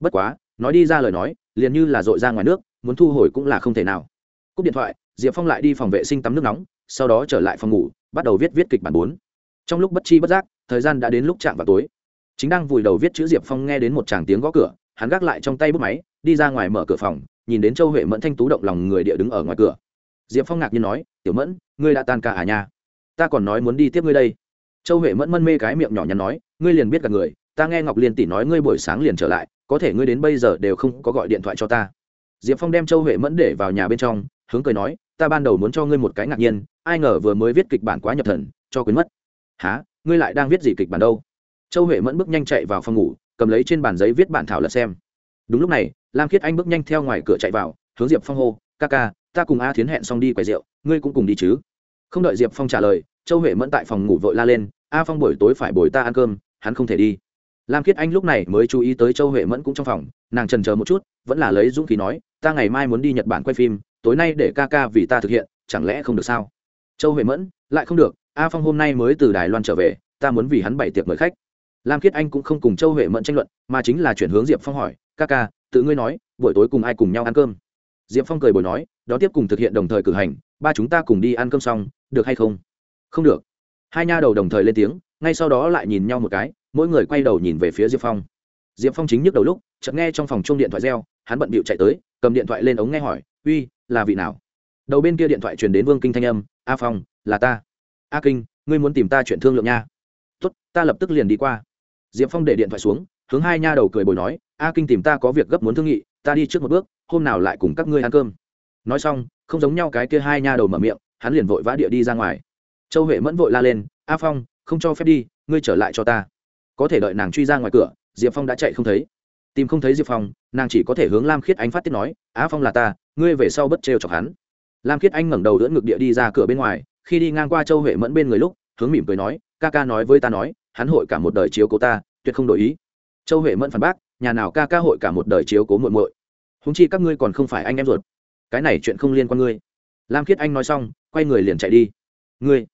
Bất quá, nói đi ra lời nói, liền như là dội ra ngoài nước, muốn thu hồi cũng là không thể nào. Cúp điện thoại, diệp phong lại đi phòng vệ sinh tắm nước nóng, sau đó trở lại phòng ngủ, bắt đầu viết viết kịch bản bốn. Trong lúc bất chi bất giác, thời gian đã đến lúc chạm vào tối chính đang vùi đầu viết chữ diệp phong nghe đến một tràng tiếng gõ cửa, hắn gác lại trong tay bút máy, đi ra ngoài mở cửa phòng, nhìn đến châu huệ mẫn thanh tú động lòng người địa đứng ở ngoài cửa. Diệp phong ngạc nhiên nói, tiểu mẫn, ngươi đã tan ca à nha? Ta còn nói muốn đi tiếp ngươi đây. Châu huệ mẫn mân mê cái miệng nhỏ nhắn nói, ngươi liền biết cả người, ta nghe ngọc liên tỷ nói ngươi buổi sáng liền trở lại, có thể ngươi đến bây giờ đều không có gọi điện thoại cho ta. Diệp phong đem châu huệ mẫn để vào nhà bên trong, hướng cười nói, ta ban đầu muốn cho ngươi một cái ngạc nhiên, ai ngờ vừa mới viết kịch bản quá nhập thần, cho quên mất. Há ngươi lại đang viết gì kịch bản đâu? Châu huệ mẫn bước nhanh chạy vào phòng ngủ, cầm lấy trên bàn giấy viết bản thảo lật xem. Đúng lúc này, lam khiết anh bước nhanh theo ngoài cửa chạy vào, hướng diệp phong hô, ca ca, ta cùng a thiến hẹn xong đi quầy rượu, ngươi cũng cùng đi chứ. Không đợi diệp phong trả lời, châu huệ mẫn tại phòng ngủ vội la lên, a phong buổi tối phải bồi ta ăn cơm, hắn không thể đi. Lam khiết anh lúc này mới chú ý tới châu huệ mẫn cũng trong phòng, nàng trần chờ một chút, vẫn là lấy dũng khí nói, ta ngày mai muốn đi nhật bản quay phim, tối nay để ca ca vì ta thực hiện, chẳng lẽ không được sao? Châu huệ mẫn, lại không được, a phong hôm nay mới từ đài loan trở về, ta muốn vì hắn bày tiệc mời khách lam khiết anh cũng không cùng châu huệ mẫn tranh luận, mà chính là chuyển hướng diệp phong hỏi, ca ca, tự ngươi nói, buổi tối cùng ai cùng nhau ăn cơm? Diệp phong cười bồi nói, đó tiếp cùng thực hiện đồng thời cử hành, ba chúng ta cùng đi ăn cơm xong, được hay không? Không được. Hai nha đầu đồng thời lên tiếng, ngay sau đó lại nhìn nhau một cái, mỗi người quay đầu nhìn về phía diệp phong. Diệp phong chính nhức đầu lúc, chợt nghe trong phòng chung điện thoại reo, hắn bận bịu chạy tới, cầm điện thoại lên ống nghe hỏi, uy, là vị nào? Đầu bên kia điện thoại truyền đến vương kinh thanh âm, a phong, là ta. A kinh, ngươi muốn tìm ta chuyện thương lượng nha. Tốt, ta lập tức liền đi qua diệp phong để điện thoại xuống, hướng hai nha đầu cười bồi nói, a kinh tìm ta có việc gấp muốn thương nghị, ta đi trước một bước, hôm nào lại cùng các ngươi ăn cơm. Nói xong, không giống nhau cái kia hai nha đầu mở miệng, hắn liền vội vã địa đi ra ngoài. Châu huệ mẫn vội la lên, a phong, không cho phép đi, ngươi trở lại cho ta. Có thể đợi nàng truy ra ngoài cửa, diệp phong đã chạy không thấy. Tìm không thấy diệp phong, nàng chỉ có thể hướng lam khiết anh phát tiết nói, a phong là ta, ngươi về sau bất trêu chọc hắn. Lam khiết anh ngẩng đầu đỡ ngực địa đi ra cửa bên ngoài, khi đi ngang qua châu huệ mẫn bên người lúc, hướng mỉm cười nói, ca ca nói với ta nói, hắn hội cả một đời chiếu cố ta tuyệt không đổi ý. Châu huệ mẫn phản bác, nhà nào ca ca hội cả một đời chiếu cố muội muội. Húng chi các ngươi còn không phải anh em ruột. Cái này chuyện không liên quan ngươi. Lam khiết anh nói xong, quay người liền chạy đi. Ngươi,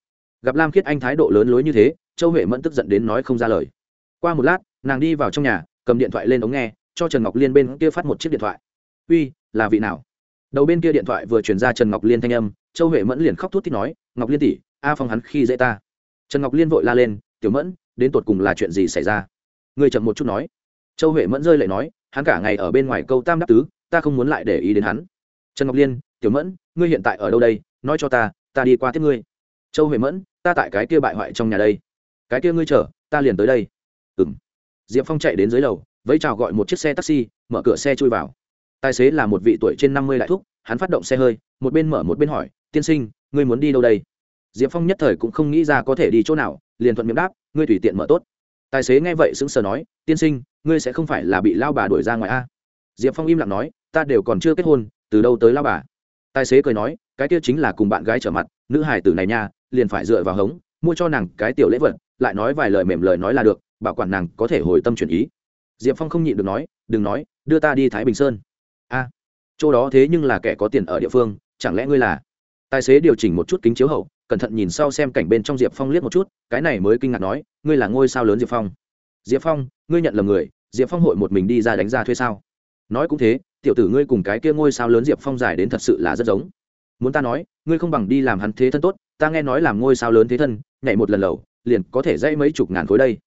gặp lam khiết anh thái độ lớn lối như thế, châu huệ mẫn tức giận đến nói không ra lời. Qua một lát, nàng đi vào trong nhà, cầm điện thoại lên ống nghe, cho trần ngọc liên bên kia phát một chiếc điện thoại. Uy, là vị nào? Đầu bên kia điện thoại vừa chuyển ra trần ngọc liên thanh âm, châu huệ mẫn liền khóc thút thít nói, ngọc liên tỷ, a phong hắn khi dễ ta. Trần ngọc liên vội la lên, tiểu mẫn, đến tột cùng là chuyện gì xảy ra? Người chậm một chút nói. Châu huệ mẫn rơi lại nói hắn cả ngày ở bên ngoài câu tam đáp tứ ta không muốn lại để ý đến hắn. Trần ngọc liên tiểu mẫn ngươi hiện tại ở đâu đây? Nói cho ta ta đi qua tiếp ngươi. Châu huệ mẫn ta tại cái kia bại hoại trong nhà đây. Cái kia ngươi chở, ta liền tới đây. Ừ m diệp phong chạy đến dưới lầu vẫy chào gọi một chiếc xe taxi mở cửa xe chui vào. Tài xế là một vị tuổi trên năm mươi đại thúc hắn phát động xe hơi một bên mở một bên hỏi tiên sinh ngươi muốn đi đâu đây? Diệp phong nhất thời cũng không nghĩ ra có thể đi chỗ nào liền thuận miệng đáp ngươi tùy tiện mở tốt tài xế nghe vậy sững sờ nói, tiên sinh, ngươi sẽ không phải là bị lao bà đuổi ra ngoài a? Diệp phong im lặng nói, ta đều còn chưa kết hôn, từ đâu tới lao bà? Tài xế cười nói, cái kia chính là cùng bạn gái trở mặt, nữ hải tử này nha, liền phải dựa vào hống, mua cho nàng cái tiểu lễ vật, lại nói vài lời mềm lời nói là được, bảo quản nàng có thể hồi tâm chuyển ý. Diệp phong không nhịn được nói, đừng nói, đưa ta đi thái bình sơn. A, chỗ đó thế nhưng là kẻ có tiền ở địa phương, chẳng lẽ ngươi là? Tài xế điều chỉnh một chút kính chiếu hậu cẩn thận nhìn sau xem cảnh bên trong diệp phong liếc một chút, cái này mới kinh ngạc nói, ngươi là ngôi sao lớn diệp phong. Diệp phong, ngươi nhận lầm người, diệp phong hội một mình đi ra đánh ra thuê sao? Nói cũng thế, tiểu tử ngươi cùng cái kia ngôi sao lớn diệp phong dài đến thật sự là rất giống. Muốn ta nói, ngươi không bằng đi làm hắn thế thân tốt, ta nghe nói làm ngôi sao lớn thế thân, nhảy một lần lầu, liền có thể dãy mấy chục ngàn khối đây.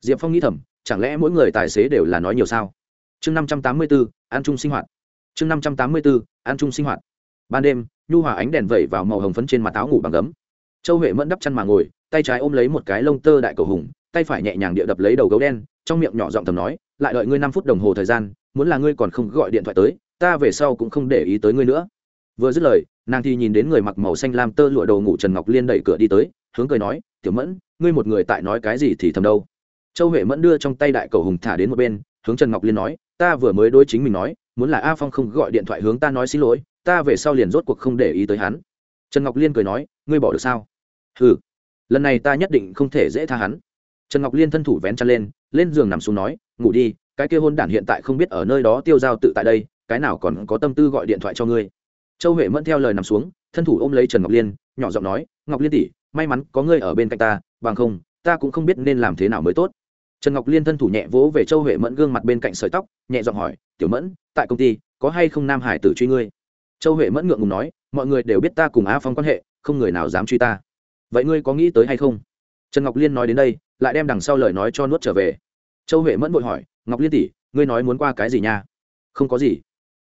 Diệp phong nghĩ thầm, chẳng lẽ mỗi người tài xế đều là nói nhiều sao? Chương năm trăm tám mươi bốn an chung sinh hoạt. Chương năm trăm tám mươi bốn an chung sinh hoạt. Ban đêm, nhu hòa ánh đèn vẩy vào màu hồng phấn trên mặt áo ngủ bằng gấm châu huệ mẫn đắp chăn mà ngồi, tay trái ôm lấy một cái lông tơ đại cầu hùng, tay phải nhẹ nhàng địa đập lấy đầu gấu đen, trong miệng nhỏ giọng thầm nói, lại đợi ngươi năm phút đồng hồ thời gian, muốn là ngươi còn không gọi điện thoại tới, ta về sau cũng không để ý tới ngươi nữa. Vừa dứt lời, nàng thì nhìn đến người mặc màu xanh lam tơ lụa đầu ngủ trần ngọc liên đẩy cửa đi tới, hướng cười nói, tiểu mẫn, ngươi một người tại nói cái gì thì thầm đâu? Châu huệ mẫn đưa trong tay đại cầu hùng thả đến một bên, hướng trần ngọc liên nói, ta vừa mới đối chính mình nói, muốn là a phong không gọi điện thoại hướng ta nói xin lỗi, ta về sau liền rốt cuộc không để ý tới hắn. Trần ngọc liên cười nói, ngươi bỏ được sao? Hừ, lần này ta nhất định không thể dễ tha hắn. Trần ngọc liên thân thủ vén chăn lên lên giường nằm xuống nói, ngủ đi, cái kia hôn đản hiện tại không biết ở nơi đó tiêu dao tự tại đây, cái nào còn có tâm tư gọi điện thoại cho ngươi. Châu huệ mẫn theo lời nằm xuống, thân thủ ôm lấy trần ngọc liên, nhỏ giọng nói, ngọc liên tỷ, may mắn có ngươi ở bên cạnh ta, bằng không, ta cũng không biết nên làm thế nào mới tốt. Trần ngọc liên thân thủ nhẹ vỗ về châu huệ mẫn gương mặt bên cạnh sợi tóc, nhẹ giọng hỏi, tiểu mẫn, tại công ty, có hay không nam hải tử truy ngươi? Châu huệ mẫn ngượng ngùng nói, mọi người đều biết ta cùng a phong quan hệ, không người nào dám truy ta vậy ngươi có nghĩ tới hay không? Trần ngọc liên nói đến đây, lại đem đằng sau lời nói cho nuốt trở về. Châu huệ mẫn vội hỏi, ngọc liên tỷ, ngươi nói muốn qua cái gì nha? Không có gì.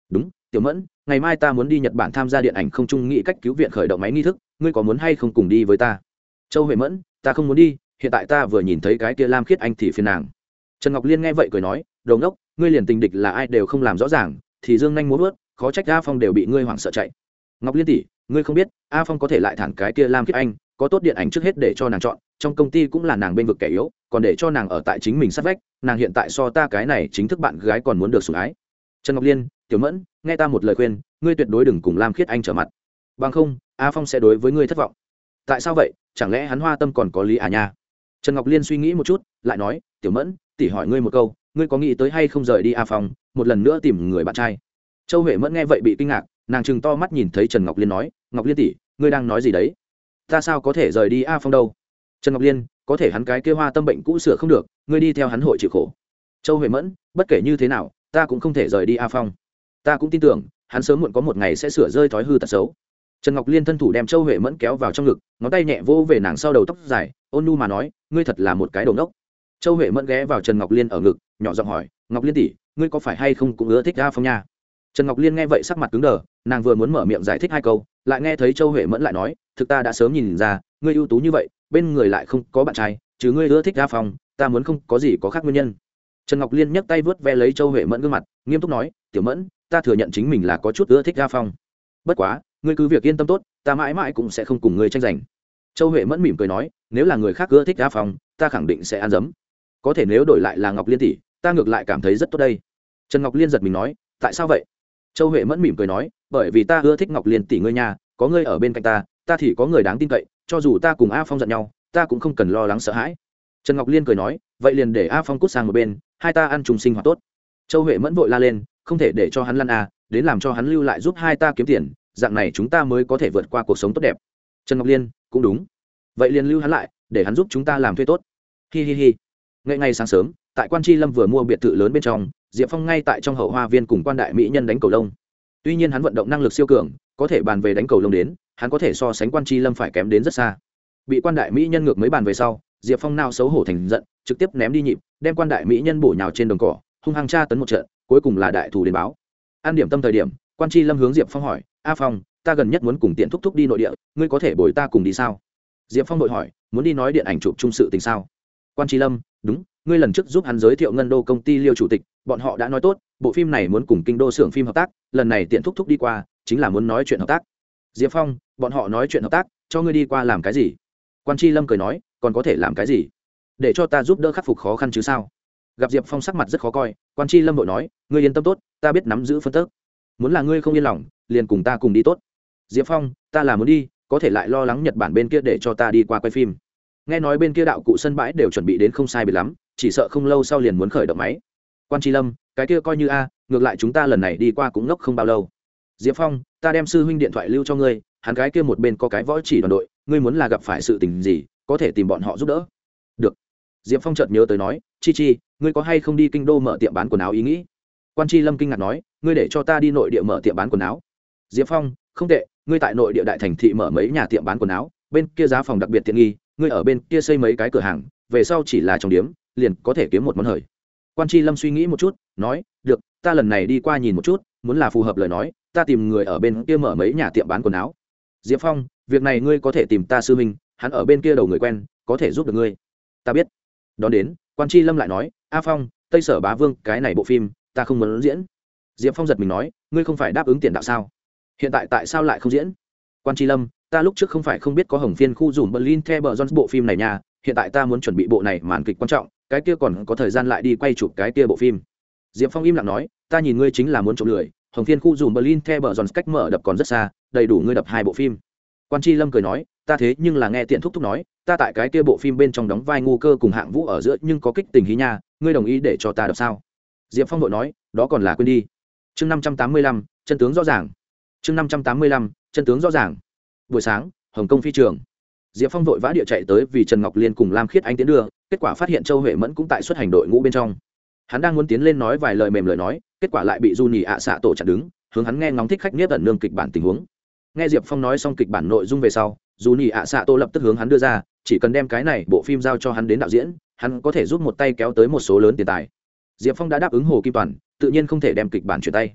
Đúng, tiểu mẫn, ngày mai ta muốn đi nhật bản tham gia điện ảnh không trung nghĩ cách cứu viện khởi động máy nghi thức, ngươi có muốn hay không cùng đi với ta? Châu huệ mẫn, ta không muốn đi, hiện tại ta vừa nhìn thấy cái kia lam khiết anh thì phiền nàng. Trần ngọc liên nghe vậy cười nói đầu ngốc, ngươi liền tình địch là ai đều không làm rõ ràng, thì dương nhanh muốn vớt, khó trách a phong đều bị ngươi hoảng sợ chạy. Ngọc liên tỷ, ngươi không biết, a phong có thể lại thẳng cái kia lam khiết anh có tốt điện ảnh trước hết để cho nàng chọn, trong công ty cũng là nàng bên vực kẻ yếu, còn để cho nàng ở tại chính mình sát vách, nàng hiện tại so ta cái này chính thức bạn gái còn muốn được sủng ái. Trần ngọc liên, tiểu mẫn, nghe ta một lời khuyên, ngươi tuyệt đối đừng cùng lam khiết anh trở mặt. Bằng không, a phong sẽ đối với ngươi thất vọng. Tại sao vậy? Chẳng lẽ hắn hoa tâm còn có lý à nha? Trần ngọc liên suy nghĩ một chút, lại nói, tiểu mẫn, tỉ hỏi ngươi một câu, ngươi có nghĩ tới hay không rời đi a phong, một lần nữa tìm người bạn trai? Châu huệ mẫn nghe vậy bị kinh ngạc, nàng chừng to mắt nhìn thấy trần ngọc liên nói, ngọc liên tỷ ngươi đang nói gì đấy? Ta sao có thể rời đi a phong đâu? Trần ngọc liên, có thể hắn cái kêu hoa tâm bệnh cũ sửa không được, ngươi đi theo hắn hội chịu khổ. Châu huệ mẫn, bất kể như thế nào, ta cũng không thể rời đi a phong. Ta cũng tin tưởng, hắn sớm muộn có một ngày sẽ sửa rơi thói hư tật xấu. Trần ngọc liên thân thủ đem châu huệ mẫn kéo vào trong ngực, ngón tay nhẹ vô về nàng sau đầu tóc dài, ôn nu mà nói, ngươi thật là một cái đầu nốc châu huệ mẫn ghé vào trần ngọc liên ở ngực, nhỏ giọng hỏi, ngọc liên tỷ, ngươi có phải hay không cũng ưa thích a phong nha? Trần ngọc liên nghe vậy sắc mặt cứng đờ, nàng vừa muốn mở miệng giải thích hai câu, lại nghe thấy châu huệ mẫn lại nói thực ta đã sớm nhìn ra, ngươi ưu tú như vậy, bên người lại không có bạn trai, chứ ngươi ưa thích a phong, ta muốn không có gì có khác nguyên nhân. Trần ngọc liên nhấc tay vớt ve lấy châu huệ mẫn gương mặt, nghiêm túc nói, tiểu mẫn, ta thừa nhận chính mình là có chút ưa thích a phong. Bất quá, ngươi cứ việc yên tâm tốt, ta mãi mãi cũng sẽ không cùng ngươi tranh giành. Châu huệ mẫn mỉm cười nói, nếu là người khác ưa thích a phong, ta khẳng định sẽ ăn dấm. Có thể nếu đổi lại là ngọc liên tỷ, ta ngược lại cảm thấy rất tốt đây. Trần ngọc liên giật mình nói, tại sao vậy? Châu huệ mẫn mỉm cười nói, bởi vì ta ưa thích ngọc liên tỷ ngươi nhà có ngươi ở bên cạnh ta ta thì có người đáng tin cậy, cho dù ta cùng a phong giận nhau, ta cũng không cần lo lắng sợ hãi. Trần ngọc liên cười nói, vậy liền để a phong cút sang một bên, hai ta ăn trùng sinh hoạt tốt. Châu huệ mẫn vội la lên, không thể để cho hắn lăn a đến làm cho hắn lưu lại giúp hai ta kiếm tiền, dạng này chúng ta mới có thể vượt qua cuộc sống tốt đẹp. Trần ngọc liên, cũng đúng. Vậy liền lưu hắn lại, để hắn giúp chúng ta làm thuê tốt. Hi hi hi. Ngay ngay sáng sớm, tại quan tri lâm vừa mua biệt thự lớn bên trong, diệp phong ngay tại trong hậu hoa viên cùng quan đại mỹ nhân đánh cầu lông. Tuy nhiên hắn vận động năng lực siêu cường, có thể bàn về đánh cầu lông đến hắn có thể so sánh quan tri lâm phải kém đến rất xa. Bị quan đại mỹ nhân ngược mấy bàn về sau, diệp phong nao xấu hổ thành giận, trực tiếp ném đi nhịp, đem quan đại mỹ nhân bổ nhào trên đồng cỏ, hung hăng tra tấn một trận, cuối cùng là đại thù đến báo. An điểm tâm thời điểm, quan tri lâm hướng diệp phong hỏi, a phong, ta gần nhất muốn cùng tiện thúc thúc đi nội địa, ngươi có thể bồi ta cùng đi sao? Diệp phong đội hỏi, muốn đi nói điện ảnh chụp trung sự tình sao? Quan tri lâm, đúng, ngươi lần trước giúp hắn giới thiệu ngân đô công ty liêu chủ tịch, bọn họ đã nói tốt, bộ phim này muốn cùng kinh đô xưởng phim hợp tác, lần này tiện thúc thúc đi qua, chính là muốn nói chuyện hợp tác. Diệp phong bọn họ nói chuyện hợp tác, cho ngươi đi qua làm cái gì? Quan tri lâm cười nói, còn có thể làm cái gì? Để cho ta giúp đỡ khắc phục khó khăn chứ sao? Gặp diệp phong sắc mặt rất khó coi, quan tri lâm vội nói, ngươi yên tâm tốt, ta biết nắm giữ phân tức. Muốn là ngươi không yên lòng, liền cùng ta cùng đi tốt. Diệp phong, ta là muốn đi, có thể lại lo lắng nhật bản bên kia để cho ta đi qua quay phim. Nghe nói bên kia đạo cụ sân bãi đều chuẩn bị đến không sai bị lắm, chỉ sợ không lâu sau liền muốn khởi động máy. Quan tri lâm, cái kia coi như a, ngược lại chúng ta lần này đi qua cũng ngốc không bao lâu. Diệp phong, ta đem sư huynh điện thoại lưu cho ngươi hắn cái kia một bên có cái võ chỉ đoàn đội, ngươi muốn là gặp phải sự tình gì, có thể tìm bọn họ giúp đỡ. Được. Diệp phong chợt nhớ tới nói, chi chi, ngươi có hay không đi kinh đô mở tiệm bán quần áo ý nghĩ? Quan Chi lâm kinh ngạc nói, ngươi để cho ta đi nội địa mở tiệm bán quần áo. Diệp phong, không tệ, ngươi tại nội địa đại thành thị mở mấy nhà tiệm bán quần áo, bên kia giá phòng đặc biệt tiện nghi, ngươi ở bên kia xây mấy cái cửa hàng, về sau chỉ là trồng điếm, liền có thể kiếm một món hời. Quan tri lâm suy nghĩ một chút, nói, được, ta lần này đi qua nhìn một chút, muốn là phù hợp lời nói, ta tìm người ở bên kia mở mấy nhà tiệm bán quần áo diệp phong, việc này ngươi có thể tìm ta sư minh hắn ở bên kia đầu người quen, có thể giúp được ngươi. Ta biết. Đón đến, quan tri lâm lại nói, a phong, tây sở bá vương, cái này bộ phim, ta không muốn diễn. Diệp phong giật mình nói, ngươi không phải đáp ứng tiền đạo sao? Hiện tại tại sao lại không diễn? Quan tri lâm, ta lúc trước không phải không biết có hồng phiên khu dùm berlin the bờ jones bộ phim này nha, hiện tại ta muốn chuẩn bị bộ này màn kịch quan trọng, cái kia còn có thời gian lại đi quay chụp cái kia bộ phim. Diệp phong im lặng nói, ta nhìn ngươi chính là muốn trộm lười hồng phiên khu dùm berlin the bờ giòn cách mở đập còn rất xa, đầy đủ ngươi đập hai bộ phim. Quan tri lâm cười nói, ta thế nhưng là nghe tiện thúc thúc nói, ta tại cái kia bộ phim bên trong đóng vai ngu cơ cùng hạng vũ ở giữa nhưng có kích tình hí nha, ngươi đồng ý để cho ta đọc sao? Diệp phong đội nói, đó còn là quên đi. Chương năm trăm tám mươi lăm, chân tướng rõ ràng. Chương năm trăm tám mươi lăm, chân tướng rõ ràng. Buổi sáng, hồng kông phi trường. Diệp phong vội vã địa chạy tới vì trần ngọc liên cùng lam khiết anh tiến đưa, kết quả phát hiện châu huệ mẫn cũng tại xuất hành đội ngũ bên trong. Hắn đang muốn tiến lên nói vài lời mềm lời nói kết quả lại bị du nhì ạ xạ tổ chặn đứng, hướng hắn nghe ngóng thích khách nhất ẩn nương kịch bản tình huống. Nghe diệp phong nói xong kịch bản nội dung về sau dù nhì ạ xạ tổ lập tức hướng hắn đưa ra, chỉ cần đem cái này bộ phim giao cho hắn đến đạo diễn, hắn có thể giúp một tay kéo tới một số lớn tiền tài. Diệp phong đã đáp ứng hồ kim toàn, tự nhiên không thể đem kịch bản chuyển tay.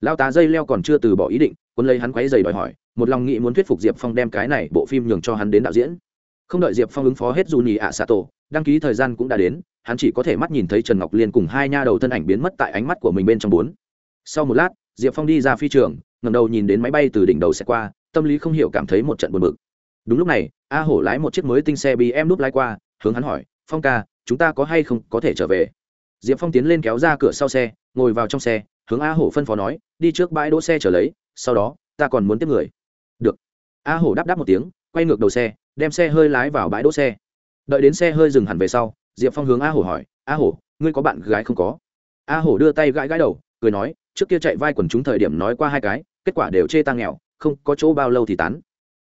Lao tá dây leo còn chưa từ bỏ ý định quân lấy hắn quáy dày đòi hỏi, một lòng nghĩ muốn thuyết phục diệp phong đem cái này bộ phim nhường cho hắn đến đạo diễn. Không đợi diệp phong ứng phó hết dù nhì ạ xạ tổ, đăng ký thời gian cũng đã đến hắn chỉ có thể mắt nhìn thấy trần ngọc liên cùng hai nha đầu thân ảnh biến mất tại ánh mắt của mình bên trong bốn. Sau một lát, diệp phong đi ra phi trường ngầm đầu nhìn đến máy bay từ đỉnh đầu xe qua, tâm lý không hiểu cảm thấy một trận buồn bực. Đúng lúc này, a hổ lái một chiếc mới tinh xe bị em đúp lái qua, hướng hắn hỏi, phong ca, chúng ta có hay không có thể trở về? Diệp phong tiến lên kéo ra cửa sau xe, ngồi vào trong xe, hướng a hổ phân phó nói, đi trước bãi đỗ xe trở lấy, sau đó, ta còn muốn tiếp người. Được. A hổ đáp đáp một tiếng, quay ngược đầu xe, đem xe hơi lái vào bãi đỗ xe. Đợi đến xe hơi dừng hẳn về sau diệp phong hướng a hổ hỏi, a hổ, ngươi có bạn gái không có? A hổ đưa tay gãi gãi đầu, cười nói, trước kia chạy vai quần chúng thời điểm nói qua hai cái, kết quả đều chê tăng nghèo, không có chỗ bao lâu thì tán.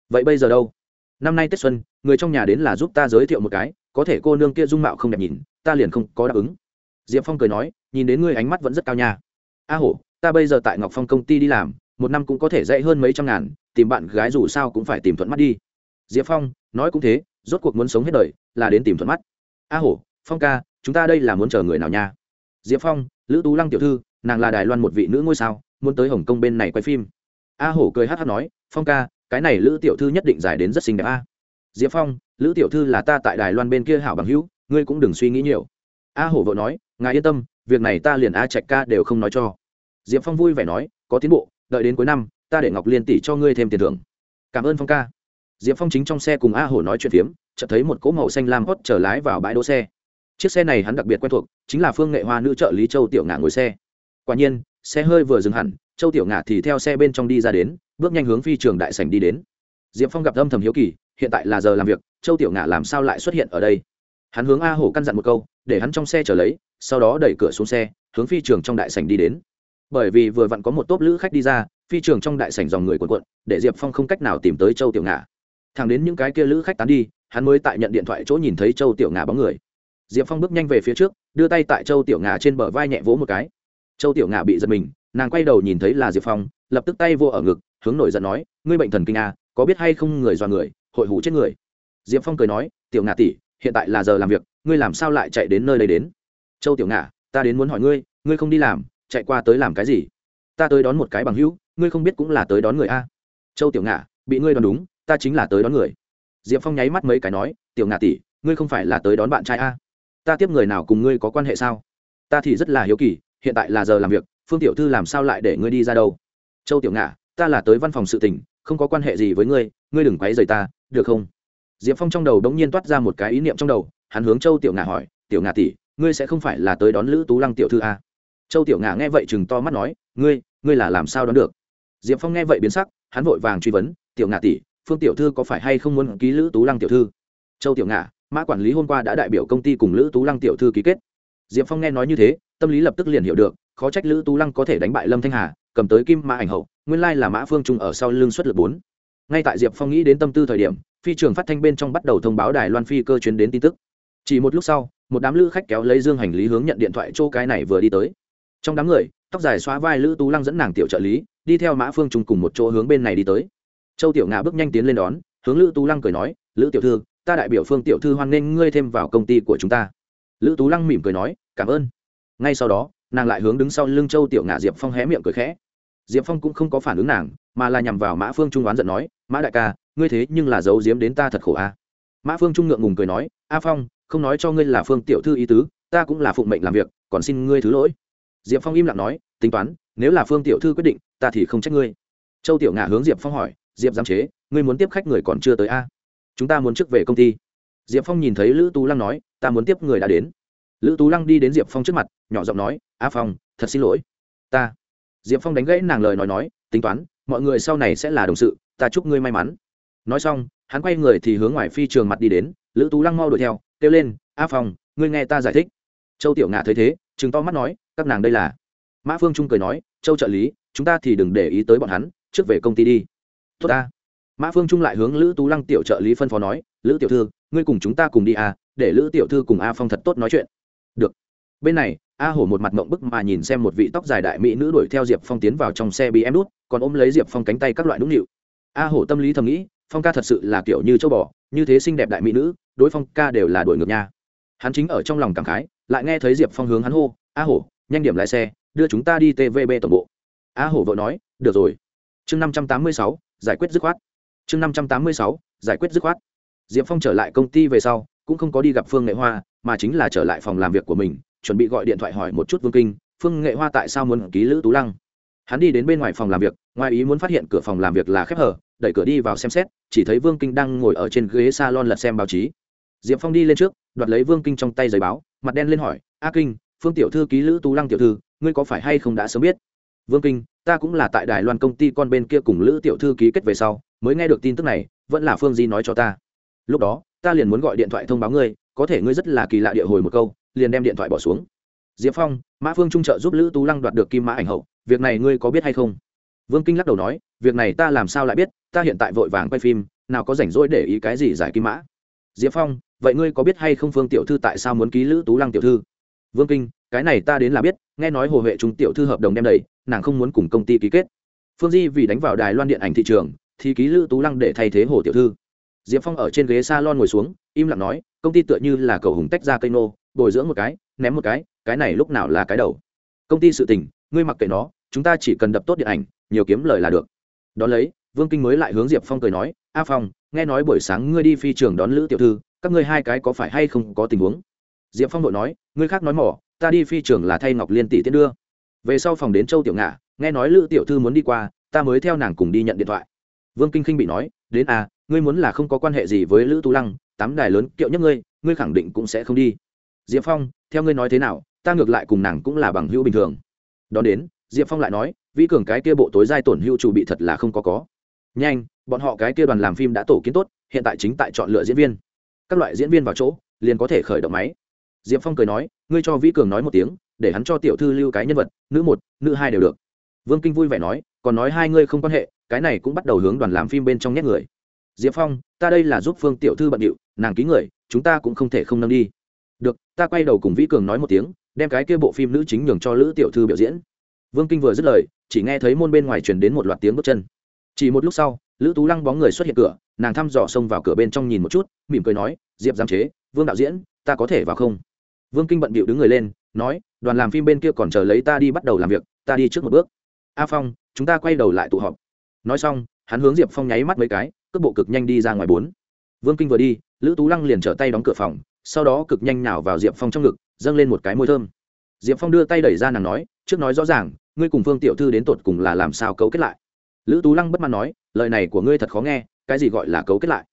Vậy bây giờ đâu? Năm nay tết xuân, người trong nhà đến là giúp ta giới thiệu một cái, có thể cô nương kia dung mạo không đẹp nhìn, ta liền không có đáp ứng. Diệp phong cười nói, nhìn đến ngươi ánh mắt vẫn rất cao nha. A hổ, ta bây giờ tại ngọc phong công ty đi làm, một năm cũng có thể dạy hơn mấy trăm ngàn, tìm bạn gái dù sao cũng phải tìm thuận mắt đi. Diệp phong, nói cũng thế, rốt cuộc muốn sống hết đời là đến tìm thuận mắt. A hổ phong ca, chúng ta đây là muốn chờ người nào nha? Diệp phong, lữ tú lăng tiểu thư, nàng là đài loan một vị nữ ngôi sao, muốn tới hồng kông bên này quay phim. A hổ cười hát hát nói, phong ca, cái này lữ tiểu thư nhất định giải đến rất xinh đẹp a. Diệp phong, lữ tiểu thư là ta tại đài loan bên kia hảo bằng hữu, ngươi cũng đừng suy nghĩ nhiều. A hổ vợ nói, ngài yên tâm, việc này ta liền a trạch ca đều không nói cho. Diệp phong vui vẻ nói, có tiến bộ, đợi đến cuối năm, ta để ngọc liên tỷ cho ngươi thêm tiền thưởng. Cảm ơn phong ca. Diệp phong chính trong xe cùng a hổ nói chuyện phiếm, chợt thấy một cỗ màu xanh lam hót trở lái vào bãi đỗ xe chiếc xe này hắn đặc biệt quen thuộc, chính là phương nghệ hoa nữ trợ lý châu tiểu ngạ ngồi xe. Quả nhiên, xe hơi vừa dừng hẳn, châu tiểu ngạ thì theo xe bên trong đi ra đến, bước nhanh hướng phi trường đại sảnh đi đến. Diệp phong gặp âm thầm hiếu kỳ, hiện tại là giờ làm việc, châu tiểu ngạ làm sao lại xuất hiện ở đây? Hắn hướng a hổ căn dặn một câu, để hắn trong xe trở lấy, sau đó đẩy cửa xuống xe, hướng phi trường trong đại sảnh đi đến. Bởi vì vừa vặn có một tốp lữ khách đi ra, phi trường trong đại sảnh dòng người quần quận để diệp phong không cách nào tìm tới châu tiểu ngạ. thẳng đến những cái kia lữ khách tán đi, hắn mới tại nhận điện thoại chỗ nhìn thấy châu tiểu ngà bóng người diệp phong bước nhanh về phía trước đưa tay tại châu tiểu ngà trên bờ vai nhẹ vỗ một cái. Châu tiểu ngà bị giật mình nàng quay đầu nhìn thấy là diệp phong lập tức tay vô ở ngực hướng nổi giận nói ngươi bệnh thần kinh à, có biết hay không người dọa người hội hủ chết người? Diệp phong cười nói tiểu ngà tỷ hiện tại là giờ làm việc ngươi làm sao lại chạy đến nơi đây đến? Châu tiểu ngà ta đến muốn hỏi ngươi ngươi không đi làm chạy qua tới làm cái gì? Ta tới đón một cái bằng hữu ngươi không biết cũng là tới đón người a. Châu tiểu ngà bị ngươi đoán đúng ta chính là tới đón người. Diệp phong nháy mắt mấy cái nói tiểu ngà tỷ ngươi không phải là tới đón bạn trai a? Ta tiếp người nào cùng ngươi có quan hệ sao? Ta thì rất là hiếu kỳ, hiện tại là giờ làm việc, phương tiểu thư làm sao lại để ngươi đi ra đâu? Châu tiểu ngạ, ta là tới văn phòng sự tình, không có quan hệ gì với ngươi ngươi đừng quấy rầy ta, được không? Diệp phong trong đầu đ n g nhiên toát ra một cái ý niệm trong đầu, hắn hướng châu tiểu ngạ hỏi, tiểu ngạ tỷ, ngươi sẽ không phải là tới đón lữ tú lăng tiểu thư à? châu tiểu ngạ nghe vậy chừng to mắt nói, ngươi ngươi là làm sao đón được? Diệp phong nghe vậy biến sắc, hắn vội vàng truy vấn, tiểu ngạ tỷ, phương tiểu thư có phải hay không muốn ký lữ tú lăng tiểu thư? Châu tiểu ngạ mã quản lý hôm qua đã đại biểu công ty cùng lữ tú lăng tiểu thư ký kết diệp phong nghe nói như thế tâm lý lập tức liền hiểu được khó trách lữ tú lăng có thể đánh bại lâm thanh hà cầm tới kim mã ảnh hậu nguyên lai là mã phương trung ở sau lưng xuất lượt bốn ngay tại diệp phong nghĩ đến tâm tư thời điểm phi trường phát thanh bên trong bắt đầu thông báo đài loan phi cơ chuyến đến tin tức chỉ một lúc sau một đám lữ khách kéo lấy dương hành lý hướng nhận điện thoại chỗ cái này vừa đi tới trong đám người tóc dài xóa vai lữ tú lăng dẫn nàng tiểu trợ lý đi theo mã phương trung cùng một chỗ hướng bên này đi tới châu tiểu ngà bước nhanh tiến lên đón hướng lữ tú lăng cười nói lữ tiểu thư ta đại biểu phương tiểu thư hoan nghênh ngươi thêm vào công ty của chúng ta. Lữ tú lăng mỉm cười nói, cảm ơn. Ngay sau đó, nàng lại hướng đứng sau lưng châu tiểu ngà diệp phong hé miệng cười khẽ. Diệp phong cũng không có phản ứng nàng, mà là nhằm vào mã phương trung oán giận nói, mã đại ca, ngươi thế nhưng là giấu giếm đến ta thật khổ a. Mã phương trung ngượng ngùng cười nói, a phong, không nói cho ngươi là phương tiểu thư ý tứ, ta cũng là phụng mệnh làm việc, còn xin ngươi thứ lỗi. Diệp phong im lặng nói, tính toán, nếu là phương tiểu thư quyết định, ta thì không trách ngươi. Châu tiểu ngà hướng diệp phong hỏi, diệp giám chế, ngươi muốn tiếp khách người còn chưa tới a? Chúng ta muốn trước về công ty. Diệp phong nhìn thấy lữ tú lăng nói, ta muốn tiếp người đã đến. Lữ tú lăng đi đến diệp phong trước mặt, nhỏ giọng nói, a phong, thật xin lỗi. Ta. Diệp phong đánh gãy nàng lời nói nói, tính toán, mọi người sau này sẽ là đồng sự, ta chúc ngươi may mắn. Nói xong, hắn quay người thì hướng ngoài phi trường mặt đi đến, lữ tú lăng mau đuổi theo, kêu lên, a phong, ngươi nghe ta giải thích. Châu tiểu ngạ thấy thế chừng to mắt nói, các nàng đây là? Mã phương trung cười nói, châu trợ lý, chúng ta thì đừng để ý tới bọn hắn, trước về công ty đi. Tốt ta mã phương trung lại hướng lữ tú lăng tiểu trợ lý phân phó nói, lữ tiểu thư, ngươi cùng chúng ta cùng đi à để lữ tiểu thư cùng a phong thật tốt nói chuyện. Được. Bên này, a hổ một mặt mộng bức mà nhìn xem một vị tóc dài đại mỹ nữ đuổi theo diệp phong tiến vào trong xe bị em đút, còn ôm lấy diệp phong cánh tay các loại nũng nịu. A hổ tâm lý thầm nghĩ, phong ca thật sự là kiểu như châu bò, như thế xinh đẹp đại mỹ nữ, đối phong ca đều là đuổi ngược nha. Hắn chính ở trong lòng cảm khái, lại nghe thấy diệp phong hướng hắn hô, a hổ, nhanh điểm lái xe, đưa chúng ta đi tvb tổng bộ. A hổ vội nói, được rồi. Chương năm trăm tám mươi sáu, giải quyết dứt khoát chương năm trăm tám mươi sáu, giải quyết dứt khoát. Diệp phong trở lại công ty về sau, cũng không có đi gặp phương nghệ hoa, mà chính là trở lại phòng làm việc của mình, chuẩn bị gọi điện thoại hỏi một chút vương kinh, phương nghệ hoa tại sao muốn ký lữ tú lăng? Hắn đi đến bên ngoài phòng làm việc, ngoài ý muốn phát hiện cửa phòng làm việc là khép hở đẩy cửa đi vào xem xét, chỉ thấy vương kinh đang ngồi ở trên ghế s a lon lật xem báo chí. Diệp phong đi lên trước, đoạt lấy vương kinh trong tay giấy báo, mặt đen lên hỏi, a kinh, phương tiểu thư ký lữ tú lăng tiểu thư, ngươi có phải hay không đã sớm biết? Vương kinh, ta cũng là tại đài loan công ty con bên kia cùng lữ tiểu thư ký kết về sau mới nghe được tin tức này, vẫn là phương di nói cho ta. Lúc đó, ta liền muốn gọi điện thoại thông báo ngươi, có thể ngươi rất là kỳ lạ địa hồi một câu, liền đem điện thoại bỏ xuống. Diệp phong, mã phương trung trợ giúp lữ tú lăng đoạt được kim mã ảnh hậu, việc này ngươi có biết hay không? Vương kinh lắc đầu nói, việc này ta làm sao lại biết, ta hiện tại vội vàng quay phim, nào có rảnh rỗi để ý cái gì giải kim mã. Diệp phong, vậy ngươi có biết hay không phương tiểu thư tại sao muốn ký lữ tú lăng tiểu thư? Vương kinh, cái này ta đến là biết, nghe nói hồ huệ trung tiểu thư hợp đồng đem đầy, nàng không muốn cùng công ty ký kết. Phương di vì đánh vào đài loan điện ảnh thị trường thì ký lữ tú lăng để thay thế hồ tiểu thư. Diệp phong ở trên ghế s a lon ngồi xuống, im lặng nói, công ty tựa như là cầu hùng tách ra cây nô, bồi dưỡng một cái, ném một cái cái này lúc nào là cái đầu? Công ty sự tình, ngươi mặc kệ nó, chúng ta chỉ cần đập tốt điện ảnh, nhiều kiếm lời là được. Đ ó lấy, vương kinh mới lại hướng diệp phong cười nói, a phong, nghe nói buổi sáng ngươi đi phi trường đón lữ tiểu thư, các ngươi hai cái có phải hay không có tình huống? Diệp phong đội nói, ngươi khác nói mỏ, ta đi phi trường là thay ngọc liên tỷ tiến đưa. Về sau phòng đến châu tiểu ngạ, nghe nói lữ tiểu thư muốn đi qua, ta mới theo nàng cùng đi nhận điện thoại vương kinh khinh bị nói, đến à ngươi muốn là không có quan hệ gì với lữ tú lăng, tám đài lớn kiệu nhất ngươi ngươi khẳng định cũng sẽ không đi. Diệp phong, theo ngươi nói thế nào, ta ngược lại cùng nàng cũng là bằng hữu bình thường. Đón đến, diệp phong lại nói, vĩ cường cái kia bộ tối giai tổn hữu chủ bị thật là không có có. Nhanh, bọn họ cái kia đoàn làm phim đã tổ kiến tốt, hiện tại chính tại chọn lựa diễn viên. Các loại diễn viên vào chỗ, liền có thể khởi động máy. Diệp phong cười nói, ngươi cho vĩ cường nói một tiếng, để hắn cho tiểu thư lưu cái nhân vật, nữ một, nữ hai đều được. Vương kinh vui vẻ nói, còn nói hai ngươi không quan hệ cái này cũng bắt đầu hướng đoàn làm phim bên trong nhét người. Diệp phong, ta đây là giúp phương tiểu thư bận điệu, nàng ký người, chúng ta cũng không thể không nâng đi. Được, ta quay đầu cùng vĩ cường nói một tiếng, đem cái kia bộ phim nữ chính nhường cho lữ tiểu thư biểu diễn. Vương kinh vừa dứt lời, chỉ nghe thấy môn bên ngoài truyền đến một loạt tiếng bước chân. Chỉ một lúc sau, lữ tú lăng bóng người xuất hiện cửa, nàng thăm dò xông vào cửa bên trong nhìn một chút, mỉm cười nói, diệp giám chế, vương đạo diễn, ta có thể vào không? Vương kinh bận bịu đứng người lên, nói, đoàn làm phim bên kia còn chờ lấy ta đi bắt đầu làm việc, ta đi trước một bước. A phong, chúng ta quay đầu lại tụ họp nói xong, hắn hướng diệp phong nháy mắt mấy cái, cước bộ cực nhanh đi ra ngoài bốn. Vương kinh vừa đi, lữ tú lăng liền trở tay đóng cửa phòng, sau đó cực nhanh nào vào diệp phong trong ngực, dâng lên một cái môi thơm. Diệp phong đưa tay đẩy ra nàng nói, trước nói rõ ràng, ngươi cùng phương tiểu thư đến tột cùng là làm sao cấu kết lại? Lữ tú lăng bất mãn nói, lời này của ngươi thật khó nghe, cái gì gọi là cấu kết lại?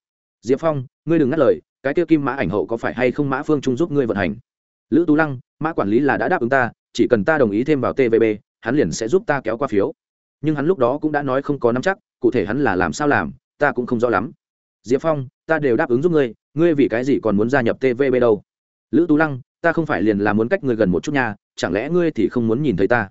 Diệp phong, ngươi đừng ngắt lời, cái tiêu kim mã ảnh hậu có phải hay không mã phương trung giúp ngươi vận hành? Lữ tú lăng, mã quản lý là đã đáp ứng ta, chỉ cần ta đồng ý thêm vào tvb hắn liền sẽ giúp ta kéo qua phiếu nhưng hắn lúc đó cũng đã nói không có nắm chắc, cụ thể hắn là làm sao làm, ta cũng không rõ lắm. Diệp phong, ta đều đáp ứng giúp ngươi ngươi vì cái gì còn muốn gia nhập tvb đâu? Lữ tú lăng, ta không phải liền là muốn cách ngươi gần một chút nhà chẳng lẽ ngươi thì không muốn nhìn thấy ta?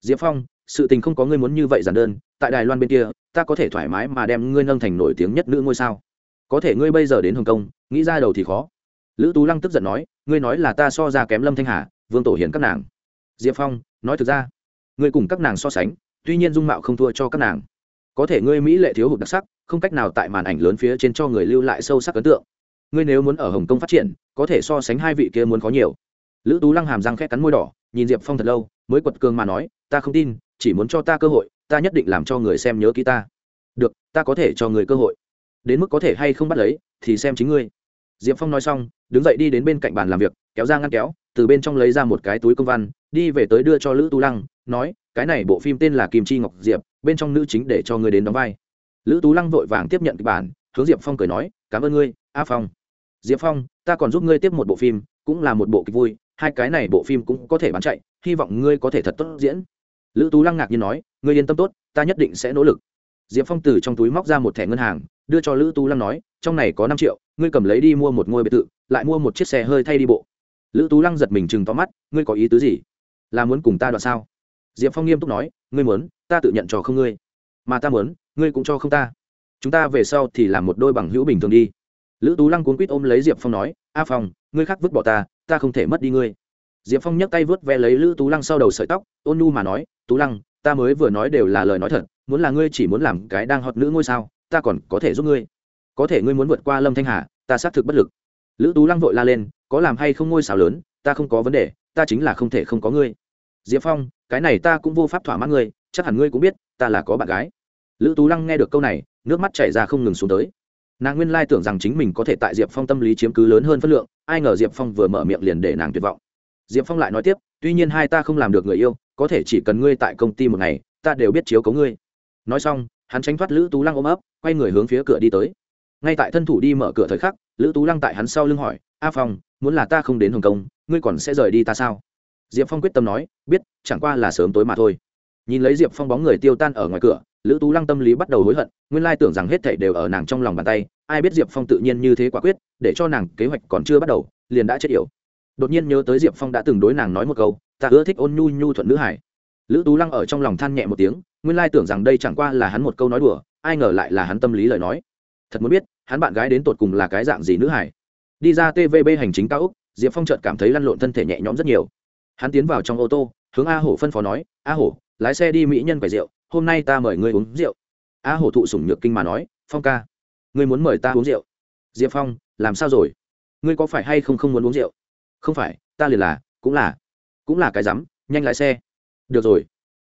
Diệp phong, sự tình không có ngươi muốn như vậy giản đơn, tại đài loan bên kia, ta có thể thoải mái mà đem ngươi nâng thành nổi tiếng nhất nữ ngôi sao. Có thể ngươi bây giờ đến hồng kông, nghĩ ra đầu thì khó. Lữ tú lăng tức giận nói, ngươi nói là ta so ra kém lâm thanh hà, vương tổ hiền các nàng. Diệp phong, nói thực ra, ngươi cùng các nàng so sánh tuy nhiên dung mạo không thua cho các nàng. Có thể ngươi mỹ lệ thiếu hụt đặc sắc, không cách nào tại màn ảnh lớn phía trên cho người lưu lại sâu sắc ấn tượng. Ngươi nếu muốn ở hồng kông phát triển, có thể so sánh hai vị kia muốn khó nhiều. Lữ tú lăng hàm răng khét cắn môi đỏ, nhìn diệp phong thật lâu, mới quật cường mà nói, ta không tin, chỉ muốn cho ta cơ hội, ta nhất định làm cho người xem nhớ ký ta. Được, ta có thể cho người cơ hội. Đến mức có thể hay không bắt lấy, thì xem chính ngươi. Diệp phong nói xong, đứng dậy đi đến bên cạnh bàn làm việc, kéo ra ngăn kéo từ bên trong lấy ra một cái túi công văn, đi về tới đưa cho lữ tú lăng, nói, cái này bộ phim tên là kim chi ngọc diệp, bên trong nữ chính để cho ngươi đến đóng vai. Lữ tú lăng vội vàng tiếp nhận kịch bản, hướng diệp phong cười nói, cảm ơn ngươi, a phong. Diệp phong, ta còn giúp ngươi tiếp một bộ phim, cũng là một bộ kịch vui, hai cái này bộ phim cũng có thể bán chạy, hy vọng ngươi có thể thật tốt diễn. Lữ tú lăng ngạc nhiên nói, ngươi yên tâm tốt, ta nhất định sẽ nỗ lực. Diệp phong từ trong túi móc ra một thẻ ngân hàng, đưa cho lữ tú lăng nói, trong này có năm triệu, ngươi cầm lấy đi mua một ngôi biệt thự, lại mua một chiếc xe hơi thay đi bộ lữ tú lăng giật mình chừng to mắt, ngươi có ý tứ gì? Là muốn cùng ta đoạn sao? Diệp phong nghiêm túc nói, ngươi muốn, ta tự nhận cho không ngươi. Mà ta muốn, ngươi cũng cho không ta. Chúng ta về sau thì làm một đôi bằng hữu bình thường đi. Lữ tú lăng cuốn quýt ôm lấy diệp phong nói, a phong, ngươi khác vứt bỏ ta ta không thể mất đi ngươi. Diệp phong nhấc tay vớt ve lấy lữ tú lăng sau đầu sợi tóc, ôn nu mà nói, tú lăng, ta mới vừa nói đều là lời nói thật, muốn là ngươi chỉ muốn làm cái đang hot nữ ngôi sao, ta còn có thể giúp ngươi. Có thể ngươi muốn vượt qua lâm thanh hà, ta xác thực bất lực lữ tú lăng vội la lên, có làm hay không ngôi sao lớn, ta không có vấn đề, ta chính là không thể không có ngươi. Diệp phong, cái này ta cũng vô pháp thỏa mãn ngươi, chắc hẳn ngươi cũng biết, ta là có bạn gái. Lữ tú lăng nghe được câu này, nước mắt chảy ra không ngừng xuống tới. Nàng nguyên lai tưởng rằng chính mình có thể tại diệp phong tâm lý chiếm cứ lớn hơn phân lượng, ai ngờ diệp phong vừa mở miệng liền để nàng tuyệt vọng. Diệp phong lại nói tiếp, tuy nhiên hai ta không làm được người yêu, có thể chỉ cần ngươi tại công ty một ngày, ta đều biết chiếu cấu ngươi. Nói xong, hắn tránh thoát lữ tú lăng ôm ấp, quay người hướng phía cửa đi tới ngay tại thân thủ đi mở cửa thời khắc, lữ tú lăng tại hắn sau lưng hỏi, a phong, muốn là ta không đến hồng kông, ngươi còn sẽ rời đi ta sao? Diệp phong quyết tâm nói, biết, chẳng qua là sớm tối mà thôi. Nhìn lấy diệp phong bóng người tiêu tan ở ngoài cửa, lữ tú lăng tâm lý bắt đầu hối hận, nguyên lai tưởng rằng hết thảy đều ở nàng trong lòng bàn tay, ai biết diệp phong tự nhiên như thế quả quyết, để cho nàng kế hoạch còn chưa bắt đầu, liền đã chết yểu. Đột nhiên nhớ tới diệp phong đã từng đối nàng nói một câu, ta ưa thích ôn nhu nhu thuận nữ hải. Lữ tú lăng ở trong lòng than nhẹ một tiếng, nguyên lai tưởng rằng đây chẳng qua là hắn một câu nói đùa, ai ngờ lại là hắn tâm lý lời nói. Thật muốn biết hắn bạn gái đến tột cùng là cái dạng gì nữ hải đi ra tvb hành chính cao úc diệp phong chợt cảm thấy lăn lộn thân thể nhẹ nhõm rất nhiều. Hắn tiến vào trong ô tô, hướng a hổ phân phó nói, a hổ, lái xe đi mỹ nhân quầy rượu, hôm nay ta mời ngươi uống rượu. A hổ thụ sủng nhược kinh mà nói, phong ca, ngươi muốn mời ta uống rượu? Diệp phong, làm sao rồi? Ngươi có phải hay không không muốn uống rượu? Không phải, ta liền là, cũng là cũng là cái rắm, nhanh lái xe. Được rồi.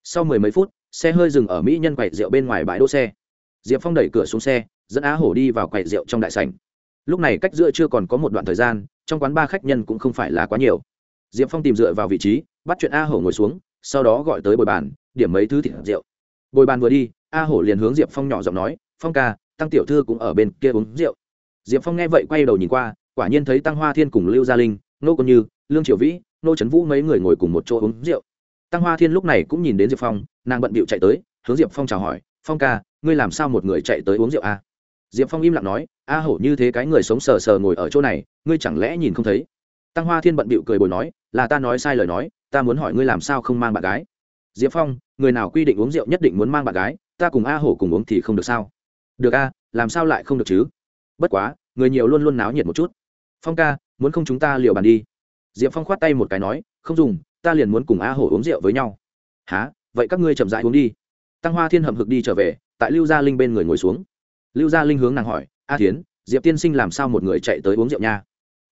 Sau mười mấy phút, xe hơi dừng ở mỹ nhân quầy rượu bên ngoài bãi đỗ xe. Diệp phong đẩy cửa xuống xe dẫn á hổ đi vào quầy rượu trong đại sảnh. Lúc này cách giữa chưa còn có một đoạn thời gian, trong quán ba khách nhân cũng không phải là quá nhiều. Diệp phong tìm dựa vào vị trí, bắt chuyện a hổ ngồi xuống, sau đó gọi tới bồi bàn, điểm mấy thứ thịt rượu. Bồi bàn vừa đi a hổ liền hướng diệp phong nhỏ giọng nói, phong ca, tăng tiểu thư cũng ở bên kia uống rượu. Diệp phong nghe vậy quay đầu nhìn qua, quả nhiên thấy tăng hoa thiên cùng lưu gia linh nô còn như, lương triều vĩ nô trấn vũ mấy người ngồi cùng một chỗ uống rượu. Tăng hoa thiên lúc này cũng nhìn đến diệp phong, nàng bận bịu chạy tới, hướng diệp phong chào hỏi, phong ca, ngươi làm sao một người chạy tới uống rượu a diệp phong im lặng nói, a hổ như thế cái người sống sờ sờ ngồi ở chỗ này, ngươi chẳng lẽ nhìn không thấy? Tăng hoa thiên bận bịu cười bồi nói, là ta nói sai lời nói, ta muốn hỏi ngươi làm sao không mang bạn gái? Diệp phong, người nào quy định uống rượu nhất định muốn mang bạn gái, ta cùng a hổ cùng uống thì không được sao? Được a, làm sao lại không được chứ? Bất quá, người nhiều luôn luôn náo nhiệt một chút. Phong ca, muốn không chúng ta liều bàn đi? Diệp phong khoát tay một cái nói, không dùng, ta liền muốn cùng a hổ uống rượu với nhau. Há vậy các ngươi chậm rãi uống đi. Tăng hoa thiên hậm hực đi trở về, tại lưu gia linh bên người ngồi xuống lưu gia linh hướng nàng hỏi, a thiến, diệp tiên sinh làm sao một người chạy tới uống rượu nha?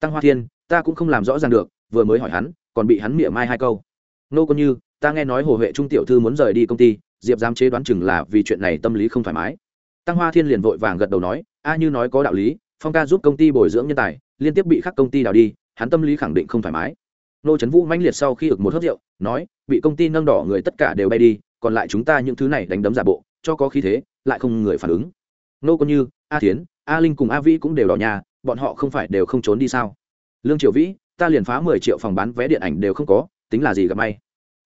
Tăng hoa thiên, ta cũng không làm rõ ràng được, vừa mới hỏi hắn, còn bị hắn mỉa mai hai câu. Nô con như, ta nghe nói hồ huệ trung tiểu thư muốn rời đi công ty, diệp dám chế đoán chừng là vì chuyện này tâm lý không thoải mái. Tăng hoa thiên liền vội vàng gật đầu nói, a như nói có đạo lý, phong ca giúp công ty bồi dưỡng nhân tài, liên tiếp bị khắc công ty đào đi, hắn tâm lý khẳng định không thoải mái. Nô trấn vũ mãnh liệt sau khi ực một hớt rượu, nói, bị công ty nâng đỏ người tất cả đều bay đi, còn lại chúng ta những thứ này đánh đấm giả bộ, cho có khí thế, lại không người phản ứng nô còn như, a tiến a linh cùng a vĩ cũng đều đỏ nhà, bọn họ không phải đều không trốn đi sao? Lương triệu vĩ, ta liền phá mười triệu phòng bán vé điện ảnh đều không có, tính là gì gặp may?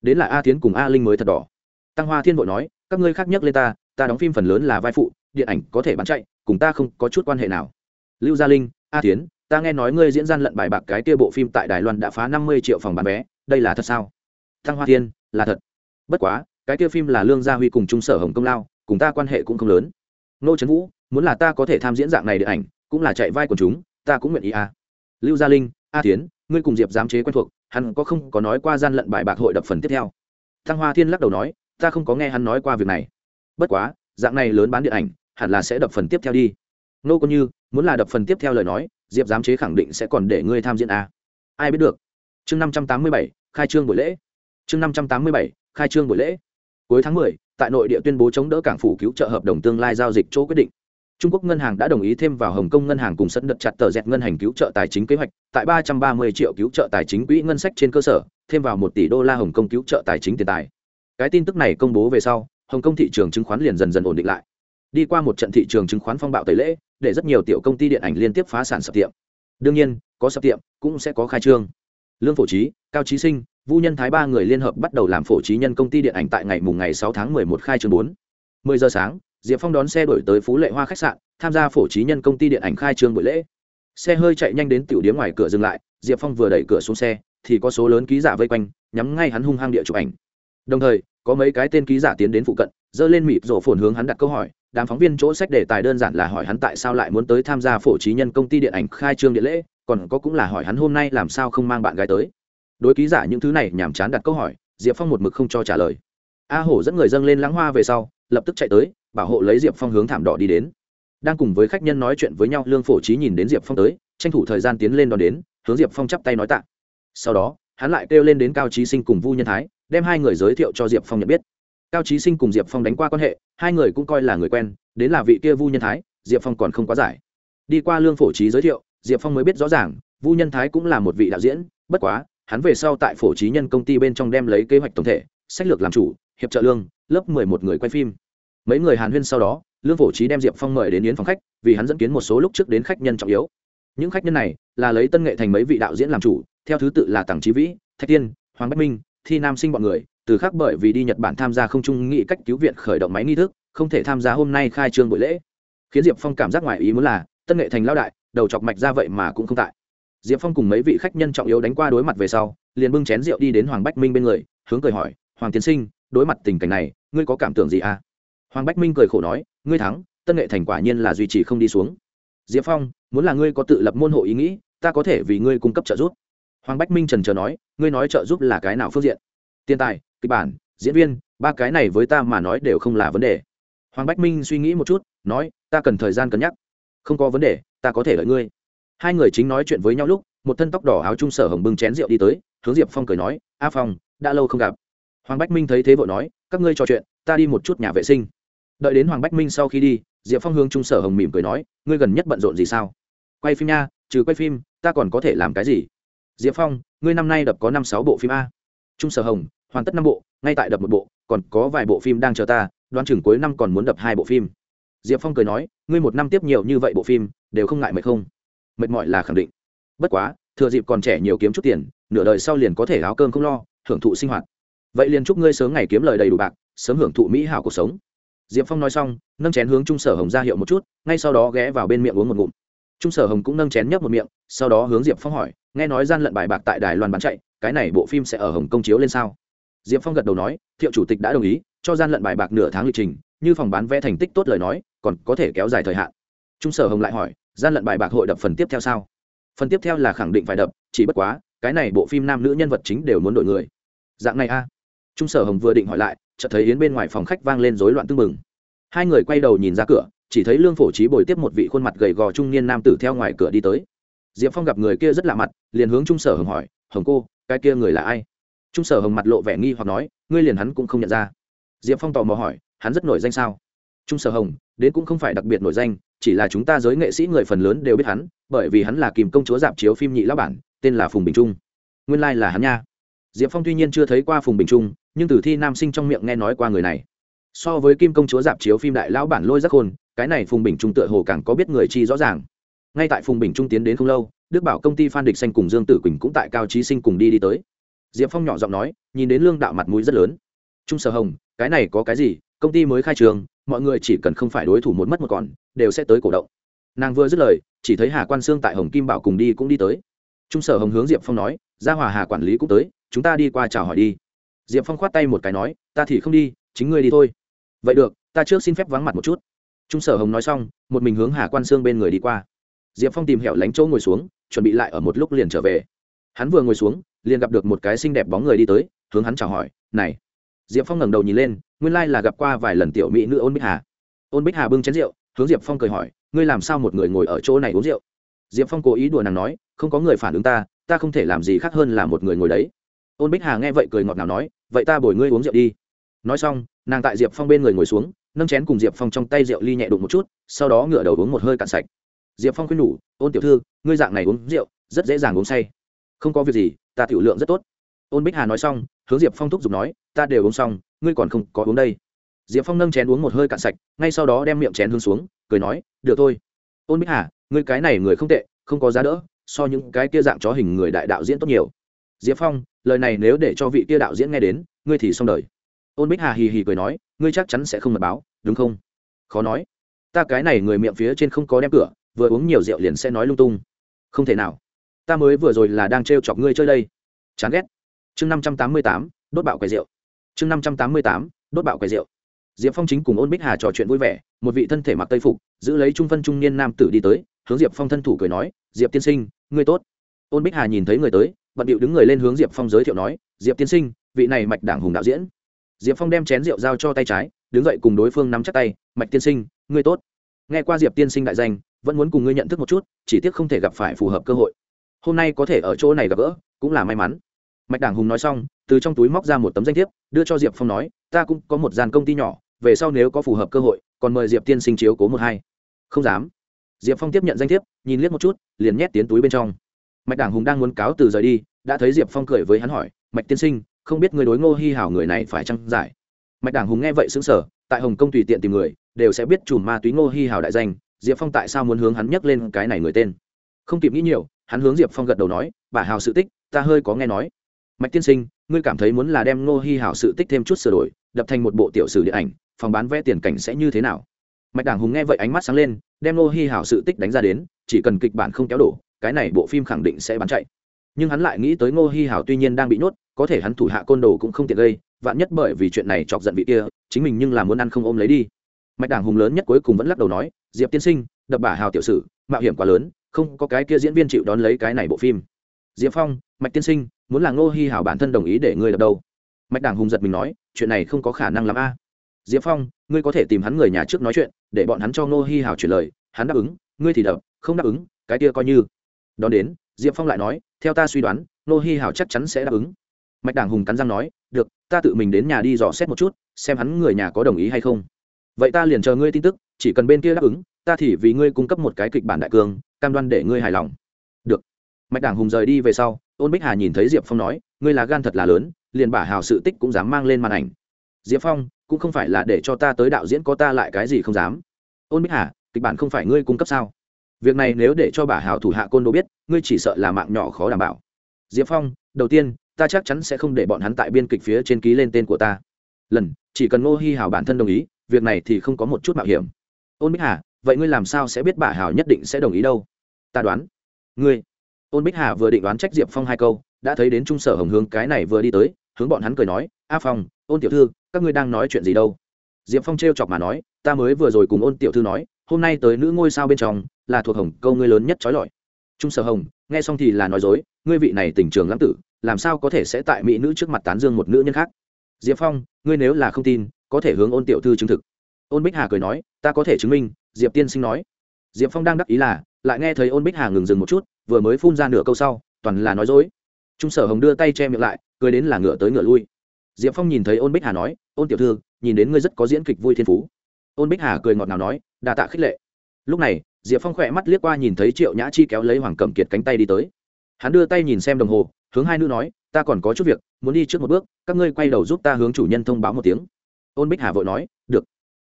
Đến là a tiến cùng a linh mới thật đỏ. Tăng hoa thiên vội nói, các ngươi khác nhắc lên ta ta đóng phim phần lớn là vai phụ, điện ảnh có thể bán chạy, cùng ta không có chút quan hệ nào. Lưu gia linh, a tiến ta nghe nói ngươi diễn gian lận bài bạc cái kia bộ phim tại đài loan đã phá năm mươi triệu phòng bán vé, đây là thật sao? Tăng hoa thiên, là thật. Bất quá, cái kia phim là lương gia huy cùng trung sở hồng công lao, cùng ta quan hệ cũng không lớn nô trấn vũ, muốn là ta có thể tham diễn dạng này điện ảnh, cũng là chạy vai của chúng, ta cũng nguyện ý à. lưu gia linh, a tiến ngươi cùng diệp giám chế quen thuộc, hắn có không có nói qua gian lận bài bạc hội đập phần tiếp theo? Thăng hoa thiên lắc đầu nói, ta không có nghe hắn nói qua việc này. Bất quá, dạng này lớn bán điện ảnh, hẳn là sẽ đập phần tiếp theo đi. Nô có như, muốn là đập phần tiếp theo lời nói, diệp giám chế khẳng định sẽ còn để ngươi tham diễn a ai biết được? Chương năm trăm tám mươi bảy, khai trương buổi lễ. Chương năm trăm tám mươi bảy, khai trương buổi lễ. Cuối tháng mười tại nội địa tuyên bố chống đỡ cảng phủ cứu trợ hợp đồng tương lai giao dịch chỗ quyết định Trung Quốc ngân hàng đã đồng ý thêm vào Hồng Kông ngân hàng cùng sân đợt chặt tờ dẹt ngân hành cứu trợ tài chính kế hoạch, tại 330 triệu cứu trợ tài chính quỹ ngân sách trên cơ sở, thêm vào 1 tỷ đô la Hồng Kông cứu trợ tài chính tiền tài. Cái tin tức này công bố về sau, Hồng Kông thị trường chứng khoán liền dần dần ổn định lại. Đi qua một trận thị trường chứng khoán phong bạo tẩy lễ, để rất nhiều tiểu công ty điện ảnh liên tiếp phá sản sập tiệm. Đương nhiên, có sập tiệm cũng sẽ có khai trương. Lương Phổ Chí, Cao Chí Sinh, Vu Nhân Thái ba người liên hợp bắt đầu làm phổ trí nhân công ty điện ảnh tại ngày mùng ngày 6 tháng 11 khai trương 4. 10 giờ sáng, Diệp Phong đón xe đổi tới Phú Lệ Hoa khách sạn, tham gia phổ trí nhân công ty điện ảnh khai trương buổi lễ. Xe hơi chạy nhanh đến tiểu điếm ngoài cửa dừng lại, Diệp Phong vừa đẩy cửa xuống xe, thì có số lớn ký giả vây quanh, nhắm ngay hắn hung hăng địa chụp ảnh. Đồng thời, có mấy cái tên ký giả tiến đến phụ cận, dơ lên mịt rổ phồn hướng hắn đặt câu hỏi, đám phóng viên chỗ sách đề tài đơn giản là hỏi hắn tại sao lại muốn tới tham gia phổ trí nhân công ty điện ảnh khai trương điện lễ, còn có cũng là hỏi hắn hôm nay làm sao không mang bạn gái tới đối ký giả những thứ này nhàm chán đặt câu hỏi, diệp phong một mực không cho trả lời. A hổ dẫn người dâng lên lãng hoa về sau, lập tức chạy tới, bảo hộ lấy diệp phong hướng thảm đỏ đi đến. Đang cùng với khách nhân nói chuyện với nhau, lương phổ trí nhìn đến diệp phong tới, tranh thủ thời gian tiến lên đón đến, hướng diệp phong chắp tay nói tạ. Sau đó, hắn lại kêu lên đến cao trí sinh cùng vu nhân thái, đem hai người giới thiệu cho diệp phong nhận biết. Cao trí sinh cùng diệp phong đánh qua quan hệ, hai người cũng coi là người quen, đến là vị kia vu nhân thái, diệp phong còn không quá giải. Đi qua lương phổ trí giới thiệu, diệp phong mới biết rõ ràng, vu nhân thái cũng là một vị đạo diễn, bất quá hắn về sau tại phổ trí nhân công ty bên trong đem lấy kế hoạch tổng thể, sách lược làm chủ, hiệp trợ lương, lớp mười một người quay phim. Mấy người hàn huyên sau đó, lương phổ trí đem diệp phong mời đến yến phòng khách, vì hắn dẫn kiến một số lúc trước đến khách nhân trọng yếu. Những khách nhân này là lấy tân nghệ thành mấy vị đạo diễn làm chủ, theo thứ tự là tàng trí vĩ, thạch tiên, hoàng bách minh, thi nam sinh b ọ n người, từ khác bởi vì đi nhật bản tham gia không trung nghị cách cứu viện khởi động máy nghi thức, không thể tham gia hôm nay khai trương buổi lễ. Khiến diệp phong cảm giác ngoài ý muốn là, tân nghệ thành lao đại, đầu chọc mạch ra vậy mà cũng không tại diệp phong cùng mấy vị khách nhân trọng yếu đánh qua đối mặt về sau, liền bưng chén rượu đi đến hoàng bách minh bên người, hướng cười hỏi, hoàng tiến sinh, đối mặt tình cảnh này, ngươi có cảm tưởng gì à? Hoàng bách minh cười khổ nói, ngươi thắng, tân nghệ thành quả nhiên là duy trì không đi xuống. Diệp phong, muốn là ngươi có tự lập môn hộ ý nghĩ, ta có thể vì ngươi cung cấp trợ giúp. Hoàng bách minh trần trờ nói, ngươi nói trợ giúp là cái nào phương diện? Tiền tài, kịch bản, diễn viên, ba cái này với ta mà nói đều không là vấn đề. Hoàng bách minh suy nghĩ một chút, nói, ta cần thời gian cân nhắc. Không có vấn đề, ta có thể lợi ngươi hai người chính nói chuyện với nhau lúc, một thân tóc đỏ áo trung sở hồng bưng chén rượu đi tới, hướng diệp phong cười nói, a phong, đã lâu không gặp. Hoàng bách minh thấy thế vội nói, các ngươi trò chuyện, ta đi một chút nhà vệ sinh. Đợi đến hoàng bách minh sau khi đi, diệp phong hướng trung sở hồng mỉm cười nói, ngươi gần nhất bận rộn gì sao? Quay phim nha, trừ quay phim, ta còn có thể làm cái gì? Diệp phong, ngươi năm nay đập có năm sáu bộ phim a. Trung sở hồng, hoàn tất năm bộ, ngay tại đập một bộ, còn có vài bộ phim đang chờ ta, đoán chừng cuối năm còn muốn đập hai bộ phim. Diệp phong cười nói, ngươi một năm tiếp nhiều như vậy bộ phim, đều không ngại mệt không? Mệt mỏi là khẳng định. Bất quá, thừa dịp còn trẻ nhiều kiếm chút tiền, nửa đời sau liền có thể áo cơm không lo hưởng thụ sinh hoạt. Vậy liền chúc ngươi sớm ngày kiếm lời đầy đủ bạc, sớm hưởng thụ mỹ hảo cuộc sống. Diệp phong nói xong, nâng chén hướng trung sở hồng ra hiệu một chút, ngay sau đó ghé vào bên miệng uống một ngụm. Trung sở hồng cũng nâng chén nhấp một miệng, sau đó hướng diệp phong hỏi, nghe nói gian lận bài bạc tại đài loan bán chạy, cái này bộ phim sẽ ở hồng công chiếu lên sao? Diệp phong gật đầu nói, thiệu chủ tịch đã đồng ý, cho gian lận bài bạc nửa tháng lịch trình, như phòng bán vé thành tích tốt lời nói, còn có thể kéo dài thời hạn. Trung sở hồng lại hỏi gian lận bài bạc hội đập phần tiếp theo sao? Phần tiếp theo là khẳng định phải đập, chỉ bất quá, cái này bộ phim nam nữ nhân vật chính đều muốn đổi người. Dạng này a. Trung sở hồng vừa định hỏi lại, chợt thấy yến bên ngoài phòng khách vang lên rối loạn tưng mừng hai người quay đầu nhìn ra cửa, chỉ thấy lương phổ trí bồi tiếp một vị khuôn mặt gầy gò trung niên nam tử theo ngoài cửa đi tới. Diệp phong gặp người kia rất lạ mặt, liền hướng trung sở hồng hỏi, hồng cô, cái kia người là ai? Trung sở hồng mặt lộ vẻ nghi hoặc nói, ngươi liền hắn cũng không nhận ra. Diệp phong tò mò hỏi, hắn rất nổi danh sao? Trung sở hồng đến cũng không phải đặc biệt nổi danh, chỉ là chúng ta giới nghệ sĩ người phần lớn đều biết hắn, bởi vì hắn là kìm công chúa dạp chiếu phim nhị lão bản, tên là phùng bình trung. Nguyên lai、like、là hắn nha. Diệp phong tuy nhiên chưa thấy qua phùng bình trung, nhưng từ thi nam sinh trong miệng nghe nói qua người này. So với kim công chúa dạp chiếu phim đại lão bản lôi giác hồn cái này phùng bình trung tựa hồ càng có biết người chi rõ ràng. Ngay tại phùng bình trung tiến đến không lâu, đức bảo công ty phan địch xanh cùng dương tử quỳnh cũng tại cao trí sinh cùng đi đi tới. Diệp phong nhỏ giọng nói, nhìn đến lương đạo mặt mũi rất lớn. Trung sở hồng, cái này có cái gì? Công ty mới khai trường, mọi người chỉ cần không phải đối thủ một mất một còn, đều sẽ tới cổ động. Nàng vừa dứt lời, chỉ thấy hà quan sương tại hồng kim bảo cùng đi cũng đi tới. Trung sở hồng hướng diệp phong nói ra hòa hà quản lý cũng tới, chúng ta đi qua chào hỏi đi. Diệp phong khoát tay một cái nói, ta thì không đi, chính ngươi đi thôi. Vậy được, ta trước xin phép vắng mặt một chút. Trung sở hồng nói xong, một mình hướng hà quan sương bên người đi qua. Diệp phong tìm hẻo lánh chỗ ngồi xuống, chuẩn bị lại ở một lúc liền trở về. Hắn vừa ngồi xuống, liền gặp được một cái xinh đẹp bóng người đi tới, hướng hắn chào hỏi, này. Diệp phong ngẩng đầu nhìn lên nguyên lai là gặp qua vài lần tiểu mỹ nữ ôn bích hà. Ôn bích hà bưng chén rượu, hướng diệp phong cười hỏi, ngươi làm sao một người ngồi ở chỗ này uống rượu? Diệp phong cố ý đùa nàng nói, không có người phản ứng ta ta không thể làm gì khác hơn là một người ngồi đấy. Ôn bích hà nghe vậy cười ngọt nào nói, vậy ta bồi ngươi uống rượu đi. Nói xong, nàng tại diệp phong bên người ngồi xuống, nâng chén cùng diệp phong trong tay rượu ly nhẹ đụng một chút, sau đó ngửa đầu uống một hơi cạn sạch. Diệp phong khuyên nhủ, ôn tiểu thư, ngươi dạng này uống rượu, rất dễ dàng uống say. Không có việc gì, ta tiểu lượng rất tốt. Ôn bích hà nói xong hướng diệp phong thúc giục nói, ta đều uống xong, ngươi còn không có uống đây. Diệp phong nâng chén uống một hơi cạn sạch, ngay sau đó đem miệng chén hướng xuống, cười nói, được thôi. Ôn bích hà, ngươi cái này người không tệ, không có giá đỡ, so những cái kia dạng chó hình người đại đạo diễn tốt nhiều. Diệp phong, lời này nếu để cho vị kia đạo diễn nghe đến, ngươi thì xong đời. Ôn bích hà hì hì cười nói, ngươi chắc chắn sẽ không mật báo, đúng không? Khó nói. Ta cái này người miệng phía trên không có đem cửa, vừa uống nhiều rượu liền sẽ nói lung tung. Không thể nào. Ta mới vừa rồi là đang t chọc ngươi chơi đây. Chán ghét chương năm trăm tám mươi tám, đốt bạo quầy rượu. Chương năm trăm tám mươi tám, đốt bạo quầy rượu. Diệp phong chính cùng ôn bích hà trò chuyện vui vẻ, một vị thân thể mặc tây phục, giữ lấy trung phân trung niên nam tử đi tới, hướng diệp phong thân thủ cười nói, diệp tiên sinh, ngươi tốt. Ôn bích hà nhìn thấy người tới, bận điệu đứng người lên hướng diệp phong giới thiệu nói, diệp tiên sinh, vị này mạch đảng hùng đạo diễn. Diệp phong đem chén rượu giao cho tay trái, đứng dậy cùng đối phương nắm chắc tay, mạch tiên sinh, ngươi tốt. Nghe qua diệp tiên sinh đại danh, vẫn muốn cùng ngươi nhận thức một chút, chỉ tiếc không thể gặp phải phù hợp cơ hội. Hôm nay có thể ở chỗ này gặp gỡ, cũng là may mắn mạch đảng hùng nói xong, từ trong túi móc ra một tấm danh thiếp, đưa cho diệp phong nói, ta cũng có một dàn công ty nhỏ, về sau nếu có phù hợp cơ hội, còn mời diệp tiên sinh chiếu cố một hai. Không dám. Diệp phong tiếp nhận danh thiếp, nhìn liếc một chút, liền nhét tiến túi bên trong. Mạch đảng hùng đang muốn cáo từ rời đi, đã thấy diệp phong cười với hắn hỏi, mạch tiên sinh, không biết người đối ngô hi hảo người này phải trăng giải? Mạch đảng hùng nghe vậy xứng sở tại hồng kông tùy tiện tìm người, đều sẽ biết chùm ma túy ngô hi hảo đại danh, diệp phong tại sao muốn hướng hắn nhắc lên cái này người tên. Không kịp nghĩ nhiều, hắn hướng diệp phong gật đầu nói, bà hào sự tích, ta hơi có nghe nói mạch tiên sinh, ngươi cảm thấy muốn là đem ngô hi hảo sự tích thêm chút sửa đổi, đập thành một bộ tiểu sử điện ảnh, phòng bán vé tiền cảnh sẽ như thế nào? Mạch đảng hùng nghe vậy ánh mắt sáng lên, đem ngô hi hảo sự tích đánh ra đến, chỉ cần kịch bản không kéo đổ, cái này bộ phim khẳng định sẽ bán chạy. Nhưng hắn lại nghĩ tới ngô hi hảo tuy nhiên đang bị nhốt, có thể hắn thủ hạ côn đồ cũng không tiện gây, vạn nhất bởi vì chuyện này chọc giận vị kia, chính mình nhưng là muốn ăn không ôm lấy đi. Mạch đảng hùng lớn nhất cuối cùng vẫn lắc đầu nói, diệp tiên sinh, đập bả hào tiểu sử, mạo hiểm quá lớn, không có cái kia diễn viên chịu đón lấy cái này bộ phim. Diệp phong, mạch tiên sinh muốn là ngô hi hảo bản thân đồng ý để ngươi đập đâu mạch đảng hùng giật mình nói, chuyện này không có khả năng làm a. Diệp phong, ngươi có thể tìm hắn người nhà trước nói chuyện, để bọn hắn cho ngô hi hảo chuyển lời, hắn đáp ứng, ngươi thì đập, không đáp ứng, cái kia coi như. Đón đến, diệp phong lại nói, theo ta suy đoán, ngô hi hảo chắc chắn sẽ đáp ứng. Mạch đảng hùng cắn răng nói, được, ta tự mình đến nhà đi dò xét một chút, xem hắn người nhà có đồng ý hay không. Vậy ta liền chờ ngươi tin tức, chỉ cần bên kia đáp ứng, ta thì vì ngươi cung cấp một cái kịch bản đại cương, cam đoan để ngươi hài lòng. Được. Mạch đảng hùng rời đi về sau ôn bích hà nhìn thấy diệp phong nói, ngươi là gan thật là lớn, liền bả hào sự tích cũng dám mang lên màn ảnh. Diệp phong, cũng không phải là để cho ta tới đạo diễn có ta lại cái gì không dám. Ôn bích hà, kịch bản không phải ngươi cung cấp sao? Việc này nếu để cho bả hào thủ hạ côn đồ biết, ngươi chỉ sợ là mạng nhỏ khó đảm bảo. Diệp phong, đầu tiên, ta chắc chắn sẽ không để bọn hắn tại biên kịch phía trên ký lên tên của ta. Lần, chỉ cần ngô hi hào bản thân đồng ý, việc này thì không có một chút mạo hiểm. Ôn bích hà, vậy ngươi làm sao sẽ biết bà hào nhất định sẽ đồng ý đâu? Ta đoán. Ngươi ôn bích hà vừa định đoán trách diệp phong hai câu, đã thấy đến trung sở hồng hướng cái này vừa đi tới, hướng bọn hắn cười nói, a phong, ôn tiểu thư, các ngươi đang nói chuyện gì đâu? Diệp phong t chọc mà nói, ta mới vừa rồi cùng ôn tiểu thư nói, hôm nay tới nữ ngôi sao bên trong, là thuộc hồng câu ngươi lớn nhất trói lọi. Trung sở hồng, nghe xong thì là nói dối, ngươi vị này tình trường lãng tử, làm sao có thể sẽ tại mỹ nữ trước mặt tán dương một nữ nhân khác? Diệp phong, ngươi nếu là không tin, có thể hướng ôn tiểu thư chứng thực. Ôn bích hà cười nói, ta có thể chứng minh, diệp tiên sinh nói. Diệp phong đang đắc ý là, lại nghe thấy ôn bích hà ngừng dừng một chút vừa mới phun ra nửa câu sau, toàn là nói dối. Trung sở hồng đưa tay che miệng lại, cười đến là ngựa tới ngựa lui. Diệp phong nhìn thấy ôn bích hà nói, ôn tiểu thư, nhìn đến ngươi rất có diễn kịch vui thiên phú. Ôn bích hà cười ngọt nào nói đà tạ khích lệ. Lúc này, diệp phong khỏe mắt liếc qua nhìn thấy triệu nhã chi kéo lấy hoàng cẩm kiệt cánh tay đi tới. Hắn đưa tay nhìn xem đồng hồ, hướng hai nữ nói, ta còn có chút việc, muốn đi trước một bước, các ngươi quay đầu giúp ta hướng chủ nhân thông báo một tiếng. Ôn bích hà vội nói, được.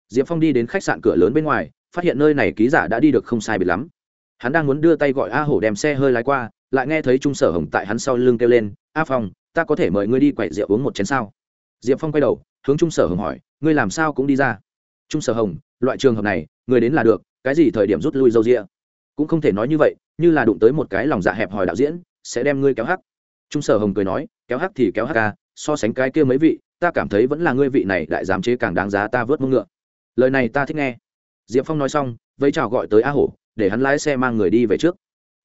Diệp phong đi đến khách sạn cửa lớn bên ngoài, phát hiện nơi này ký giả đã đi được không sai biệt lắm hắn đang muốn đưa tay gọi a hổ đem xe hơi lái qua, lại nghe thấy trung sở hồng tại hắn sau lưng kêu lên, a phong, ta có thể mời ngươi đi quậy rượu uống một chén sao? Diệp phong quay đầu, hướng trung sở hồng hỏi, ngươi làm sao cũng đi ra? Trung sở hồng, loại trường hợp này người đến là được, cái gì thời điểm rút lui dâu rịa cũng không thể nói như vậy, như là đụng tới một cái lòng dạ hẹp hòi đạo diễn, sẽ đem ngươi kéo hắc. Trung sở hồng cười nói, kéo hắc thì kéo hắc ca so sánh cái kia mấy vị, ta cảm thấy vẫn là ngươi vị này đại dám chế càng đáng giá ta vớt mông ngựa. Lời này ta thích nghe. Diệp phong nói xong, vẫy chào gọi tới a hổ để hắn lái xe mang người đi về trước.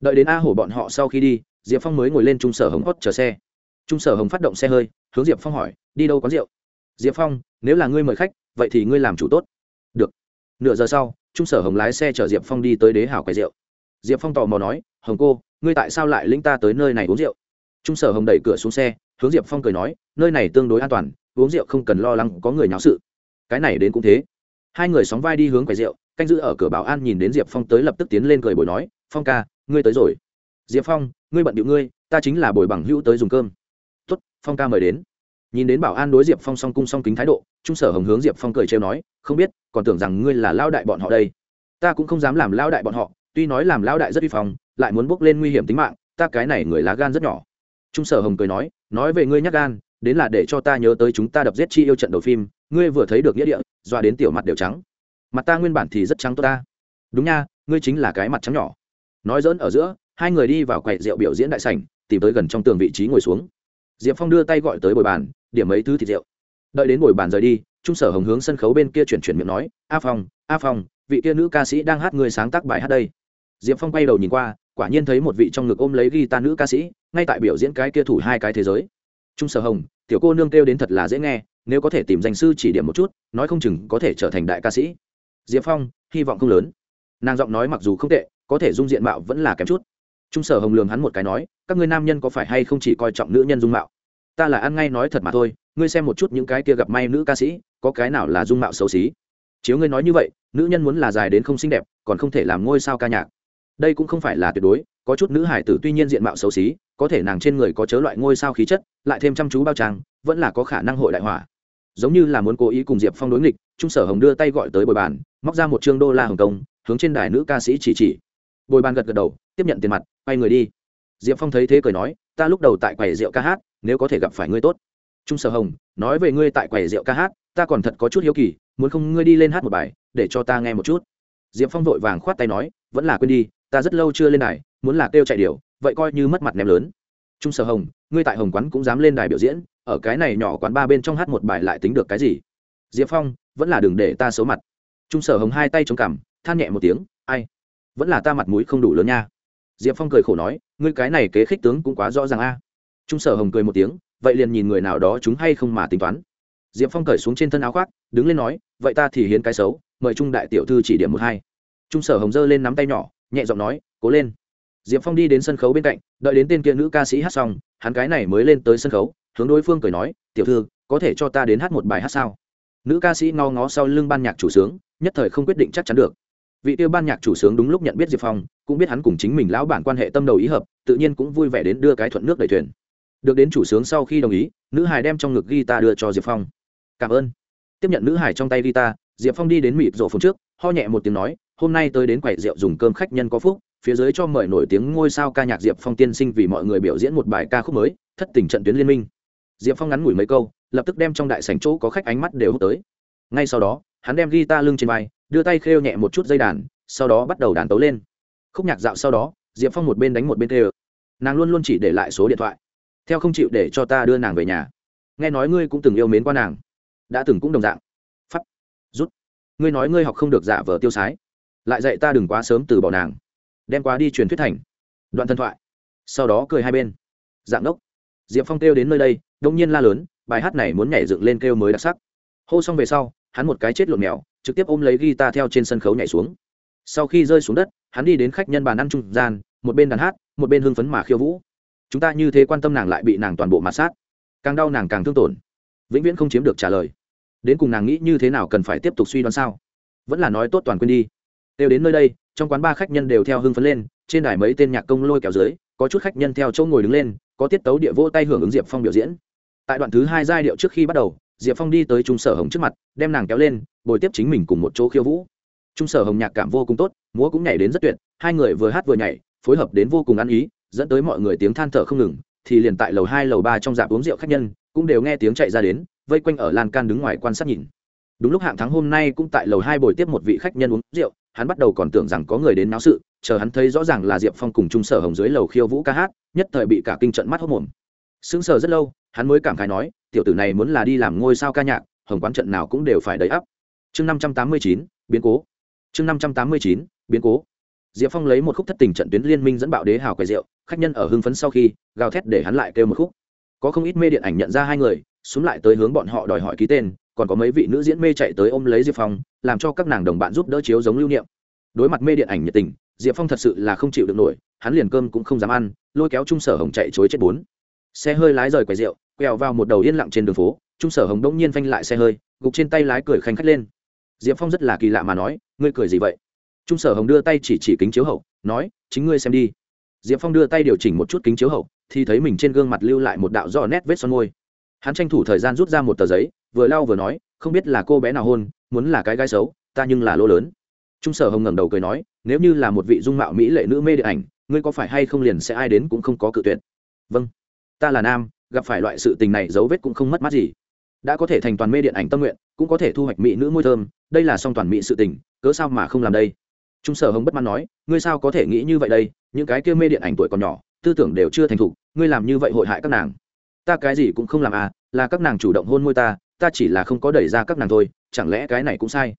Đợi đến a hổ bọn họ sau khi đi, diệp phong mới ngồi lên trung sở hồng hót chờ xe. Trung sở hồng phát động xe hơi, hướng diệp phong hỏi, đi đâu có rượu? Diệp phong, nếu là ngươi mời khách, vậy thì ngươi làm chủ tốt. Được. Nửa giờ sau, trung sở hồng lái xe chở diệp phong đi tới đế hảo quầy rượu. Diệp phong tò mò nói, hồng cô, ngươi tại sao lại lĩnh ta tới nơi này uống rượu? Trung sở hồng đẩy cửa xuống xe, hướng diệp phong cười nói, nơi này tương đối an toàn, uống rượu không cần lo lắng có người nháo sự. Cái này đến cũng thế. Hai người sóng vai đi hướng quầy rượu canh giữ ở cửa bảo an nhìn đến diệp phong tới lập tức tiến lên cười bồi nói, phong ca, ngươi tới rồi. Diệp phong, ngươi bận điệu ngươi, ta chính là bồi bằng hữu tới dùng cơm. Tuất phong ca mời đến. Nhìn đến bảo an đối diệp phong song cung song kính thái độ, trung sở hồng hướng diệp phong cười trêu nói, không biết, còn tưởng rằng ngươi là lao đại bọn họ đây. Ta cũng không dám làm lao đại bọn họ, tuy nói làm lao đại rất vi phong, lại muốn bước lên nguy hiểm tính mạng, ta cái này người lá gan rất nhỏ. Trung sở hồng cười nói nói về ngươi nhắc gan, đến là để cho ta nhớ tới chúng ta đập giết chi yêu trận đầu phim, ngươi vừa thấy được nghĩa địa doa đến tiểu mặt đều trắng mặt ta nguyên bản thì rất trắng tốt ta. Đúng nha, ngươi chính là cái mặt trắng nhỏ. Nói dỡn ở giữa, hai người đi vào quầy rượu biểu diễn đại sảnh, tìm tới gần trong tường vị trí ngồi xuống. Diệp phong đưa tay gọi tới bồi bàn, điểm mấy thứ thịt rượu. Đợi đến bồi bàn rời đi, trung sở hồng hướng sân khấu bên kia chuyển chuyển miệng nói, a phong a phong, vị kia nữ ca sĩ đang hát người sáng tác bài hát đây. Diệp phong quay đầu nhìn qua, quả nhiên thấy một vị trong ngực ôm lấy guitar nữ ca sĩ, ngay tại biểu diễn cái kia thủ hai cái thế giới. Trung sở hồng, tiểu cô nương kêu đến thật là dễ nghe, nếu có thể tìm danh sư chỉ điểm một chút, nói không chừng có thể trở thành đại ca sĩ diệp phong, hy vọng không lớn. Nàng giọng nói mặc dù không tệ, có thể dung diện mạo vẫn là kém chút. Trung sở hồng lường hắn một cái nói, các ngươi nam nhân có phải hay không chỉ coi trọng nữ nhân dung mạo? Ta là ăn ngay nói thật mà thôi, ngươi xem một chút những cái kia gặp may nữ ca sĩ, có cái nào là dung mạo xấu xí? Chiếu ngươi nói như vậy, nữ nhân muốn là dài đến không xinh đẹp, còn không thể làm ngôi sao ca nhạc. Đây cũng không phải là tuyệt đối, có chút nữ hải tử tuy nhiên diện mạo xấu xí, có thể nàng trên người có chớ loại ngôi sao khí chất, lại thêm chăm chú bao trang, vẫn là có khả năng hội đại hỏa giống như là muốn cố ý cùng diệp phong đối nghịch, trung sở hồng đưa tay gọi tới bồi bàn, móc ra một chương đô la hồng kông hướng trên đài nữ ca sĩ chỉ chỉ. Bồi bàn gật gật đầu, tiếp nhận tiền mặt, quay người đi. Diệp phong thấy thế cười nói, ta lúc đầu tại quầy rượu ca hát, nếu có thể gặp phải ngươi tốt. Trung sở hồng, nói về ngươi tại quầy rượu ca hát, ta còn thật có chút hiếu kỳ, muốn không ngươi đi lên hát một bài, để cho ta nghe một chút. Diệp phong vội vàng khoát tay nói, vẫn là quên đi, ta rất lâu chưa lên đài, muốn là kêu chạy điều vậy coi như mất mặt ném lớn. Trung sở hồng, ngươi tại hồng quán cũng dám lên đài biểu diễn ở cái này nhỏ quán ba bên trong hát một bài lại tính được cái gì? Diệp phong, vẫn là đừng để ta xấu mặt. Trung sở hồng hai tay chống cằm, than nhẹ một tiếng, ai? Vẫn là ta mặt mũi không đủ lớn nha. Diệp phong cười khổ nói, ngươi cái này kế khích tướng cũng quá rõ ràng a. Trung sở hồng cười một tiếng, vậy liền nhìn người nào đó chúng hay không mà tính toán. Diệp phong cởi xuống trên thân áo khoác, đứng lên nói, vậy ta thì hiến cái xấu, mời trung đại tiểu thư chỉ điểm một hai. Trung sở hồng giơ lên nắm tay nhỏ, nhẹ giọng nói, cố lên. Diệp phong đi đến sân khấu bên cạnh, đợi đến tên kia nữ ca sĩ hát xong, hắn cái này mới lên tới sân khấu hướng đối phương cười nói, tiểu thư, có thể cho ta đến hát một bài hát sao? Nữ ca sĩ ngó ngó sau lưng ban nhạc chủ sướng, nhất thời không quyết định chắc chắn được. Vị tiêu ban nhạc chủ sướng đúng lúc nhận biết diệp phong, cũng biết hắn cùng chính mình lão bản quan hệ tâm đầu ý hợp, tự nhiên cũng vui vẻ đến đưa cái thuận nước đầy thuyền. Được đến chủ sướng sau khi đồng ý, nữ hải đem trong ngực guitar đưa cho diệp phong. Cảm ơn. Tiếp nhận nữ hải trong tay guitar, diệp phong đi đến mịp rổ phồng trước, ho nhẹ một tiếng nói, hôm nay tôi đến quầy rượu dùng cơm khách nhân có phúc, phía dưới cho mời nổi tiếng ngôi sao ca nhạc diệp phong tiên sinh vì mọi người biểu diễn một bài ca khúc mới, thất tình trận tuyến liên minh diệp phong ngắn ngủi mấy câu, lập tức đem trong đại sảnh chỗ có khách ánh mắt đều hút tới. Ngay sau đó, hắn đem guitar lưng trên vai, đưa tay khêu nhẹ một chút dây đàn, sau đó bắt đầu đàn tấu lên. Khúc nhạc dạo sau đó, diệp phong một bên đánh một bên khêu nàng luôn luôn chỉ để lại số điện thoại. Theo không chịu để cho ta đưa nàng về nhà. Nghe nói ngươi cũng từng yêu mến qua nàng. Đã từng cũng đồng dạng. Phắt rút. Ngươi nói ngươi học không được giả vờ tiêu sái. Lại dạy ta đừng quá sớm từ bỏ nàng. Đem qua đi truyền thuyết thành. Đoạn thân thoại. Sau đó cười hai bên. Dạng đốc diệp phong kêu đến nơi đây, đông nhiên la lớn, bài hát này muốn nhảy dựng lên kêu mới đặc sắc. Hô xong về sau, hắn một cái chết lộn mèo, trực tiếp ôm lấy guitar theo trên sân khấu nhảy xuống. Sau khi rơi xuống đất, hắn đi đến khách nhân bàn ăn trung gian, một bên đàn hát, một bên hưng phấn mà khiêu vũ. Chúng ta như thế quan tâm nàng lại bị nàng toàn bộ mặt sát. Càng đau nàng càng thương tổn. Vĩnh viễn không chiếm được trả lời. Đến cùng nàng nghĩ như thế nào cần phải tiếp tục suy đoán sao? Vẫn là nói tốt toàn quên đi. Đều đến nơi đây, trong quán ba khách nhân đều theo hưng phấn lên, trên đài mấy tên nhạc công lôi kéo dưới, có chút khách nhân theo chỗ ngồi đứng lên có tiết tấu địa vô tay hưởng ứng diệp phong biểu diễn. Tại đoạn thứ hai giai điệu trước khi bắt đầu, diệp phong đi tới trung sở hồng trước mặt, đem nàng kéo lên, bồi tiếp chính mình cùng một chỗ khiêu vũ. Trung sở hồng nhạc cảm vô cùng tốt, múa cũng nhảy đến rất tuyệt, hai người vừa hát vừa nhảy, phối hợp đến vô cùng ăn ý, dẫn tới mọi người tiếng than thở không ngừng, thì liền tại lầu hai, lầu ba trong dạp uống rượu khách nhân, cũng đều nghe tiếng chạy ra đến, vây quanh ở lan can đứng ngoài quan sát nhìn đúng lúc hạng thắng hôm nay cũng tại lầu hai bồi tiếp một vị khách nhân uống rượu, hắn bắt đầu còn tưởng rằng có người đến náo sự, chờ hắn thấy rõ ràng là diệp phong cùng trung sở hồng dưới lầu khiêu vũ ca hát, nhất thời bị cả kinh trận mắt hốc mồm. Sững sờ rất lâu, hắn mới cảm khai nói, tiểu tử này muốn là đi làm ngôi sao ca nhạc, hồng quán trận nào cũng đều phải đầy ắp. Chương năm trăm tám mươi chín, biến cố. Chương năm trăm tám mươi chín, biến cố. Diệp phong lấy một khúc thất tình trận tuyến liên minh dẫn bạo đế hào quầy rượu, khách nhân ở hưng phấn sau khi, gào thét để hắn lại kêu một khúc. Có không ít mê điện ảnh nhận ra hai người xuống lại tới hướng bọn họ đòi hỏi ký tên còn có mấy vị nữ diễn mê chạy tới ôm lấy diệp phong, làm cho các nàng đồng bạn giúp đỡ chiếu giống lưu niệm. Đối mặt mê điện ảnh nhiệt tình, diệp phong thật sự là không chịu được nổi, hắn liền cơm cũng không dám ăn, lôi kéo trung sở hồng chạy chối chết bốn. Xe hơi lái rời quầy rượu, quẹo vào một đầu yên lặng trên đường phố, trung sở hồng đông nhiên phanh lại xe hơi, gục trên tay lái cười khanh khách lên. Diệp phong rất là kỳ lạ mà nói, ngươi cười gì vậy? Trung sở hồng đưa tay chỉ chỉ kính chiếu hậu, nói, chính ngươi xem đi. Diệp phong đưa tay điều chỉnh một chút kính chiếu hậu, thì thấy mình trên gương mặt lưu lại một đạo rõ nét vết son môi. Hắn tranh thủ thời gian rút ra một tờ giấy vừa lau vừa nói, không biết là cô bé nào hôn, muốn là cái gái xấu, ta nhưng là lỗ lớn. Trung sở hồng ngẩng đầu cười nói, nếu như là một vị dung mạo mỹ lệ nữ mê điện ảnh, ngươi có phải hay không liền sẽ ai đến cũng không có cự tuyệt? Vâng. Ta là nam, gặp phải loại sự tình này dấu vết cũng không mất mát gì. Đã có thể thành toàn mê điện ảnh tâm nguyện, cũng có thể thu hoạch mỹ nữ môi thơm, đây là song toàn mỹ sự tình, cớ sao mà không làm đây? Trung sở hồng bất mãn nói, ngươi sao có thể nghĩ như vậy đây? Những cái kia mê điện ảnh tuổi còn nhỏ, tư tưởng đều chưa thành thục, ngươi làm như vậy hội hại các nàng. Ta cái gì cũng không làm à là các nàng chủ động hôn môi ta ta chỉ là không có đẩy ra các nàng thôi, chẳng lẽ cái này cũng sai?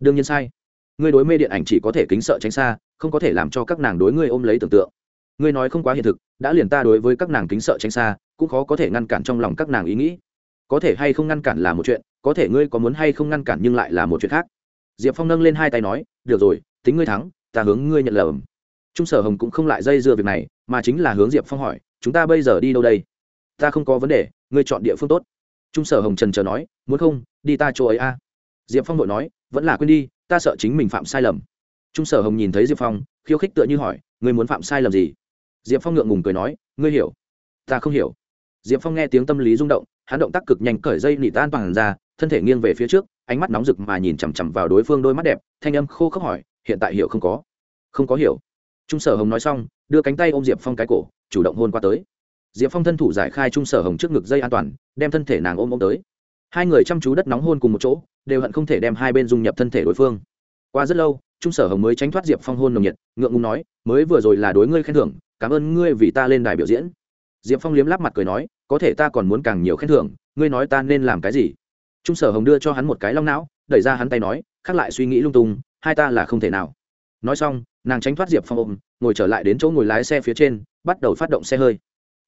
Đương nhiên sai. Ngươi đối mê điện ảnh chỉ có thể kính sợ tránh xa, không có thể làm cho các nàng đối ngươi ôm lấy tưởng tượng. Ngươi nói không quá hiện thực, đã liền ta đối với các nàng kính sợ tránh xa, cũng khó có thể ngăn cản trong lòng các nàng ý nghĩ. Có thể hay không ngăn cản là một chuyện, có thể ngươi có muốn hay không ngăn cản nhưng lại là một chuyện khác. Diệp phong nâng lên hai tay nói, được rồi, tính ngươi thắng, ta hướng ngươi nhận lầm. Trung sở hồng cũng không lại dây dưa việc này, mà chính là hướng diệp phong hỏi, chúng ta bây giờ đi đâu đây? Ta không có vấn đề, ngươi chọn địa phương tốt trung sở hồng trần chờ nói, muốn không, đi ta chỗ ấy a. Diệp phong đội nói, vẫn là quên đi, ta sợ chính mình phạm sai lầm. Trung sở hồng nhìn thấy diệp phong, khiêu khích tựa như hỏi, ngươi muốn phạm sai lầm gì? Diệp phong ngượng ngùng cười nói, ngươi hiểu. Ta không hiểu. Diệp phong nghe tiếng tâm lý rung động, hắn động tác cực nhanh cởi dây nỉ tan toàn ra, thân thể nghiêng về phía trước, ánh mắt nóng rực mà nhìn chằm chằm vào đối phương đôi mắt đẹp, thanh âm khô khốc hỏi, hiện tại hiểu không có? Không có hiểu. Trung sở hồng nói xong, đưa cánh tay ôm diệp phong cái cổ, chủ động hôn qua tới diệp phong thân thủ giải khai trung sở hồng trước ngực dây an toàn, đem thân thể nàng ôm ôm tới. Hai người chăm chú đất nóng hôn cùng một chỗ, đều hận không thể đem hai bên dung nhập thân thể đối phương. Qua rất lâu, trung sở hồng mới tránh thoát diệp phong hôn nồng nhiệt, ngượng ngùng nói, mới vừa rồi là đối ngươi khen thưởng, cảm ơn ngươi vì ta lên đài biểu diễn. Diệp phong liếm láp mặt cười nói, có thể ta còn muốn càng nhiều khen thưởng, ngươi nói ta nên làm cái gì? Trung sở hồng đưa cho hắn một cái long não, đẩy ra hắn tay nói khác lại suy nghĩ lung tung, hai ta là không thể nào. Nói xong, nàng tránh thoát diệp phong ôm, ngồi trở lại đến chỗ ngồi lái xe phía trên, bắt đầu phát động xe hơi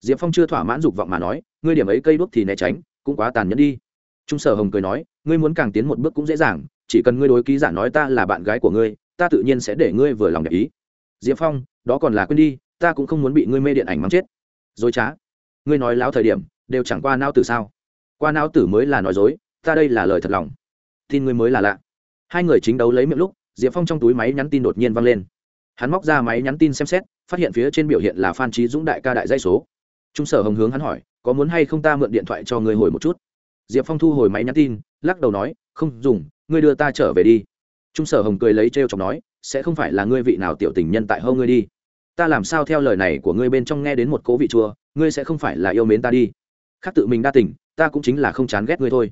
diệp phong chưa thỏa mãn dục vọng mà nói, ngươi điểm ấy cây đuốc thì né tránh, cũng quá tàn nhẫn đi. Trung sở hồng cười nói, ngươi muốn càng tiến một bước cũng dễ dàng, chỉ cần ngươi đối ký giả nói ta là bạn gái của ngươi, ta tự nhiên sẽ để ngươi vừa lòng để ý. Diệp phong, đó còn là quên đi, ta cũng không muốn bị ngươi mê điện ảnh mắng chết. Dối trá. Ngươi nói láo thời điểm, đều chẳng qua não tử sao? Qua não tử mới là nói dối, ta đây là lời thật lòng. Tin ngươi mới là lạ. Hai người chính đấu lấy miệng lúc, diệp phong trong túi máy nhắn tin đột nhiên văng lên. Hắn móc ra máy nhắn tin xem xét, phát hiện phía trên biểu hiện là phan trí dũng đại ca đại dây số trung sở hồng hướng hắn hỏi, có muốn hay không ta mượn điện thoại cho ngươi hồi một chút? Diệp phong thu hồi máy nhắn tin, lắc đầu nói, không dùng, ngươi đưa ta trở về đi. Trung sở hồng cười lấy t r e o chọc nói, sẽ không phải là ngươi vị nào tiểu tình nhân tại hâu ngươi đi. Ta làm sao theo lời này của ngươi bên trong nghe đến một cố vị chua, ngươi sẽ không phải là yêu mến ta đi. Khác tự mình đa tình, ta cũng chính là không chán ghét ngươi thôi.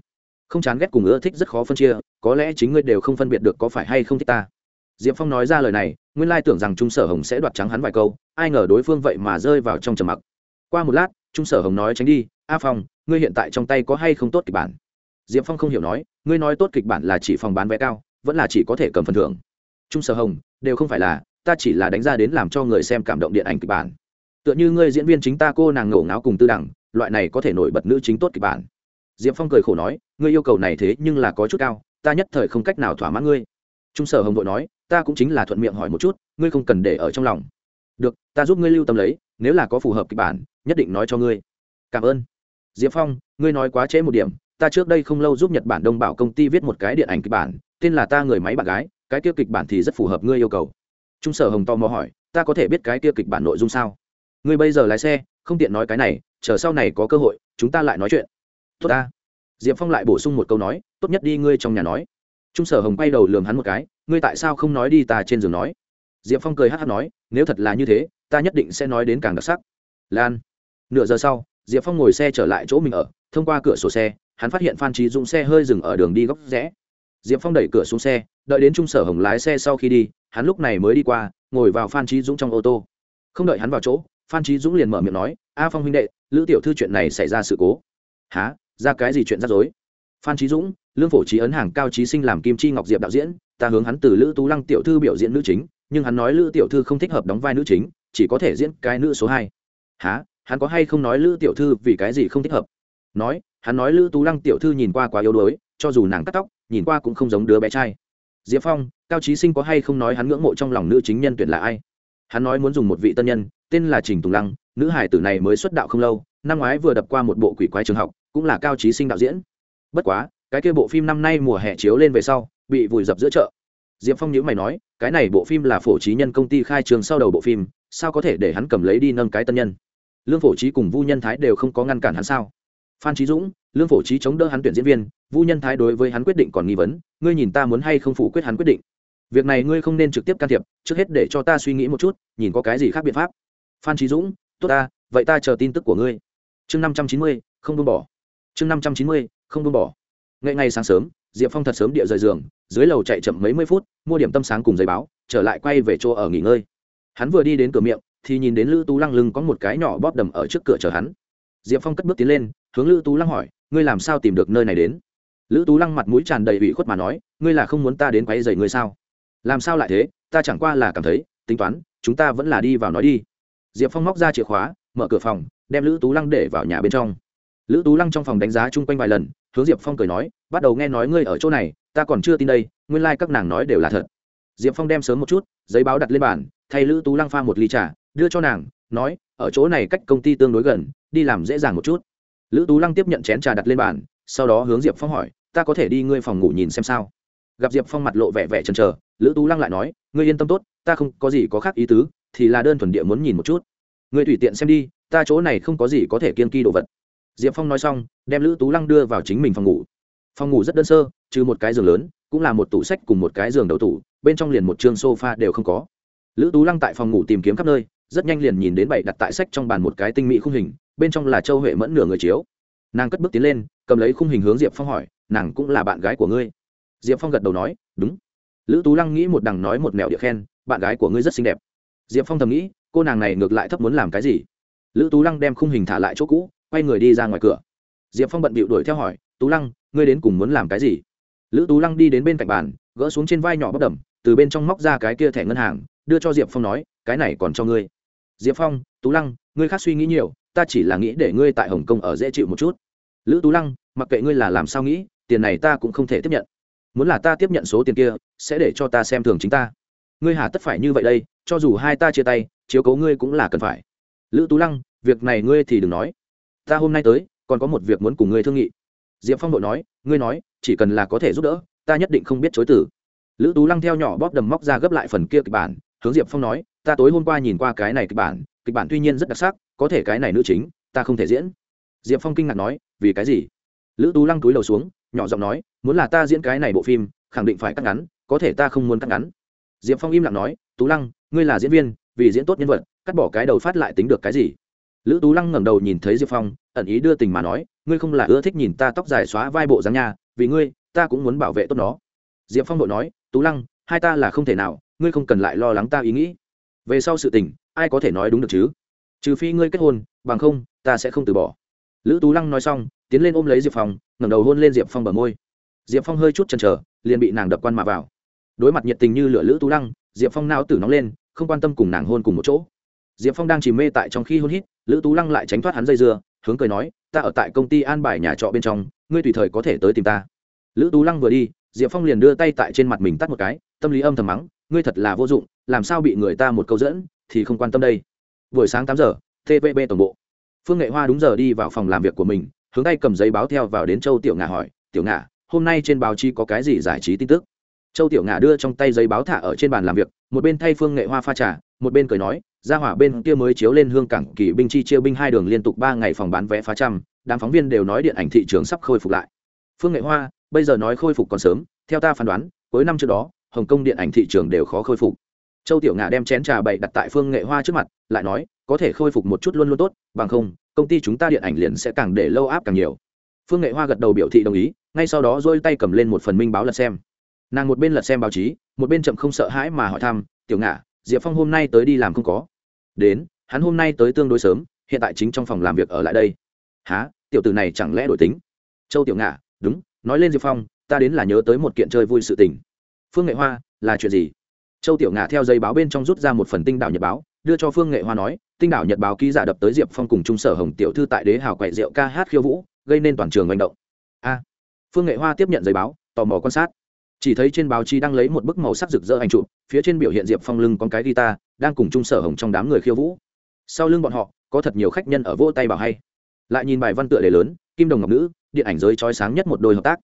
Không chán ghét cùng ưa thích rất khó phân chia, có lẽ chính ngươi đều không phân biệt được có phải hay không thích ta. Diệp phong nói ra lời này, nguyên lai tưởng rằng trung sở hồng sẽ đoạt trắng hắn vài câu, ai ngờ đối phương vậy mà rơi vào trong trầm mặc qua một lát, trung sở hồng nói tránh đi, a phong, ngươi hiện tại trong tay có hay không tốt kịch bản? Diệp phong không hiểu nói, ngươi nói tốt kịch bản là chỉ phòng bán vé cao, vẫn là chỉ có thể cầm phần thưởng. Trung sở hồng, đều không phải là, ta chỉ là đánh ra đến làm cho người xem cảm động điện ảnh kịch bản. Tựa như ngươi diễn viên chính ta cô nàng ngổ ngáo cùng tư đẳng, loại này có thể nổi bật nữ chính tốt kịch bản. Diệp phong cười khổ nói, ngươi yêu cầu này thế nhưng là có chút cao, ta nhất thời không cách nào thỏa mãn ngươi. Trung sở hồng vội nói, ta cũng chính là thuận miệng hỏi một chút, ngươi không cần để ở trong lòng. Được, ta giúp ngươi lưu tâm lấy nếu là có phù hợp kịch bản, nhất định nói cho ngươi. Cảm ơn. Diệp phong, ngươi nói quá trễ một điểm, ta trước đây không lâu giúp nhật bản đông bảo công ty viết một cái điện ảnh kịch bản, tên là ta người máy bạn gái, cái tiêu kịch bản thì rất phù hợp ngươi yêu cầu. Trung sở hồng tò mò hỏi, ta có thể biết cái tiêu kịch bản nội dung sao? Ngươi bây giờ lái xe, không tiện nói cái này, chờ sau này có cơ hội, chúng ta lại nói chuyện. Tốt ta. Diệp phong lại bổ sung một câu nói, tốt nhất đi ngươi trong nhà nói. Trung sở hồng quay đầu lường hắn một cái, ngươi tại sao không nói đi ta trên giường nói? Diệp phong cười hát hát nói, nếu thật là như thế, ta nhất định sẽ nói đến càng đặc sắc. Lan. Nửa giờ sau, diệp phong ngồi xe trở lại chỗ mình ở, thông qua cửa sổ xe, hắn phát hiện phan trí dũng xe hơi dừng ở đường đi góc rẽ. Diệp phong đẩy cửa xuống xe, đợi đến trung sở hồng lái xe sau khi đi, hắn lúc này mới đi qua, ngồi vào phan trí dũng trong ô tô. Không đợi hắn vào chỗ, phan trí dũng liền mở miệng nói, a phong huynh đệ, lữ tiểu thư chuyện này xảy ra sự cố. Há ra cái gì chuyện rắc rối? Phan trí dũng, lương phổ trí ấn hàng cao trí sinh làm kim chi ngọc diệp đạo diễn, ta hướng hắn từ lữ tú lăng tiểu thư biểu diễn nữ chính nhưng hắn nói lữ tiểu thư không thích hợp đóng vai nữ chính, chỉ có thể diễn cái nữ số hai. Há hắn có hay không nói lữ tiểu thư vì cái gì không thích hợp? Nói, hắn nói lữ tú lăng tiểu thư nhìn qua quá yếu đuối, cho dù nàng cắt tóc, nhìn qua cũng không giống đứa bé trai. Diệp phong, cao trí sinh có hay không nói hắn ngưỡng mộ trong lòng nữ chính nhân tuyển là ai? Hắn nói muốn dùng một vị tân nhân, tên là trình tùng lăng, nữ hải tử này mới xuất đạo không lâu, năm ngoái vừa đập qua một bộ quỷ quái trường học, cũng là cao trí sinh đạo diễn. Bất quá, cái kia bộ phim năm nay mùa hè chiếu lên về sau, bị vùi dập giữa chợ diệp phong nhữ mày nói, cái này bộ phim là phổ trí nhân công ty khai trường sau đầu bộ phim, sao có thể để hắn cầm lấy đi nâng cái tân nhân? Lương phổ trí cùng vu nhân thái đều không có ngăn cản hắn sao? Phan trí dũng, lương phổ trí chống đỡ hắn tuyển diễn viên, vu nhân thái đối với hắn quyết định còn nghi vấn, ngươi nhìn ta muốn hay không phụ quyết hắn quyết định? Việc này ngươi không nên trực tiếp can thiệp, trước hết để cho ta suy nghĩ một chút, nhìn có cái gì khác biện pháp. Phan trí dũng, tốt ta, vậy ta chờ tin tức của ngươi. Chương năm trăm chín mươi, không buông bỏ. Chương năm trăm chín mươi, không buông bỏ. Ngay ngày sáng sớm, diệp phong thật sớm địa rời giường dưới lầu chạy chậm mấy mươi phút, mua điểm tâm sáng cùng giấy báo, trở lại quay về chỗ ở nghỉ ngơi. Hắn vừa đi đến cửa miệng, thì nhìn đến lữ tú lăng lưng có một cái nhỏ bóp đầm ở trước cửa chờ hắn. Diệp phong cất bước tiến lên, hướng lữ tú lăng hỏi, ngươi làm sao tìm được nơi này đến? Lữ tú lăng mặt mũi tràn đầy ủy khuất mà nói, ngươi là không muốn ta đến quay dày ngươi sao? Làm sao lại thế? Ta chẳng qua là cảm thấy, tính toán, chúng ta vẫn là đi vào nói đi. Diệp phong móc ra chìa khóa, mở cửa phòng, đem lữ tú lăng để vào nhà bên trong. Lữ tú lăng trong phòng đánh giá chung quanh vài lần, hướng diệp phong cười nói bắt đầu nghe nói ngươi ở chỗ này, ta còn chưa tin đây, nguyên lai、like、các nàng nói đều là thật. Diệp phong đem sớm một chút, giấy báo đặt lên bàn, thay lữ tú lăng pha một ly trà, đưa cho nàng, nói, ở chỗ này cách công ty tương đối gần, đi làm dễ dàng một chút. Lữ tú lăng tiếp nhận chén trà đặt lên bàn, sau đó hướng diệp phong hỏi, ta có thể đi ngươi phòng ngủ nhìn xem sao? Gặp diệp phong mặt lộ vẻ vẻ chần chờ, lữ tú lăng lại nói, ngươi yên tâm tốt, ta không có gì có khác ý tứ, thì là đơn thuần địa muốn nhìn một chút. Ngươi tùy tiện xem đi, ta chỗ này không có gì có thể kiên kỳ đồ vật. Diệp phong nói xong, đem lữ tú lăng đưa vào chính mình phòng ngủ phòng ngủ rất đơn sơ, trừ một cái giường lớn, cũng là một tủ sách cùng một cái giường đầu tủ, bên trong liền một chương sofa đều không có. Lữ tú lăng tại phòng ngủ tìm kiếm khắp nơi, rất nhanh liền nhìn đến bậy đặt tại sách trong bàn một cái tinh mỹ khung hình, bên trong là châu huệ mẫn nửa người chiếu. Nàng cất bước tiến lên, cầm lấy khung hình hướng diệp phong hỏi, nàng cũng là bạn gái của ngươi? Diệp phong gật đầu nói, đúng. Lữ tú lăng nghĩ một đằng nói một mẹo địa khen, bạn gái của ngươi rất xinh đẹp. Diệp phong thầm nghĩ, cô nàng này ngược lại thấp muốn làm cái gì? Lữ tú lăng đem khung hình thả lại chỗ cũ, quay người đi ra ngoài cửa. Diệp phong bận bịu đuổi theo hỏi, tú lăng ngươi đến cùng muốn làm cái gì? Lữ tú lăng đi đến bên cạnh bàn, gỡ xuống trên vai nhỏ bất đầm, từ bên trong móc ra cái kia thẻ ngân hàng, đưa cho diệp phong nói, cái này còn cho ngươi. Diệp phong, tú lăng, ngươi khác suy nghĩ nhiều, ta chỉ là nghĩ để ngươi tại hồng kông ở dễ chịu một chút. Lữ tú lăng, mặc kệ ngươi là làm sao nghĩ, tiền này ta cũng không thể tiếp nhận. Muốn là ta tiếp nhận số tiền kia, sẽ để cho ta xem thường chính ta. Ngươi hà tất phải như vậy đây, cho dù hai ta chia tay, chiếu cố ngươi cũng là cần phải. Lữ tú lăng, việc này ngươi thì đừng nói. Ta hôm nay tới, còn có một việc muốn cùng ngươi thương nghị diệp phong đội nói, ngươi nói, chỉ cần là có thể giúp đỡ, ta nhất định không biết chối tử lữ tú lăng theo nhỏ bóp đầm móc ra gấp lại phần kia kịch bản, hướng diệp phong nói, ta tối hôm qua nhìn qua cái này kịch bản kịch bản tuy nhiên rất đặc sắc, có thể cái này nữ chính, ta không thể diễn. Diệp phong kinh ngạc nói, vì cái gì? Lữ tú lăng túi đầu xuống, nhỏ giọng nói, muốn là ta diễn cái này bộ phim, khẳng định phải cắt ngắn, có thể ta không muốn cắt ngắn. Diệp phong im lặng nói, tú lăng, ngươi là diễn viên, vì diễn tốt nhân vật, cắt bỏ cái đầu phát lại tính được cái gì? Lữ tú lăng ngẩng đầu nhìn thấy diệp phong, ẩn ý đưa tình mà nói ngươi không là ưa thích nhìn ta tóc dài xóa vai bộ dáng nha, vì ngươi, ta cũng muốn bảo vệ tốt nó. Diệp phong đội nói, tú lăng, hai ta là không thể nào, ngươi không cần lại lo lắng ta ý nghĩ. Về sau sự tình, ai có thể nói đúng được chứ? Trừ phi ngươi kết hôn, bằng không, ta sẽ không từ bỏ. Lữ tú lăng nói xong, tiến lên ôm lấy diệp phong, ngẩng đầu hôn lên diệp phong bờ môi. Diệp phong hơi chút chần chờ, liền bị nàng đập quan mà vào. Đối mặt nhiệt tình như lửa lữ tú lăng, diệp phong nao tử nóng lên, không quan tâm cùng nàng hôn cùng một chỗ. Diệp phong đang chìm mê tại trong khi hôn hít, lữ tú lăng lại tránh thoát hắn dây dưa hướng cười nói, ta ở tại công ty an bài nhà trọ bên trong, ngươi tùy thời có thể tới tìm ta. Lữ tú lăng vừa đi, diệp phong liền đưa tay tại trên mặt mình tắt một cái, tâm lý âm thầm mắng, ngươi thật là vô dụng, làm sao bị người ta một câu dẫn, thì không quan tâm đây. Buổi sáng tám giờ tvb tổng bộ. Phương nghệ hoa đúng giờ đi vào phòng làm việc của mình, hướng tay cầm giấy báo theo vào đến châu tiểu ngà hỏi, tiểu ngà, hôm nay trên báo chí có cái gì giải trí tin tức? Châu tiểu ngà đưa trong tay giấy báo thả ở trên bàn làm việc, một bên thay phương nghệ hoa pha trà một bên cười nói ra hỏa bên kia mới chiếu lên hương cảng kỳ binh chi chia binh hai đường liên tục ba ngày phòng bán vé phá trăm, đám phóng viên đều nói điện ảnh thị trường sắp khôi phục lại. Phương nghệ hoa, bây giờ nói khôi phục còn sớm, theo ta phán đoán, cuối năm trước đó, hồng kông điện ảnh thị trường đều khó khôi phục. Châu tiểu ngà đem chén trà bày đặt tại phương nghệ hoa trước mặt, lại nói, có thể khôi phục một chút luôn luôn tốt, bằng không, công ty chúng ta điện ảnh liền sẽ càng để lâu áp càng nhiều. Phương nghệ hoa gật đầu biểu thị đồng ý, ngay sau đó dôi tay cầm lên một phần minh báo lật xem. Nàng một bên lật xem báo chí, một bên chậm không sợ hãi mà hỏi thăm, tiểu ngà diệp phong hôm nay tới đi làm không có. Đến, hắn hôm nay tới tương đối sớm, hiện tại chính trong phòng làm việc ở lại đây. Há tiểu tử này chẳng lẽ đổi tính? Châu tiểu ngạ, đúng, nói lên diệp phong, ta đến là nhớ tới một kiện chơi vui sự tình. Phương nghệ hoa, là chuyện gì? Châu tiểu ngạ theo giấy báo bên trong rút ra một phần tinh đạo nhật báo, đưa cho phương nghệ hoa nói, tinh đảo nhật báo ký giả đập tới diệp phong cùng trung sở hồng tiểu thư tại đế hào quậy rượu ca hát khiêu vũ, gây nên toàn trường manh động. A. Phương nghệ hoa tiếp nhận giấy báo, tò mò quan sát chỉ thấy trên báo chí đang lấy một bức màu sắc rực rỡ ảnh chụp, phía trên biểu hiện diệp phong lưng con cái guitar, đang cùng chung sở hồng trong đám người khiêu vũ. Sau lưng bọn họ, có thật nhiều khách nhân ở vỗ tay bảo hay. Lại nhìn bài văn tựa đề lớn, kim đồng ngọc nữ, điện ảnh giới trói sáng nhất một đôi hợp tác.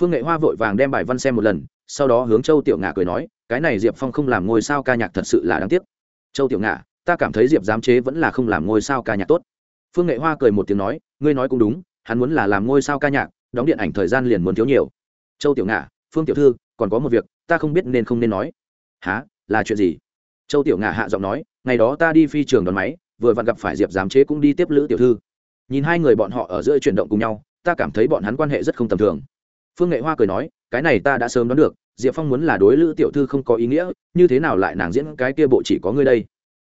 Phương nghệ hoa vội vàng đem bài văn xem một lần, sau đó hướng châu tiểu ngạ cười nói, cái này diệp phong không làm ngôi sao ca nhạc thật sự là đáng tiếc. Châu tiểu ngạ, ta cảm thấy diệp giám chế vẫn là không làm ngôi sao ca nhạc tốt. Phương nghệ hoa cười một tiếng nói, ngươi nói cũng đúng, hắn muốn là làm ngôi sao ca nhạc, đóng điện ảnh thời gian liền muốn thiếu nhiều. Châu tiểu ngạ phương tiểu thư, còn có một việc, ta không biết nên không nên nói. Há là chuyện gì? Châu tiểu ngạ hạ giọng nói, ngày đó ta đi phi trường đón máy, vừa vặn gặp phải diệp giám chế cũng đi tiếp lữ tiểu thư. Nhìn hai người bọn họ ở giữa chuyển động cùng nhau, ta cảm thấy bọn hắn quan hệ rất không tầm thường. Phương nghệ hoa cười nói, cái này ta đã sớm đoán được, diệp phong muốn là đối lữ tiểu thư không có ý nghĩa, như thế nào lại nàng diễn cái kia bộ chỉ có ngươi đây?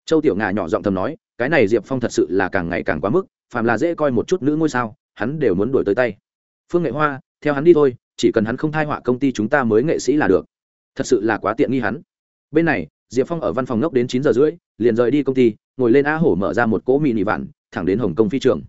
Châu tiểu ngà nhỏ giọng thầm nói, cái này diệp phong thật sự là càng ngày càng quá mức, phàm là dễ coi một chút nữ ngôi sao, hắn đều muốn đuổi tới tay. Phương nghệ hoa, theo hắn đi thôi chỉ cần hắn không thai họa công ty chúng ta mới nghệ sĩ là được. Thật sự là quá tiện nghi hắn. Bên này, diệp phong ở văn phòng ngốc đến chín giờ rưỡi, liền rời đi công ty, ngồi lên a hổ mở ra một cỗ mì nị vạn, thẳng đến hồng kông phi trường.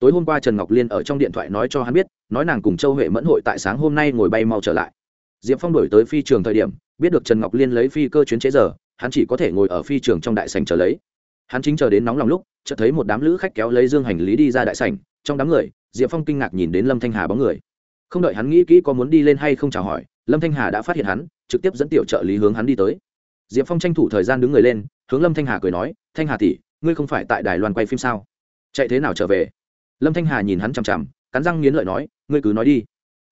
Tối hôm qua trần ngọc liên ở trong điện thoại nói cho hắn biết, nói nàng cùng châu huệ mẫn hội tại sáng hôm nay ngồi bay mau trở lại. Diệp phong đổi tới phi trường thời điểm, biết được trần ngọc liên lấy phi cơ chuyến chế giờ, hắn chỉ có thể ngồi ở phi trường trong đại sành chờ lấy. Hắn chính chờ đến nóng lòng lúc, chợt thấy một đám lữ khách kéo lấy dương hành lý đi ra đại sảnh, trong đám người, diệp phong kinh ngạc nhìn đến lâm thanh hà bóng người không đợi hắn nghĩ kỹ có muốn đi lên hay không chào hỏi, lâm thanh hà đã phát hiện hắn, trực tiếp dẫn tiểu trợ lý hướng hắn đi tới. Diệp phong tranh thủ thời gian đứng người lên, hướng lâm thanh hà cười nói, thanh hà tỷ, ngươi không phải tại đài loan quay phim sao? Chạy thế nào trở về? Lâm thanh hà nhìn hắn chằm chằm, cắn răng nghiến lợi nói, ngươi cứ nói đi.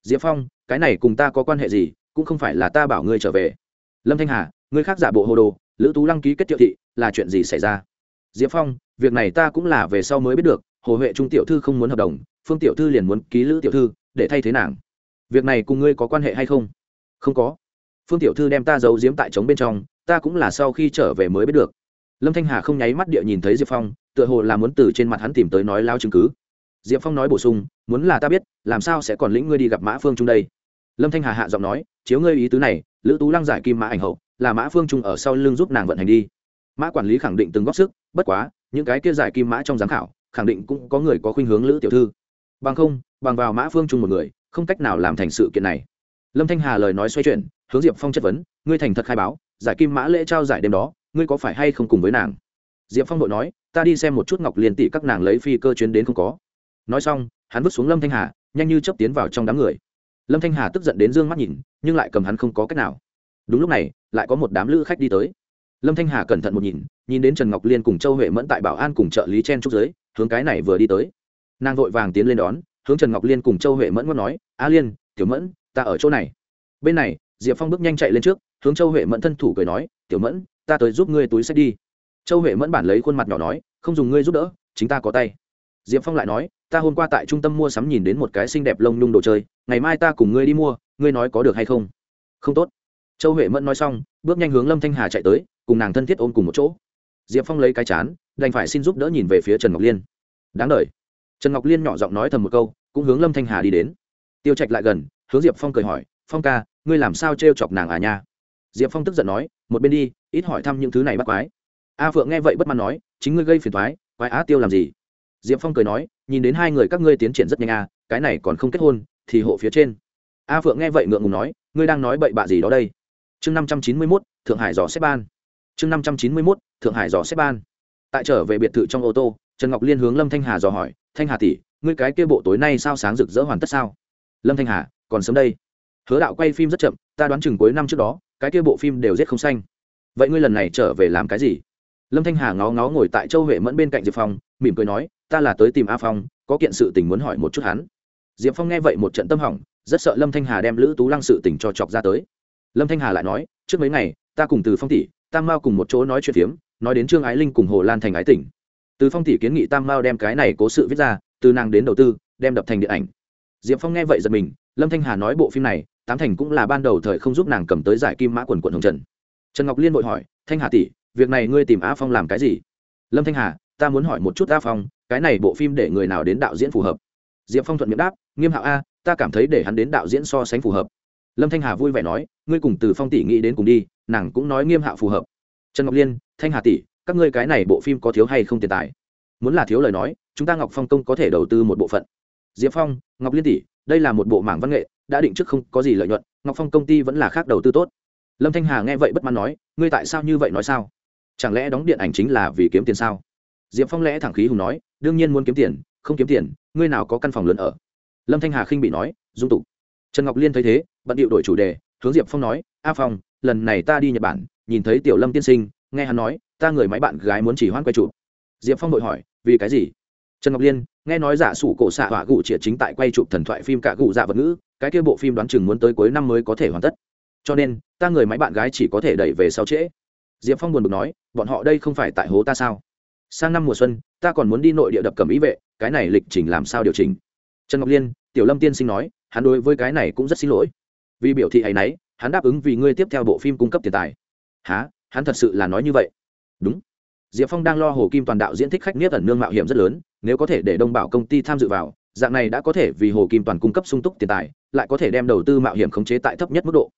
Diệp phong, cái này cùng ta có quan hệ gì, cũng không phải là ta bảo ngươi trở về. Lâm thanh hà, ngươi khác giả bộ hồ đồ, lữ tú lăng ký kết tiệu thị, là chuyện gì xảy ra? Diệp phong, việc này ta cũng là về sau mới biết được, hồ huệ trung tiểu thư không muốn hợp đồng, phương tiểu thư liền muốn ký lữ tiểu thư để thay thế nàng. Việc này cùng ngươi có quan hệ hay không? Không có. Phương tiểu thư đem ta giấu giếm tại trống bên trong, ta cũng là sau khi trở về mới biết được. Lâm thanh hà không nháy mắt địa nhìn thấy diệp phong, tựa hồ là muốn từ trên mặt hắn tìm tới nói lao chứng cứ. Diệp phong nói bổ sung, muốn là ta biết, làm sao sẽ còn lĩnh ngươi đi gặp mã phương trung đây? Lâm thanh hà hạ giọng nói, chiếu ngươi ý tứ này, lữ tú lăng giải kim mã ảnh hậu, là mã phương trung ở sau lưng giúp nàng vận hành đi. Mã quản lý khẳng định từng góp sức, bất quá, những cái kia giải kim mã trong giám khảo, khẳng định cũng có người có khuynh hướng lữ tiểu thư. Bằng không bằng vào mã phương trung một người, không cách nào làm thành sự kiện này. Lâm thanh hà lời nói xoay chuyển, hướng diệp phong chất vấn, ngươi thành thật khai báo, giải kim mã lễ trao giải đêm đó, ngươi có phải hay không cùng với nàng? Diệp phong đội nói, ta đi xem một chút ngọc liên tỷ các nàng lấy phi cơ chuyến đến không có. Nói xong, hắn vứt xuống lâm thanh hà, nhanh như chấp tiến vào trong đám người. Lâm thanh hà tức giận đến d ư ơ n g mắt nhìn, nhưng lại cầm hắn không có cách nào. Đúng lúc này, lại có một đám lữ khách đi tới. Lâm thanh hà cẩn thận một nhìn nhìn đến trần ngọc liên cùng châu huệ mẫn tại bảo an cùng trợ lý chen trúc giới, hướng cái này vừa đi tới. Nàng vội vàng tiến lên đón hướng trần ngọc liên cùng châu huệ mẫn ngót nói, a liên, tiểu mẫn, ta ở chỗ này. Bên này, diệp phong bước nhanh chạy lên trước, hướng châu huệ mẫn thân thủ cười nói, tiểu mẫn, ta tới giúp ngươi túi sách đi. Châu huệ mẫn bản lấy khuôn mặt nhỏ nói, không dùng ngươi giúp đỡ, chính ta có tay. Diệp phong lại nói, ta hôm qua tại trung tâm mua sắm nhìn đến một cái xinh đẹp lông nhung đồ chơi, ngày mai ta cùng ngươi đi mua, ngươi nói có được hay không? Không tốt. Châu huệ mẫn nói xong, bước nhanh hướng lâm thanh hà chạy tới, cùng nàng thân thiết ôm cùng một chỗ. Diệp phong lấy cái chán, đành phải xin giúp đỡ nhìn về phía trần ngọc liên. Đáng đ trần ngọc liên nhỏ giọng nói thầm một câu, cũng hướng lâm thanh hà đi đến. Tiêu trạch lại gần, hướng diệp phong cười hỏi, phong ca, ngươi làm sao t chọc nàng à nha? Diệp phong tức giận nói, một bên đi, ít hỏi thăm những thứ này bắt quái. A phượng nghe vậy bất mãn nói, chính ngươi gây phiền thoái quái á tiêu làm gì? Diệp phong cười nói, nhìn đến hai người các ngươi tiến triển rất nhanh à cái này còn không kết hôn, thì hộ phía trên. A phượng nghe vậy ngượng ngùng nói, ngươi đang nói bậy bạ gì đó đây? Chương năm trăm chín mươi mốt, thượng hải dò xếp ban. Chương năm trăm chín mươi mốt, thượng hải dò xếp ban. Tại trở về biệt thự trong ô tô, trần ngọc liên hướng lâm thanh hà dò hỏi thanh hà tỷ, ngươi cái kia bộ tối nay sao sáng rực rỡ hoàn tất sao? Lâm thanh hà, còn sớm đây. Hứa đạo quay phim rất chậm, ta đoán chừng cuối năm trước đó, cái kia bộ phim đều rét không xanh. Vậy ngươi lần này trở về làm cái gì? Lâm thanh hà ngó ngó ngồi tại châu huệ mẫn bên cạnh diệp phong, mỉm cười nói, ta là tới tìm a phong, có kiện sự tình muốn hỏi một chút hắn. Diệp phong nghe vậy một trận tâm hỏng, rất sợ lâm thanh hà đem lữ tú lăng sự tình cho chọc ra tới. Lâm thanh hà lại nói, trước mấy ngày, ta cùng từ phong tỷ tam mao cùng một chỗ nói chuyện phiếm, nói đến trương ái linh cùng hồ lan thành ái tỉnh từ phong tỷ kiến nghị tam mao đem cái này cố sự viết ra, từ nàng đến đầu tư, đem đập thành điện ảnh. Diệp phong nghe vậy giật mình, lâm thanh hà nói bộ phim này, tám thành cũng là ban đầu thời không giúp nàng cầm tới giải kim mã quần quận hồng trần. Trần ngọc liên vội hỏi, thanh hà tỷ, việc này ngươi tìm a phong làm cái gì? Lâm thanh hà, ta muốn hỏi một chút a phong, cái này bộ phim để người nào đến đạo diễn phù hợp? Diệp phong thuận miệng đáp, nghiêm hạo a, ta cảm thấy để hắn đến đạo diễn so sánh phù hợp. Lâm thanh hà vui vẻ nói, ngươi cùng từ phong tỷ nghĩ đến cùng đi, nàng cũng nói nghiêm hạo phù hợp. Trần ngọc liên, thanh hà tỷ các ngươi cái này bộ phim có thiếu hay không tiền tài? Muốn là thiếu lời nói, chúng ta ngọc phong công có thể đầu tư một bộ phận. Diệp phong, ngọc liên tỷ, đây là một bộ mảng văn nghệ, đã định trước không có gì lợi nhuận, ngọc phong công ty vẫn là khác đầu tư tốt. Lâm thanh hà nghe vậy bất mãn nói, ngươi tại sao như vậy nói sao? Chẳng lẽ đóng điện ảnh chính là vì kiếm tiền sao? Diệp phong lẽ thẳng khí hùng nói, đương nhiên muốn kiếm tiền, không kiếm tiền, ngươi nào có căn phòng lớn ở? Lâm thanh hà khinh bị nói, dung tục. Trần ngọc liên thấy thế, bận điệu đổi chủ đề, hướng diệp phong nói, a phong, lần này ta đi nhật bản, nhìn thấy tiểu lâm tiên sinh nghe hắn nói ta người máy bạn gái muốn chỉ hoãn quay chụp. Diệp phong đội hỏi vì cái gì? Trần ngọc liên nghe nói giả sủ cổ xạ họa gụ chĩa chính tại quay chụp thần thoại phim cả gụ dạ vật ngữ cái kia bộ phim đoán chừng muốn tới cuối năm mới có thể hoàn tất. Cho nên ta người máy bạn gái chỉ có thể đẩy về sau trễ. Diệp phong buồn bực nói bọn họ đây không phải tại hố ta sao? Sang năm mùa xuân ta còn muốn đi nội địa đập cầm ý vệ cái này lịch trình làm sao điều chỉnh? Trần ngọc liên tiểu lâm tiên sinh nói hắn đối với cái này cũng rất xin lỗi. Vì biểu thị hay nấy, n ấ y hắn đáp ứng vì ngươi tiếp theo bộ phim cung cấp tiền tài. Há hắn thật sự là nói như vậy. Đúng. Diệp phong đang lo hồ kim toàn đạo diễn thích khách niết ẩn nương mạo hiểm rất lớn, nếu có thể để đông bảo công ty tham dự vào, dạng này đã có thể vì hồ kim toàn cung cấp sung túc tiền tài, lại có thể đem đầu tư mạo hiểm khống chế tại thấp nhất mức độ.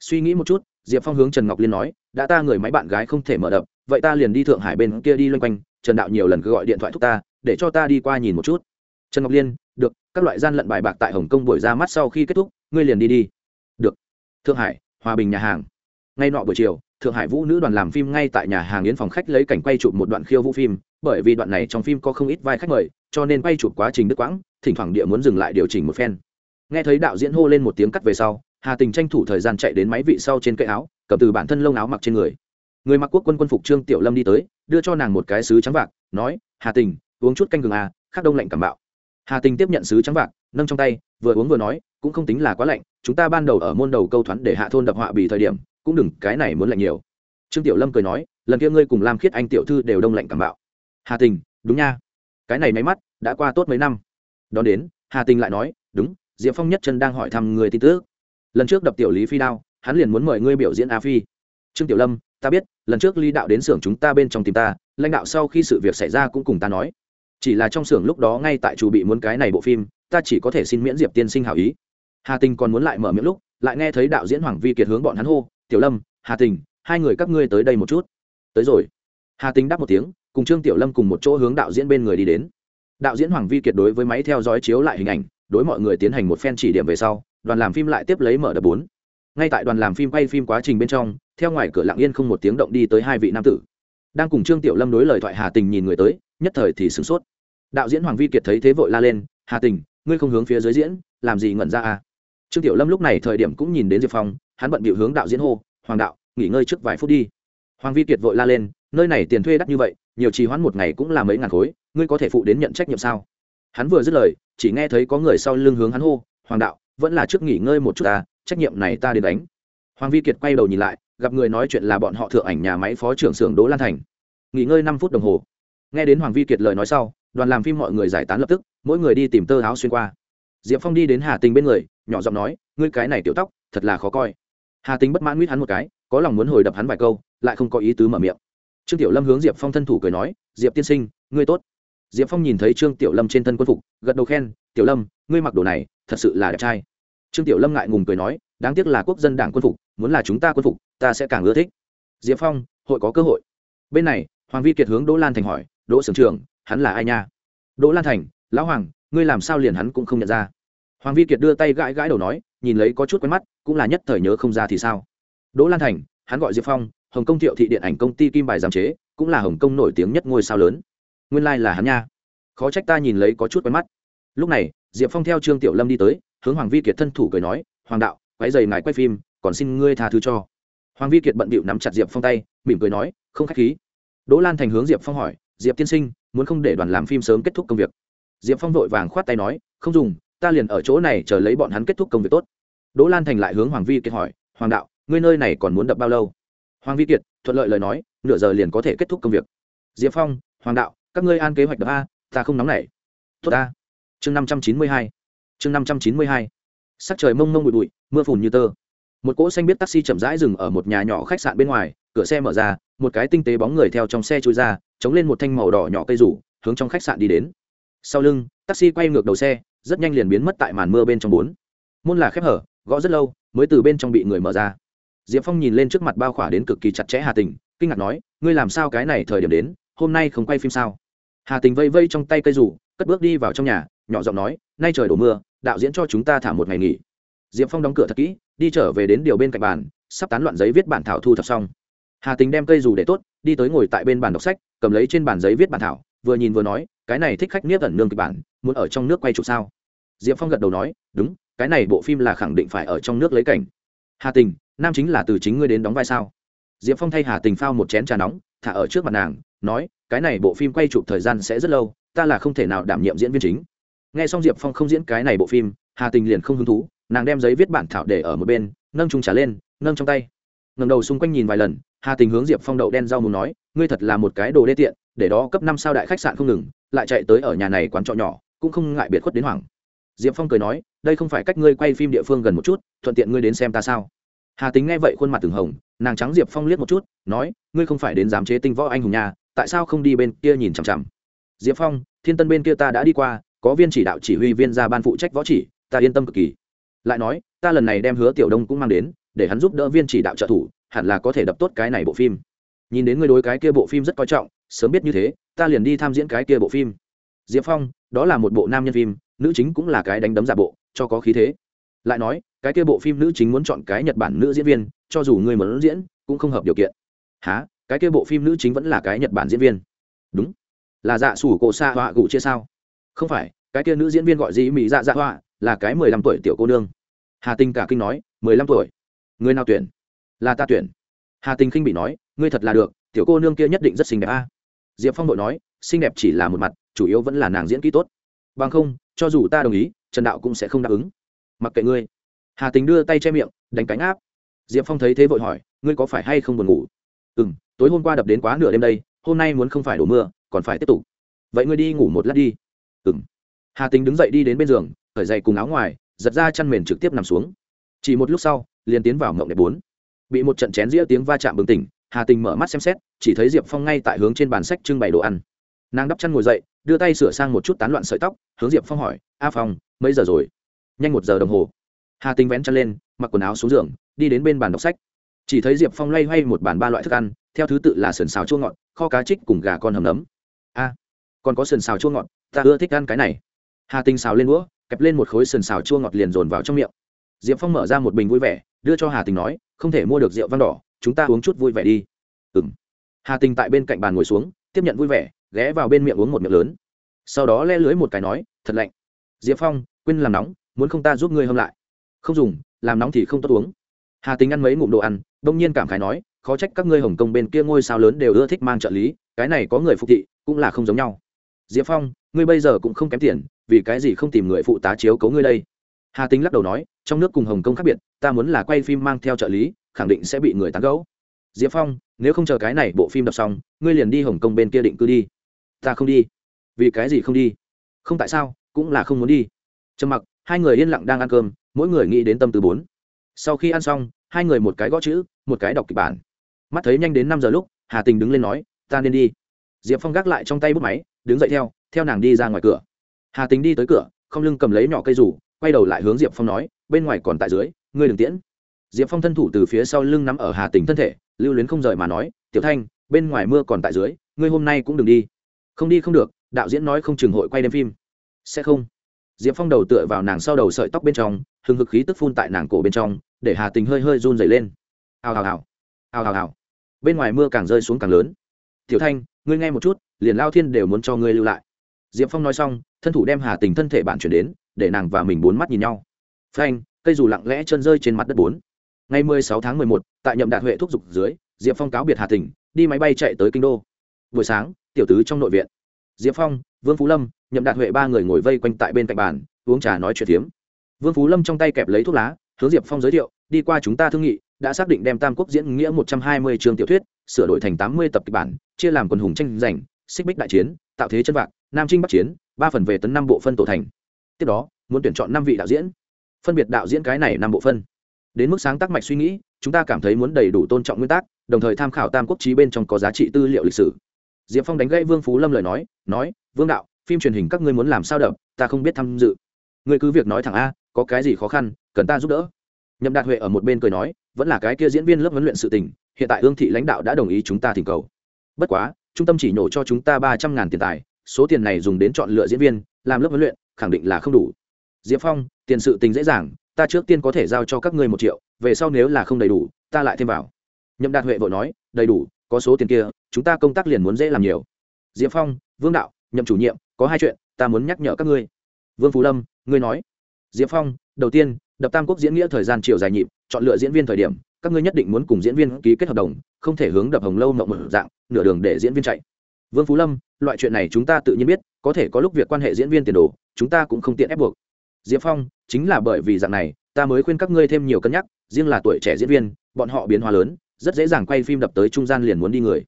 Suy nghĩ một chút, diệp phong hướng trần ngọc liên nói, đã ta người máy bạn gái không thể mở đập, vậy ta liền đi thượng hải bên kia đi loanh quanh, trần đạo nhiều lần cứ gọi điện thoại thúc ta, để cho ta đi qua nhìn một chút. Trần ngọc liên, được, các loại gian lận bài bạc tại hồng kông buổi ra mắt sau khi kết thúc, ngươi liền đi đi. Được. Thượng hải, hòa bình nhà hàng. Ngay nọ buổi chiều thượng hải vũ nữ đoàn làm phim ngay tại nhà hàng yến phòng khách lấy cảnh quay chụp một đoạn khiêu vũ phim, bởi vì đoạn này trong phim có không ít vai khách mời, cho nên quay chụp quá trình đứt quãng, thỉnh thoảng địa muốn dừng lại điều chỉnh một phen. Nghe thấy đạo diễn hô lên một tiếng cắt về sau, hà tình tranh thủ thời gian chạy đến máy vị sau trên cây áo, cầm từ bản thân lông áo mặc trên người. Người mặc quốc quân quân phục trương tiểu lâm đi tới, đưa cho nàng một cái sứ trắng vạc, nói, hà tình, uống chút canh gừng à khắc đông lạnh cảm bạo. Hà tình tiếp nhận sứ trắng vạc, nâng trong tay, vừa uống vừa nói, cũng không tính là quá lạnh, chúng ta ban đầu ở môn đầu câu thoắn để hạ thôn đập họa bì thời điểm cũng đừng, cái này muốn lạnh nhiều. Trương tiểu lâm cười nói, lần kia ngươi cùng lam khiết anh tiểu thư đều đông lạnh cảm bạo. Hà tình, đúng nha. Cái này máy mắt, đã qua tốt mấy năm. Đón đến, hà tình lại nói, đúng, diệp phong nhất chân đang hỏi thăm người tin tức. Lần trước đập tiểu lý phi đao, hắn liền muốn mời ngươi biểu diễn a phi. Trương tiểu lâm, ta biết, lần trước ly đạo đến xưởng chúng ta bên trong tìm ta, lãnh đạo sau khi sự việc xảy ra cũng cùng ta nói. Chỉ là trong xưởng lúc đó ngay tại chủ bị muốn cái này bộ phim, ta chỉ có thể xin miễn diệp tiên sinh hảo ý. Hà tình còn muốn lại mở miệng lúc, lại nghe thấy đạo diễn hoàng vi kiệt hướng bọn hắn hô tiểu lâm, hà tình, hai người các ngươi tới đây một chút. Tới rồi. Hà tình đáp một tiếng, cùng trương tiểu lâm cùng một chỗ hướng đạo diễn bên người đi đến. Đạo diễn hoàng vi kiệt đối với máy theo dõi chiếu lại hình ảnh, đối mọi người tiến hành một phen chỉ điểm về sau, đoàn làm phim lại tiếp lấy mở đập bốn. Ngay tại đoàn làm phim quay phim quá trình bên trong, theo ngoài cửa lặng yên không một tiếng động đi tới hai vị nam tử. Đang cùng trương tiểu lâm đối lời thoại hà tình nhìn người tới, nhất thời thì sửng sốt. Đạo diễn hoàng vi kiệt thấy thế vội la lên, hà tình, ngươi không hướng phía dưới diễn, làm gì ngẩn ra à? Trương tiểu lâm lúc này thời điểm cũng nhìn đến diệp phong hắn bận bịu hướng đạo diễn hô, hoàng đạo, nghỉ ngơi trước vài phút đi. Hoàng vi kiệt vội la lên, nơi này tiền thuê đắt như vậy, nhiều trì hoãn một ngày cũng là mấy ngàn khối, ngươi có thể phụ đến nhận trách nhiệm sao? Hắn vừa dứt lời, chỉ nghe thấy có người sau lưng hướng hắn hô, hoàng đạo, vẫn là trước nghỉ ngơi một chút ta, trách nhiệm này ta đến đánh. Hoàng vi kiệt quay đầu nhìn lại, gặp người nói chuyện là bọn họ thượng ảnh nhà máy phó trưởng xưởng đỗ lan thành. Nghỉ ngơi năm phút đồng hồ. Nghe đến hoàng vi kiệt lời nói sau, đoàn làm phim mọi người giải tán lập tức, mỗi người đi tìm tơ áo xuyên qua. Diệp phong đi đến hà tình bên người, nhỏ giọng nói, ngươi cái này tiểu tóc, thật là khó coi hà tính bất mãn nguyết hắn một cái có lòng muốn hồi đập hắn vài câu lại không có ý tứ mở miệng trương tiểu lâm hướng diệp phong thân thủ cười nói diệp tiên sinh ngươi tốt diệp phong nhìn thấy trương tiểu lâm trên thân quân phục gật đầu khen tiểu lâm ngươi mặc đồ này thật sự là đẹp trai trương tiểu lâm ngại ngùng cười nói đáng tiếc là quốc dân đảng quân phục muốn là chúng ta quân phục ta sẽ càng ưa thích diệp phong hội có cơ hội bên này hoàng vi kiệt hướng đỗ lan thành hỏi đỗ sưởng trường hắn là ai nha đỗ lan thành lão hoàng ngươi làm sao liền hắn cũng không nhận ra hoàng vi kiệt đưa tay gãi gãi đầu nói, nhìn lấy có chút quen mắt, cũng là nhất thời nhớ không ra thì sao. Đỗ lan thành, hắn gọi diệp phong, hồng kông thiệu thị điện ảnh công ty kim bài giám chế, cũng là hồng kông nổi tiếng nhất ngôi sao lớn. Nguyên lai、like、là hắn nha. Khó trách ta nhìn lấy có chút quen mắt. Lúc này, diệp phong theo trương tiểu lâm đi tới, hướng hoàng vi kiệt thân thủ cười nói, hoàng đạo quái dày ngài quay phim, còn xin ngươi tha thứ cho. Hoàng vi kiệt bận bịu nắm chặt diệp phong tay, mỉm cười nói, không k h á c h khí. Đỗ lan thành hướng diệp phong hỏi, diệp tiên sinh, muốn không để đoàn làm phim sớm kết thúc công việc? Diệp phong vội vàng khoát tay nói, không dùng ta liền ở chỗ này chờ lấy bọn hắn kết thúc công việc tốt. Đỗ lan thành lại hướng hoàng vi kiệt hỏi, hoàng đạo, ngươi nơi này còn muốn đập bao lâu? Hoàng vi kiệt, thuận lợi lời nói, nửa giờ liền có thể kết thúc công việc. Diệp phong, hoàng đạo, các ngươi an kế hoạch đập a, ta không nóng nảy. Tốt a. Chương năm trăm chín mươi hai. Chương năm trăm chín mươi hai. Sắc trời mông mông bụi bụi, mưa phùn như tơ. Một cỗ xanh biết taxi chậm rãi dừng ở một nhà nhỏ khách sạn bên ngoài, cửa xe mở ra, một cái tinh tế bóng người theo trong xe trôi ra, chống lên một thanh màu đỏ nhỏ cây rủ, hướng trong khách sạn đi đến. Sau lưng, taxi quay ngược đầu xe rất nhanh liền biến mất tại màn mưa bên trong bốn. Môn là khép hở, gõ rất lâu, mới từ bên trong bị người mở ra. Diệp phong nhìn lên trước mặt bao khỏa đến cực kỳ chặt chẽ hà tình, kinh ngạc nói, ngươi làm sao cái này thời điểm đến, hôm nay không quay phim sao? Hà tình vây vây trong tay cây rủ, cất bước đi vào trong nhà, nhỏ giọng nói, nay trời đổ mưa, đạo diễn cho chúng ta thả một ngày nghỉ. Diệp phong đóng cửa thật kỹ, đi trở về đến điều bên cạnh bàn, sắp tán loạn giấy viết bản thảo thu thập xong. Hà tình đem cây dù để tốt, đi tới ngồi tại bên bàn đọc sách, cầm lấy trên bàn giấy viết bản thảo vừa nhìn vừa nói, cái này thích khách niết ẩn nương kịch bản, muốn ở trong nước quay trụ sao? Diệp phong gật đầu nói, đúng, cái này bộ phim là khẳng định phải ở trong nước lấy cảnh. Hà tình, nam chính là từ chính ngươi đến đóng vai sao? Diệp phong thay hà tình phao một chén trà nóng, thả ở trước mặt nàng, nói, cái này bộ phim quay chụp thời gian sẽ rất lâu, ta là không thể nào đảm nhiệm diễn viên chính. Nghe xong diệp phong không diễn cái này bộ phim, hà tình liền không hứng thú, nàng đem giấy viết bản thảo để ở một bên, nâng trung trả lên, nâng trong tay. Ngầm đầu xung quanh nhìn vài lần, hà tình hướng diệp phong đậu đen rau muốn nói, ngươi thật là một cái đồ đê tiện để đó cấp năm sao đại khách sạn không ngừng, lại chạy tới ở nhà này quán trọ nhỏ, cũng không ngại biệt khuất đến hoảng. Diệp phong cười nói, đây không phải cách ngươi quay phim địa phương gần một chút, thuận tiện ngươi đến xem ta sao? Hà tính nghe vậy khuôn mặt từng hồng, nàng trắng diệp phong liếc một chút, nói, ngươi không phải đến giám chế tinh võ anh hùng nhà tại sao không đi bên kia nhìn chằm chằm? Diệp phong, thiên tân bên kia ta đã đi qua, có viên chỉ đạo chỉ huy viên ra ban phụ trách võ chỉ, ta yên tâm cực kỳ. Lại nói, ta lần này đem hứa tiểu đông cũng mang đến, để hắn giúp đỡ viên chỉ đạo trợ thủ, hẳn là có thể đập tốt cái này bộ phim. Nhìn đến ngươi đối cái kia bộ phim rất coi trọng sớm biết như thế, ta liền đi tham diễn cái kia bộ phim. Diệp phong, đó là một bộ nam nhân phim, nữ chính cũng là cái đánh đấm giả bộ, cho có khí thế. Lại nói, cái kia bộ phim nữ chính muốn chọn cái nhật bản nữ diễn viên, cho dù người muốn diễn cũng không hợp điều kiện. Há cái kia bộ phim nữ chính vẫn là cái nhật bản diễn viên? Đúng. Là dạ sủ cổ xa họa gụ chia sao? Không phải, cái kia nữ diễn viên gọi gì mỹ dạ dạ họa, là cái mười lăm tuổi tiểu cô nương. Hà tinh cả kinh nói, mười lăm tuổi. Người nào tuyển? Là ta tuyển. Hà tinh khinh bị nói, ngươi thật là được, tiểu cô nương kia nhất định rất xinh đẹp a diệp phong đội nói, xinh đẹp chỉ là một mặt, chủ yếu vẫn là nàng diễn kỹ tốt. Bằng không, cho dù ta đồng ý, trần đạo cũng sẽ không đáp ứng. Mặc kệ ngươi. Hà tính đưa tay che miệng, đánh cánh áp. Diệp phong thấy thế vội hỏi, ngươi có phải hay không buồn ngủ? Ừ m tối hôm qua đập đến quá nửa đêm đây, hôm nay muốn không phải đổ mưa, còn phải tiếp tục. Vậy ngươi đi ngủ một lát đi. Ừ m hà tính đứng dậy đi đến bên giường khởi dậy cùng áo ngoài, giật ra chăn mền trực tiếp nằm xuống. Chỉ một lúc sau, liền tiến vào mộng đẹp bốn. Bị một trận chén dĩa tiếng va chạm bừng tỉnh hà tình mở mắt xem xét, chỉ thấy diệp phong ngay tại hướng trên bàn sách trưng bày đồ ăn. Nàng đắp chăn ngồi dậy, đưa tay sửa sang một chút tán loạn sợi tóc, hướng diệp phong hỏi, a phong, mấy giờ rồi? Nhanh một giờ đồng hồ. Hà tinh vén chăn lên, mặc quần áo xuống giường, đi đến bên bàn đọc sách. Chỉ thấy diệp phong lay hoay một bàn ba loại thức ăn, theo thứ tự là sườn xào chua ngọt, kho cá trích cùng gà con hầm nấm. A, còn có sườn xào chua ngọt, ta ưa thích ăn cái này. Hà tinh xào lên đũa, kẹp lên một khối sườn xào chua ngọt liền dồn vào trong miệng. Diệp phong mở ra một bình vui vẻ, đưa cho hà tình nói, không thể mua được rượu vang đỏ chúng ta uống chút vui vẻ đi. Ừ m hà tình tại bên cạnh bàn ngồi xuống, tiếp nhận vui vẻ, ghé vào bên miệng uống một miệng lớn. Sau đó le lưới một cái nói, thật lạnh. Diệp phong, quên làm nóng, muốn không ta giúp ngươi hâm lại. Không dùng, làm nóng thì không tốt uống. Hà tình ăn mấy ngụm đồ ăn, đông nhiên cảm khái nói, khó trách các ngươi hồng kông bên kia ngôi sao lớn đều ưa thích mang trợ lý, cái này có người phục thị, cũng là không giống nhau. Diệp phong, ngươi bây giờ cũng không kém tiền, vì cái gì không tìm người phụ tá chiếu cấu ngươi đây? Hà tính lắc đầu nói, trong nước cùng hồng kông khác biệt, ta muốn là quay phim mang theo trợ lý khẳng định sẽ bị người tán gẫu. Diệp phong, nếu không chờ cái này bộ phim đọc xong, ngươi liền đi hồng kông bên kia định cư đi. Ta không đi. Vì cái gì không đi? Không tại sao, cũng là không muốn đi. Trầm mặc, hai người yên lặng đang ăn cơm, mỗi người nghĩ đến tâm từ bốn. Sau khi ăn xong, hai người một cái gõ chữ, một cái đọc kịch bản. Mắt thấy nhanh đến năm giờ lúc, hà tình đứng lên nói, ta nên đi. Diệp phong gác lại trong tay bút máy, đứng dậy theo theo nàng đi ra ngoài cửa. Hà tình đi tới cửa, không lưng cầm lấy nhỏ cây rủ, quay đầu lại hướng diệp phong nói, bên ngoài còn tại dưới, ngươi đừng tiễn diệp phong thân thủ từ phía sau lưng nắm ở hà tình thân thể, lưu luyến không rời mà nói, tiểu thanh, bên ngoài mưa còn tại dưới, ngươi hôm nay cũng đừng đi. Không đi không được, đạo diễn nói không chừng hội quay đêm phim. Sẽ không. Diệp phong đầu tựa vào nàng sau đầu sợi tóc bên trong, hừng hực khí tức phun tại nàng cổ bên trong, để hà tình hơi hơi run dày lên. Hào hào hào hào hào hào. Bên ngoài mưa càng rơi xuống càng lớn. Tiểu thanh, ngươi nghe một chút, liền lao thiên đều muốn cho ngươi lưu lại. Diệp phong nói xong, thân thủ đem hà tình thân thể bạn chuyển đến, để nàng và mình bốn mắt nhìn nhau. Phanh, cây dù lặng lẽ chân rơi trên mặt đất bốn ngày mười sáu tháng mười một, tại nhậm đạt huệ thúc dục dưới, diệp phong cáo biệt hà tỉnh đi máy bay chạy tới kinh đô. Buổi sáng, tiểu tứ trong nội viện. Diệp phong, vương phú lâm, nhậm đạt huệ ba người ngồi vây quanh tại bên cạnh bàn, uống trà nói chuyện phiếm. Vương phú lâm trong tay kẹp lấy thuốc lá, hướng diệp phong giới thiệu, đi qua chúng ta thương nghị, đã xác định đem tam quốc diễn nghĩa một trăm hai mươi chương tiểu thuyết, sửa đổi thành tám mươi tập kịch bản, chia làm quần hùng tranh giành, xích bích đại chiến, tạo thế chân vạc nam trinh bắc chiến, ba phần về tấn năm bộ phân tổ thành. Tiếp đó, muốn tuyển chọn năm vị đạo diễn. Phân biệt đạo diễn cái này năm bộ phân đến mức sáng tác mạch suy nghĩ, chúng ta cảm thấy muốn đầy đủ tôn trọng nguyên tắc, đồng thời tham khảo tam quốc trí bên trong có giá trị tư liệu lịch sử. Diệp phong đánh gãy vương phú lâm lời nói nói, vương đạo, phim truyền hình các ngươi muốn làm sao đập, ta không biết tham dự. Ngươi cứ việc nói thẳng a, có cái gì khó khăn, cần ta giúp đỡ. Nhậm đạt huệ ở một bên cười nói, vẫn là cái kia diễn viên lớp huấn luyện sự tình, hiện tại ương thị lãnh đạo đã đồng ý chúng ta thỉnh cầu. Bất quá, trung tâm chỉ nhổ cho chúng ta ba trăm ngàn tiền tài, số tiền này dùng đến chọn lựa diễn viên, làm lớp huấn luyện, khẳng định là không đủ. Diệp phong, tiền sự tình dễ dàng ta trước tiên có thể giao cho các ngươi một triệu, về sau nếu là không đầy đủ, ta lại thêm vào. Nhậm đạt huệ vội nói, đầy đủ, có số tiền kia, chúng ta công tác liền muốn dễ làm nhiều. Diệp phong, vương đạo, nhậm chủ nhiệm, có hai chuyện, ta muốn nhắc nhở các ngươi. Vương phú lâm, ngươi nói. Diệp phong, đầu tiên, đập tam quốc diễn nghĩa thời gian chiều dài nhịp, chọn lựa diễn viên thời điểm, các ngươi nhất định muốn cùng diễn viên ký kết hợp đồng, không thể hướng đập hồng lâu mộng một dạng, nửa đường để diễn viên chạy. Vương phú lâm, loại chuyện này chúng ta tự nhiên biết, có thể có lúc việc quan hệ diễn viên tiền đồ, chúng ta cũng không tiện ép buộc diệp phong, chính là bởi vì dạng này, ta mới khuyên các ngươi thêm nhiều cân nhắc, riêng là tuổi trẻ diễn viên, bọn họ biến hóa lớn, rất dễ dàng quay phim đập tới trung gian liền muốn đi người.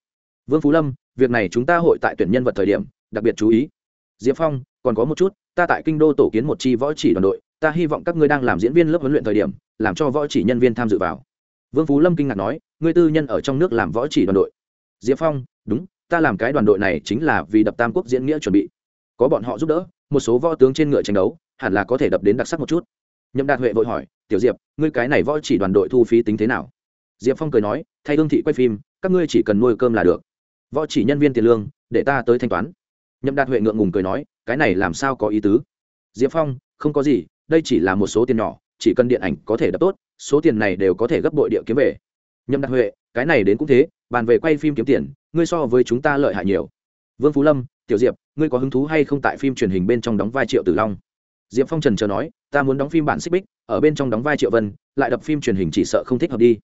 Vương phú lâm, việc này chúng ta hội tại tuyển nhân vật thời điểm, đặc biệt chú ý. Diệp phong, còn có một chút, ta tại kinh đô tổ kiến một chi võ chỉ đoàn đội, ta hy vọng các ngươi đang làm diễn viên lớp huấn luyện thời điểm, làm cho võ chỉ nhân viên tham dự vào. Vương phú lâm kinh ngạc nói, ngươi tư nhân ở trong nước làm võ chỉ đoàn đội. Diệp phong, đúng, ta làm cái đoàn đội này chính là vì đập tam quốc diễn nghĩa chuẩn bị. Có bọn họ giúp đỡ, một số võ tướng trên ngựa tranh đấu hẳn là có thể đập đến đặc sắc một chút. Nhậm đạt huệ vội hỏi, tiểu diệp, ngươi cái này võ chỉ đoàn đội thu phí tính thế nào? Diệp phong cười nói, thay hương thị quay phim, các ngươi chỉ cần nuôi cơm là được. Võ chỉ nhân viên tiền lương, để ta tới thanh toán. Nhậm đạt huệ ngượng ngùng cười nói, cái này làm sao có ý tứ? Diệp phong, không có gì, đây chỉ là một số tiền nhỏ, chỉ cần điện ảnh có thể đập tốt, số tiền này đều có thể gấp bội địa kiếm về. Nhậm đạt huệ, cái này đến cũng thế, bàn về quay phim kiếm tiền, ngươi so với chúng ta lợi hại nhiều. Vương phú lâm, tiểu diệp, ngươi có hứng thú hay không tại phim truyền hình bên trong đóng vai triệu tử long? Diệp phong trần chờ nói, ta muốn đóng phim bản xích bích, ở bên trong đóng vai triệu vân, lại đập phim truyền hình chỉ sợ không thích hợp đi.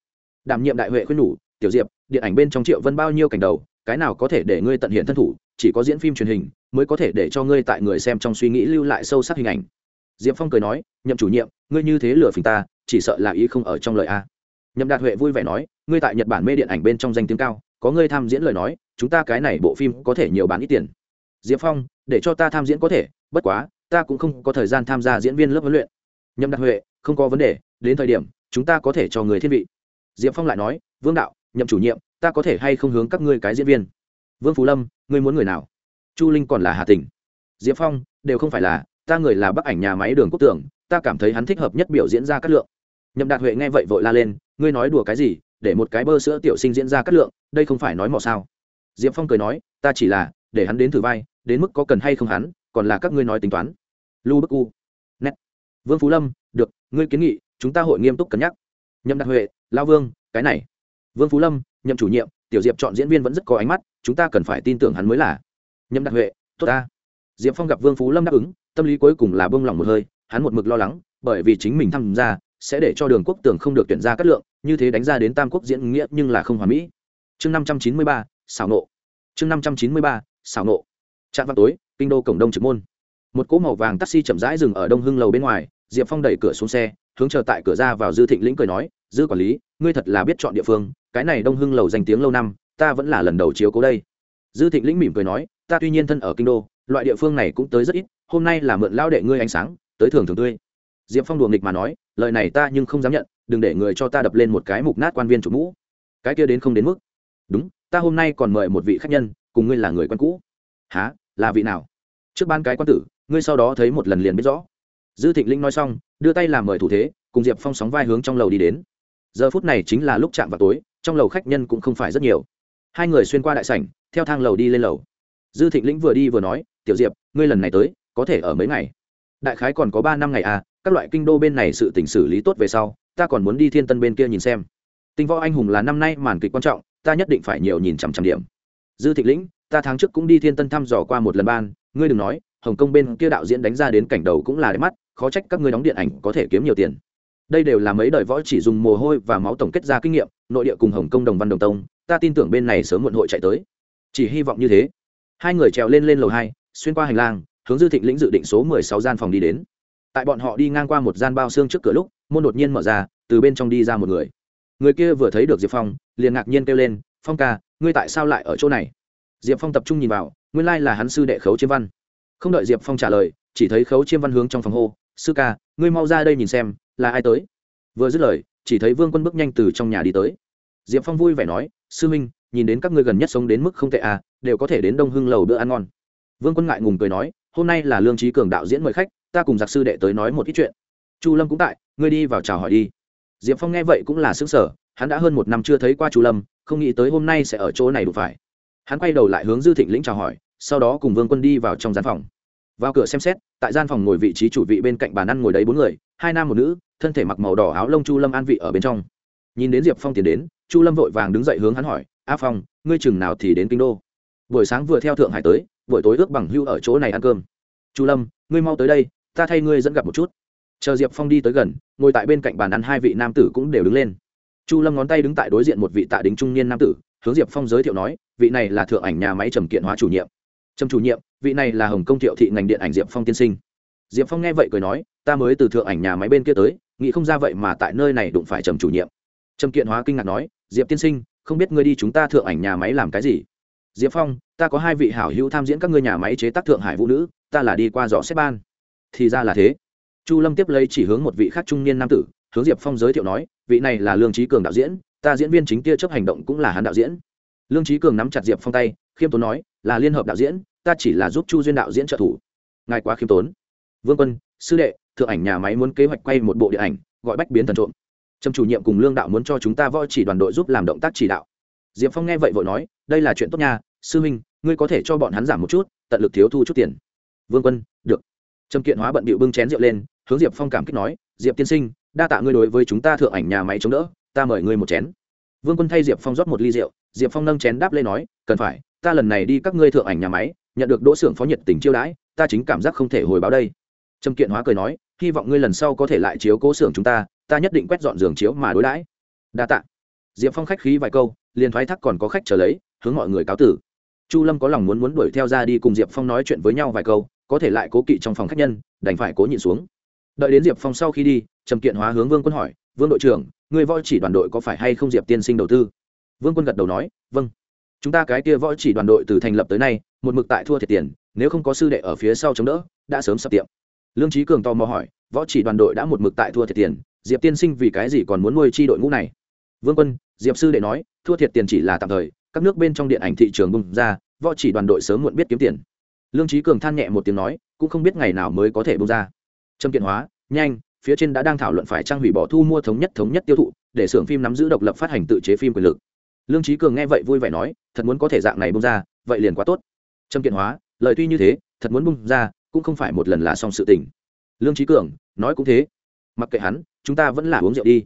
Đảm nhiệm đại huệ khuyên nhủ, tiểu diệp, điện ảnh bên trong triệu vân bao nhiêu cảnh đầu, cái nào có thể để ngươi tận hiện thân thủ, chỉ có diễn phim truyền hình mới có thể để cho ngươi tại người xem trong suy nghĩ lưu lại sâu sắc hình ảnh. Diệp phong cười nói, nhậm chủ nhiệm, ngươi như thế lừa phình ta, chỉ sợ là ý không ở trong lời a. Nhậm đạt huệ vui vẻ nói, ngươi tại nhật bản mê điện ảnh bên trong danh tiếng cao, có ngươi tham diễn lời nói, chúng ta cái này bộ phim có thể nhiều bán ít tiền. Diệp phong, để cho ta tham diễn có thể, bất quá ta cũng không có thời gian tham gia diễn viên lớp huấn luyện. Nhậm đạt huệ, không có vấn đề, đến thời điểm, chúng ta có thể cho người thiên vị. Diệp phong lại nói, vương đạo, nhậm chủ nhiệm, ta có thể hay không hướng các ngươi cái diễn viên? Vương phú lâm, ngươi muốn người nào? Chu linh còn là hà tình diệp phong, đều không phải là, ta người là bắc ảnh nhà máy đường quốc tưởng, ta cảm thấy hắn thích hợp nhất biểu diễn ra cát lượng. Nhậm đạt huệ nghe vậy vội la lên, ngươi nói đùa cái gì, để một cái bơ sữa tiểu sinh diễn ra cát lượng, đây không phải nói mò sao. Diệp phong cười nói, ta chỉ là, để hắn đến thử vai, đến mức có cần hay không hắn còn là các ngươi nói tính toán. Lu bức u. Nét. Vương phú lâm, được, ngươi kiến nghị, chúng ta hội nghiêm túc cân nhắc. Nhậm đạt huệ, lao vương, cái này. Vương phú lâm, nhậm chủ nhiệm, tiểu diệp chọn diễn viên vẫn rất có ánh mắt, chúng ta cần phải tin tưởng hắn mới là. Nhậm đạt huệ, tốt ta. Diệp phong gặp vương phú lâm đáp ứng, tâm lý cuối cùng là bông lòng một hơi, hắn một mực lo lắng, bởi vì chính mình tham gia, sẽ để cho đường quốc tưởng không được tuyển ra cát lượng, như thế đánh ra đến tam quốc diễn nghĩa nhưng là không hoàn mỹ. Chương năm trăm chín mươi ba, xảo nộ. Chương năm trăm chín mươi ba, xảo nộ. Trạm vào tối kinh đô cổng đông trực môn. Một cỗ màu vàng taxi chậm rãi dừng ở đông hưng lầu bên ngoài, diệp phong đẩy cửa xuống xe, hướng chờ tại cửa ra vào dư thịnh lĩnh cười nói, dư quản lý, ngươi thật là biết chọn địa phương, cái này đông hưng lầu danh tiếng lâu năm, ta vẫn là lần đầu chiếu cố đây. Dư thịnh lĩnh mỉm cười nói, ta tuy nhiên thân ở kinh đô, loại địa phương này cũng tới rất ít, hôm nay là mượn lao đệ ngươi ánh sáng, tới thường thường tươi. Diệp phong đùa nghịch mà nói, lời này ta nhưng không dám nhận, đừng để người cho ta đập lên một cái mục nát quan viên chủ mũ. Cái kia đến không đến mức. Đúng, ta hôm nay còn mời một vị khách nhân, cùng ngươi là người quen cũ. Há là vị nào? Trước ban cái quan tử, ngươi sau đó thấy một lần liền biết rõ. Dư thịnh linh nói xong, đưa tay làm mời thủ thế, cùng diệp phong sóng vai hướng trong lầu đi đến. Giờ phút này chính là lúc chạm vào tối, trong lầu khách nhân cũng không phải rất nhiều. Hai người xuyên qua đại sảnh, theo thang lầu đi lên lầu. Dư thịnh lĩnh vừa đi vừa nói, tiểu diệp, ngươi lần này tới, có thể ở mấy ngày? Đại khái còn có ba năm ngày à các loại kinh đô bên này sự t xử lý tốt về sau, ta còn muốn đi thiên tân bên kia nhìn xem. Tinh võ anh hùng là năm nay màn kịch quan trọng, ta nhất định phải nhiều nhìn chằm chằm điểm. Dư thịnh lĩnh ta tháng trước cũng đi thiên tân thăm dò qua một lần ban, ngươi đừng nói, hồng kông bên kia đạo diễn đánh ra đến cảnh đầu cũng là đẹp mắt, khó trách các ngươi đóng điện ảnh có thể kiếm nhiều tiền. Đây đều là mấy đời võ chỉ dùng mồ hôi và máu tổng kết ra kinh nghiệm, nội địa cùng hồng kông đồng văn đồng tông, ta tin tưởng bên này sớm muộn hội chạy tới. Chỉ hy vọng như thế. Hai người trèo lên lên lầu hai, xuyên qua hành lang, hướng dư thịnh lĩnh dự định số mười sáu gian phòng đi đến. Tại bọn họ đi ngang qua một gian bao xương trước cửa lúc, môn đột nhiên mở ra, từ bên trong đi ra một người. Người kia vừa thấy được diệp phong, liền ngạc nhiên kêu lên, phong ca, ngươi tại sao lại ở chỗ này? Diệp phong tập trung nhìn vào, nguyên lai là hắn sư đệ khấu chiêm văn. Không đợi diệp phong trả lời, chỉ thấy khấu chiêm văn hướng trong phòng hô, sư ca, ngươi mau ra đây nhìn xem, là ai tới? Vừa dứt lời, chỉ thấy vương quân bước nhanh từ trong nhà đi tới. Diệp phong vui vẻ nói, sư minh, nhìn đến các ngươi gần nhất sống đến mức không tệ à đều có thể đến đông hưng lầu bữa ăn ngon. Vương quân ngại ngùng cười nói, hôm nay là lương trí cường đạo diễn mời khách, ta cùng giặc sư đệ tới nói một ít chuyện. Chu lâm cũng tại, ngươi đi vào chào hỏi đi. Diệp phong nghe vậy cũng là xứng sở hắn đã hơn một năm chưa thấy qua chu lâm, không nghĩ tới hôm nay sẽ ở chỗ này đủ phải hắn quay đầu lại hướng dư thịnh lĩnh chào hỏi, sau đó cùng vương quân đi vào trong gian phòng. Vào cửa xem xét, tại gian phòng ngồi vị trí chủ vị bên cạnh bàn ăn ngồi đấy bốn người, hai nam một nữ, thân thể mặc màu đỏ áo lông chu lâm an vị ở bên trong. Nhìn đến diệp phong tiến đến, chu lâm vội vàng đứng dậy hướng hắn hỏi, a phong, ngươi chừng nào thì đến kinh đô? Buổi sáng vừa theo thượng hải tới, buổi tối ước bằng hưu ở chỗ này ăn cơm. Chu lâm, ngươi mau tới đây, ta thay ngươi dẫn gặp một chút. Chờ diệp phong đi tới gần, ngồi tại bên cạnh bàn ăn hai vị nam tử cũng đều đứng lên. Chu lâm ngón tay đứng tại đối diện một vị tạ đính trung niên nam tử hướng diệp phong giới thiệu nói, vị này là thượng ảnh nhà máy trầm kiện hóa chủ nhiệm. Trầm chủ nhiệm, vị này là hồng công thiệu thị ngành điện ảnh diệp phong tiên sinh. Diệp phong nghe vậy cười nói, ta mới từ thượng ảnh nhà máy bên kia tới, nghĩ không ra vậy mà tại nơi này đụng phải trầm chủ nhiệm. Trầm kiện hóa kinh ngạc nói, diệp tiên sinh, không biết ngươi đi chúng ta thượng ảnh nhà máy làm cái gì? Diệp phong, ta có hai vị hảo hữu tham diễn các ngươi nhà máy chế tác thượng hải vũ nữ, ta là đi qua dò xếp ban. Thì ra là thế. Chu lâm tiếp lấy chỉ hướng một vị khác trung niên nam tử, hướng diệp phong giới thiệu nói, vị này là lương trí cường đạo diễn ta diễn viên chính kia chấp hành động cũng là hắn đạo diễn. Lương trí cường nắm chặt diệp phong tay, khiêm tốn nói, là liên hợp đạo diễn, ta chỉ là giúp chu duyên đạo diễn trợ thủ. Ngài quá khiêm tốn. Vương quân, sư đệ, thượng ảnh nhà máy muốn kế hoạch quay một bộ điện ảnh, gọi bách biến thần trộm. Trầm chủ nhiệm cùng lương đạo muốn cho chúng ta voi chỉ đoàn đội giúp làm động tác chỉ đạo. Diệp phong nghe vậy vội nói, đây là chuyện tốt nha, sư huynh, ngươi có thể cho bọn hắn giảm một chút, tận lực thiếu thu chút tiền. Vương quân, được. Trầm kiện hóa bận bịu bưng chén rượu lên, hướng diệp phong cảm kích nói, diệp tiên sinh, đa tạ ngươi đối với chúng ta thượng ảnh nhà máy chống đỡ ta mời ngươi một chén. Vương quân thay diệp phong rót một ly rượu, diệp phong nâng chén đáp lên nói, cần phải, ta lần này đi các ngươi thượng ảnh nhà máy, nhận được đỗ xưởng phó nhiệt tình chiêu đãi, ta chính cảm giác không thể hồi báo đây. Trâm kiện hóa cười nói, hy vọng ngươi lần sau có thể lại chiếu cố xưởng chúng ta ta nhất định quét dọn giường chiếu mà đối đãi. Đa tạ. Diệp phong khách khí vài câu, liền thoái thác còn có khách trở lấy, hướng mọi người cáo tử. Chu lâm có lòng muốn muốn đuổi theo ra đi cùng diệp phong nói chuyện với nhau vài câu, có thể lại cố kỵ trong phòng khách nhân, đành phải cố nhịn xuống. Đợi đến diệp phong sau khi đi trầm kiện hóa hướng vương quân hỏi, vương đội trưởng người võ chỉ đoàn đội có phải hay không diệp tiên sinh đầu tư? Vương quân gật đầu nói vâng. Chúng ta cái kia võ chỉ đoàn đội từ thành lập tới nay, một mực tại thua thiệt tiền, nếu không có sư đệ ở phía sau chống đỡ, đã sớm sập tiệm. Lương trí cường tò mò hỏi, võ chỉ đoàn đội đã một mực tại thua thiệt tiền, diệp tiên sinh vì cái gì còn muốn nuôi chi đội ngũ này? Vương quân, diệp sư đệ nói, thua thiệt tiền chỉ là tạm thời, các nước bên trong điện ảnh thị trường bung ra, võ chỉ đoàn đội sớm muộn biết kiếm tiền. Lương trí cường than nhẹ một tiếng nói, cũng không biết ngày nào mới có thể bung ra. Trâm kiện hóa, nhanh phía trên đã đang thảo luận phải trang hủy bỏ thu mua thống nhất thống nhất tiêu thụ, để xưởng phim nắm giữ độc lập phát hành tự chế phim quyền lực. Lương trí cường nghe vậy vui vẻ nói, thật muốn có thể dạng này bung ra, vậy liền quá tốt. Trâm kiện hóa, lời tuy như thế, thật muốn bung ra, cũng không phải một lần là xong sự tình. Lương trí cường nói cũng thế. Mặc kệ hắn, chúng ta vẫn là uống rượu đi.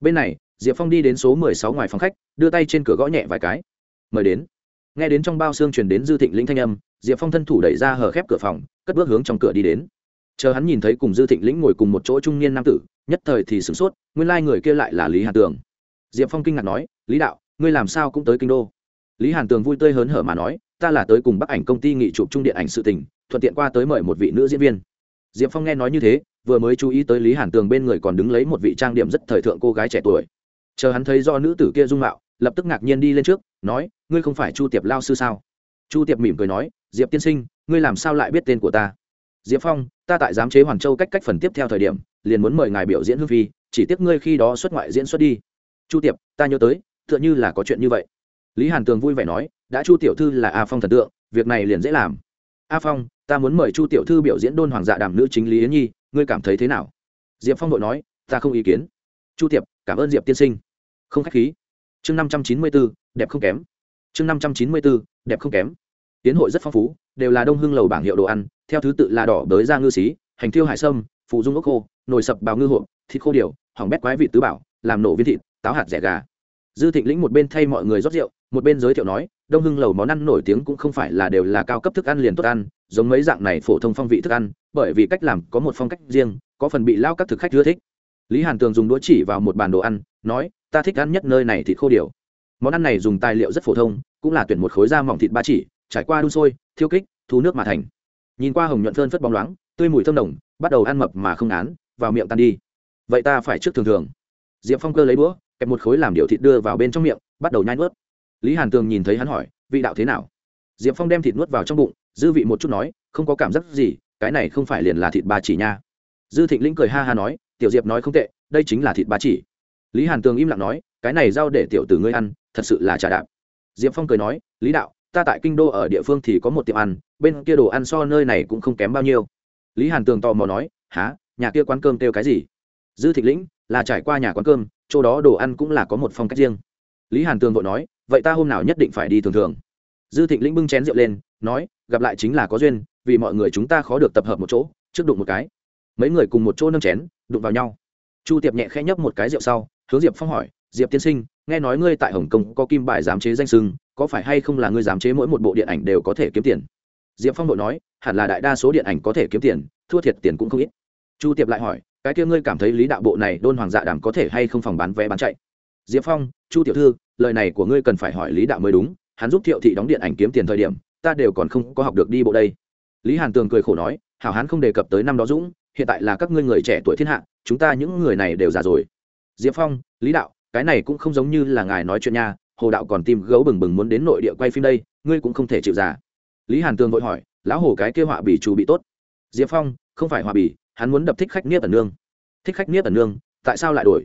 Bên này, diệp phong đi đến số mười sáu ngoài phòng khách, đưa tay trên cửa gõ nhẹ vài cái. Mời đến. Nghe đến trong bao xương truyền đến dư thịnh lĩnh thanh âm, diệp phong thân thủ đẩy ra hờ khép cửa phòng, cất bước hướng trong cửa đi đến chờ hắn nhìn thấy cùng dư thịnh lĩnh ngồi cùng một chỗ trung niên nam tử, nhất thời thì sửng sốt, nguyên lai、like、người kia lại là lý hàn tường. Diệp phong kinh ngạc nói, lý đạo, ngươi làm sao cũng tới kinh đô? Lý hàn tường vui tươi hớn hở mà nói, ta là tới cùng bắc ảnh công ty nghị chụp trung điện ảnh sự tình, thuận tiện qua tới mời một vị nữ diễn viên. Diệp phong nghe nói như thế, vừa mới chú ý tới lý hàn tường bên người còn đứng lấy một vị trang điểm rất thời thượng cô gái trẻ tuổi. Chờ hắn thấy do nữ tử kia dung mạo, lập tức ngạc nhiên đi lên trước, nói, ngươi không phải chu tiệp lao sư sao? Chu tiệp mỉm cười nói, diệp tiên sinh, ngươi làm sao lại biết tên của ta? Diệp phong, ta tại giám chế hoàn châu cách cách phần tiếp theo thời điểm, liền muốn mời ngài biểu diễn hương phi, chỉ tiếc ngươi khi đó xuất ngoại diễn xuất đi. Chu tiệp, ta nhớ tới, tựa như là có chuyện như vậy. Lý hàn tường vui vẻ nói, đã chu tiểu thư là a phong thần tượng, việc này liền dễ làm. A phong, ta muốn mời chu tiểu thư biểu diễn đôn hoàng dạ đàm nữ chính lý yến nhi, ngươi cảm thấy thế nào? Diệp phong đội nói, ta không ý kiến. Chu tiệp, cảm ơn diệp tiên sinh. Không k h á c h khí. Chương năm trăm chín mươi bốn, đẹp không kém. Chương năm trăm chín mươi bốn, đẹp không kém. Tiến hội rất phong phú đều là đông hưng lầu bảng hiệu đồ ăn, theo thứ tự là đỏ đới ra ngư xí, hành thiêu hải sâm, phụ dung ốc khô, nồi sập bào ngư hộp, thịt khô điều, hỏng bét quái vị tứ bảo, làm nổ viên thịt, táo hạt rẻ gà. Dư thịnh lĩnh một bên thay mọi người rót rượu, một bên giới thiệu nói, đông hưng lầu món ăn nổi tiếng cũng không phải là đều là cao cấp thức ăn liền tốt ăn, giống mấy dạng này phổ thông phong vị thức ăn, bởi vì cách làm có một phong cách riêng, có phần bị lao các thực khách ưa thích. Lý hàn tường dùng đũa chỉ vào một bàn đồ ăn, nói, ta thích ăn nhất nơi này thịt khô điều. Món ăn này dùng tài liệu rất phổ thông, cũng là tuyển một khối da mỏng thịt ba chỉ trải qua đun sôi thiêu kích thu nước mà thành. Nhìn qua hồng nhuận phơn phất bóng loáng tươi mùi thơm nồng, bắt đầu ăn mập mà không án vào miệng tan đi. Vậy ta phải trước thường thường. Diệp phong cơ lấy búa, kẹp một khối làm điệu thịt đưa vào bên trong miệng bắt đầu nhai nuốt. Lý hàn tường nhìn thấy hắn hỏi vị đạo thế nào? Diệp phong đem thịt nuốt vào trong bụng dư vị một chút nói không có cảm giác gì cái này không phải liền là thịt ba chỉ nha. Dư thịnh lĩnh cười ha ha nói tiểu diệp nói không tệ đây chính là thịt ba chỉ. Lý hàn tường im lặng nói cái này giao để tiểu tử ngươi ăn thật sự là trà đạp. Diệp phong cười nói lý đạo ta tại kinh đô ở địa phương thì có một tiệm ăn, bên kia đồ ăn so nơi này cũng không kém bao nhiêu. Lý hàn tường tò mò nói há nhà kia quán cơm kêu cái gì? Dư thịnh lĩnh, là trải qua nhà quán cơm, chỗ đó đồ ăn cũng là có một phong cách riêng. Lý hàn tường vội nói, vậy ta hôm nào nhất định phải đi thường thường. Dư thịnh lĩnh bưng chén rượu lên, nói, gặp lại chính là có duyên, vì mọi người chúng ta khó được tập hợp một chỗ, trước đụng một cái. Mấy người cùng một chỗ nâng chén, đụng vào nhau. Chu tiệp nhẹ khẽ nhấp một cái rượu sau, hướng diệp phong hỏi, diệp tiên sinh, nghe nói ngươi tại hồng kông có kim bài giám chế danh sưng có phải hay không là ngươi dám chế mỗi một bộ điện ảnh đều có thể kiếm tiền? Diệp phong đội nói, hẳn là đại đa số điện ảnh có thể kiếm tiền, thua thiệt tiền cũng không ít. Chu tiệp lại hỏi, cái kia ngươi cảm thấy lý đạo bộ này đôn hoàng dạ đàm có thể hay không phòng bán vé bán chạy? Diệp phong, chu tiểu thư, lời này của ngươi cần phải hỏi lý đạo mới đúng, hắn giúp thiệu thị đóng điện ảnh kiếm tiền thời điểm, ta đều còn không có học được đi bộ đây. Lý hàn tường cười khổ nói, hảo hán không đề cập tới năm đó dũng, hiện tại là các ngươi người trẻ tuổi thiên hạ, chúng ta những người này đều già rồi. Diệp phong, lý đạo, cái này cũng không giống như là ngài nói chuyện nha hồ đạo còn tìm gấu bừng bừng muốn đến nội địa quay phim đây, ngươi cũng không thể chịu già. Lý hàn tường vội hỏi, lão hồ, cái kêu họa bỉ chủ bị tốt? Diệp phong, không phải họa bỉ hắn muốn đập thích khách niết ẩn nương. Thích khách niết ẩn nương? Tại sao lại đổi?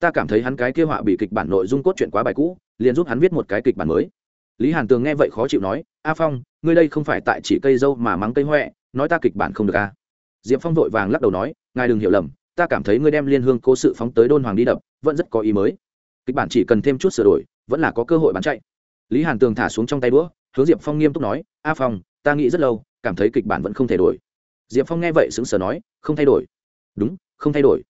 Ta cảm thấy hắn cái kêu họa bị kịch bản nội dung cốt truyện quá bài cũ, liền giúp hắn viết một cái kịch bản mới. Lý hàn tường nghe vậy khó chịu nói, a phong, ngươi đây không phải tại chỉ cây dâu mà mắng cây huệ nói ta kịch bản không được a à? diệp phong vội vàng lắc đầu nói, ngài đừng hiểu lầm, ta cảm thấy ngươi đem liên hương cố sự phóng tới đôn hoàng đi đập, vẫn rất có ý mới. Kịch bản chỉ cần thêm chút sửa đổi vẫn là có cơ hội bán chạy. Lý hàn tường thả xuống trong tay đũa, hướng diệp phong nghiêm túc nói, a phong, ta nghĩ rất lâu, cảm thấy kịch bản vẫn không thể đổi. Diệp phong nghe vậy xứng sở nói, không thay đổi. Đúng, không thay đổi.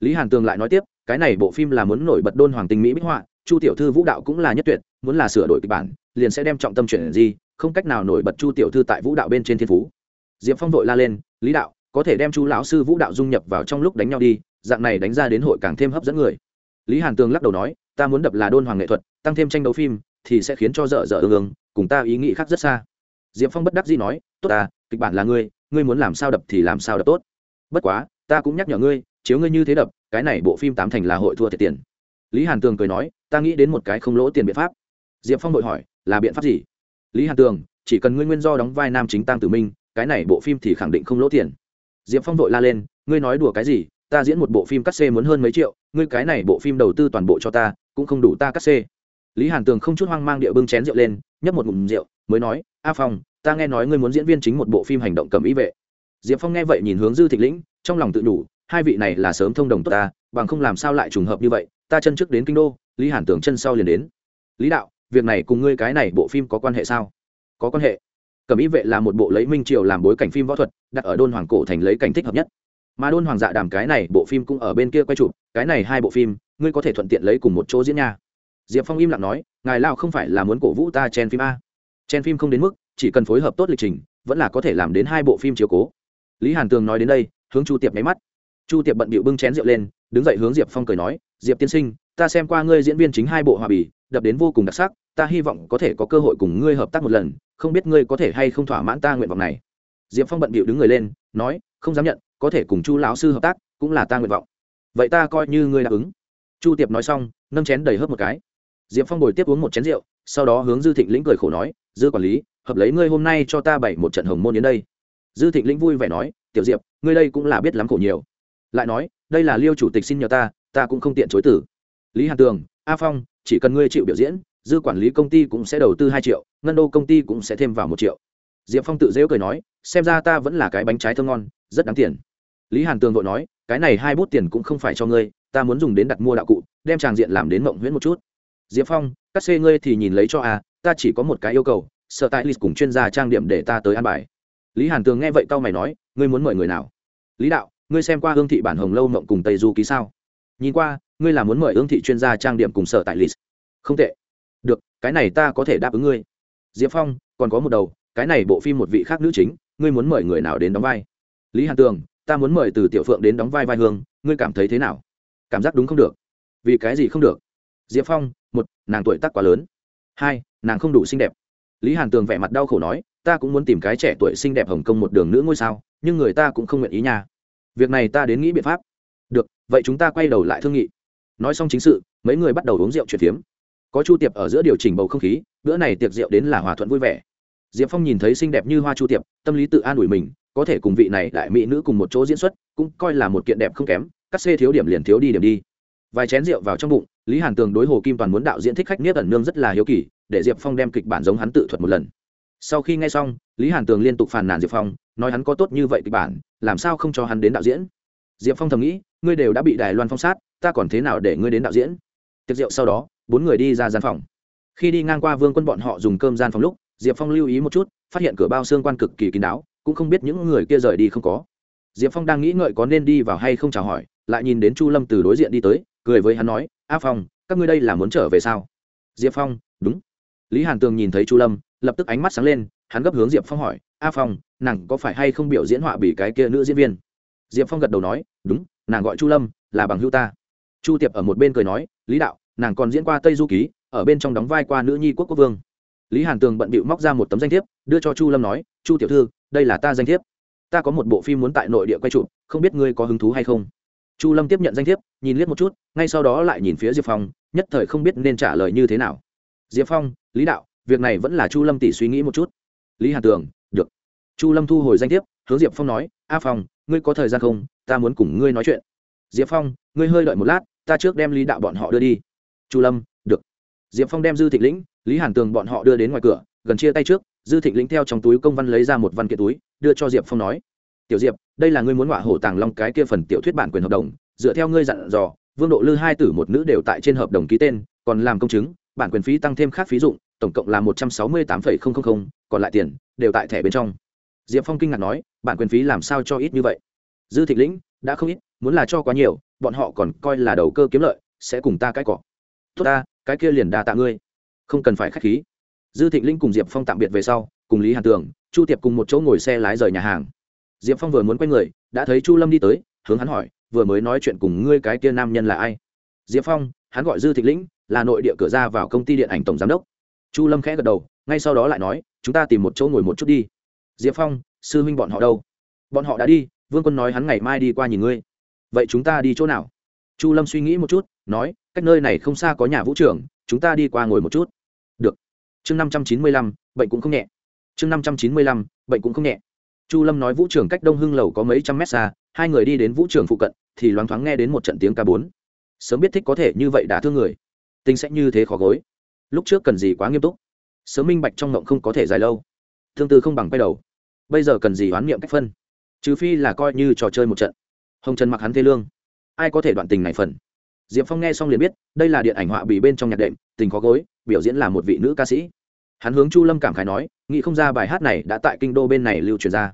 Lý hàn tường lại nói tiếp, cái này bộ phim là muốn nổi bật đôn hoàng tinh mỹ bích họa, chu tiểu thư vũ đạo cũng là nhất tuyệt, muốn là sửa đổi kịch bản, liền sẽ đem trọng tâm chuyển gì, không cách nào nổi bật chu tiểu thư tại vũ đạo bên trên thiên phú. Diệp phong vội la lên, lý đạo, có thể đem chu lão sư vũ đạo dung nhập vào trong lúc đánh nhau đi, dạng này đánh ra đến hội càng thêm hấp dẫn người. Lý hàn tường lắc đầu nói, ta muốn đập là đôn hoàng nghệ thuật tăng thêm tranh đấu phim thì sẽ khiến cho dở dở ương ương, cùng ta ý nghĩ khác rất xa. Diệp phong bất đắc dĩ nói, tốt ta kịch bản là ngươi ngươi muốn làm sao đập thì làm sao đập tốt. Bất quá, ta cũng nhắc nhở ngươi, chiếu ngươi như thế đập, cái này bộ phim tám thành là hội thua thiệt tiền. Lý hàn tường cười nói, ta nghĩ đến một cái không lỗ tiền biện pháp. Diệp phong đội hỏi, là biện pháp gì? Lý hàn tường, chỉ cần ngươi nguyên do đóng vai nam chính tăng tử minh, cái này bộ phim thì khẳng định không lỗ tiền. Diệp phong vội la lên, ngươi nói đùa cái gì? Ta diễn một bộ phim cắt xê muốn hơn mấy triệu, ngươi cái này bộ phim đầu tư toàn bộ cho ta, cũng không đủ ta cắt xê lý hàn tường không chút hoang mang địa bưng chén rượu lên, nhấp một ngụm rượu, mới nói, a phong, ta nghe nói ngươi muốn diễn viên chính một bộ phim hành động cầm ý vệ. Diệp phong nghe vậy nhìn hướng dư thịnh lĩnh, trong lòng tự đủ hai vị này là sớm thông đồng tốt ta, bằng không làm sao lại trùng hợp như vậy, ta chân trước đến kinh đô, lý hàn tường chân sau liền đến. Lý đạo, việc này cùng ngươi cái này bộ phim có quan hệ sao? Có quan hệ. Cẩm ý vệ là một bộ lấy minh triều làm bối cảnh phim võ thuật, đặt ở đôn hoàng cổ thành lấy cảnh thích hợp nhất. Mà đôn hoàng dạ đàm cái này bộ phim cũng ở bên kia quay chụp, cái này hai bộ phim, ngươi có thể thuận tiện lấy cùng một chỗ diễn nha diệp phong im lặng nói, ngài lao không phải là muốn cổ vũ ta chen phim a. Chen phim không đến mức, chỉ cần phối hợp tốt lịch trình, vẫn là có thể làm đến hai bộ phim chiếu cố. Lý hàn tường nói đến đây, hướng chu tiệp nháy mắt. Chu tiệp bận bịu bưng chén rượu lên, đứng dậy hướng diệp phong cười nói, diệp tiên sinh, ta xem qua ngươi diễn viên chính hai bộ hòa bì, đập đến vô cùng đặc sắc, ta hy vọng có thể có cơ hội cùng ngươi hợp tác một lần, không biết ngươi có thể hay không thỏa mãn ta nguyện vọng này. Diệp phong bận bịu đứng người lên, nói, không dám nhận, có thể cùng chu lão sư hợp tác, cũng là ta nguyện vọng. Vậy ta coi như ngươi đáp ứng. Chu tiệp nói xong, nâng chén đầy hớp một cái diệp phong bồi tiếp uống một chén rượu, sau đó hướng dư thịnh lĩnh cười khổ nói, dư quản lý, hợp lấy ngươi hôm nay cho ta bảy một trận hồng môn đến đây. Dư thịnh lĩnh vui vẻ nói, tiểu diệp, ngươi đây cũng là biết lắm khổ nhiều. Lại nói, đây là liêu chủ tịch xin nhờ ta ta cũng không tiện chối tử lý hàn tường, a phong, chỉ cần ngươi chịu biểu diễn, dư quản lý công ty cũng sẽ đầu tư hai triệu, ngân đô công ty cũng sẽ thêm vào một triệu. Diệp phong tự dễu cười nói, xem ra ta vẫn là cái bánh trái thơm ngon, rất đáng tiền. Lý hàn tường vội nói, cái này hai bút tiền cũng không phải cho ngươi, ta muốn dùng đến đặt mua đạo cụ, đem tràng diện làm đến mộng huyễn một chút diệp phong, các xê ngươi thì nhìn lấy cho a ta chỉ có một cái yêu cầu sợ tại lịch cùng chuyên gia trang điểm để ta tới an bài. Lý hàn tường nghe vậy tao mày nói, ngươi muốn mời người nào? Lý đạo, ngươi xem qua hương thị bản hồng lâu mộng cùng tây du ký sao? Nhìn qua, ngươi là muốn mời hương thị chuyên gia trang điểm cùng sở tại lịch. Không tệ. Được, cái này ta có thể đáp ứng ngươi. Diệp phong, còn có một đầu, cái này bộ phim một vị khác nữ chính, ngươi muốn mời người nào đến đóng vai? Lý hàn tường, ta muốn mời từ tiểu phượng đến đóng vai vai hương, ngươi cảm thấy thế nào? Cảm giác đúng không được. Vì cái gì không được? Diệp phong một, nàng tuổi tác quá lớn. Hai, nàng không đủ xinh đẹp. Lý hàn tường vẻ mặt đau khổ nói, ta cũng muốn tìm cái trẻ tuổi xinh đẹp hồng kông một đường nữ ngôi sao, nhưng người ta cũng không nguyện ý nhà. việc này ta đến nghĩ biện pháp. Được, vậy chúng ta quay đầu lại thương nghị. Nói xong chính sự, mấy người bắt đầu uống rượu chuyển phiếm. Có chu tiệp ở giữa điều chỉnh bầu không khí, bữa này tiệc rượu đến là hòa thuận vui vẻ. Diệp phong nhìn thấy xinh đẹp như hoa chu tiệp, tâm lý tự an ủi mình, có thể cùng vị này đại mỹ nữ cùng một chỗ diễn xuất, cũng coi là một kiện đẹp không kém cắt xê thiếu điểm liền thiếu đi điểm đi vài chén rượu vào trong bụng, lý hàn tường đối hồ kim toàn muốn đạo diễn thích khách niết ẩn nương rất là hiếu kỳ, để diệp phong đem kịch bản giống hắn tự thuật một lần. Sau khi nghe xong, lý hàn tường liên tục phàn nàn diệp phong, nói hắn có tốt như vậy kịch bản, làm sao không cho hắn đến đạo diễn? Diệp phong thầm nghĩ, ngươi đều đã bị đài loan phong sát, ta còn thế nào để ngươi đến đạo diễn? Tiệc rượu sau đó, bốn người đi ra gian phòng. Khi đi ngang qua vương quân bọn họ dùng cơm gian phòng lúc, diệp phong lưu ý một chút, phát hiện cửa bao xương quan cực kỳ kín đáo, cũng không biết những người kia rời đi không có. Diệp phong đang nghĩ ngợi có nên đi vào hay không chào hỏi, lại nhìn đến chu lâm từ đối diện đi tới cười với hắn nói, a phong, các ngươi đây là muốn trở về sao? Diệp phong, đúng. Lý hàn tường nhìn thấy chu lâm, lập tức ánh mắt sáng lên, hắn gấp hướng diệp phong hỏi, a phong, nàng có phải hay không biểu diễn họa bị cái kia nữ diễn viên? Diệp phong gật đầu nói, đúng, nàng gọi chu lâm, là bằng hữu ta. Chu tiệp ở một bên cười nói, lý đạo, nàng còn diễn qua tây du ký, ở bên trong đóng vai qua nữ nhi quốc quốc vương. Lý hàn tường bận bịu móc ra một tấm danh thiếp, đưa cho chu lâm nói, chu tiểu thư, đây là ta danh thiếp. Ta có một bộ phim muốn tại nội địa quay chụp, không biết ngươi có hứng thú hay không? Chu lâm tiếp nhận danh thiếp, nhìn liếc một chút, ngay sau đó lại nhìn phía diệp phong, nhất thời không biết nên trả lời như thế nào. Diệp phong, lý đạo, việc này vẫn là chu lâm tỷ suy nghĩ một chút. Lý hàn tường, được. Chu lâm thu hồi danh thiếp, hướng diệp phong nói, a phong, ngươi có thời gian không? Ta muốn cùng ngươi nói chuyện. Diệp phong, ngươi hơi đợi một lát, ta trước đem lý đạo bọn họ đưa đi. Chu lâm, được. Diệp phong đem dư thịnh lĩnh, lý hàn tường bọn họ đưa đến ngoài cửa, gần chia tay trước, dư thịnh lĩnh theo trong túi công văn lấy ra một văn kiện túi, đưa cho diệp phong nói, tiểu diệp đây là ngươi muốn ngọa hổ tàng long cái kia phần tiểu thuyết bản quyền hợp đồng, dựa theo ngươi dặn dò, vương độ lư hai tử một nữ đều tại trên hợp đồng ký tên, còn làm công chứng, bản quyền phí tăng thêm khác phí dụng, tổng cộng là một trăm sáu mươi tám còn lại tiền, đều tại thẻ bên trong. Diệp phong kinh ngạc nói, bản quyền phí làm sao cho ít như vậy? Dư thịnh lĩnh, đã không ít, muốn là cho quá nhiều, bọn họ còn coi là đầu cơ kiếm lợi, sẽ cùng ta cãi cọ tốt ta, cái kia liền đa tạ ngươi. Không cần phải k h á c h khí. Dư thịnh linh cùng diệp phong tạm biệt về sau, cùng lý hàn tường, chu tiệp cùng một chỗ ngồi xe lái rời nhà hàng diệp phong vừa muốn quay người, đã thấy chu lâm đi tới, hướng hắn hỏi, vừa mới nói chuyện cùng ngươi cái kia nam nhân là ai? Diệp phong, hắn gọi dư thịnh lĩnh, là nội địa cửa ra vào công ty điện ảnh tổng giám đốc. Chu lâm khẽ gật đầu, ngay sau đó lại nói, chúng ta tìm một chỗ ngồi một chút đi. Diệp phong, sư huynh bọn họ đâu? Bọn họ đã đi, vương quân nói hắn ngày mai đi qua nhìn ngươi. Vậy chúng ta đi chỗ nào? Chu lâm suy nghĩ một chút, nói, cách nơi này không xa có nhà vũ trưởng chúng ta đi qua ngồi một chút. Được. Chương năm trăm chín mươi lăm, bệnh cũng không nhẹ. Chương năm trăm chín mươi lăm, bệnh cũng không nhẹ chu lâm nói vũ trường cách đông hưng lầu có mấy trăm mét xa, hai người đi đến vũ trường phụ cận, thì loáng thoáng nghe đến một trận tiếng ca bốn. Sớm biết thích có thể như vậy đã thương người. Tình sẽ như thế khó gối. Lúc trước cần gì quá nghiêm túc. Sớm minh bạch trong ngộng không có thể dài lâu. Thương tư không bằng quay đầu. Bây giờ cần gì oán niệm cách phân? Trừ phi là coi như trò chơi một trận. Hồng trần mặc hắn thế lương. Ai có thể đoạn tình này phần? Diệp phong nghe xong liền biết, đây là điện ảnh họa bị bên trong nhạc đệm, tình khó gối, biểu diễn là một vị nữ ca sĩ hắn hướng chu lâm cảm khái nói, nghĩ không ra bài hát này đã tại kinh đô bên này lưu truyền ra.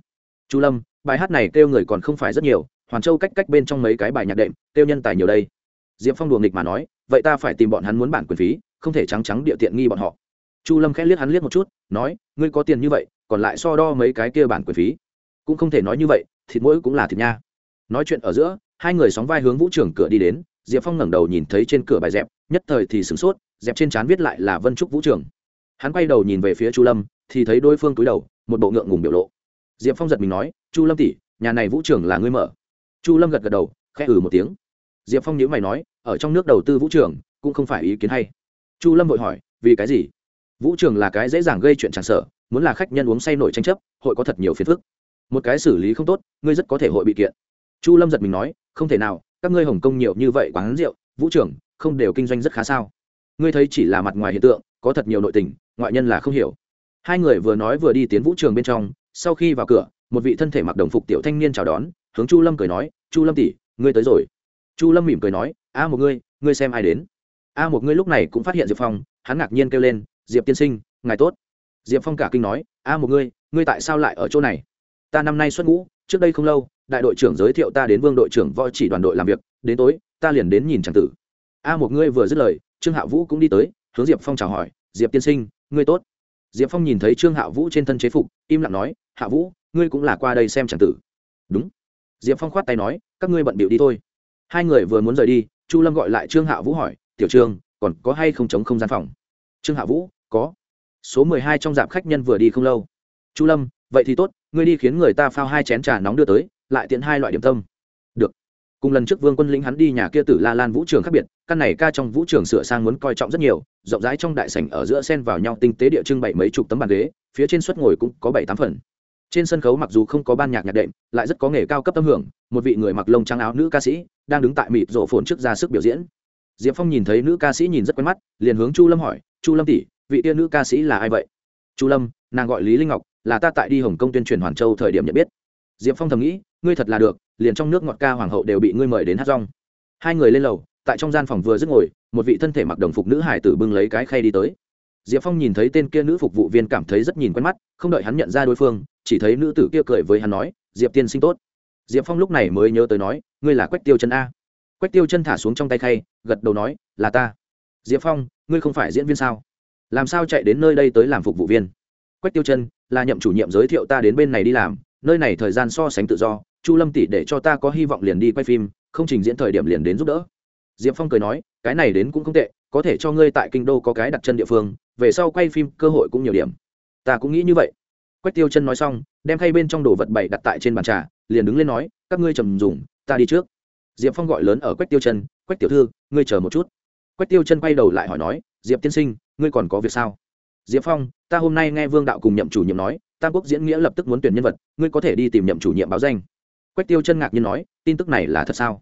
Chu lâm, bài hát này kêu người còn không phải rất nhiều, hoàn châu cách cách bên trong mấy cái bài nhạc đệm, kêu nhân tài nhiều đây. Diệp phong đùa nghịch mà nói, vậy ta phải tìm bọn hắn muốn bản quyền phí, không thể trắng trắng địa tiện nghi bọn họ. Chu lâm khẽ liếc hắn liếc một chút, nói, ngươi có tiền như vậy, còn lại so đo mấy cái kia bản quyền phí. Cũng không thể nói như vậy, thịt mỗi cũng là thịt nha. Nói chuyện ở giữa, hai người sóng vai hướng vũ trường cửa đi đến, diệp phong ngẩng đầu nhìn thấy trên cửa bài dẹp, nhất thời thì sửng sốt, dẹp trên trán viết lại là vân trúc vũ trường hắn quay đầu nhìn về phía chu lâm, thì thấy đối phương túi đầu, một bộ ngượng ngùng biểu lộ. Diệp phong giật mình nói, chu lâm tỷ, nhà này vũ trường là ngươi mở. Chu lâm gật gật đầu, khẽ ử ừ một tiếng. Diệp phong nhữ mày nói, ở trong nước đầu tư vũ trường cũng không phải ý kiến hay. Chu lâm vội hỏi, vì cái gì? Vũ trường là cái dễ dàng gây chuyện tràn sở muốn là khách nhân uống say nổi tranh chấp, hội có thật nhiều phiền phức. Một cái xử lý không tốt, ngươi rất có thể hội bị kiện. Chu lâm giật mình nói, không thể nào, các ngươi hồng kông nhiều như vậy quán rượu, vũ trường không đều kinh doanh rất khá sao? Ngươi thấy chỉ là mặt ngoài hiện tượng, có thật nhiều nội tình ngoại nhân là không hiểu. Hai người vừa nói vừa đi tiến vũ trường bên trong, sau khi vào cửa, một vị thân thể mặc đồng phục tiểu thanh niên chào đón, hướng chu lâm cười nói, chu lâm tỷ, ngươi tới rồi. Chu lâm mỉm cười nói, a một ngươi ngươi xem ai đến. A một ngươi lúc này cũng phát hiện diệp phong, hắn ngạc nhiên kêu lên, diệp tiên sinh, ngài tốt. Diệp phong cả kinh nói, a một ngươi ngươi tại sao lại ở chỗ này? Ta năm nay xuất ngũ, trước đây không lâu, đại đội trưởng giới thiệu ta đến vương đội trưởng voi chỉ đoàn đội làm việc, đến tối, ta liền đến nhìn tràng tử. A một ngươi vừa dứt lời, trương hạ vũ cũng đi tới, hướng diệp phong chào hỏi, diệp tiên sinh ngươi tốt. Diệp phong nhìn thấy trương hạ vũ trên thân chế phục, im lặng nói, hạ vũ, ngươi cũng là qua đây xem tràng tử. Đúng. Diệp phong khoát tay nói, các ngươi bận bịu đi thôi. Hai người vừa muốn rời đi, chu lâm gọi lại trương hạ vũ hỏi, tiểu trương, còn có hay không chống không gian phòng? Trương hạ vũ, có. Số mười hai trong dạp khách nhân vừa đi không lâu. Chu lâm, vậy thì tốt, ngươi đi khiến người ta phao hai chén trà nóng đưa tới, lại tiện hai loại điểm tâm cùng lần trước vương quân lĩnh hắn đi nhà kia tử la lan vũ trường khác biệt, căn này ca trong vũ trường sửa sang muốn coi trọng rất nhiều, rộng rãi trong đại sảnh ở giữa sen vào nhau tinh tế địa trưng bảy mấy chục tấm bàn ghế, phía trên suất ngồi cũng có bảy tám phần. Trên sân khấu mặc dù không có ban nhạc nhạc đệm, lại rất có nghề cao cấp tâm hưởng, một vị người mặc lông trắng áo nữ ca sĩ, đang đứng tại mịt rổ phồn trước ra sức biểu diễn. Diệp phong nhìn thấy nữ ca sĩ nhìn rất quen mắt, liền hướng chu lâm hỏi, chu lâm tỷ, vị tiên nữ ca sĩ là ai vậy? Chu lâm, nàng gọi lý linh ngọc, là ta tại đi hồng kông tuyên truyền hoàn châu thời điểm nhận biết. Diệp phong thầm nghĩ, ngươi thật là được liền trong nước ngọt ca hoàng hậu đều bị ngươi mời đến hát rong. Hai người lên lầu, tại trong gian phòng vừa dứt ngồi, một vị thân thể mặc đồng phục nữ hải tử bưng lấy cái khay đi tới. Diệp phong nhìn thấy tên kia nữ phục vụ viên cảm thấy rất nhìn quen mắt, không đợi hắn nhận ra đối phương, chỉ thấy nữ tử kia cười với hắn nói, diệp tiên sinh tốt. Diệp phong lúc này mới nhớ tới nói, ngươi là quách tiêu chân a. Quách tiêu chân thả xuống trong tay khay, gật đầu nói, là ta. Diệp phong, ngươi không phải diễn viên sao? Làm sao chạy đến nơi đây tới làm phục vụ viên? Quách tiêu chân, là nhậm chủ nhiệm giới thiệu ta đến bên này đi làm, nơi này thời gian so sánh tự do chu lâm tỷ để cho ta có hy vọng liền đi quay phim, không trình diễn thời điểm liền đến giúp đỡ. Diệp phong cười nói, cái này đến cũng không tệ, có thể cho ngươi tại kinh đô có cái đặt chân địa phương, về sau quay phim cơ hội cũng nhiều điểm. Ta cũng nghĩ như vậy. Quách tiêu chân nói xong, đem khay bên trong đồ vật bày đặt tại trên bàn trà, liền đứng lên nói, các ngươi trầm dùng, ta đi trước. Diệp phong gọi lớn ở quách tiêu chân, quách tiểu thư, ngươi chờ một chút. Quách tiêu chân quay đầu lại hỏi nói, diệp tiên sinh, ngươi còn có việc sao? Diệp phong, ta hôm nay nghe vương đạo cùng nhậm chủ nhiệm nói, tam quốc diễn nghĩa lập tức muốn tuyển nhân vật, ngươi có thể đi tìm nhậm chủ nhiệm báo danh quách tiêu chân ngạc nhiên nói, tin tức này là thật sao?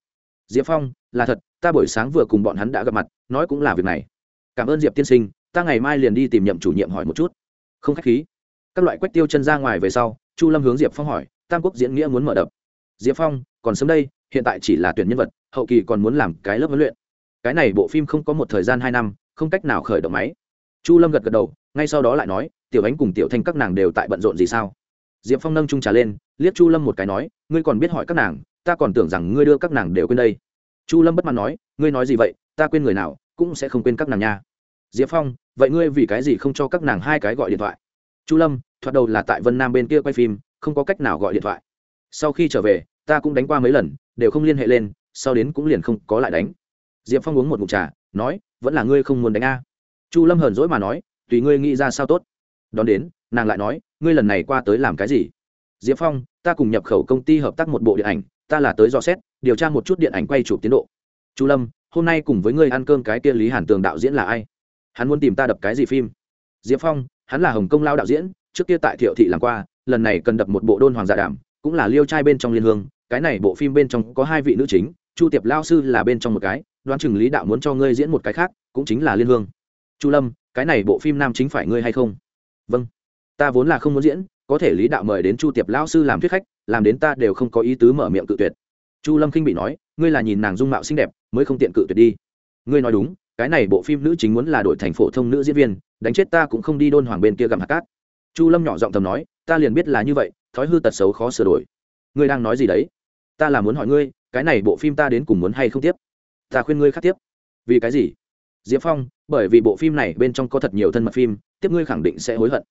Diệp phong, là thật, ta buổi sáng vừa cùng bọn hắn đã gặp mặt, nói cũng là việc này. Cảm ơn diệp tiên sinh, ta ngày mai liền đi tìm nhậm chủ nhiệm hỏi một chút. Không k h á c h khí. Các loại quách tiêu chân ra ngoài về sau, chu lâm hướng diệp phong hỏi, tam quốc diễn nghĩa muốn mở đập. Diệp phong, còn sớm đây, hiện tại chỉ là tuyển nhân vật, hậu kỳ còn muốn làm cái lớp huấn luyện. Cái này bộ phim không có một thời gian hai năm, không cách nào khởi động máy. Chu lâm gật gật đầu, ngay sau đó lại nói, tiểu ánh cùng tiểu thanh các nàng đều tại bận rộn gì sao? Diệp phong nâng trung trà lên, liếc chu lâm một cái nói, ngươi còn biết hỏi các nàng, ta còn tưởng rằng ngươi đưa các nàng đều quên đây. Chu lâm bất mãn nói, ngươi nói gì vậy, ta quên người nào, cũng sẽ không quên các nàng nha. Diệp phong, vậy ngươi vì cái gì không cho các nàng hai cái gọi điện thoại? Chu lâm, thoạt đầu là tại vân nam bên kia quay phim, không có cách nào gọi điện thoại. Sau khi trở về, ta cũng đánh qua mấy lần, đều không liên hệ lên, sau đến cũng liền không có lại đánh. Diệp phong uống một mụt trà, nói, vẫn là ngươi không muốn đánh a. Chu lâm hờn dỗi mà nói, tùy ngươi nghĩ ra sao tốt. Đón đến, nàng lại nói ngươi lần này qua tới làm cái gì? Diệp phong, ta cùng nhập khẩu công ty hợp tác một bộ điện ảnh, ta là tới dò xét, điều tra một chút điện ảnh quay chụp tiến độ. Chu lâm, hôm nay cùng với ngươi ăn cơm cái kia lý hàn tường đạo diễn là ai? Hắn muốn tìm ta đập cái gì phim? Diệp phong, hắn là hồng kông lao đạo diễn, trước kia tại thiệu thị làm qua, lần này cần đập một bộ đôn hoàng dạ giả đảm cũng là liêu trai bên trong liên hương, cái này bộ phim bên trong có hai vị nữ chính, chu tiệp lao sư là bên trong một cái, đoán chừng lý đạo muốn cho ngươi diễn một cái khác, cũng chính là liên hương. Chu lâm, cái này bộ phim nam chính phải ngươi hay không? Vâng ta vốn là không muốn diễn, có thể lý đạo mời đến chu tiệp lao sư làm thuyết khách, làm đến ta đều không có ý tứ mở miệng cự tuyệt. Chu lâm khinh bị nói, ngươi là nhìn nàng dung mạo xinh đẹp, mới không tiện cự tuyệt đi. Ngươi nói đúng, cái này bộ phim nữ chính muốn là đội thành phổ thông nữ diễn viên, đánh chết ta cũng không đi đôn hoàng bên kia gặm hạt cát. Chu lâm nhỏ giọng thầm nói, ta liền biết là như vậy, thói hư tật xấu khó sửa đổi. Ngươi đang nói gì đấy? Ta là muốn hỏi ngươi, cái này bộ phim ta đến cùng muốn hay không tiếp? Ta khuyên ngươi khác tiếp. Vì cái gì? Diệp phong, bởi vì bộ phim này bên trong có thật nhiều thân mật phim, tiếp ngươi khẳng định sẽ hối hận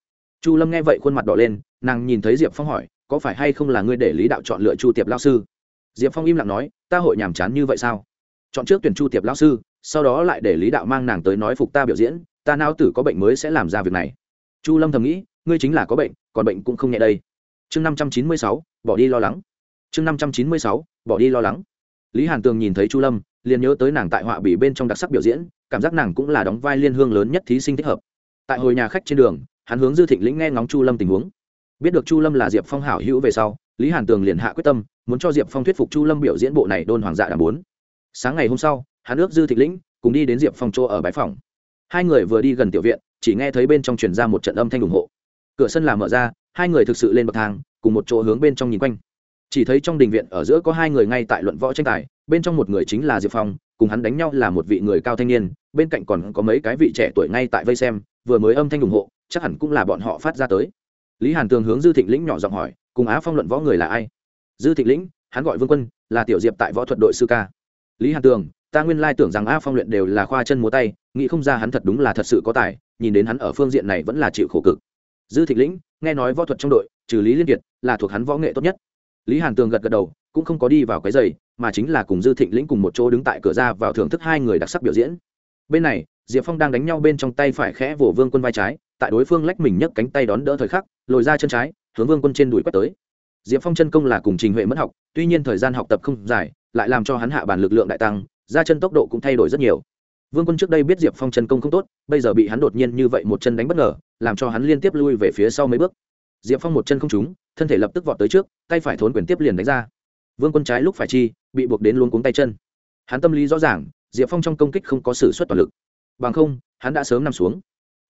chu lâm nghe vậy khuôn mặt đỏ lên, nàng nhìn thấy diệp phong hỏi, có phải hay không là ngươi để lý đạo chọn lựa chu tiệp lao sư? Diệp phong im lặng nói, ta hội nhàm chán như vậy sao? Chọn trước tuyển chu tiệp lao sư, sau đó lại để lý đạo mang nàng tới nói phục ta biểu diễn, ta não tử có bệnh mới sẽ làm ra việc này. Chu lâm thầm nghĩ, ngươi chính là có bệnh, còn bệnh cũng không nhẹ đây. Chương năm trăm chín mươi sáu, bỏ đi lo lắng. Chương năm trăm chín mươi sáu, bỏ đi lo lắng. Lý hàn tường nhìn thấy chu lâm, liền nhớ tới nàng tại họa bỉ bên trong đặc sắc biểu diễn, cảm giác nàng cũng là đóng vai liên hương lớn nhất thí sinh thích hợp. Tại hồi nhà khách trên đường hắn hướng dư thịnh lĩnh nghe ngóng chu lâm tình huống. Biết được chu lâm là diệp phong hảo hữu về sau, lý hàn tường liền hạ quyết tâm, muốn cho diệp phong thuyết phục chu lâm biểu diễn bộ này đôn hoàng dạ đàm bốn. Sáng ngày hôm sau, hắn ước dư thịnh lĩnh cùng đi đến diệp phong chỗ ở bãi phòng. Hai người vừa đi gần tiểu viện, chỉ nghe thấy bên trong truyền ra một trận âm thanh ủng hộ. Cửa sân là mở ra, hai người thực sự lên bậc thang, cùng một chỗ hướng bên trong nhìn quanh. Chỉ thấy trong đình viện ở giữa có hai người ngay tại luận võ tranh tài, bên trong một người chính là diệp phong, cùng hắn đánh nhau là một vị người cao thanh niên, bên cạnh còn có mấy cái vị trẻ tuổi ngay tại vây xem vừa mới âm thanh ủng hộ, chắc hẳn cũng là bọn họ phát ra tới. Lý hàn tường hướng dư thịnh lĩnh nhỏ giọng hỏi, cùng á phong luận võ người là ai? Dư thịnh lĩnh, hắn gọi vương quân, là tiểu diệp tại võ thuật đội sư ca. Lý hàn tường, ta nguyên lai tưởng rằng a phong luyện đều là khoa chân múa tay, nghĩ không ra hắn thật đúng là thật sự có tài, nhìn đến hắn ở phương diện này vẫn là chịu khổ cực. Dư thịnh lĩnh, nghe nói võ thuật trong đội, trừ lý liên kiệt, là thuộc hắn võ nghệ tốt nhất. Lý hàn tường gật gật đầu, cũng không có đi vào cái giày, mà chính là cùng dư thịnh lĩnh cùng một chỗ đứng tại cửa ra vào thưởng thức hai người đặc sắc biểu diễn. Bên này diệp phong đang đánh nhau bên trong tay phải khẽ vỗ vương quân vai trái, tại đối phương lách mình nhấc cánh tay đón đỡ thời khắc, lồi ra chân trái, hướng vương quân trên đùi quét tới. Diệp phong chân công là cùng trình huệ mất học, tuy nhiên thời gian học tập không dài, lại làm cho hắn hạ bản lực lượng đại tăng, ra chân tốc độ cũng thay đổi rất nhiều. Vương quân trước đây biết diệp phong chân công không tốt, bây giờ bị hắn đột nhiên như vậy một chân đánh bất ngờ, làm cho hắn liên tiếp lui về phía sau mấy bước. Diệp phong một chân không trúng, thân thể lập tức vọt tới trước, tay phải thốn quyền tiếp liền đánh ra. Vương quân trái lúc phải chi, bị buộc đến luôn cuống tay chân. Hắn tâm lý rõ ràng, diệp phong trong công kích không có sự xuất toàn lực bằng không, hắn đã sớm nằm xuống.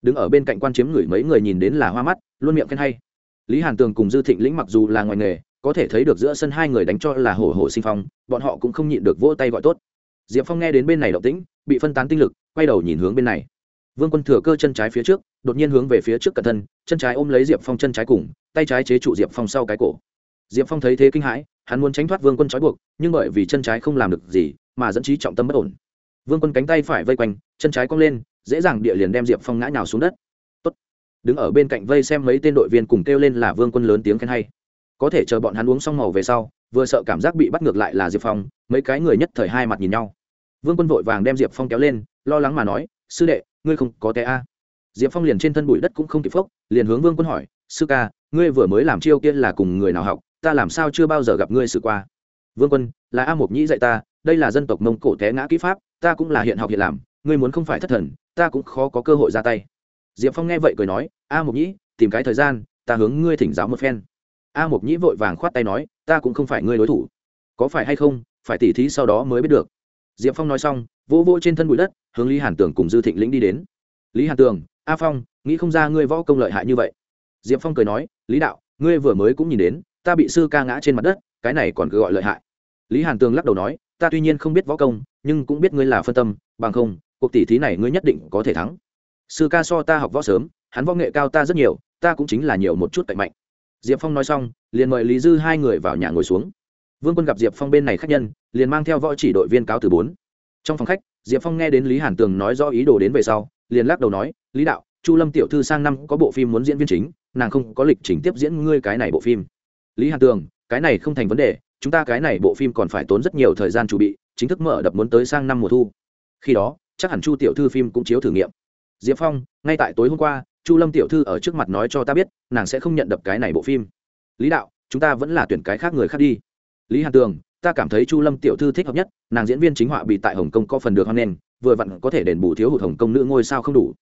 Đứng ở bên cạnh quan chiếm người mấy người nhìn đến là hoa mắt, luôn miệng khen hay. Lý hàn tường cùng dư thịnh lĩnh mặc dù là ngoài nghề, có thể thấy được giữa sân hai người đánh cho là hổ hổ sinh phong, bọn họ cũng không nhịn được vỗ tay gọi tốt. Diệp phong nghe đến bên này động tĩnh, bị phân tán tinh lực, quay đầu nhìn hướng bên này. Vương quân thừa cơ chân trái phía trước, đột nhiên hướng về phía trước cận thân, chân trái ôm lấy diệp phong chân trái cùng, tay trái chế trụ diệp phong sau cái cổ. Diệp phong thấy thế kinh hãi, hắn muốn tránh thoát vương quân trói buộc, nhưng bởi vì chân trái không làm được gì, mà dẫn trí trọng tâm bất ổn vương quân cánh tay phải vây quanh, chân trái cong lên, dễ dàng địa liền đem diệp phong ngã nhào xuống đất. Tốt. đứng ở bên cạnh vây xem mấy tên đội viên cùng kêu lên là vương quân lớn tiếng khen hay. Có thể chờ bọn hắn uống xong màu về sau, vừa sợ cảm giác bị bắt ngược lại là diệp phong, mấy cái người nhất thời hai mặt nhìn nhau. Vương quân vội vàng đem diệp phong kéo lên, lo lắng mà nói, sư đệ, ngươi không có té a? Diệp phong liền trên thân bụi đất cũng không kịp phốc, liền hướng vương quân hỏi, sư ca, ngươi vừa mới làm chiêu kia là cùng người nào học, ta làm sao chưa bao giờ gặp ngươi sự qua? Vương quân, là a mộc nhĩ dạy ta, đây là dân tộc mông cổ té ngã kỹ pháp ta cũng là hiện học hiện làm, ngươi muốn không phải thất thần, ta cũng khó có cơ hội ra tay. Diệp phong nghe vậy cười nói, a mộc nhĩ, tìm cái thời gian, ta hướng ngươi thỉnh giáo một phen. A mộc nhĩ vội vàng khoát tay nói, ta cũng không phải ngươi đối thủ. Có phải hay không, phải tỉ thí sau đó mới biết được. Diệp phong nói xong, vỗ vỗ trên thân bụi đất, hướng lý hàn tường cùng dư thịnh lĩnh đi đến. Lý hàn tường, a phong, nghĩ không ra ngươi võ công lợi hại như vậy. Diệp phong cười nói, lý đạo, ngươi vừa mới cũng nhìn đến, ta bị sư ca ngã trên mặt đất, cái này còn cứ gọi lợi hại. Lý hàn tường lắc đầu nói ta tuy nhiên không biết võ công, nhưng cũng biết ngươi là phân tâm, bằng không, cuộc tỷ thí này ngươi nhất định có thể thắng. Sư ca so ta học võ sớm, hắn võ nghệ cao ta rất nhiều, ta cũng chính là nhiều một chút cạnh mạnh. Diệp phong nói xong, liền mời lý dư hai người vào nhà ngồi xuống. Vương quân gặp diệp phong bên này khách nhân, liền mang theo võ chỉ đội viên cáo từ bốn. Trong phòng khách, diệp phong nghe đến lý hàn tường nói rõ ý đồ đến về sau, liền lắc đầu nói, lý đạo, chu lâm tiểu thư sang năm có bộ phim muốn diễn viên chính, nàng không có lịch trình tiếp diễn ngươi cái này bộ phim. Lý hàn tường, cái này không thành vấn đề chúng ta cái này bộ phim còn phải tốn rất nhiều thời gian chuẩn bị, chính thức mở đập muốn tới sang năm mùa thu. Khi đó, chắc hẳn chu tiểu thư phim cũng chiếu thử nghiệm. Diệp phong, ngay tại tối hôm qua, chu lâm tiểu thư ở trước mặt nói cho ta biết, nàng sẽ không nhận đập cái này bộ phim. Lý đạo, chúng ta vẫn là tuyển cái khác người khác đi. Lý hàn tường, ta cảm thấy chu lâm tiểu thư thích hợp nhất, nàng diễn viên chính họa bị tại hồng kông có phần được hoan nghênh, vừa vặn có thể đền bù thiếu hụt hồng kông nữ ngôi sao không đủ.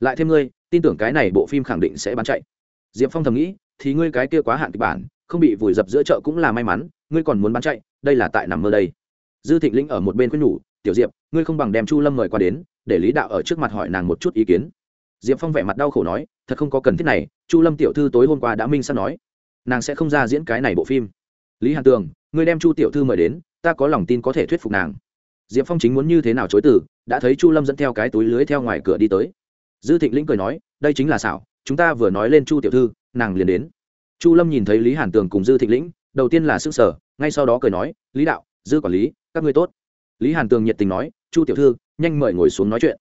Lại thêm ngươi, tin tưởng cái này bộ phim khẳng định sẽ bán chạy. Diệp phong thầm nghĩ, thì ngươi cái kia quá hạn kịch bản, không bị vùi dập giữa chợ cũng là may mắn ngươi còn muốn bán chạy, đây là tại nằm mơ đây. Dư thịnh lĩnh ở một bên khuyên nhủ, tiểu diệp, ngươi không bằng đem chu lâm mời qua đến, để lý đạo ở trước mặt hỏi nàng một chút ý kiến. Diệp phong vẻ mặt đau khổ nói, thật không có cần thiết này, chu lâm tiểu thư tối hôm qua đã minh sắp nói, nàng sẽ không ra diễn cái này bộ phim. Lý hàn tường, ngươi đem chu tiểu thư mời đến, ta có lòng tin có thể thuyết phục nàng. Diệp phong chính muốn như thế nào chối từ, đã thấy chu lâm dẫn theo cái túi lưới theo ngoài cửa đi tới. Dư thịnh lĩnh cười nói, đây chính là xảo, chúng ta vừa nói lên chu tiểu thư, nàng liền đến. Chu lâm nhìn thấy lý hàn tường cùng dư thịnh lĩnh đầu tiên là s ư n g sở, ngay sau đó cười nói, lý đạo, dư quản lý, các ngươi tốt. Lý hàn tường nhiệt tình nói, chu tiểu thư, nhanh mời ngồi xuống nói chuyện.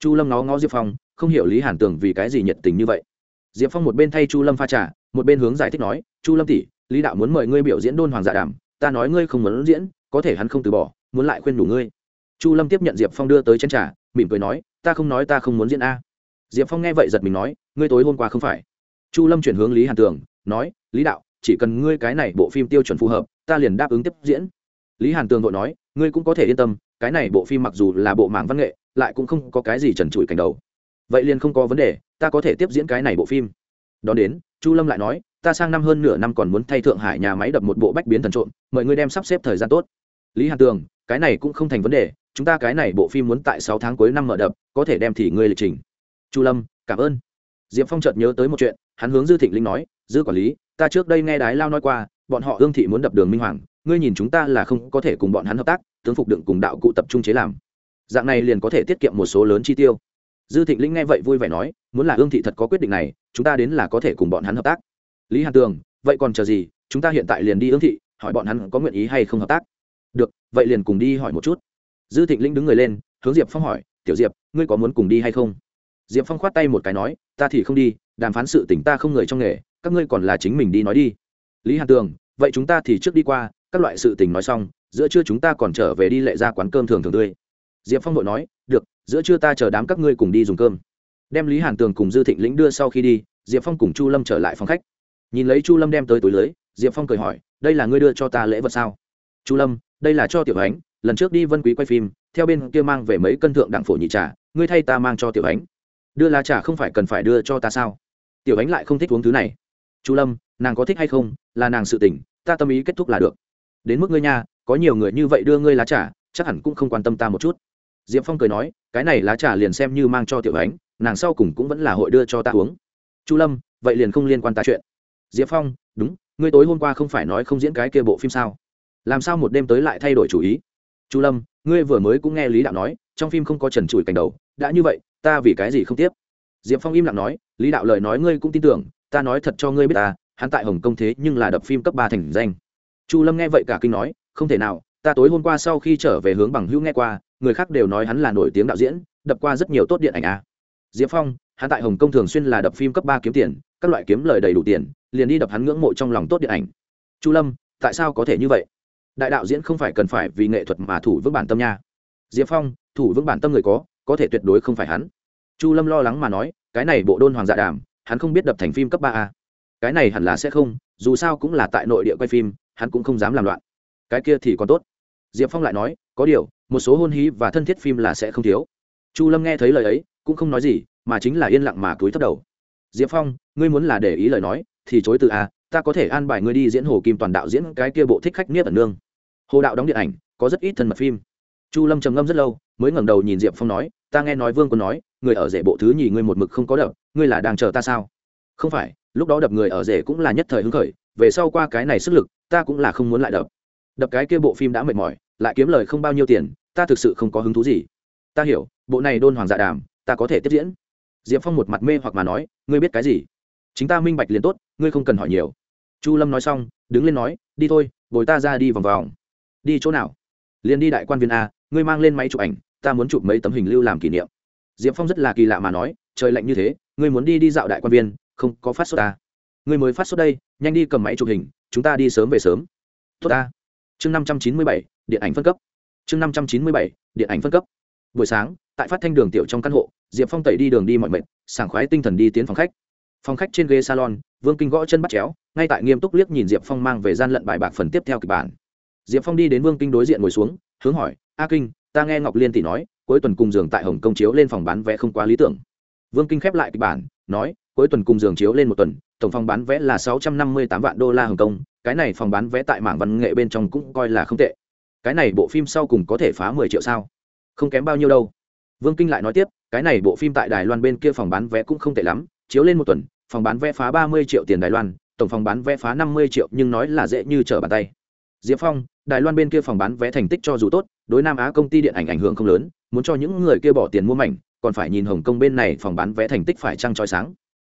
Chu lâm nó ngó diệp phong, không hiểu lý hàn tường vì cái gì nhiệt tình như vậy. Diệp phong một bên thay chu lâm pha t một bên hướng giải thích nói, chu lâm tỷ, lý đạo muốn mời ngươi biểu diễn đôn hoàng dạ đàm, ta nói ngươi không muốn diễn, có thể hắn không từ bỏ, muốn lại khuyên đủ ngươi. Chu lâm tiếp nhận diệp phong đưa tới chen trà, mỉm cười nói, ta không nói ta không muốn diễn a. Diệp phong nghe vậy giật mình nói, ngươi tối hôm qua không phải. Chu lâm chuyển hướng lý hàn tường, nói, lý đạo chỉ cần ngươi cái này bộ phim tiêu chuẩn phù hợp, ta liền đáp ứng tiếp diễn. Lý hàn tường vội nói, ngươi cũng có thể yên tâm, cái này bộ phim mặc dù là bộ mảng văn nghệ, lại cũng không có cái gì trần trụi cảnh đầu. Vậy liền không có vấn đề, ta có thể tiếp diễn cái này bộ phim. Đón đến, chu lâm lại nói, ta sang năm hơn nửa năm còn muốn thay thượng hải nhà máy đập một bộ bách biến thần trộm, mời ngươi đem sắp xếp thời gian tốt. Lý hàn tường, cái này cũng không thành vấn đề, chúng ta cái này bộ phim muốn tại sáu tháng cuối năm mở đập, có thể đem thì ngươi lịch trình. Chu lâm, cảm ơn. Diệp phong chợt nhớ tới một chuyện, hắn hướng dư thịnh linh nói, dư quản lý ta trước đây nghe đái lao nói qua, bọn họ ương thị muốn đập đường minh hoàng, ngươi nhìn chúng ta là không có thể cùng bọn hắn hợp tác, tướng phục đựng cùng đạo cụ tập trung chế làm. Dạng này liền có thể tiết kiệm một số lớn chi tiêu. Dư thịnh linh nghe vậy vui vẻ nói, muốn là ương thị thật có quyết định này, chúng ta đến là có thể cùng bọn hắn hợp tác. Lý hàn tường, vậy còn chờ gì, chúng ta hiện tại liền đi ương thị, hỏi bọn hắn có nguyện ý hay không hợp tác. Được, vậy liền cùng đi hỏi một chút. Dư thịnh linh đứng người lên, hướng diệp phong hỏi, tiểu diệp, ngươi có muốn cùng đi hay không? Diệp phong khoát tay một cái nói, ta thì không đi, đàm phán sự tỉnh ta không người trong nghề các ngươi còn là chính mình đi nói đi. Lý hàn tường, vậy chúng ta thì trước đi qua, các loại sự tình nói xong, giữa trưa chúng ta còn trở về đi lệ ra quán cơm thường thường tươi. Diệp phong vội nói, được, giữa trưa ta chờ đám các ngươi cùng đi dùng cơm. Đem lý hàn tường cùng dư thịnh lĩnh đưa sau khi đi, diệp phong cùng chu lâm trở lại phòng khách. Nhìn lấy chu lâm đem tới túi lưới, diệp phong cười hỏi, đây là ngươi đưa cho ta lễ vật sao? Chu lâm, đây là cho tiểu ánh, lần trước đi vân quý quay phim, theo bên kia mang về mấy cân thượng đặng phổ nhị trà, ngươi thay ta mang cho tiểu ánh. Đưa lá trà không phải cần phải đưa cho ta sao? Tiểu ánh lại không thích uống thứ này chu lâm, nàng có thích hay không? Là nàng sự tỉnh ta tâm ý kết thúc là được. Đến mức ngươi nha, có nhiều người như vậy đưa ngươi lá trà, chắc hẳn cũng không quan tâm ta một chút. Diệp phong cười nói, cái này lá trà liền xem như mang cho tiểu ánh, nàng sau cùng cũng vẫn là hội đưa cho ta uống. Chu lâm, vậy liền không liên quan ta chuyện. Diệp phong, đúng, ngươi tối hôm qua không phải nói không diễn cái kia bộ phim sao? Làm sao một đêm tới lại thay đổi chủ ý? Chu lâm, ngươi vừa mới cũng nghe lý đạo nói, trong phim không có trần trụi cảnh đầu, đã như vậy, ta vì cái gì không tiếp? Diệp phong im lặng nói, lý đạo lời nói ngươi cũng tin tưởng ta nói thật cho ngươi biết ta, hắn tại hồng kông thế nhưng là đập phim cấp ba thành danh. Chu lâm nghe vậy cả kinh nói, không thể nào, ta tối hôm qua sau khi trở về hướng bằng hữu nghe qua, người khác đều nói hắn là nổi tiếng đạo diễn, đập qua rất nhiều tốt điện ảnh à. diệp phong, hắn tại hồng kông thường xuyên là đập phim cấp ba kiếm tiền, các loại kiếm lời đầy đủ tiền, liền đi đập hắn ngưỡng mộ trong lòng tốt điện ảnh. Chu lâm, tại sao có thể như vậy? Đại đạo diễn không phải cần phải vì nghệ thuật mà thủ vững bản tâm nha. Diệp phong, thủ vững bản tâm người có có thể tuyệt đối không phải hắn. Chu lâm lo lắng mà nói, cái này bộ đôn hoàng dạ đàm hắn không biết đập thành phim cấp ba a. Cái này hẳn là sẽ không, dù sao cũng là tại nội địa quay phim, hắn cũng không dám làm loạn. Cái kia thì còn tốt. Diệp phong lại nói, có điều, một số hôn hí và thân thiết phim là sẽ không thiếu. Chu lâm nghe thấy lời ấy, cũng không nói gì, mà chính là yên lặng mà cúi thấp đầu. Diệp phong, ngươi muốn là để ý lời nói, thì chối từ a, ta có thể an bài ngươi đi diễn hồ kim toàn đạo diễn cái kia bộ thích khách niết ẩn nương. Hồ đạo đóng điện ảnh, có rất ít thân mật phim. Chu lâm trầm ngâm rất lâu, mới ngẩng đầu nhìn diệp phong nói, ta nghe nói vương quân nói, người ở rể bộ thứ nhì ngươi một mực không có đập ngươi là đang chờ ta sao? Không phải, lúc đó đập người ở rể cũng là nhất thời hứng khởi, về sau qua cái này sức lực, ta cũng là không muốn lại đập. Đập cái kia bộ phim đã mệt mỏi, lại kiếm lời không bao nhiêu tiền, ta thực sự không có hứng thú gì. Ta hiểu, bộ này đôn hoàng dạ đàm, ta có thể tiếp diễn. Diệp phong một mặt mê hoặc mà nói, ngươi biết cái gì? Chính ta minh bạch liền tốt, ngươi không cần hỏi nhiều. Chu lâm nói xong, đứng lên nói, đi thôi, bồi ta ra đi vòng vòng. Đi chỗ nào? Liền đi đại quan viên a, ngươi mang lên máy chụp ảnh, ta muốn chụp mấy tấm hình lưu làm kỷ niệm. Diệp phong rất là kỳ lạ mà nói, trời lạnh như thế ngươi muốn đi đi dạo đại quan viên, không có phát sốt ta. Ngươi mới phát sốt đây, nhanh đi cầm máy chụp hình, chúng ta đi sớm về sớm. Tốt ta. Chương năm trăm chín mươi bảy, điện ảnh phân cấp. Chương năm trăm chín mươi bảy, điện ảnh phân cấp. Buổi sáng, tại phát thanh đường tiểu trong căn hộ, diệp phong tẩy đi đường đi mọi mệt, sảng khoái tinh thần đi tiến phòng khách. Phòng khách trên ghế salon, vương kinh gõ chân bắt chéo, ngay tại nghiêm túc liếc nhìn diệp phong mang về gian lận bài bạc phần tiếp theo kịch bản. Diệp phong đi đến vương kinh đối diện ngồi xuống, hướng hỏi, a kinh, ta nghe ngọc liên tỷ nói, cuối tuần cùng giường tại hồng công chiếu lên phòng bán vé không quá lý tưởng vương kinh khép lại kịch bản, nói, cuối tuần cùng giường chiếu lên một tuần, tổng phòng bán vé là sáu trăm năm mươi tám vạn đô la hồng kông, cái này phòng bán vé tại mảng văn nghệ bên trong cũng coi là không tệ. Cái này bộ phim sau cùng có thể phá mười triệu sao? Không kém bao nhiêu đâu. Vương kinh lại nói tiếp, cái này bộ phim tại đài loan bên kia phòng bán vé cũng không tệ lắm, chiếu lên một tuần, phòng bán vé phá ba mươi triệu tiền đài loan, tổng phòng bán vé phá năm mươi triệu, nhưng nói là dễ như trở bàn tay. Diệp phong, đài loan bên kia phòng bán vé thành tích cho dù tốt, đối nam á công ty điện ảnh ảnh hưởng không lớn, muốn cho những người kia bỏ tiền mua mảnh còn phải nhìn hồng kông bên này phòng bán vé thành tích phải trăng chói sáng.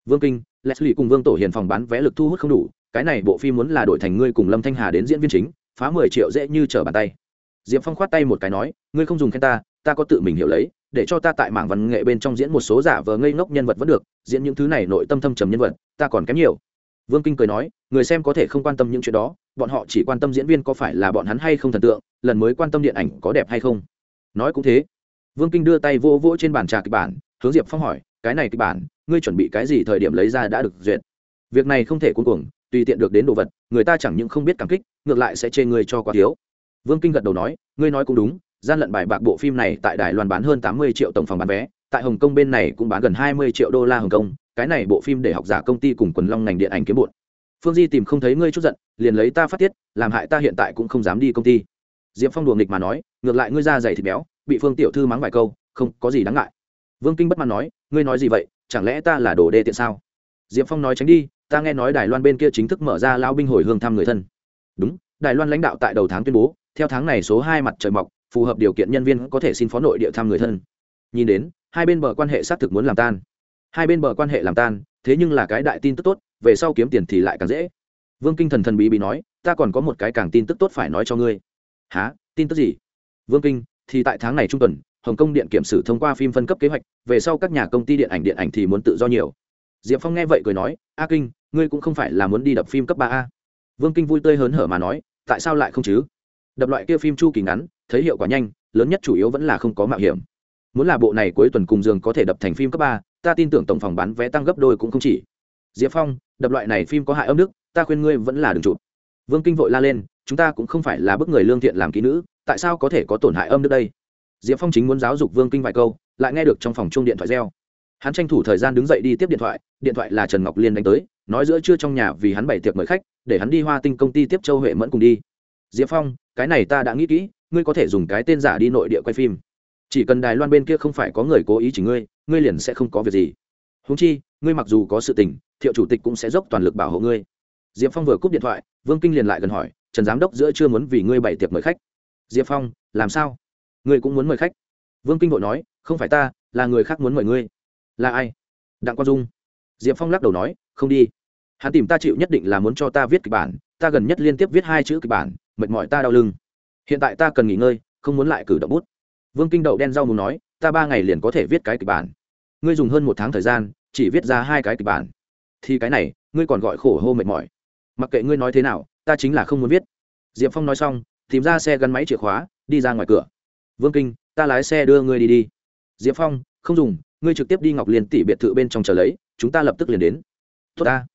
Vương kinh, leslie cùng vương tổ hiền phòng bán vé lực thu hút không đủ, cái này bộ phim muốn là đổi thành ngươi cùng lâm thanh hà đến diễn viên chính, phá mười triệu dễ như trở bàn tay. Diệp phong khoát tay một cái nói, ngươi không dùng khen ta ta có tự mình hiểu lấy, để cho ta tại mảng văn nghệ bên trong diễn một số giả vờ ngây ngốc nhân vật vẫn được, diễn những thứ này nội tâm thâm trầm nhân vật, ta còn kém nhiều. Vương kinh cười nói, người xem có thể không quan tâm những chuyện đó, bọn họ chỉ quan tâm diễn viên có phải là bọn hắn hay không thần tượng, lần mới quan tâm điện ảnh có đẹp hay không. Nói cũng thế vương kinh đưa tay vô vỗ trên bàn trà kịch bản, hướng diệp phong hỏi, cái này kịch bản, ngươi chuẩn bị cái gì thời điểm lấy ra đã được duyệt? Việc này không thể cuống cuồng, tùy tiện được đến đồ vật, người ta chẳng những không biết cảm kích, ngược lại sẽ chê ngươi cho quá thiếu. Vương kinh gật đầu nói, ngươi nói cũng đúng, gian lận bài bạc bộ phim này tại đài loan bán hơn tám mươi triệu tổng phòng bán vé, tại hồng kông bên này cũng bán gần hai mươi triệu đô la hồng kông, cái này bộ phim để học giả công ty cùng quần long ngành điện ảnh kiếm bụn phương di tìm không thấy ngươi chút giận, liền lấy ta phát tiết, làm hại ta hiện tại cũng không dám đi công ty. Diệp phong đùa nghịch mà nói ngược lại ngươi ra dày thịt béo, bị phương tiểu thư mắng vài câu, không có gì đáng ngại. Vương kinh bất mãn nói, ngươi nói gì vậy, chẳng lẽ ta là đồ đê tiện sao? Diệp phong nói tránh đi, ta nghe nói đài loan bên kia chính thức mở ra lao binh hồi hương thăm người thân. Đúng, đài loan lãnh đạo tại đầu tháng tuyên bố, theo tháng này số hai mặt trời mọc, phù hợp điều kiện nhân viên có thể xin phó nội địa thăm người thân. Nhìn đến, hai bên bờ quan hệ xác thực muốn làm tan. Hai bên bờ quan hệ làm tan, thế nhưng là cái đại tin tức tốt, về sau kiếm tiền thì lại càng dễ. Vương kinh thần thần bí bí nói, ta còn có một cái càng tin tức tốt phải nói cho ngươi. Há tin tức gì? Vương kinh, thì tại tháng này trung tuần, hồng kông điện kiểm sử thông qua phim phân cấp kế hoạch, về sau các nhà công ty điện ảnh điện ảnh thì muốn tự do nhiều. Diệp phong nghe vậy cười nói, a kinh, ngươi cũng không phải là muốn đi đập phim cấp ba a. Vương kinh vui tươi hớn hở mà nói, tại sao lại không chứ? Đập loại kia phim chu kỳ ngắn, thấy hiệu quả nhanh, lớn nhất chủ yếu vẫn là không có mạo hiểm. Muốn là bộ này cuối tuần cùng giường có thể đập thành phim cấp ba, ta tin tưởng tổng phòng bán vé tăng gấp đôi cũng không chỉ. Diệp phong, đập loại này phim có hại âm đức, ta khuyên ngươi vẫn là đừng chụp. Vương kinh vội la lên, chúng ta cũng không phải là bức người lương thiện làm kỹ nữ tại sao có thể có tổn hại âm đức đây? Diệp phong chính muốn giáo dục vương kinh vài câu, lại nghe được trong phòng chung điện thoại reo. Hắn tranh thủ thời gian đứng dậy đi tiếp điện thoại điện thoại là trần ngọc liên đánh tới, nói giữa trưa trong nhà vì hắn bày tiệc mời khách, để hắn đi hoa tinh công ty tiếp châu huệ mẫn cùng đi. Diệp phong, cái này ta đã nghĩ kỹ, ngươi có thể dùng cái tên giả đi nội địa quay phim. Chỉ cần đài loan bên kia không phải có người cố ý chỉ ngươi ngươi liền sẽ không có việc gì. Húng chi, ngươi mặc dù có sự tình, thiệu chủ tịch cũng sẽ dốc toàn lực bảo hộ ngươi. Diệp phong vừa cúp điện thoại, vương kinh liền lại gần hỏi, trần giám đốc giữa chưa muốn vì ngươi bày tiệc mời khách diệp phong, làm sao? Ngươi cũng muốn mời khách. Vương kinh vội nói, không phải ta, là người khác muốn mời ngươi. Là ai? Đặng quang dung. Diệp phong lắc đầu nói, không đi. Hắn tìm ta chịu nhất định là muốn cho ta viết kịch bản, ta gần nhất liên tiếp viết hai chữ kịch bản, mệt mỏi ta đau lưng. Hiện tại ta cần nghỉ ngơi, không muốn lại cử động bút. Vương kinh đậu đen rau mù nói, ta ba ngày liền có thể viết cái kịch bản. Ngươi dùng hơn một tháng thời gian, chỉ viết ra hai cái kịch bản. Thì cái này, ngươi còn gọi khổ hô mệt mỏi. Mặc kệ ngươi nói thế nào, ta chính là không muốn viết. Diệp phong nói xong tìm ra xe gắn máy chìa khóa, đi ra ngoài cửa. Vương kinh, ta lái xe đưa ngươi đi đi. Diệp phong, không dùng, ngươi trực tiếp đi ngọc liên tỷ biệt thự bên trong chờ lấy, chúng ta lập tức liền đến. Tốt ta.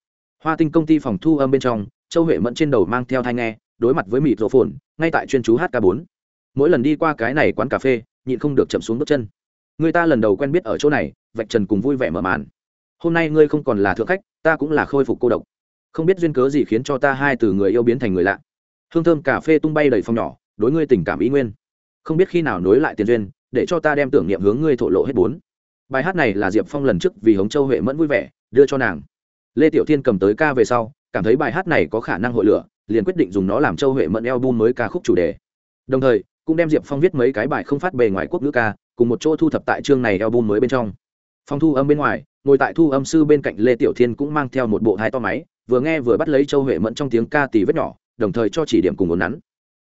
Hoa tinh công ty phòng thu âm bên trong, châu huệ mẫn trên đầu mang theo thai nghe, đối mặt với mịt rổ phồn ngay tại chuyên chú hk bốn. Mỗi lần đi qua cái này quán cà phê, nhịn không được chậm xuống bước chân. Người ta lần đầu quen biết ở chỗ này, vạch trần cùng vui vẻ mở màn. Hôm nay ngươi không còn là thượng khách, ta cũng là khôi phục cô độc. Không biết duyên cớ gì khiến cho ta hai từ người yêu biến thành người lạ hương thơm cà phê tung bay đầy phòng nhỏ, đối ngươi tình cảm ý nguyên. Không biết khi nào nối lại tiền duyên, để cho ta đem tưởng niệm hướng ngươi thổ lộ hết bốn. Bài hát này là diệp phong lần trước vì hống châu huệ mẫn vui vẻ, đưa cho nàng. Lê tiểu thiên cầm tới ca về sau, cảm thấy bài hát này có khả năng hội lửa, liền quyết định dùng nó làm châu huệ mẫn eo bum mới ca khúc chủ đề. Đồng thời, cũng đem diệp phong viết mấy cái bài không phát bề ngoài quốc ngữ ca, cùng một chỗ thu thập tại chương này eo bum mới bên trong. Phong thu âm bên ngoài, ngồi tại thu âm sư bên cạnh lê tiểu thiên cũng mang theo một bộ hai to máy, vừa nghe vừa bắt lấy châu huệ mẫn trong tiếng ca tì vết nhỏ đồng thời cho chỉ điểm cùng ổn nắn.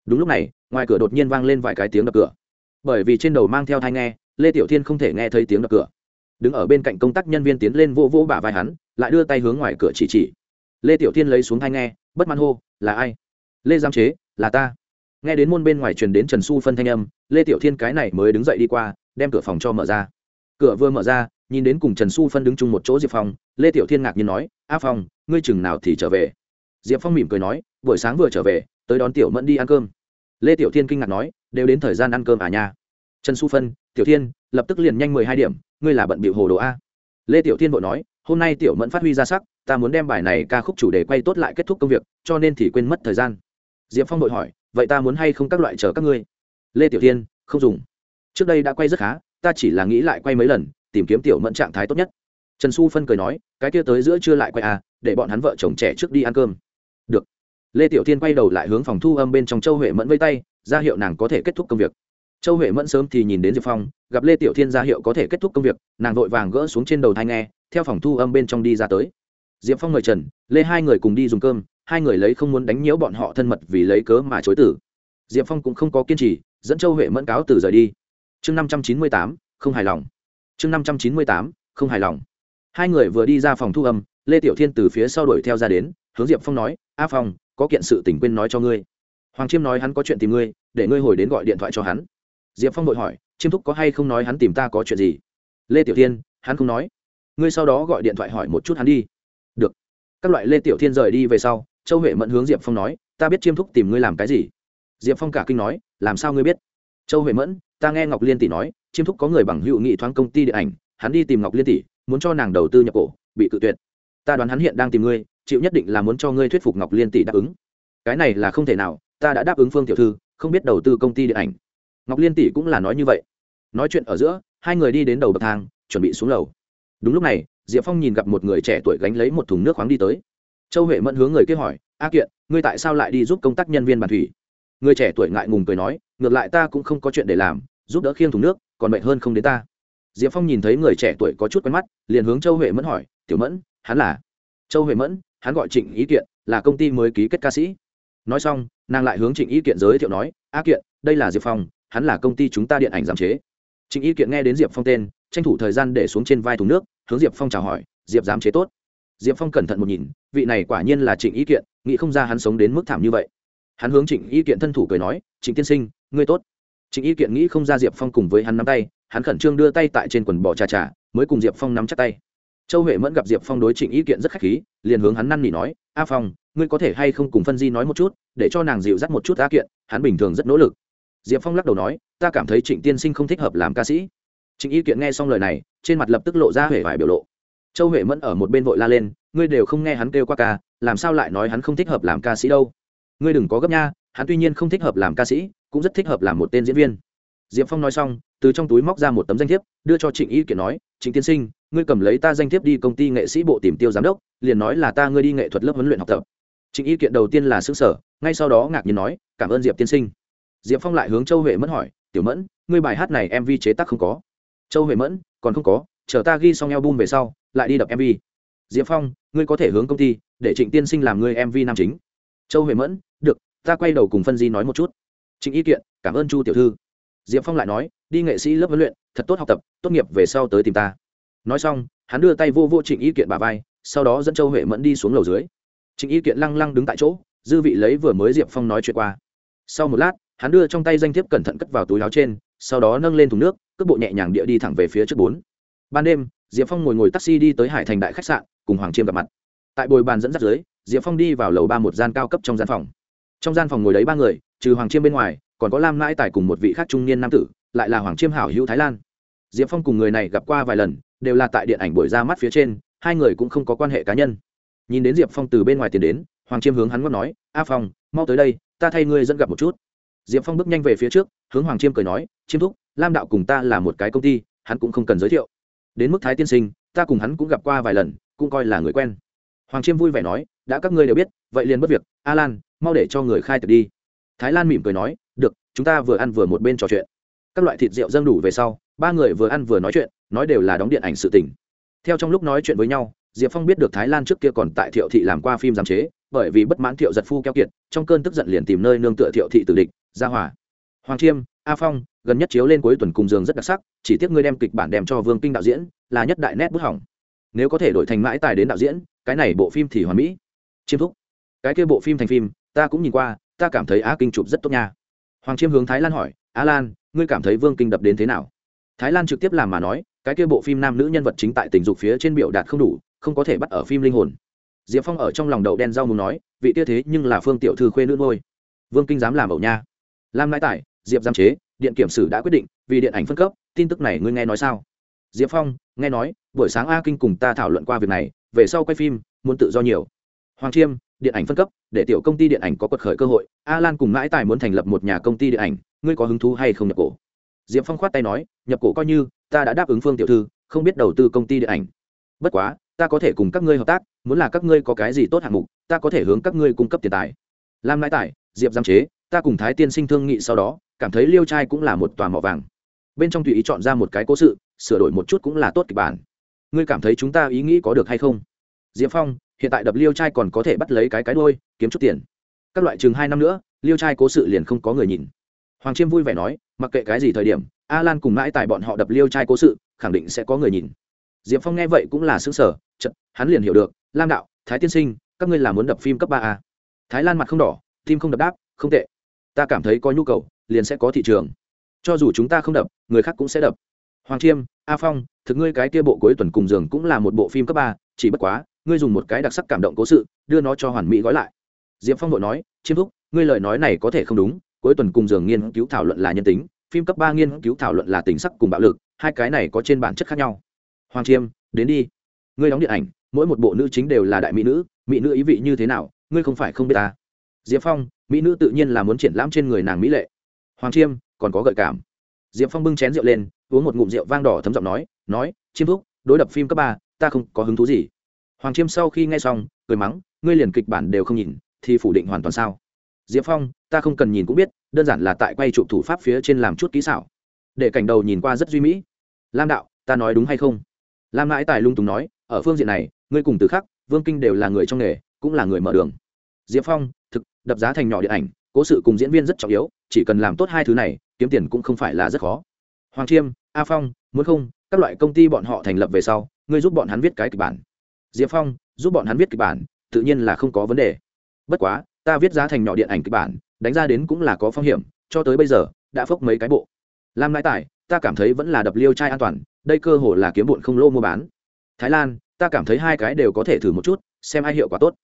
Đúng lúc này, ngoài cửa đột nhiên vang lên vài cái tiếng đập cửa. Bởi vì trên đầu mang theo thai nghe, lê tiểu thiên không thể nghe thấy tiếng đập cửa. Đứng ở bên cạnh công tác nhân viên tiến lên vô vô bả vai hắn, lại đưa tay hướng ngoài cửa chỉ chỉ. Lê tiểu thiên lấy xuống thai nghe, bất mãn hô, là ai? Lê giam chế, là ta. Nghe đến môn bên ngoài truyền đến trần su phân thanh âm, lê tiểu thiên cái này mới đứng dậy đi qua, đem cửa phòng cho mở ra. Cửa vừa mở ra, nhìn đến cùng trần su phân đứng chung một chỗ diệp phong, lê tiểu thiên ngạc nhiên nói, a phong, ngươi chừng nào thì trở về? Diệp phong mỉm cười nói, buổi sáng vừa trở về, tới đón tiểu mẫn đi ăn cơm. Lê tiểu thiên kinh ngạc nói, đều đến thời gian ăn cơm à nha? Trần su phân, tiểu thiên, lập tức liền nhanh mười hai điểm, ngươi là bận bịu hồ đồ a. Lê tiểu thiên vội nói, hôm nay tiểu mẫn phát huy ra sắc, ta muốn đem bài này ca khúc chủ đề quay tốt lại kết thúc công việc, cho nên thì quên mất thời gian. Diệp phong vội hỏi, vậy ta muốn hay không các loại chờ các ngươi? Lê tiểu thiên, không dùng. Trước đây đã quay rất khá, ta chỉ là nghĩ lại quay mấy lần, tìm kiếm tiểu mẫn trạng thái tốt nhất. Trần xu phân cười nói, cái kia tới giữa chưa lại quay à để bọn hắn vợ chồng trẻ trước đi ăn cơm lê tiểu thiên quay đầu lại hướng phòng thu âm bên trong châu huệ mẫn vây tay ra hiệu nàng có thể kết thúc công việc châu huệ mẫn sớm thì nhìn đến diệp phong gặp lê tiểu thiên ra hiệu có thể kết thúc công việc nàng vội vàng gỡ xuống trên đầu thai nghe theo phòng thu âm bên trong đi ra tới diệp phong mời trần lê hai người cùng đi dùng cơm hai người lấy không muốn đánh nhiễu bọn họ thân mật vì lấy cớ mà chối tử diệp phong cũng không có kiên trì dẫn châu huệ mẫn cáo từ rời đi chương năm trăm chín mươi tám, không hài lòng chương năm trăm chín mươi tám, không hài lòng hai người vừa đi ra phòng thu âm lê tiểu thiên từ phía sau đuổi theo ra đến hướng diệp phong nói a phong có kiện sự tỉnh quên nói cho ngươi. Hoàng chiêm nói hắn có chuyện tìm ngươi, để ngươi hồi đến gọi điện thoại cho hắn. Diệp phong vội hỏi, chiêm thúc có hay không nói hắn tìm ta có chuyện gì? Lê tiểu thiên, hắn không nói. Ngươi sau đó gọi điện thoại hỏi một chút hắn đi. Được. Các loại lê tiểu thiên rời đi về sau, châu huệ mẫn hướng diệp phong nói, ta biết chiêm thúc tìm ngươi làm cái gì. Diệp phong cả kinh nói, làm sao ngươi biết? Châu huệ mẫn, ta nghe ngọc liên tỷ nói, chiêm thúc có người bằng hữu nghị thoáng công ty điện ảnh, hắn đi tìm ngọc liên tỷ, muốn cho nàng đầu tư nhập cổ, bị cự tuyệt. Ta đoán hắn hiện đang tìm ngươi chịu nhất định là muốn cho ngươi thuyết phục ngọc liên tỷ đáp ứng. Cái này là không thể nào, ta đã đáp ứng phương tiểu thư, không biết đầu tư công ty điện ảnh. Ngọc liên tỷ cũng là nói như vậy. Nói chuyện ở giữa, hai người đi đến đầu bậc thang, chuẩn bị xuống lầu. Đúng lúc này, diệp phong nhìn gặp một người trẻ tuổi gánh lấy một thùng nước khoáng đi tới. Châu huệ mẫn hướng người kia hỏi, a kiện, ngươi tại sao lại đi giúp công tác nhân viên bàn thủy? Người trẻ tuổi ngại ngùng cười nói, ngược lại ta cũng không có chuyện để làm, giúp đỡ khiêng thùng nước, còn mệt hơn không đến ta. Diệp phong nhìn thấy người trẻ tuổi có chút quen mắt, liền hướng châu huệ mẫn hỏi, tiểu mẫn, hắn là? Châu huệ mẫn hắn gọi trịnh ý kiện, là công ty mới ký kết ca sĩ. Nói xong, nàng lại hướng trịnh ý kiện giới thiệu nói, a kiện, đây là diệp phong, hắn là công ty chúng ta điện ảnh giám chế. Trịnh ý kiện nghe đến diệp phong tên, tranh thủ thời gian để xuống trên vai thùng nước, hướng diệp phong chào hỏi, diệp giám chế tốt. Diệp phong cẩn thận một nhìn, vị này quả nhiên là trịnh ý kiện, nghĩ không ra hắn sống đến mức thảm như vậy. Hắn hướng trịnh ý kiện thân thủ cười nói, trịnh tiên sinh, ngươi tốt. Trịnh ý kiện nghĩ không ra diệp phong cùng với hắn nắm tay, hắn khẩn trương đưa tay tại trên quần bò trà trà mới cùng diệp phong nắm chắc tay châu huệ mẫn gặp diệp phong đối trịnh ý kiện rất khách khí, liền hướng hắn năn nỉ nói, a phong, ngươi có thể hay không cùng phân di nói một chút, để cho nàng dịu dắt một chút a kiện, hắn bình thường rất nỗ lực. Diệp phong lắc đầu nói, ta cảm thấy trịnh tiên sinh không thích hợp làm ca sĩ. Trịnh ý kiện nghe xong lời này, trên mặt lập tức lộ ra huệ vải biểu lộ. Châu huệ mẫn ở một bên vội la lên, ngươi đều không nghe hắn kêu qua ca, làm sao lại nói hắn không thích hợp làm ca sĩ đâu? Ngươi đừng có gấp nha, hắn tuy nhiên không thích hợp làm ca sĩ, cũng rất thích hợp làm một tên diễn viên diệp phong nói xong, từ trong túi móc ra một tấm danh thiếp, đưa cho trịnh y kiện nói, trịnh tiên sinh, ngươi cầm lấy ta danh thiếp đi công ty nghệ sĩ bộ tìm tiêu giám đốc, liền nói là ta ngươi đi nghệ thuật lớp huấn luyện học tập. Trịnh y kiện đầu tiên là xứ sở ngay sau đó ngạc nhiên nói, cảm ơn diệp tiên sinh. Diệp phong lại hướng châu huệ Mẫn hỏi, tiểu mẫn, ngươi bài hát này mv chế tác không có? Châu huệ mẫn, còn không có, chờ ta ghi xong album về sau, lại đi đập mv diệp phong, ngươi có thể hướng công ty, để trịnh tiên sinh làm ngươi mv nam chính. Châu huệ mẫn, được, ta quay đầu cùng phân di nói một chút. Trịnh ý kiện, cảm ơn chu tiểu thư diệp phong lại nói, đi nghệ sĩ lớp huấn luyện, thật tốt học tập, tốt nghiệp về sau tới tìm ta. Nói xong, hắn đưa tay vô vô trịnh Y kiện bà vai, sau đó dẫn châu huệ mẫn đi xuống lầu dưới. Trịnh Y kiện lăng lăng đứng tại chỗ, dư vị lấy vừa mới diệp phong nói chuyện qua. Sau một lát, hắn đưa trong tay danh thiếp cẩn thận cất vào túi áo trên, sau đó nâng lên thùng nước, cước bộ nhẹ nhàng địa đi thẳng về phía trước bốn. Ban đêm, diệp phong ngồi ngồi taxi đi tới hải thành đại khách sạn, cùng hoàng chiêm gặp mặt. Tại bồi bàn dẫn dắt dưới, diệp phong đi vào lầu ba một gian cao cấp trong gian phòng. Trong gian phòng ngồi đấy ba người, trừ hoàng chiêm bên ngoài còn có lam mãi tài cùng một vị khác trung niên nam tử, lại là hoàng chiêm hảo hữu thái lan. Diệp phong cùng người này gặp qua vài lần, đều là tại điện ảnh buổi ra mắt phía trên, hai người cũng không có quan hệ cá nhân. Nhìn đến diệp phong từ bên ngoài tiền đến, hoàng chiêm hướng hắn ngót nói, a phong, mau tới đây, ta thay ngươi dẫn gặp một chút. Diệp phong bước nhanh về phía trước, hướng hoàng chiêm cười nói, chiêm thúc, lam đạo cùng ta là một cái công ty, hắn cũng không cần giới thiệu. Đến mức thái tiên sinh, ta cùng hắn cũng gặp qua vài lần, cũng coi là người quen. Hoàng chiêm vui vẻ nói, đã các ngươi đều biết, vậy liền mất việc, a lan, mau để cho người khai tiệc đi. Thái lan mỉm cười nói chúng ta vừa ăn vừa một bên trò chuyện. Các loại thịt rượu dâng đủ về sau, ba người vừa ăn vừa nói chuyện, nói đều là đóng điện ảnh sự tình. Theo trong lúc nói chuyện với nhau, diệp phong biết được thái lan trước kia còn tại thiệu thị làm qua phim giám chế, bởi vì bất mãn thiệu giật phu keo kiệt, trong cơn tức giận liền tìm nơi nương tựa thiệu thị tử địch, gia hòa. Hoàng chiêm, a phong, gần nhất chiếu lên cuối tuần cùng giường rất đặc sắc, chỉ tiếc ngươi đem kịch bản đem cho vương kinh đạo diễn, là nhất đại nét bút hỏng. Nếu có thể đổi thành mãi tài đến đạo diễn, cái này bộ phim thì hoàn mỹ. Chiêm thúc, cái kia bộ phim thành phim, ta cũng nhìn qua, ta cảm thấy á kinh chụp rất tốt nha hoàng chiêm hướng thái lan hỏi, a lan, ngươi cảm thấy vương kinh đập đến thế nào? Thái lan trực tiếp làm mà nói, cái kia bộ phim nam nữ nhân vật chính tại tình dục phía trên biểu đạt không đủ, không có thể bắt ở phim linh hồn. Diệp phong ở trong lòng đậu đen rau muốn nói, vị tia thế nhưng là phương tiểu thư khuê nữ ngôi vương kinh dám làm ẩu nha. Lam lãi tải, diệp giam chế, điện kiểm sử đã quyết định, vì điện ảnh phân cấp, tin tức này ngươi nghe nói sao? Diệp phong, nghe nói, buổi sáng a kinh cùng ta thảo luận qua việc này, về sau quay phim, muốn tự do nhiều. Hoàng chiêm điện ảnh phân cấp, để tiểu công ty điện ảnh có quật khởi cơ hội. A lan cùng mãi tài muốn thành lập một nhà công ty điện ảnh, ngươi có hứng thú hay không nhập cổ? Diệp phong khoát tay nói, nhập cổ coi như, ta đã đáp ứng phương tiểu thư, không biết đầu tư công ty điện ảnh. Bất quá, ta có thể cùng các ngươi hợp tác, muốn là các ngươi có cái gì tốt hạng mục, ta có thể hướng các ngươi cung cấp tiền tài. Lam mãi tài, diệp giam chế, ta cùng thái tiên sinh thương nghị sau đó, cảm thấy liêu trai cũng là một tòa mỏ vàng. Bên trong tùy ý chọn ra một cái cố sự, sửa đổi một chút cũng là tốt kịch bản. Ngươi cảm thấy chúng ta ý nghĩ có được hay không? Diệp phong hiện tại đập liêu trai còn có thể bắt lấy cái cái đôi kiếm chút tiền. Các loại chừng hai năm nữa, liêu trai cố sự liền không có người nhìn. Hoàng chiêm vui vẻ nói, mặc kệ cái gì thời điểm a lan cùng mãi tại bọn họ đập liêu trai cố sự, khẳng định sẽ có người nhìn. Diệp phong nghe vậy cũng là xứng sở chật hắn liền hiểu được, lam đạo, thái tiên sinh, các ngươi là muốn đập phim cấp ba a. Thái lan mặt không đỏ, tim không đập đáp, không tệ. Ta cảm thấy có nhu cầu, liền sẽ có thị trường. Cho dù chúng ta không đập, người khác cũng sẽ đập. Hoàng chiêm, a phong, thực ngươi cái kia bộ cuối tuần cùng giường cũng là một bộ phim cấp ba, chỉ bất quá ngươi dùng một cái đặc sắc cảm động cố sự, đưa nó cho hoàn mỹ gói lại. Diệp phong vội nói, chiêm thúc, ngươi lời nói này có thể không đúng, cuối tuần cùng giường nghiên cứu thảo luận là nhân tính, phim cấp ba nghiên cứu thảo luận là tình sắc cùng bạo lực, hai cái này có trên bản chất khác nhau. Hoàng chiêm, đến đi. Ngươi đóng điện ảnh, mỗi một bộ nữ chính đều là đại mỹ nữ mỹ nữ ý vị như thế nào, ngươi không phải không biết ta. Diệp phong, mỹ nữ tự nhiên là muốn triển lãm trên người nàng mỹ lệ. Hoàng chiêm, còn có gợi cảm. Diệp phong bưng chén rượu lên, uống một ngụm rượu vang đỏ thấm giọng nói nói, chiêm thúc, đối đập phim cấp ba, ta không có hứng thú gì hoàng chiêm sau khi nghe xong, cười mắng, ngươi liền kịch bản đều không nhìn, thì phủ định hoàn toàn sao? Diệp phong, ta không cần nhìn cũng biết, đơn giản là tại quay trụ thủ pháp phía trên làm chút kỹ xảo. Để cảnh đầu nhìn qua rất duy mỹ. Lam đạo, ta nói đúng hay không? Lam mãi tài lung tùng nói, ở phương diện này, ngươi cùng từ khắc, vương kinh đều là người trong nghề, cũng là người mở đường. Diệp phong, thực, đập giá thành nhỏ điện ảnh, cố sự cùng diễn viên rất trọng yếu, chỉ cần làm tốt hai thứ này, kiếm tiền cũng không phải là rất khó. Hoàng chiêm, a phong, muốn không, các loại công ty bọn họ thành lập về sau, ngươi giúp bọn hắn viết cái kịch bản diệp phong, giúp bọn hắn viết kịch bản, tự nhiên là không có vấn đề. Bất quá, ta viết giá thành nhỏ điện ảnh kịch bản, đánh ra đến cũng là có phong hiểm, cho tới bây giờ, đã phốc mấy cái bộ. Làm lãi tài ta cảm thấy vẫn là đập liêu trai an toàn, đây cơ hồ là kiếm bụn không lô mua bán. Thái lan, ta cảm thấy hai cái đều có thể thử một chút, xem ai hiệu quả tốt.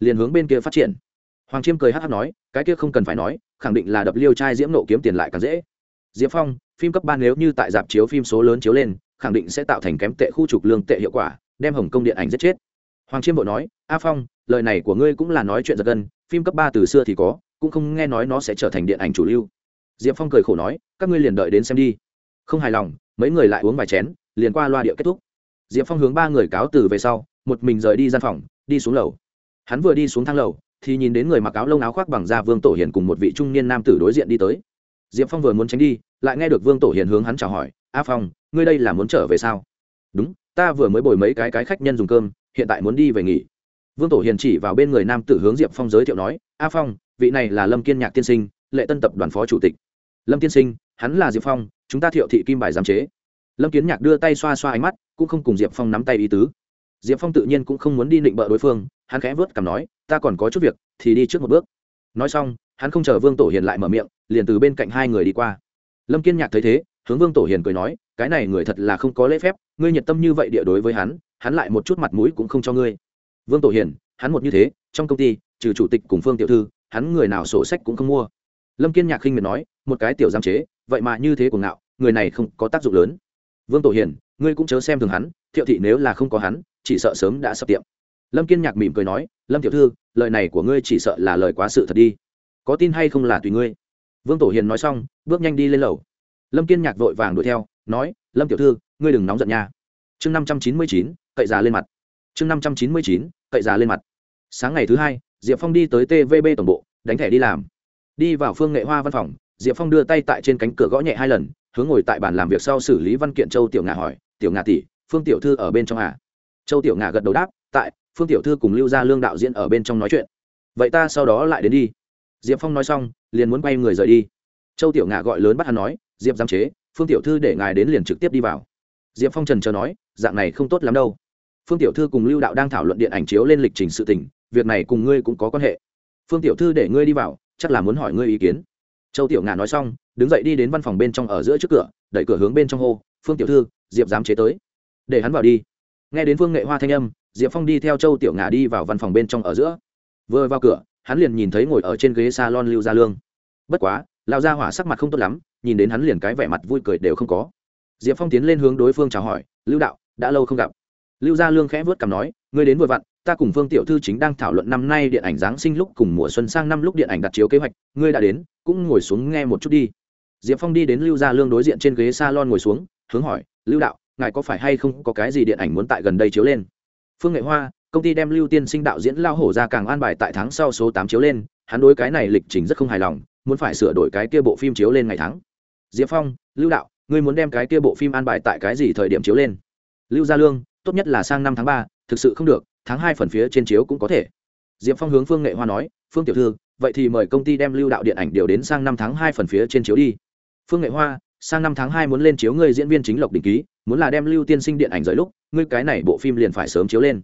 Liền hướng bên kia phát triển. Hoàng chiêm cười hát hát nói, cái kia không cần phải nói, khẳng định là đập liêu trai diễm nộ kiếm tiền lại càng dễ. Diệp phong, phim cấp ba nếu như tại dạp chiếu phim số lớn chiếu lên, khẳng định sẽ tạo thành kém tệ khu trục lương tệ hiệu quả đem hồng công điện ảnh giết chết. Hoàng chiêm bộ nói, a phong, lời này của ngươi cũng là nói chuyện giật gân, phim cấp ba từ xưa thì có, cũng không nghe nói nó sẽ trở thành điện ảnh chủ lưu. Diệp phong cười khổ nói, các ngươi liền đợi đến xem đi. Không hài lòng, mấy người lại uống vài chén, liền qua loa địa kết thúc. Diệp phong hướng ba người cáo từ về sau, một mình rời đi gian phòng, đi xuống lầu. Hắn vừa đi xuống thang lầu, thì nhìn đến người mặc áo lông áo khoác bằng da vương tổ hiền cùng một vị trung niên nam tử đối diện đi tới. Diệp phong vừa muốn tránh đi, lại nghe được vương tổ hiền hướng hắn chào hỏi, a phong, ngươi đây là muốn trở về sao? Đúng ta vừa mới bồi mấy cái cái khách nhân dùng cơm, hiện tại muốn đi về nghỉ. Vương tổ hiền chỉ vào bên người nam tử hướng diệp phong giới thiệu nói, a phong, vị này là lâm kiên nhạc tiên sinh, lệ tân tập đoàn phó chủ tịch. Lâm tiên sinh, hắn là diệp phong, chúng ta thiệu thị kim bài giám chế. Lâm kiến nhạc đưa tay xoa xoa ánh mắt, cũng không cùng diệp phong nắm tay ý tứ. Diệp phong tự nhiên cũng không muốn đi định bợ đối phương, hắn khẽ vớt cảm nói, ta còn có chút việc, thì đi trước một bước. Nói xong, hắn không chờ vương tổ hiền lại mở miệng, liền từ bên cạnh hai người đi qua. Lâm kiên nhạc thấy thế hướng vương tổ hiền cười nói, cái này người thật là không có lễ phép, ngươi nhiệt tâm như vậy địa đối với hắn hắn lại một chút mặt mũi cũng không cho ngươi. Vương tổ hiền, hắn một như thế, trong công ty, trừ chủ tịch cùng phương tiểu thư, hắn người nào sổ sách cũng không mua. Lâm kiên nhạc khinh miệt nói, một cái tiểu giam chế, vậy mà như thế của ngạo, người này không có tác dụng lớn. Vương tổ hiền, ngươi cũng chớ xem thường hắn, thiệu thị nếu là không có hắn, chỉ sợ sớm đã sập tiệm. Lâm kiên nhạc mỉm cười nói, lâm tiểu thư, lời này của ngươi chỉ sợ là lời quá sự thật đi. Có tin hay không là tùy ngươi. Vương tổ hiền nói xong, bước nhanh đi lên lầu lâm kiên nhạc vội vàng đuổi theo, nói, lâm tiểu thư, ngươi đừng nóng giận nha. Chương năm trăm chín mươi chín, cậy già lên mặt. Chương năm trăm chín mươi chín, cậy già lên mặt. Sáng ngày thứ hai, diệp phong đi tới tvb tổng bộ, đánh thẻ đi làm. Đi vào phương nghệ hoa văn phòng, diệp phong đưa tay tại trên cánh cửa gõ nhẹ hai lần, hướng ngồi tại bàn làm việc sau xử lý văn kiện châu tiểu ngà hỏi, tiểu ngà tỷ, phương tiểu thư ở bên trong à? Châu tiểu ngà gật đầu đáp, tại, phương tiểu thư cùng lưu gia lương đạo diễn ở bên trong nói chuyện. Vậy ta sau đó lại đến đi. Diệp phong nói xong, liền muốn quay người rời đi. Châu tiểu ngà gọi lớn bắt hắn nói diệp giám chế, phương tiểu thư để ngài đến liền trực tiếp đi vào. Diệp phong trần chờ nói, dạng này không tốt lắm đâu. Phương tiểu thư cùng lưu đạo đang thảo luận điện ảnh chiếu lên lịch trình sự tình, việc này cùng ngươi cũng có quan hệ. Phương tiểu thư để ngươi đi vào, chắc là muốn hỏi ngươi ý kiến. Châu tiểu ngà nói xong, đứng dậy đi đến văn phòng bên trong ở giữa trước cửa, đẩy cửa hướng bên trong hô, phương tiểu thư, diệp dám chế tới. Để hắn vào đi. Nghe đến phương nghệ hoa thanh âm, diệp phong đi theo châu tiểu ngà đi vào văn phòng bên trong ở giữa. Vừa vào cửa, hắn liền nhìn thấy ngồi ở trên ghế s a lon lưu gia lương. Bất quá, lão gia hỏa sắc mặt không tốt lắm nhìn đến hắn liền cái vẻ mặt vui cười đều không có. Diệp phong tiến lên hướng đối phương chào hỏi, lưu đạo, đã lâu không gặp. Lưu gia lương khẽ vớt cằm nói, ngươi đến vừa vặn, ta cùng phương tiểu thư chính đang thảo luận năm nay điện ảnh giáng sinh lúc cùng mùa xuân sang năm lúc điện ảnh đặt chiếu kế hoạch, ngươi đã đến, cũng ngồi xuống nghe một chút đi. Diệp phong đi đến lưu gia lương đối diện trên ghế s a lon ngồi xuống, hướng hỏi, lưu đạo, ngài có phải hay không có cái gì điện ảnh muốn tại gần đây chiếu lên? Phương nghệ hoa, công ty đem lưu tiên sinh đạo diễn lao hổ ra càng an bài tại tháng sau số tám chiếu lên, hắn đối cái này lịch trình rất không hài lòng, muốn phải sửa đổi cái kia bộ phim chiếu lên ngày tháng diệp phong, lưu đạo, ngươi muốn đem cái kia bộ phim an bài tại cái gì thời điểm chiếu lên? Lưu gia lương, tốt nhất là sang năm tháng ba, thực sự không được, tháng hai phần phía trên chiếu cũng có thể. Diệp phong hướng phương nghệ hoa nói, phương tiểu thư, vậy thì mời công ty đem lưu đạo điện ảnh điều đến sang năm tháng hai phần phía trên chiếu đi. Phương nghệ hoa, sang năm tháng hai muốn lên chiếu ngươi diễn viên chính lộc đình ký, muốn là đem lưu tiên sinh điện ảnh rời lúc, ngươi cái này bộ phim liền phải sớm chiếu lên.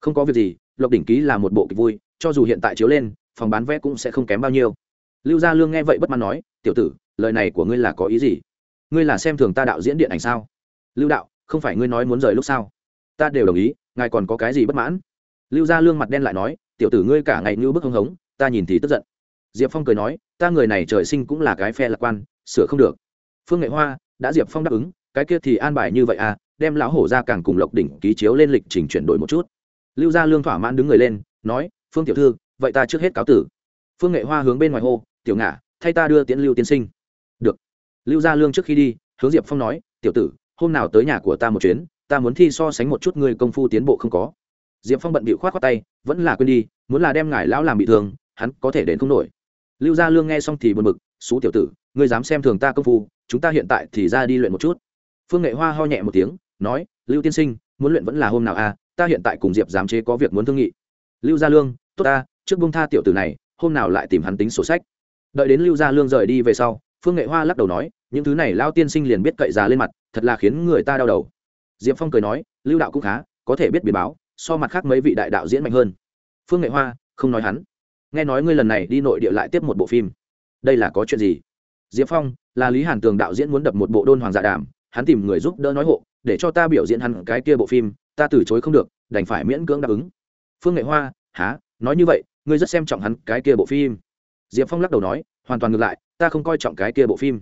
Không có việc gì, lộc đỉnh ký là một bộ kịch vui, cho dù hiện tại chiếu lên, phòng bán vé cũng sẽ không kém bao nhiêu. Lưu gia lương nghe vậy bất mãn nói, tiểu tử lời này của ngươi là có ý gì? Ngươi là xem thường ta đạo diễn điện ảnh sao? Lưu đạo, không phải ngươi nói muốn rời lúc sao? Ta đều đồng ý, ngài còn có cái gì bất mãn? Lưu gia lương mặt đen lại nói, tiểu tử ngươi cả ngày như bức hưng hống, ta nhìn thì tức giận. Diệp phong cười nói, ta người này trời sinh cũng là cái phe lạc quan, sửa không được. Phương nghệ hoa, đã diệp phong đáp ứng, cái kia thì an bài như vậy à đem lão hổ ra càng cùng lộc đỉnh ký chiếu lên lịch trình chuyển đổi một chút. Lưu gia lương thỏa mãn đứng người lên, nói, phương tiểu thư, vậy ta trước hết cáo tử. Phương nghệ hoa hướng bên ngoài hô, tiểu ngả, thay ta đưa tiễn lưu tiên sinh lưu gia lương trước khi đi, hướng diệp phong nói, tiểu tử, hôm nào tới nhà của ta một chuyến, ta muốn thi so sánh một chút người công phu tiến bộ không có. Diệp phong bận bịu k h o á t khoác tay, vẫn là quên đi, muốn là đem ngài lão làm bị thương, hắn có thể đến không nổi. Lưu gia lương nghe xong thì buồn bực, xú tiểu tử, ngươi dám xem thường ta công phu, chúng ta hiện tại thì ra đi luyện một chút. Phương nghệ hoa ho nhẹ một tiếng, nói, lưu tiên sinh, muốn luyện vẫn là hôm nào à ta hiện tại cùng diệp giám chế có việc muốn thương nghị. Lưu gia lương, tốt ta, trước bông tha tiểu tử này, hôm nào lại tìm hắn tính sổ sách. Đợi đến lưu gia lương rời đi về sau, phương nghệ hoa lắc đầu nói những thứ này lao tiên sinh liền biết cậy già lên mặt, thật là khiến người ta đau đầu. Diệp phong cười nói, lưu đạo cũng khá, có thể biết biến báo, so mặt khác mấy vị đại đạo diễn mạnh hơn. Phương nghệ hoa, không nói hắn. Nghe nói ngươi lần này đi nội địa lại tiếp một bộ phim. Đây là có chuyện gì? Diệp phong, là lý hàn tường đạo diễn muốn đập một bộ đôn hoàng dạ đàm, hắn tìm người giúp đỡ nói hộ, để cho ta biểu diễn hắn cái kia bộ phim, ta từ chối không được, đành phải miễn cưỡng đáp ứng. Phương nghệ hoa há nói như vậy, ngươi rất xem trọng hắn cái kia bộ phim. Diệp phong lắc đầu nói, hoàn toàn ngược lại, ta không coi trọng cái kia bộ phim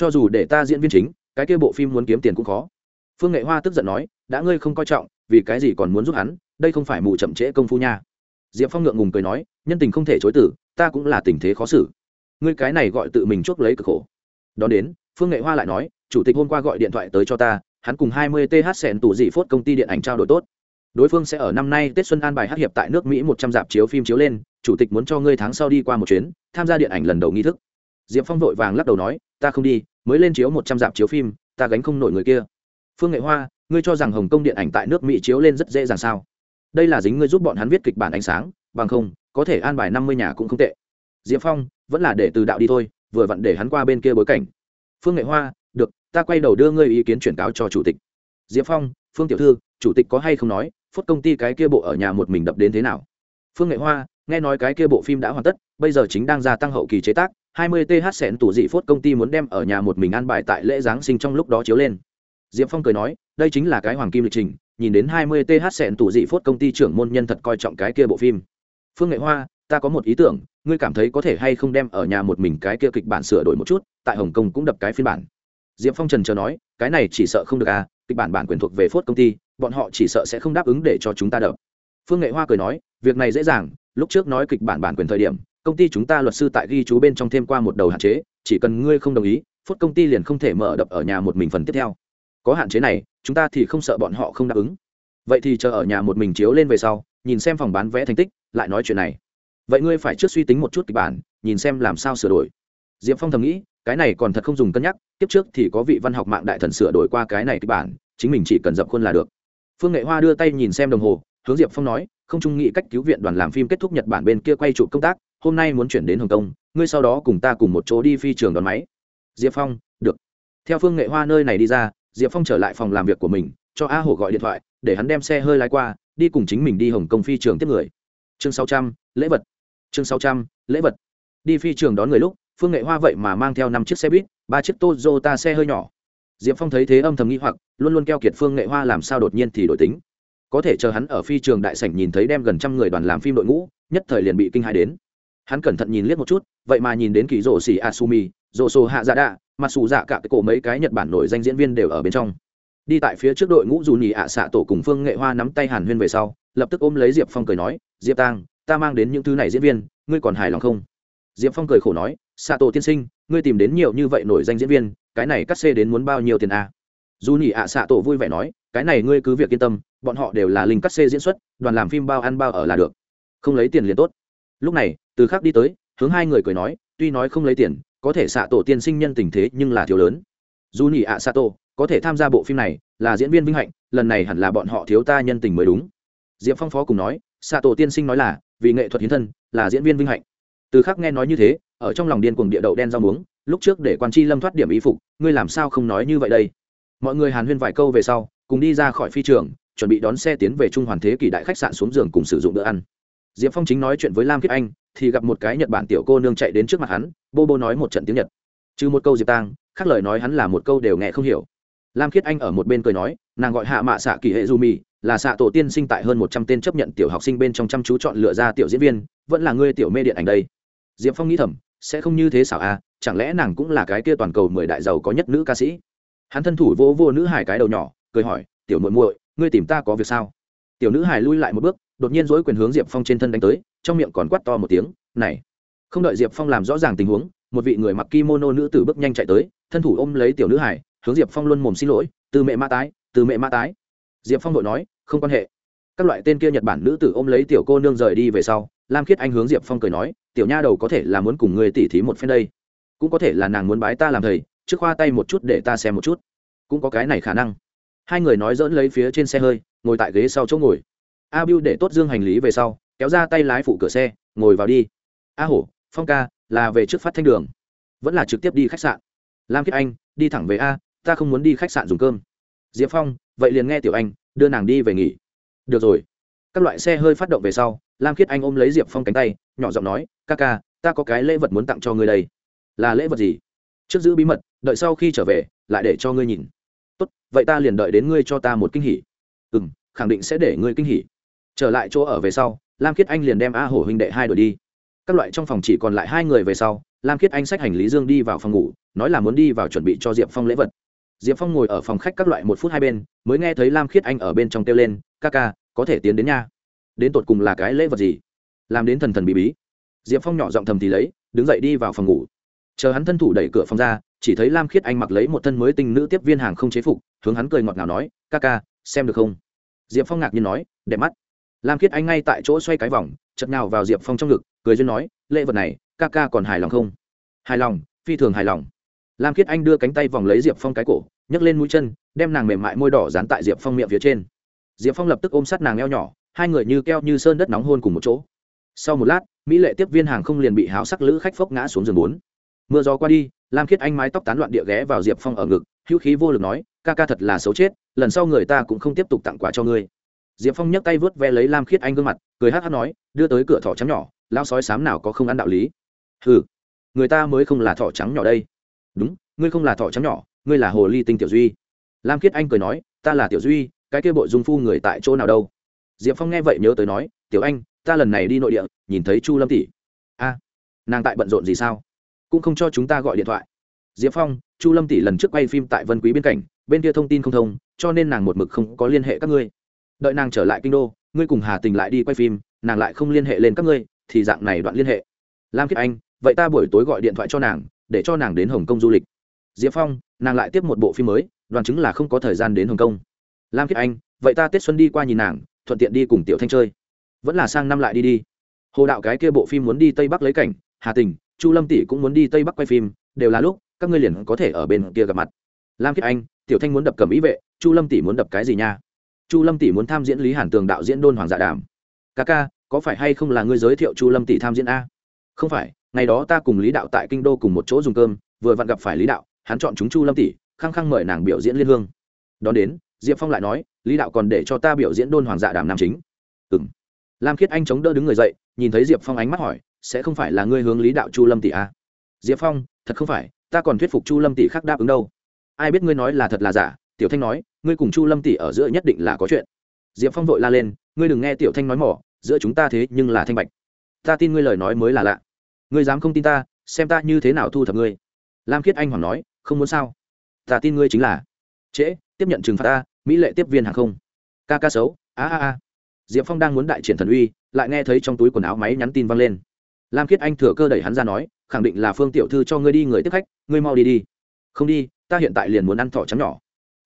cho dù để ta diễn viên chính, cái kia bộ phim muốn kiếm tiền cũng khó. Phương nghệ hoa tức giận nói, đã ngươi không coi trọng, vì cái gì còn muốn giúp hắn? Đây không phải mù chậm trễ công phu nha. Diệp phong ngượng ngùng cười nói, nhân tình không thể chối tử ta cũng là tình thế khó xử. Ngươi cái này gọi tự mình chuốc lấy cực khổ. Đón đến, phương nghệ hoa lại nói, chủ tịch hôm qua gọi điện thoại tới cho ta, hắn cùng hai mươi th sẹn tủ dị phốt công ty điện ảnh trao đổi tốt. Đối phương sẽ ở năm nay tết xuân an bài hát hiệp tại nước mỹ một trăm dạp chiếu phim chiếu lên, chủ tịch muốn cho ngươi tháng sau đi qua một chuyến, tham gia điện ảnh lần đầu nghi thức. Diệp phong vội vàng lắc đầu nói, ta không đi mới lên chiếu một trăm dạp chiếu phim, ta gánh không nổi người kia. Phương nghệ hoa, ngươi cho rằng hồng kông điện ảnh tại nước mỹ chiếu lên rất dễ dàng sao? Đây là dính ngươi giúp bọn hắn viết kịch bản ánh sáng, bằng không, có thể an bài năm mươi nhà cũng không tệ. Diệp phong, vẫn là để từ đạo đi thôi, vừa vặn để hắn qua bên kia bối cảnh. Phương nghệ hoa, được, ta quay đầu đưa ngươi ý kiến chuyển cáo cho chủ tịch. Diệp phong, phương tiểu thư, chủ tịch có hay không nói, phốt công ty cái kia bộ ở nhà một mình đập đến thế nào? Phương nghệ hoa, nghe nói cái kia bộ phim đã hoàn tất, bây giờ chính đang gia tăng hậu kỳ chế tác 20 th sẹn tủ dị phốt công ty muốn đem ở nhà một mình ăn bài tại lễ giáng sinh trong lúc đó chiếu lên. Diệp phong cười nói, đây chính là cái hoàng kim lịch trình, nhìn đến 20 th sẹn tủ dị phốt công ty trưởng môn nhân thật coi trọng cái kia bộ phim. Phương nghệ hoa, ta có một ý tưởng, ngươi cảm thấy có thể hay không đem ở nhà một mình cái kia kịch bản sửa đổi một chút, tại hồng kông cũng đập cái phiên bản. Diệp phong trần chờ nói, cái này chỉ sợ không được à kịch bản bản quyền thuộc về phốt công ty, bọn họ chỉ sợ sẽ không đáp ứng để cho chúng ta đập. Phương nghệ hoa cười nói, việc này dễ dàng, lúc trước nói kịch bản bản quyền thời điểm công ty chúng ta luật sư tại ghi chú bên trong thêm qua một đầu hạn chế, chỉ cần ngươi không đồng ý, phốt công ty liền không thể mở đập ở nhà một mình phần tiếp theo. Có hạn chế này, chúng ta thì không sợ bọn họ không đáp ứng. Vậy thì chờ ở nhà một mình chiếu lên về sau, nhìn xem phòng bán vé thành tích, lại nói chuyện này. Vậy ngươi phải trước suy tính một chút kịch bản, nhìn xem làm sao sửa đổi. Diệp phong thầm nghĩ, cái này còn thật không dùng cân nhắc tiếp trước thì có vị văn học mạng đại thần sửa đổi qua cái này kịch bản, chính mình chỉ cần dập khuôn là được. Phương nghệ hoa đưa tay nhìn xem đồng hồ, hướng diệp phong nói, không trung nghĩ cách cứu viện đoàn làm phim kết thúc nhật bản bên kia quay trụ công tác hôm nay muốn chuyển đến hồng kông, ngươi sau đó cùng ta cùng một chỗ đi phi trường đón máy. Diệp phong, được. Theo phương nghệ hoa nơi này đi ra, diệp phong trở lại phòng làm việc của mình, cho a hổ gọi điện thoại, để hắn đem xe hơi lái qua, đi cùng chính mình đi hồng kông phi trường tiếp người. Chương sáu trăm, lễ vật. Chương sáu trăm, lễ vật. Đi phi trường đón người lúc, phương nghệ hoa vậy mà mang theo năm chiếc xe buýt, ba chiếc toyota xe hơi nhỏ. Diệp phong thấy thế âm thầm nghĩ hoặc, luôn luôn keo kiệt phương nghệ hoa làm sao đột nhiên thì đổi tính. Có thể chờ hắn ở phi trường đại sảnh nhìn thấy đem gần trăm người đoàn làm phim đội ngũ, nhất thời liền bị kinh hãi đến hắn cẩn thận nhìn liếc một chút, vậy mà nhìn đến kỳ rổ xỉ asumi, rổ sổ hạ dạ đạ, mà xù dạ cả cái cổ mấy cái nhật bản nổi danh diễn viên đều ở bên trong. Đi tại phía trước đội ngũ dù nhì ạ xạ tổ cùng phương nghệ hoa nắm tay hàn huyên về sau, lập tức ôm lấy diệp phong cười nói, diệp tang ta mang đến những thứ này diễn viên, ngươi còn hài lòng không? Diệp phong cười khổ nói, xạ tổ tiên sinh, ngươi tìm đến nhiều như vậy nổi danh diễn viên, cái này cắt xê đến muốn bao nhiêu tiền a à? dù nhì ạ xạ tổ vui vẻ nói, cái này ngươi cứ việc yên tâm, bọn họ đều là linh cắt xê diễn xuất, đoàn làm phim bao ăn bao ở là được. Không lấy tiền liền tốt. Lúc này từ khác đi tới, hướng hai người cười nói, tuy nói không lấy tiền, có thể xạ tổ tiên sinh nhân tình thế nhưng là thiếu lớn. Dù nhị ạ xạ tổ có thể tham gia bộ phim này, là diễn viên vinh hạnh, lần này hẳn là bọn họ thiếu ta nhân tình mới đúng. Diệp phong phó cùng nói xạ tổ tiên sinh nói là, vì nghệ thuật hiến thân, là diễn viên vinh hạnh. Từ khắc nghe nói như thế, ở trong lòng điên cuồng địa đậu đen rau muống, lúc trước để quan tri lâm thoát điểm ý phục, ngươi làm sao không nói như vậy đây? Mọi người hàn huyên vài câu về sau, cùng đi ra khỏi phi trường, chuẩn bị đón xe tiến về trung hoàn thế kỷ đại khách sạn xuống giường cùng sử dụng bữa ăn diệp phong chính nói chuyện với lam kiết anh, thì gặp một cái nhật bản tiểu cô nương chạy đến trước mặt hắn, bô bô nói một trận tiếng nhật. Trừ một câu diệp tang, khác lời nói hắn là một câu đều nghe không hiểu. Lam khiết anh ở một bên cười nói, nàng gọi hạ mạ xạ kỳ hệ du mì, là xạ tổ tiên sinh tại hơn một trăm tên chấp nhận tiểu học sinh bên trong chăm chú chọn lựa ra tiểu diễn viên, vẫn là ngươi tiểu mê điện ảnh đây. Diệp phong nghĩ thầm, sẽ không như thế xảo à chẳng lẽ nàng cũng là cái kia toàn cầu mười đại giàu có nhất nữ ca sĩ? Hắn thân thủ vô vô nữ hải cái đầu nhỏ, cười hỏi, tiểu muội muội, ngươi tìm ta có việc sao? Tiểu nữ hải lui lại một bước đột nhiên dối quyền hướng diệp phong trên thân đánh tới, trong miệng còn quát to một tiếng, này! Không đợi diệp phong làm rõ ràng tình huống, một vị người mặc kimono nữ tử bước nhanh chạy tới, thân thủ ôm lấy tiểu nữ hải hướng diệp phong luôn mồm xin lỗi, từ mẹ ma tái, từ mẹ ma tái. Diệp phong vội nói, không quan hệ. Các loại tên kia nhật bản nữ tử ôm lấy tiểu cô nương rời đi về sau, lam khiết anh hướng diệp phong cười nói, tiểu nha đầu có thể là muốn cùng người tỉ thí một phen đây. Cũng có thể là nàng muốn bái ta làm thầy, trước khoa tay một chút để ta xem một chút. Cũng có cái này khả năng. Hai người nói dỡn lấy phía trên xe hơi, ngồi tại ghế sau chỗ ngồi a bưu để tốt dương hành lý về sau, kéo ra tay lái phụ cửa xe, ngồi vào đi. A hổ, phong ca, là về trước phát thanh đường. Vẫn là trực tiếp đi khách sạn. Lam kiết anh, đi thẳng về a, ta không muốn đi khách sạn dùng cơm. Diệp phong, vậy liền nghe tiểu anh, đưa nàng đi về nghỉ. Được rồi. Các loại xe hơi phát động về sau, lam khiết anh ôm lấy diệp phong cánh tay, nhỏ giọng nói, ca ca, ta có cái lễ vật muốn tặng cho ngươi đây. Là lễ vật gì? Trước giữ bí mật, đợi sau khi trở về, lại để cho ngươi nhìn. Tốt, vậy ta liền đợi đến ngươi cho ta một kinh hỉ. Ừ m khẳng định sẽ để ngươi kinh hỉ trở lại chỗ ở về sau, lam khiết anh liền đem a hổ huynh đệ hai đổi đi. Các loại trong phòng chỉ còn lại hai người về sau, lam khiết anh xách hành lý dương đi vào phòng ngủ, nói là muốn đi vào chuẩn bị cho diệp phong lễ vật. Diệp phong ngồi ở phòng khách các loại một phút hai bên, mới nghe thấy lam khiết anh ở bên trong kêu lên, ca ca, có thể tiến đến nha. Đến tột cùng là cái lễ vật gì? Làm đến thần thần bí bí. Diệp phong nhỏ giọng thầm thì lấy, đứng dậy đi vào phòng ngủ. Chờ hắn thân thủ đẩy cửa phòng ra, chỉ thấy lam khiết anh mặc lấy một thân mới tinh nữ tiếp viên hàng không chế phục, hướng hắn cười ngọt ngào nói, ca ca, xem được không? Diệp phong ngạc nhiên nói, đẹp mắt lam khiết anh ngay tại chỗ xoay cái vòng chật nào vào diệp phong trong ngực, cười duyên nói, lễ vật này, ca ca còn hài lòng không? Hài lòng, phi thường hài lòng. Lam khiết anh đưa cánh tay vòng lấy diệp phong cái cổ, nhấc lên mũi chân, đem nàng mềm mại môi đỏ dán tại diệp phong miệng phía trên. Diệp phong lập tức ôm sát nàng eo nhỏ, hai người như keo như sơn đất nóng hôn cùng một chỗ. Sau một lát, mỹ lệ tiếp viên hàng không liền bị háo sắc lữ khách phốc ngã xuống giường bốn. Mưa gió qua đi, lam khiết anh mái tóc tán loạn địa ghé vào diệp phong ở ngực, hữu khí vô lực nói, ca ca thật là xấu chết, lần sau người ta cũng không tiếp tục tặng quà cho ngươi diệp phong nhấc tay vớt ve lấy lam khiết anh gương mặt, cười hát hát nói, đưa tới cửa thỏ trắng nhỏ lao sói sám nào có không ăn đạo lý? Ừ người ta mới không là thỏ trắng nhỏ đây. Đúng, ngươi không là thỏ trắng nhỏ, ngươi là hồ ly tinh tiểu duy. Lam khiết anh cười nói, ta là tiểu duy, cái kia bộ dung phu người tại chỗ nào đâu? Diệp phong nghe vậy nhớ tới nói, tiểu anh, ta lần này đi nội địa, nhìn thấy chu lâm tỷ. A, nàng tại bận rộn gì sao? Cũng không cho chúng ta gọi điện thoại. Diệp phong, chu lâm tỷ lần trước quay phim tại vân quý biên cảnh bên kia thông tin không thông, cho nên nàng một mực không có liên hệ các ngươi đợi nàng trở lại kinh đô, ngươi cùng hà tình lại đi quay phim, nàng lại không liên hệ lên các ngươi, thì dạng này đoạn liên hệ. Lam kiết anh, vậy ta buổi tối gọi điện thoại cho nàng, để cho nàng đến hồng kông du lịch. Diệp phong, nàng lại tiếp một bộ phim mới đoàn chứng là không có thời gian đến hồng kông. Lam kiết anh, vậy ta tết xuân đi qua nhìn nàng, thuận tiện đi cùng tiểu thanh chơi. Vẫn là sang năm lại đi đi. Hồ đạo cái kia bộ phim muốn đi tây bắc lấy cảnh, hà tình, chu lâm tỷ cũng muốn đi tây bắc quay phim, đều là lúc, các ngươi liền có thể ở bên kia gặp mặt. Lam kiết anh, tiểu thanh muốn đập cầm ý vệ, chu lâm tỷ muốn đập cái gì nha? Chu lâm tỷ muốn tham diễn lý hàn tường đạo diễn đôn hoàng dạ đàm. Ca ca, có phải hay không là ngươi giới thiệu chu lâm tỷ tham diễn a? Không phải, ngày đó ta cùng lý đạo tại kinh đô cùng một chỗ dùng cơm, vừa vặn gặp phải lý đạo, hắn chọn chúng chu lâm tỷ, khăng khăng mời nàng biểu diễn liên hương. Đón đến, diệp phong lại nói, lý đạo còn để cho ta biểu diễn đôn hoàng dạ đàm nam chính. Ừ m lam khiết anh chống đỡ đứng người dậy, nhìn thấy diệp phong ánh mắt hỏi, sẽ không phải là ngươi hướng lý đạo chu lâm tỷ a? Diệp phong, thật không phải, ta còn thuyết phục chu lâm tỷ khác đáp ứng đâu. Ai biết ngươi nói là thật là giả? Tiểu thanh nói ngươi cùng chu lâm tỷ ở giữa nhất định là có chuyện. Diệp phong vội la lên, ngươi đừng nghe tiểu thanh nói mỏ, giữa chúng ta thế nhưng là thanh bạch. Ta tin ngươi lời nói mới là lạ. Ngươi dám không tin ta, xem ta như thế nào thu thập ngươi. Lam khiết anh hoàng nói, không muốn sao? Ta tin ngươi chính là. Trễ, tiếp nhận trừng phạt ta, mỹ lệ tiếp viên hàng không. Ca ca xấu, a a a. Diệp phong đang muốn đại triển thần uy, lại nghe thấy trong túi quần áo máy nhắn tin văng lên. Lam khiết anh thừa cơ đẩy hắn ra nói, khẳng định là phương tiểu thư cho ngươi đi người tiếp khách, ngươi mau đi đi. Không đi, ta hiện tại liền muốn ăn thỏ trắng nhỏ.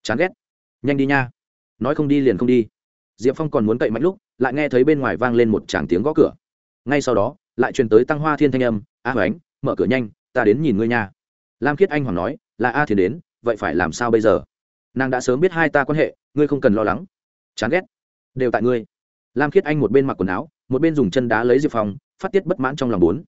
Chán ghét nhanh đi nha. Nói không đi liền không đi. Diệp phong còn muốn cậy mạnh lúc, lại nghe thấy bên ngoài vang lên một tràng tiếng gõ cửa. Ngay sau đó, lại truyền tới tăng hoa thiên thanh âm, a hoánh, mở cửa nhanh, ta đến nhìn ngươi nha. Lam khiết anh hoàng nói, là a thiên đến, vậy phải làm sao bây giờ? Nàng đã sớm biết hai ta quan hệ, ngươi không cần lo lắng. Chán ghét. Đều tại ngươi. Lam khiết anh một bên mặc quần áo, một bên dùng chân đá lấy diệp phong, phát tiết bất mãn trong lòng bốn.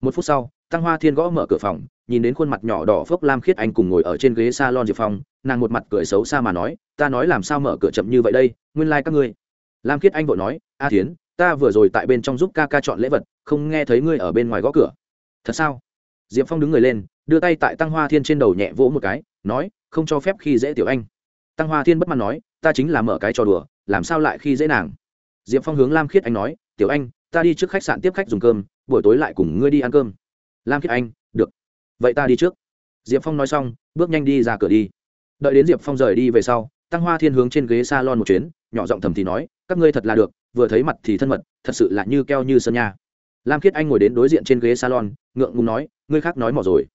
Một phút sau tăng hoa thiên gõ mở cửa phòng, nhìn đến khuôn mặt nhỏ đỏ phốc lam khiết anh cùng ngồi ở trên ghế s a lon diệp phong, nàng một mặt cười xấu xa mà nói, ta nói làm sao mở cửa chậm như vậy đây, nguyên lai、like、các ngươi lam khiết anh vội nói, a tiến ta vừa rồi tại bên trong giúp ca ca chọn lễ vật, không nghe thấy ngươi ở bên ngoài gõ cửa. Thật sao? Diệp phong đứng người lên, đưa tay tại tăng hoa thiên trên đầu nhẹ vỗ một cái, nói, không cho phép khi dễ tiểu anh. Tăng hoa thiên bất mãn nói, ta chính là mở cái trò đùa, làm sao lại khi dễ nàng? Diệp phong hướng lam khiết anh nói, tiểu anh, ta đi trước khách sạn tiếp khách dùng cơm, buổi tối lại cùng ngươi đi ăn cơm lam khiết anh, được. Vậy ta đi trước. Diệp phong nói xong, bước nhanh đi ra cửa đi. Đợi đến diệp phong rời đi về sau, tăng hoa thiên hướng trên ghế s a lon một chuyến, nhỏ giọng thầm thì nói, các ngươi thật là được, vừa thấy mặt thì thân mật, thật sự là như keo như sơn nha. Lam khiết anh ngồi đến đối diện trên ghế salon, ngượng ngùng nói, ngươi khác nói mỏ rồi.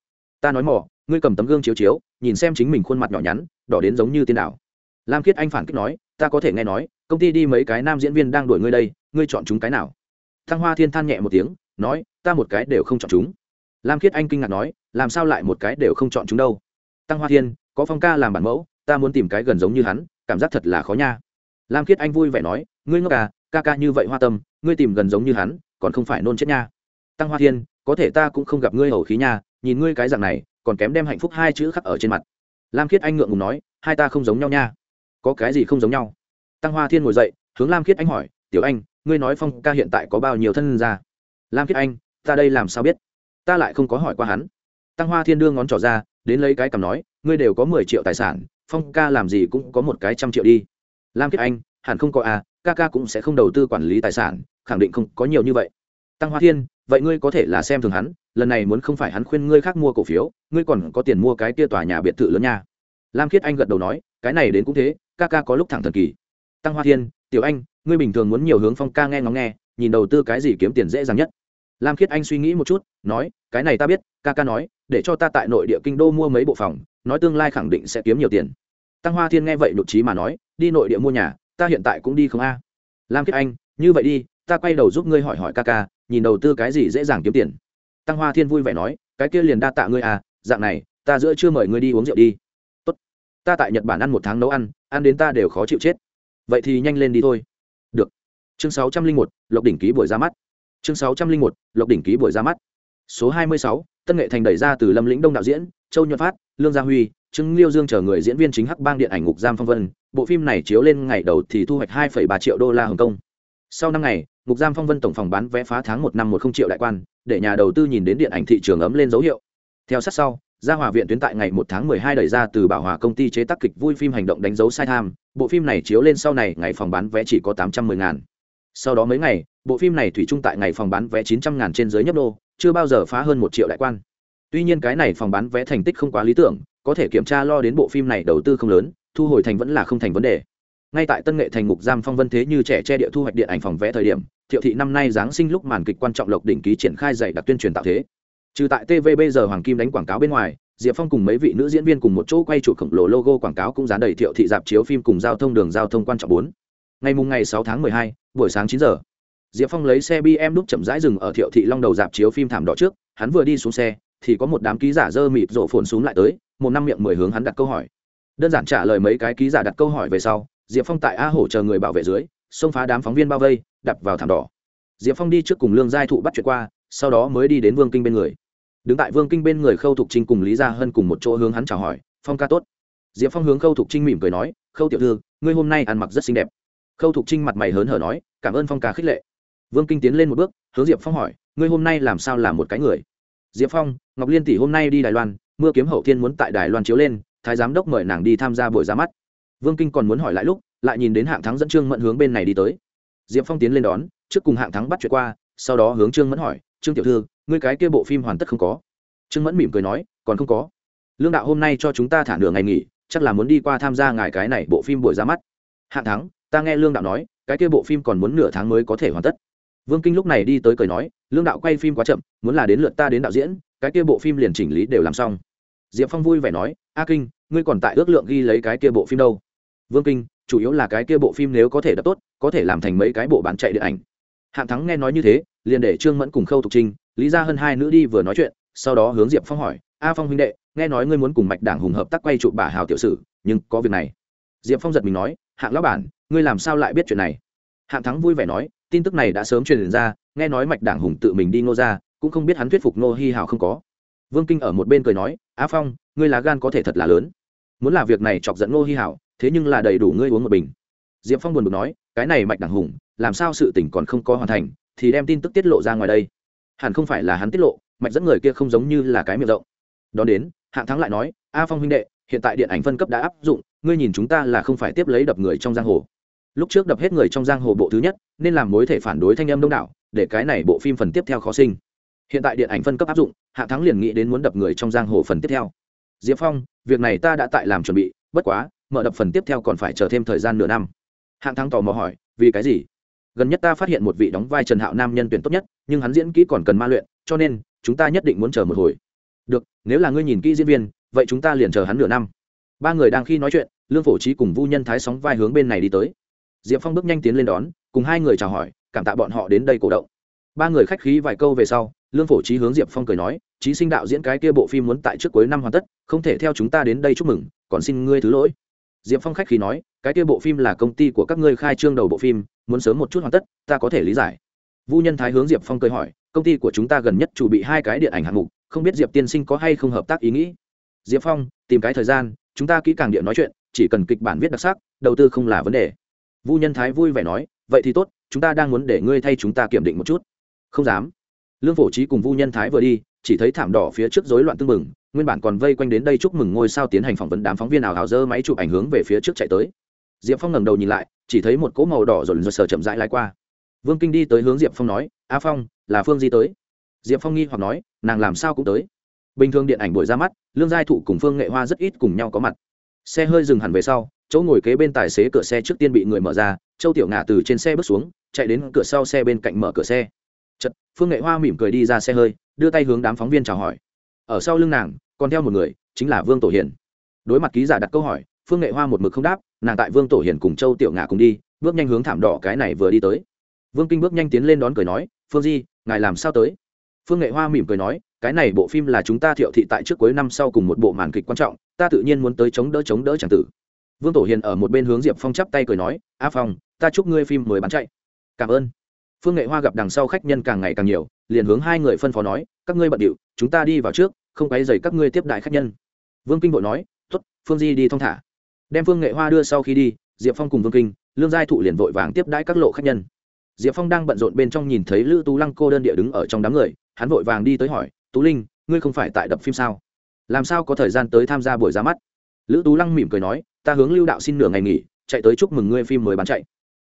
Ta nói mỏ, ngươi cầm tấm gương chiếu chiếu, nhìn xem chính mình khuôn mặt nhỏ nhắn, đỏ đến giống như tiên đảo lam khiết anh phản kích nói, ta có thể nghe nói, công ty đi mấy cái nam diễn viên đang đuổi ngươi đây, ngươi chọn chúng cái nào? Thăng hoa thiên than nhẹ một tiếng, nói, ta một cái đều không chọn chúng lam khiết anh kinh ngạc nói, làm sao lại một cái đều không chọn chúng đâu? Tăng hoa thiên, có phong ca làm bản mẫu, ta muốn tìm cái gần giống như hắn, cảm giác thật là khó nha. Lam khiết anh vui vẻ nói, ngươi ngốc à ca ca như vậy hoa tâm, ngươi tìm gần giống như hắn, còn không phải nôn chết nha. Tăng hoa thiên, có thể ta cũng không gặp ngươi hầu khí nha, nhìn ngươi cái dạng này, còn kém đem hạnh phúc hai chữ khắc ở trên mặt. Lam khiết anh ngượng ngùng nói, hai ta không giống nhau nha. Có cái gì không giống nhau? Tăng hoa thiên ngồi dậy, hướng lam khiết anh hỏi, tiểu anh, ngươi nói phong ca hiện tại có bao nhiêu thân ra? Lam khiết anh, ta đây làm sao biết? Ta lại không có hỏi qua hắn. Tăng hoa thiên đưa ngón trỏ ra, đến lấy cái cầm nói, ngươi đều có mười triệu tài sản, phong ca làm gì cũng có một cái trăm triệu đi. Lam kiệt anh, hẳn không có à ca ca cũng sẽ không đầu tư quản lý tài sản, khẳng định không có nhiều như vậy. Tăng hoa thiên, vậy ngươi có thể là xem thường hắn, lần này muốn không phải hắn khuyên ngươi khác mua cổ phiếu, ngươi còn có tiền mua cái kia tòa nhà biệt thự lớn nha. Lam khiết anh gật đầu nói, cái này đến cũng thế, ca ca có lúc thẳng thần kỳ. Tăng hoa thiên, tiểu anh, ngươi bình thường muốn nhiều hướng phong ca nghe ngóng nghe, nhìn đầu tư cái gì kiếm tiền dễ dàng nhất lam khiết anh suy nghĩ một chút, nói, cái này ta biết, ca ca nói, để cho ta tại nội địa kinh đô mua mấy bộ phòng, nói tương lai khẳng định sẽ kiếm nhiều tiền. Tăng hoa thiên nghe vậy nhục trí mà nói, đi nội địa mua nhà, ta hiện tại cũng đi không a. Lam kiết anh, như vậy đi, ta quay đầu giúp ngươi hỏi hỏi ca ca, nhìn đầu tư cái gì dễ dàng kiếm tiền. Tăng hoa thiên vui vẻ nói, cái kia liền đa tạ ngươi à dạng này, ta giữa chưa mời ngươi đi uống rượu đi. Tốt. Ta tại nhật bản ăn một tháng nấu ăn ăn đến ta đều khó chịu chết. Vậy thì nhanh lên đi thôi. Được. Chương sáu trăm linh một, lộc đỉnh ký buổi ra mắt chương sáu trăm linh một, lộc đỉnh ký buổi ra mắt. Số hai mươi sáu, tân nghệ thành đẩy ra từ lâm lĩnh đông đạo diễn, châu nhuận phát, lương gia huy, trương liêu dương chờ người diễn viên chính hắc bang điện ảnh ngục giam phong vân. Bộ phim này chiếu lên ngày đầu thì thu hoạch hai ba triệu đô la hồng kông. Sau năm ngày, ngục giam phong vân tổng phòng bán vé phá tháng một năm một không triệu đại quan, để nhà đầu tư nhìn đến điện ảnh thị trường ấm lên dấu hiệu. Theo sát sau, gia hòa viện tuyến tại ngày một tháng mười hai đẩy ra từ bảo hòa công ty chế tác kịch vui phim hành động đánh dấu sai tham. Bộ phim này chiếu lên sau này, ngày phòng bán vé chỉ có tám trăm mười ngàn sau đó mấy ngày, bộ phim này thủy chung tại ngày phòng bán vé chín trăm ngàn trên dưới nhấp đô, chưa bao giờ phá hơn một triệu đại quan. Tuy nhiên cái này phòng bán vé thành tích không quá lý tưởng, có thể kiểm tra lo đến bộ phim này đầu tư không lớn, thu hồi thành vẫn là không thành vấn đề. Ngay tại tân nghệ thành ngục giam phong vân thế như trẻ che địa thu hoạch điện ảnh phòng vẽ thời điểm, thiệu thị năm nay giáng sinh lúc màn kịch quan trọng lộc đỉnh ký triển khai dạy đặc tuyên truyền tạo thế. Trừ tại TVB giờ hoàng kim đánh quảng cáo bên ngoài, diệp phong cùng mấy vị nữ diễn viên cùng một chỗ quay chụp khổng lồ logo quảng cáo cũng dán đầy thiệu thị dạp chiếu phim cùng giao thông đường giao thông quan trọng bốn. Ngày mùng ngày sáu tháng mười hai buổi sáng chín giờ. Diệp phong lấy xe bm đúc chậm rãi rừng ở thiệu thị long đầu dạp chiếu phim thảm đỏ trước, hắn vừa đi xuống xe, thì có một đám ký giả dơ mịt rộ phồn xuống lại tới, một năm miệng mười hướng hắn đặt câu hỏi. Đơn giản trả lời mấy cái ký giả đặt câu hỏi về sau, diệp phong tại a hổ chờ người bảo vệ dưới, xông phá đám phóng viên bao vây, đập vào thảm đỏ. Diệp phong đi trước cùng lương giai thụ bắt chuyện qua, sau đó mới đi đến vương kinh bên người. Đứng tại vương kinh bên người khâu thục trinh cùng lý gia hân cùng một chỗ hướng hắn chào hỏi, phong ca tốt. Diệp phong hướng khâu thục trinh mỉm cười nói, khâu tiểu thư, ngươi hôm nay ăn mặc rất xinh đẹp. Khâu thục trinh mặt mày hớn hở nói cảm ơn phong ca khích lệ. Vương kinh tiến lên một bước, hướng diệp phong hỏi, ngươi hôm nay làm sao làm một cái người? Diệp phong, ngọc liên tỷ hôm nay đi đài loan, mưa kiếm hậu thiên muốn tại đài loan chiếu lên, thái giám đốc mời nàng đi tham gia buổi ra mắt. Vương kinh còn muốn hỏi lại lúc, lại nhìn đến hạng thắng dẫn trương mẫn hướng bên này đi tới. Diệp phong tiến lên đón, trước cùng hạng thắng bắt chuyện qua, sau đó hướng trương mẫn hỏi, trương tiểu thư, ngươi cái kia bộ phim hoàn tất không có? Trương mẫn mỉm cười nói, còn không có. Lương đạo hôm nay cho chúng ta thả nửa ngày nghỉ, chắc là muốn đi qua tham gia ngài cái này bộ phim buổi ra mắt. Hạng thắng, ta nghe lương đạo nói cái kia bộ phim còn muốn nửa tháng mới có thể hoàn tất. Vương kinh lúc này đi tới cười nói, lương đạo quay phim quá chậm, muốn là đến lượt ta đến đạo diễn, cái kia bộ phim liền chỉnh lý đều làm xong. Diệp phong vui vẻ nói, a kinh, ngươi còn tại ước lượng ghi lấy cái kia bộ phim đâu? Vương kinh, chủ yếu là cái kia bộ phim nếu có thể đập tốt, có thể làm thành mấy cái bộ bán chạy điện ảnh. Hạng thắng nghe nói như thế, liền để trương mẫn cùng khâu thục trinh, lý ra hơn hai nữ đi vừa nói chuyện, sau đó hướng diệp phong hỏi, a phong huynh đệ, nghe nói ngươi muốn cùng mạch đảng hùng hợp tác quay trụ bà hào tiểu sử, nhưng có việc này. Diệp phong giật mình nói hạng lão bản, ngươi làm sao lại biết chuyện này? Hạng thắng vui vẻ nói, tin tức này đã sớm truyền ra, nghe nói mạch đảng hùng tự mình đi ngô ra cũng không biết hắn thuyết phục ngô hi hào không có. Vương kinh ở một bên cười nói, Á phong, ngươi lá gan có thể thật là lớn. Muốn là việc này chọc dẫn ngô hi hảo, thế nhưng là đầy đủ ngươi uống một bình. Diệp phong buồn bực nói, cái này mạch đẳng hùng, làm sao sự tỉnh còn không có hoàn thành, thì đem tin tức tiết lộ ra ngoài đây. Hẳn không phải là hắn tiết lộ, mạch dẫn người kia không giống như là cái miệng rộng. Đón đến, hạng thắng lại nói a phong huynh đệ, hiện tại điện ảnh phân cấp đã áp dụng ngươi nhìn chúng ta là không phải tiếp lấy đập người trong giang hồ. Lúc trước đập hết người trong giang hồ bộ thứ nhất, nên làm mối thể phản đối thanh âm đông đảo, để cái này bộ phim phần tiếp theo khó sinh. Hiện tại điện ảnh phân cấp áp dụng, hạ thắng liền nghĩ đến muốn đập người trong giang hồ phần tiếp theo. Diệp phong, việc này ta đã tại làm chuẩn bị, bất quá, mở đập phần tiếp theo còn phải chờ thêm thời gian nửa năm. Hạng thắng tò mò hỏi, vì cái gì? Gần nhất ta phát hiện một vị đóng vai trần hạo nam nhân tuyển tốt nhất, nhưng hắn diễn kỹ còn cần ma luyện, cho nên, chúng ta nhất định muốn chờ một hồi. Được, nếu là ngươi nhìn kỹ diễn viên, vậy chúng ta liền chờ hắn nửa năm. Ba người đang khi nói chuyện lương phổ trí cùng vu nhân thái sóng vai hướng bên này đi tới. Diệp phong bước nhanh tiến lên đón, cùng hai người chào hỏi, cảm tạ bọn họ đến đây cổ động. Ba người khách khí vài câu về sau, lương phổ trí hướng diệp phong cười nói trí sinh đạo diễn cái kia bộ phim muốn tại trước cuối năm hoàn tất, không thể theo chúng ta đến đây chúc mừng, còn xin ngươi thứ lỗi. Diệp phong khách khí nói, cái kia bộ phim là công ty của các ngươi khai trương đầu bộ phim, muốn sớm một chút hoàn tất, ta có thể lý giải. Vu nhân thái hướng diệp phong cười hỏi, công ty của chúng ta gần nhất chuẩn bị hai cái điện ảnh hạng mục, không biết diệp tiên sinh có hay không hợp tác ý nghĩ? Diệp phong, tìm cái thời gian, chúng ta kỹ càng điện nói chuyện chỉ cần kịch bản viết đặc sắc, đầu tư không là vấn đề. Vu nhân thái vui vẻ nói, vậy thì tốt, chúng ta đang muốn để ngươi thay chúng ta kiểm định một chút. Không dám. Lương phổ trí cùng vu nhân thái vừa đi, chỉ thấy thảm đỏ phía trước rối loạn tưng mừng nguyên bản còn vây quanh đến đây chúc mừng ngôi sao tiến hành phỏng vấn đám phóng viên ảo hào dơ máy chụp ảnh hướng về phía trước chạy tới. Diệp phong ngẩng đầu nhìn lại, chỉ thấy một cỗ màu đỏ rồi rồi sờ chậm rãi lái qua. Vương kinh đi tới hướng diệp phong nói, a phong, là phương di tới. Diệp phong nghi hoặc nói, nàng làm sao cũng tới? Bình thường điện ảnh buổi ra mắt, lương giai thụ cùng phương nghệ hoa rất ít cùng nhau có mặt xe hơi dừng hẳn về sau, chỗ ngồi kế bên tài xế cửa xe trước tiên bị người mở ra, châu tiểu ngà từ trên xe bước xuống, chạy đến cửa sau xe bên cạnh mở cửa xe. Chật phương nghệ hoa mỉm cười đi ra xe hơi, đưa tay hướng đám phóng viên chào hỏi. Ở sau lưng nàng, còn theo một người, chính là vương tổ hiền đối mặt ký giả đặt câu hỏi, phương nghệ hoa một mực không đáp, nàng tại vương tổ hiền cùng châu tiểu ngà cùng đi, bước nhanh hướng thảm đỏ cái này vừa đi tới. Vương kinh bước nhanh tiến lên đón cười nói, phương di, ngài làm sao tới? Phương nghệ hoa mỉm cười nói, cái này bộ phim là chúng ta thiệu thị tại trước cuối năm sau cùng một bộ màn kịch quan trọng, ta tự nhiên muốn tới chống đỡ chống đỡ c tử. Vương tổ hiền ở một bên hướng diệp phong chắp tay cười nói, a phong, ta chúc ngươi phim mới bán chạy. Cảm ơn. Phương nghệ hoa gặp đằng sau khách nhân càng ngày càng nhiều, liền hướng hai người phân phó nói, các ngươi bận điệu, chúng ta đi vào trước, không quấy dày các ngươi tiếp đại khách nhân. Vương kinh bộ nói t ố t phương di đi thong thả. Đem phương nghệ hoa đưa sau khi đi, diệp phong cùng vương kinh, lương giai thụ liền vội vàng tiếp đãi các lộ khách nhân. Diệp phong đang bận rộn bên trong nhìn thấy lữ tú lăng cô đơn địa đứng ở trong đám người hắn vội vàng đi tới hỏi, tú linh, ngươi không phải tại đập phim sao? Làm sao có thời gian tới tham gia buổi ra mắt? Lữ tú lăng mỉm cười nói, ta hướng lưu đạo xin nửa ngày nghỉ, chạy tới chúc mừng ngươi phim mới bán chạy.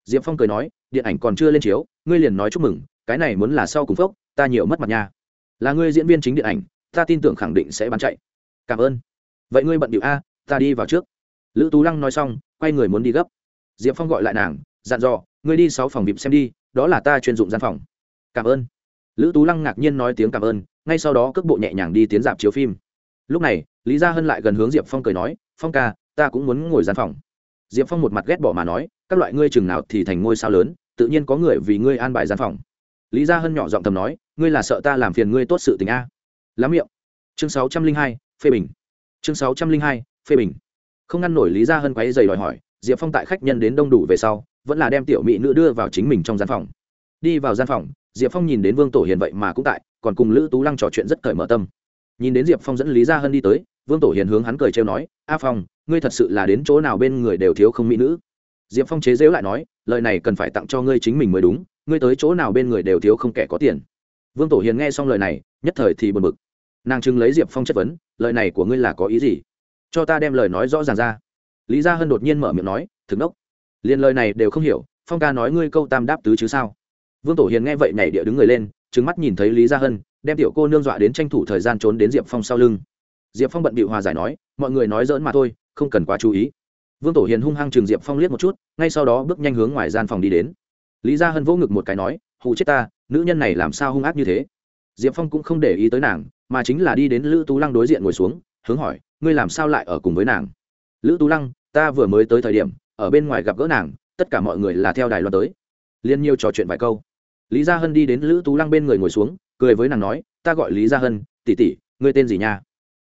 Diệp phong cười nói, điện ảnh còn chưa lên chiếu, ngươi liền nói chúc mừng, cái này muốn là sau cùng phốc, ta nhiều mất mặt nha. Là ngươi diễn viên chính điện ảnh, ta tin tưởng khẳng định sẽ bán chạy. Cảm ơn. Vậy ngươi bận điệu a, ta đi vào trước. Lữ tú lăng nói xong, quay người muốn đi gấp. Diệp phong gọi lại nàng, dặn dò, ngươi đi sáu phòng vịp xem đi, đó là ta chuyên dụng gian phòng. Cảm ơn lữ tú lăng ngạc nhiên nói tiếng cảm ơn, ngay sau đó cước bộ nhẹ nhàng đi tiến dạp chiếu phim. Lúc này, lý gia hân lại gần hướng diệp phong cười nói, phong ca, ta cũng muốn ngồi gian phòng. Diệp phong một mặt ghét bỏ mà nói, các loại ngươi chừng nào thì thành ngôi sao lớn, tự nhiên có người vì ngươi an bài gian phòng. Lý gia hân nhỏ giọng thầm nói, ngươi là sợ ta làm phiền ngươi tốt sự tình a. Lắm miệng. Chương sáu trăm linh hai, phê bình. Chương sáu trăm linh hai, phê bình. Không ngăn nổi lý gia hân quáy dày đòi hỏi, diệp phong tại khách nhân đến đông đủ về sau, vẫn là đem tiểu mỹ nữ đưa vào chính mình trong gian phòng đi vào gian phòng, diệp phong nhìn đến vương tổ hiền vậy mà cũng tại, còn cùng lữ tú lăng trò chuyện rất cởi mở tâm. Nhìn đến diệp phong dẫn lý gia hân đi tới, vương tổ hiền hướng hắn cười trêu nói, a phong, ngươi thật sự là đến chỗ nào bên người đều thiếu không mỹ nữ. Diệp phong chế dễu lại nói, lời này cần phải tặng cho ngươi chính mình mới đúng, ngươi tới chỗ nào bên người đều thiếu không kẻ có tiền. Vương tổ hiền nghe xong lời này, nhất thời thì buồn bực. Nàng trưng lấy diệp phong chất vấn, lời này của ngươi là có ý gì? Cho ta đem lời nói rõ ràng ra. Lý gia hân đột nhiên mở miệng nói, thực đốc liền lời này đều không hiểu, phong ca nói ngươi câu tam đáp tứ chứ sao? Vương tổ hiền nghe vậy nhảy địa đứng người lên trứng mắt nhìn thấy lý gia hân, đem tiểu cô nương dọa đến tranh thủ thời gian trốn đến diệp phong sau lưng. Diệp phong bận bịu hòa giải nói, mọi người nói dỡn mà thôi, không cần quá chú ý. Vương tổ hiền hung hăng chừng diệp phong liếc một chút, ngay sau đó bước nhanh hướng ngoài gian phòng đi đến. Lý gia hân vỗ ngực một cái nói hụ chết ta, nữ nhân này làm sao hung ác như thế? Diệp phong cũng không để ý tới nàng, mà chính là đi đến lữ tú lăng đối diện ngồi xuống, hướng hỏi, ngươi làm sao lại ở cùng với nàng? Lữ tú lăng, ta vừa mới tới thời điểm, ở bên ngoài gặp gỡ nàng, tất cả mọi người là theo đài loan tới. Liên nhiêu trò chuyện vài câu lý gia hân đi đến lữ tú lăng bên người ngồi xuống, cười với nàng nói, ta gọi lý gia hân, tỷ tỷ, ngươi tên gì nha?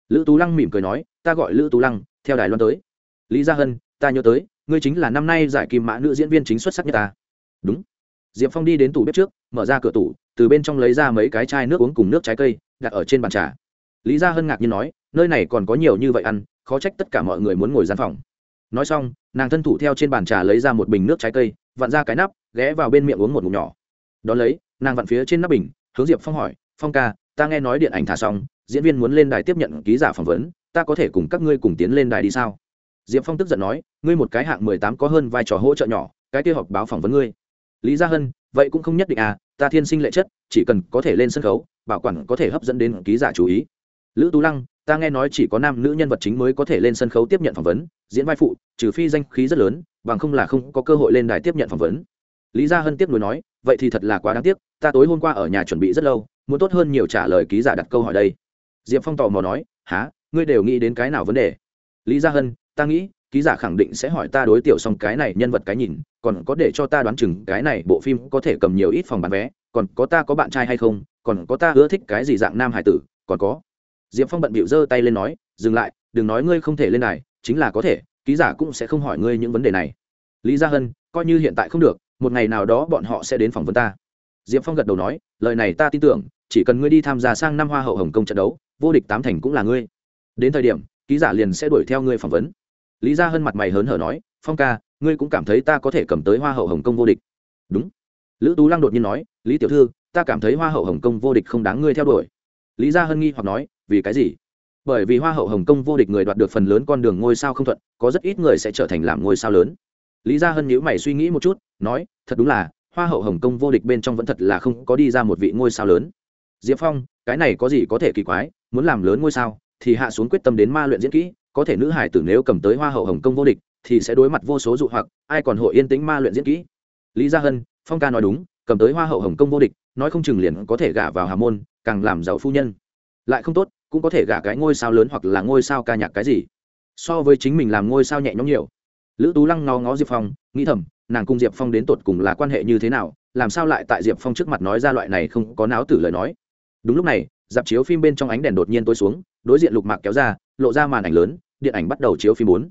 Lữ tú lăng mỉm cười nói, ta gọi lữ tú lăng, theo đài loan tới. Lý gia hân, ta nhớ tới, ngươi chính là năm nay giải kim mã nữ diễn viên chính xuất sắc nhất ta. Đúng. Diệp phong đi đến tủ bếp trước, mở ra cửa tủ, từ bên trong lấy ra mấy cái chai nước uống cùng nước trái cây, đặt ở trên bàn trà. Lý gia hân ngạc nhiên nói, nơi này còn có nhiều như vậy ăn, khó trách tất cả mọi người muốn ngồi gian phòng. Nói xong, nàng thân thủ theo trên bàn trà lấy ra một bình nước trái cây, vặn ra cái nắp, ghé vào bên miệng uống một ngụm nhỏ đ ó lấy, nàng vặn phía trên nắp bình, hướng diệp phong hỏi, phong ca, ta nghe nói điện ảnh thả xong, diễn viên muốn lên đài tiếp nhận ký giả phỏng vấn, ta có thể cùng các ngươi cùng tiến lên đài đi sao? Diệp phong tức giận nói, ngươi một cái hạng mười tám có hơn vai trò hỗ trợ nhỏ, cái kia họp báo phỏng vấn ngươi. Lý gia hân, vậy cũng không nhất định à ta thiên sinh lệ chất, chỉ cần có thể lên sân khấu, bảo quản có thể hấp dẫn đến ký giả chú ý. Lữ tú lăng, ta nghe nói chỉ có nam nữ nhân vật chính mới có thể lên sân khấu tiếp nhận phỏng vấn, diễn vai phụ, trừ phi danh khí rất lớn, bằng không là không có cơ hội lên đài tiếp nhận phỏng vấn. Lý gia hân tiếp nối nói vậy thì thật là quá đáng tiếc, ta tối hôm qua ở nhà chuẩn bị rất lâu, muốn tốt hơn nhiều trả lời ký giả đặt câu hỏi đây. Diệp phong tò mò nói há ngươi đều nghĩ đến cái nào vấn đề? Lý gia hân, ta nghĩ, ký giả khẳng định sẽ hỏi ta đối tiểu xong cái này nhân vật cái nhìn, còn có để cho ta đoán chừng cái này bộ phim có thể cầm nhiều ít phòng bán vé, còn có ta có bạn trai hay không, còn có ta ưa thích cái gì dạng nam hải tử, còn có. Diệp phong bận bịu giơ tay lên nói, dừng lại, đừng nói ngươi không thể lên này chính là có thể, ký giả cũng sẽ không hỏi ngươi những vấn đề này. Lý gia hân, coi như hiện tại không được một ngày nào đó bọn họ sẽ đến phỏng vấn ta. Diệp phong gật đầu nói, lời này ta tin tưởng, chỉ cần ngươi đi tham gia sang năm hoa hậu hồng kông trận đấu, vô địch tám thành cũng là ngươi. Đến thời điểm, ký giả liền sẽ đuổi theo ngươi phỏng vấn. Lý gia hân mặt mày hớn hở nói, phong ca, ngươi cũng cảm thấy ta có thể cầm tới hoa hậu hồng kông vô địch. Đúng. Lữ tú lăng đột nhiên nói, lý tiểu thư, ta cảm thấy hoa hậu hồng kông vô địch không đáng ngươi theo đuổi. Lý gia hân nghi hoặc nói, vì cái gì? Bởi vì hoa hậu hồng kông vô địch người đoạt được phần lớn con đường ngôi sao không thuận, có rất ít người sẽ trở thành làm ngôi sao lớn lý gia hân nhữ mày suy nghĩ một chút, nói, thật đúng là, hoa hậu hồng kông vô địch bên trong vẫn thật là không có đi ra một vị ngôi sao lớn. Diệp phong, cái này có gì có thể kỳ quái, muốn làm lớn ngôi sao, thì hạ xuống quyết tâm đến ma luyện diễn kỹ, có thể nữ hải tử nếu cầm tới hoa hậu hồng kông vô địch, thì sẽ đối mặt vô số dụ hoặc, ai còn hội yên tĩnh ma luyện diễn kỹ? Lý gia hân, phong ca nói đúng, cầm tới hoa hậu hồng kông vô địch, nói không chừng liền có thể gả vào hà môn, càng làm giàu phu nhân. Lại không tốt, cũng có thể gả cái ngôi sao lớn hoặc là ngôi sao ca nhạc cái gì. So với chính mình làm ngôi sao nhẹ nhõm nhiều lữ tú lăng ngó ngó diệp phong, nghĩ thầm, nàng cùng diệp phong đến tột cùng là quan hệ như thế nào, làm sao lại tại diệp phong trước mặt nói ra loại này không có náo tử lời nói. Đúng lúc này, dạp chiếu phim bên trong ánh đèn đột nhiên tối xuống, đối diện lục mạc kéo ra, lộ ra màn ảnh lớn, điện ảnh bắt đầu chiếu phim bốn.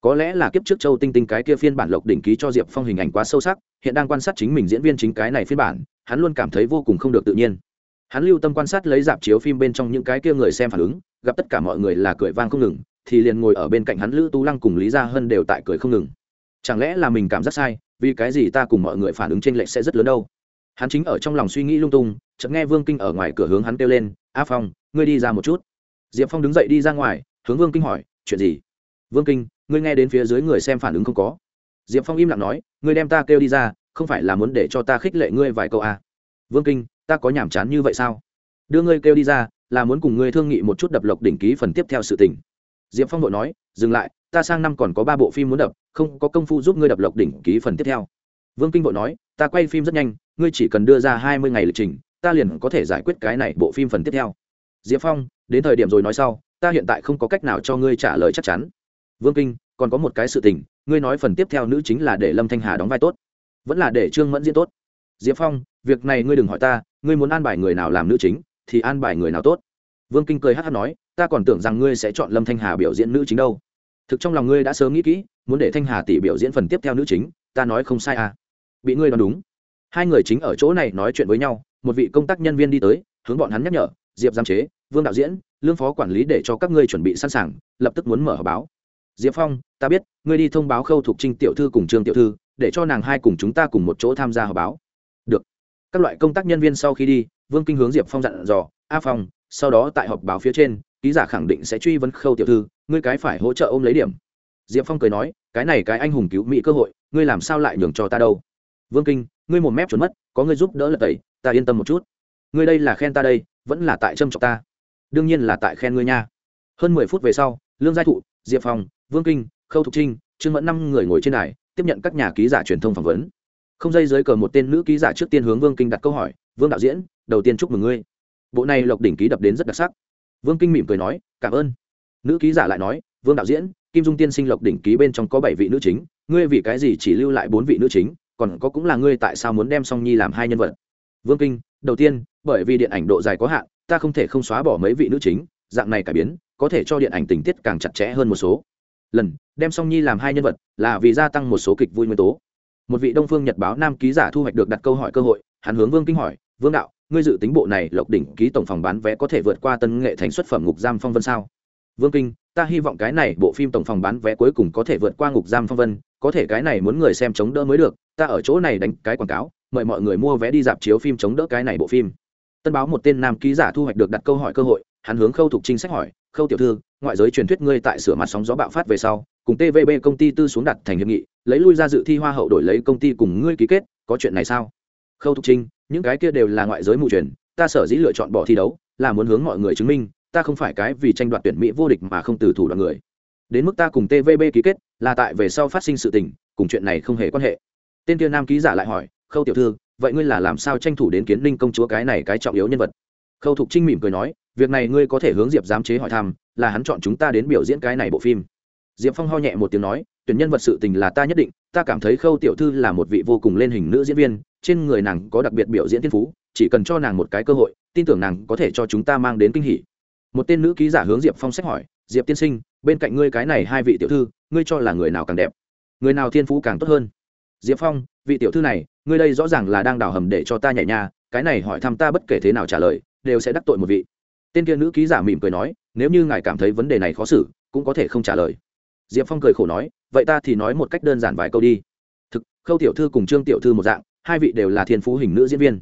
Có lẽ là kiếp trước châu tinh tinh cái kia phiên bản lộc đỉnh ký cho diệp phong hình ảnh quá sâu sắc, hiện đang quan sát chính mình diễn viên chính cái này phiên bản, hắn luôn cảm thấy vô cùng không được tự nhiên. Hắn lưu tâm quan sát lấy dạp chiếu phim bên trong những cái kia người xem phản ứng, gặp tất cả mọi người là cười vang không ngừng thì liền ngồi ở bên cạnh hắn lữ tú lăng cùng lý gia hân đều tại cười không ngừng. Chẳng lẽ là mình cảm giác sai, vì cái gì ta cùng mọi người phản ứng t r ê n lệch sẽ rất lớn đâu? Hắn chính ở trong lòng suy nghĩ lung tung, chợt nghe vương kinh ở ngoài cửa hướng hắn kêu lên, a phong, ngươi đi ra một chút. Diệp phong đứng dậy đi ra ngoài, hướng vương kinh hỏi, chuyện gì? Vương kinh, ngươi nghe đến phía dưới người xem phản ứng không có? Diệp phong im lặng nói, ngươi đem ta kêu đi ra, không phải là muốn để cho ta khích lệ ngươi vài câu à. vương kinh, ta có nhàm chán như vậy sao? Đưa ngươi kêu đi ra, là muốn cùng ngươi thương nghị một chút đập lộc đỉnh ký phần tiếp theo sự tình diệp phong vội nói, dừng lại, ta sang năm còn có ba bộ phim muốn đập, không có công phu giúp ngươi đập lộc đỉnh ký phần tiếp theo. Vương kinh vội nói, ta quay phim rất nhanh, ngươi chỉ cần đưa ra hai mươi ngày lịch trình, ta liền có thể giải quyết cái này bộ phim phần tiếp theo. Diệp phong, đến thời điểm rồi nói sau, ta hiện tại không có cách nào cho ngươi trả lời chắc chắn. Vương kinh, còn có một cái sự tình, ngươi nói phần tiếp theo nữ chính là để lâm thanh hà đóng vai tốt, vẫn là để trương mẫn diễn tốt. Diệp phong, việc này ngươi đừng hỏi ta, ngươi muốn an bài người nào làm nữ chính, thì an bài người nào tốt vương kinh cười hát hát nói, ta còn tưởng rằng ngươi sẽ chọn lâm thanh hà biểu diễn nữ chính đâu. Thực trong lòng ngươi đã sớm nghĩ kỹ, muốn để thanh hà tỷ biểu diễn phần tiếp theo nữ chính, ta nói không sai à. Bị ngươi đoán đúng. Hai người chính ở chỗ này nói chuyện với nhau, một vị công tác nhân viên đi tới, hướng bọn hắn nhắc nhở, diệp giam chế, vương đạo diễn, lương phó quản lý để cho các ngươi chuẩn bị sẵn sàng, lập tức muốn mở họp báo. Diệp phong, ta biết, ngươi đi thông báo khâu thuộc trinh tiểu thư cùng trương tiểu thư, để cho nàng hai cùng chúng ta cùng một chỗ tham gia họp báo. Được. Các loại công tác nhân viên sau khi đi, vương kinh hướng diệp phong dặn dò, a phong sau đó tại họp báo phía trên, ký giả khẳng định sẽ truy vấn khâu tiểu thư, ngươi cái phải hỗ trợ ôm lấy điểm. Diệp phong cười nói, cái này cái anh hùng cứu mỹ cơ hội, ngươi làm sao lại nhường cho ta đâu? Vương kinh, ngươi một mép chuẩn mất, có ngươi giúp đỡ lật tẩy, ta yên tâm một chút. Ngươi đây là khen ta đây, vẫn là tại trâm trọng ta. Đương nhiên là tại khen ngươi nha. Hơn mười phút về sau, lương giai thụ, diệp phong, vương kinh, khâu thục trinh, trương mẫn năm người ngồi trên đài, tiếp nhận các nhà ký giả truyền thông phỏng vấn. Không dây dưới cờ một tên nữ ký giả trước tiên hướng vương kinh đặt câu hỏi, vương đạo diễn, đầu tiên chúc mừng ngươi bộ này lộc đỉnh ký đập đến rất đặc sắc. Vương kinh mỉm cười nói, cảm ơn. Nữ ký giả lại nói, vương đạo diễn, kim dung tiên sinh lộc đỉnh ký bên trong có bảy vị nữ chính, ngươi vì cái gì chỉ lưu lại bốn vị nữ chính, còn có cũng là ngươi tại sao muốn đem song nhi làm hai nhân vật? Vương kinh, đầu tiên, bởi vì điện ảnh độ dài có hạn, ta không thể không xóa bỏ mấy vị nữ chính, dạng này cải biến, có thể cho điện ảnh tình tiết càng chặt chẽ hơn một số. Lần, đem song nhi làm hai nhân vật, là vì gia tăng một số kịch vui nguyên tố. Một vị đông phương nhật báo nam ký giả thu hoạch được đặt câu hỏi cơ hội, hắn hướng vương kinh hỏi, vương đạo ngươi dự tính bộ này lộc đỉnh ký tổng phòng bán vé có thể vượt qua tân nghệ thành xuất phẩm ngục giam phong vân sao? Vương kinh, ta hy vọng cái này bộ phim tổng phòng bán vé cuối cùng có thể vượt qua ngục giam phong vân, có thể cái này muốn người xem chống đỡ mới được, ta ở chỗ này đánh cái quảng cáo, mời mọi người mua vé đi dạp chiếu phim chống đỡ cái này bộ phim. Tân báo một tên nam ký giả thu hoạch được đặt câu hỏi cơ hội, hắn hướng khâu thục trinh sách hỏi, khâu tiểu thư, ngoại giới truyền thuyết ngươi tại sửa mặt sóng gió bạo phát về sau, cùng tvb công ty tư xuống đặt thành hiệp nghị, lấy lui ra dự thi hoa hậu đổi lấy công ty cùng ngươi ký kết, có chuyện này sao? Khâu thục trinh những cái kia đều là ngoại giới mù truyền, ta sở dĩ lựa chọn bỏ thi đấu là muốn hướng mọi người chứng minh, ta không phải cái vì tranh đoạt tuyển mỹ vô địch mà không từ thủ đoạn người. Đến mức ta cùng tvb ký kết, là tại về sau phát sinh sự tình, cùng chuyện này không hề quan hệ. Tên tiên nam ký giả lại hỏi, khâu tiểu thư, vậy ngươi là làm sao tranh thủ đến kiến linh công chúa cái này cái trọng yếu nhân vật? Khâu thục trinh mỉm cười nói, việc này ngươi có thể hướng diệp giám chế hỏi thăm, là hắn chọn chúng ta đến biểu diễn cái này bộ phim diệp phong ho nhẹ một tiếng nói, tuyển nhân vật sự tình là ta nhất định, ta cảm thấy khâu tiểu thư là một vị vô cùng lên hình nữ diễn viên, trên người nàng có đặc biệt biểu diễn thiên phú, chỉ cần cho nàng một cái cơ hội, tin tưởng nàng có thể cho chúng ta mang đến kinh hỉ. Một tên nữ ký giả hướng diệp phong sách hỏi, diệp tiên sinh, bên cạnh ngươi cái này hai vị tiểu thư, ngươi cho là người nào càng đẹp? Người nào thiên phú càng tốt hơn? Diệp phong, vị tiểu thư này, ngươi đây rõ ràng là đang đào hầm để cho ta nhảy nha, cái này hỏi thăm ta bất kể thế nào trả lời, đều sẽ đắc tội một vị. Tên kia nữ ký giả mỉm cười nói, nếu như ngài cảm thấy vấn đề này khó xử, cũng có thể không trả lời diệp phong cười khổ nói, vậy ta thì nói một cách đơn giản vài câu đi. Thực, khâu tiểu thư cùng trương tiểu thư một dạng, hai vị đều là thiên phú hình nữ diễn viên.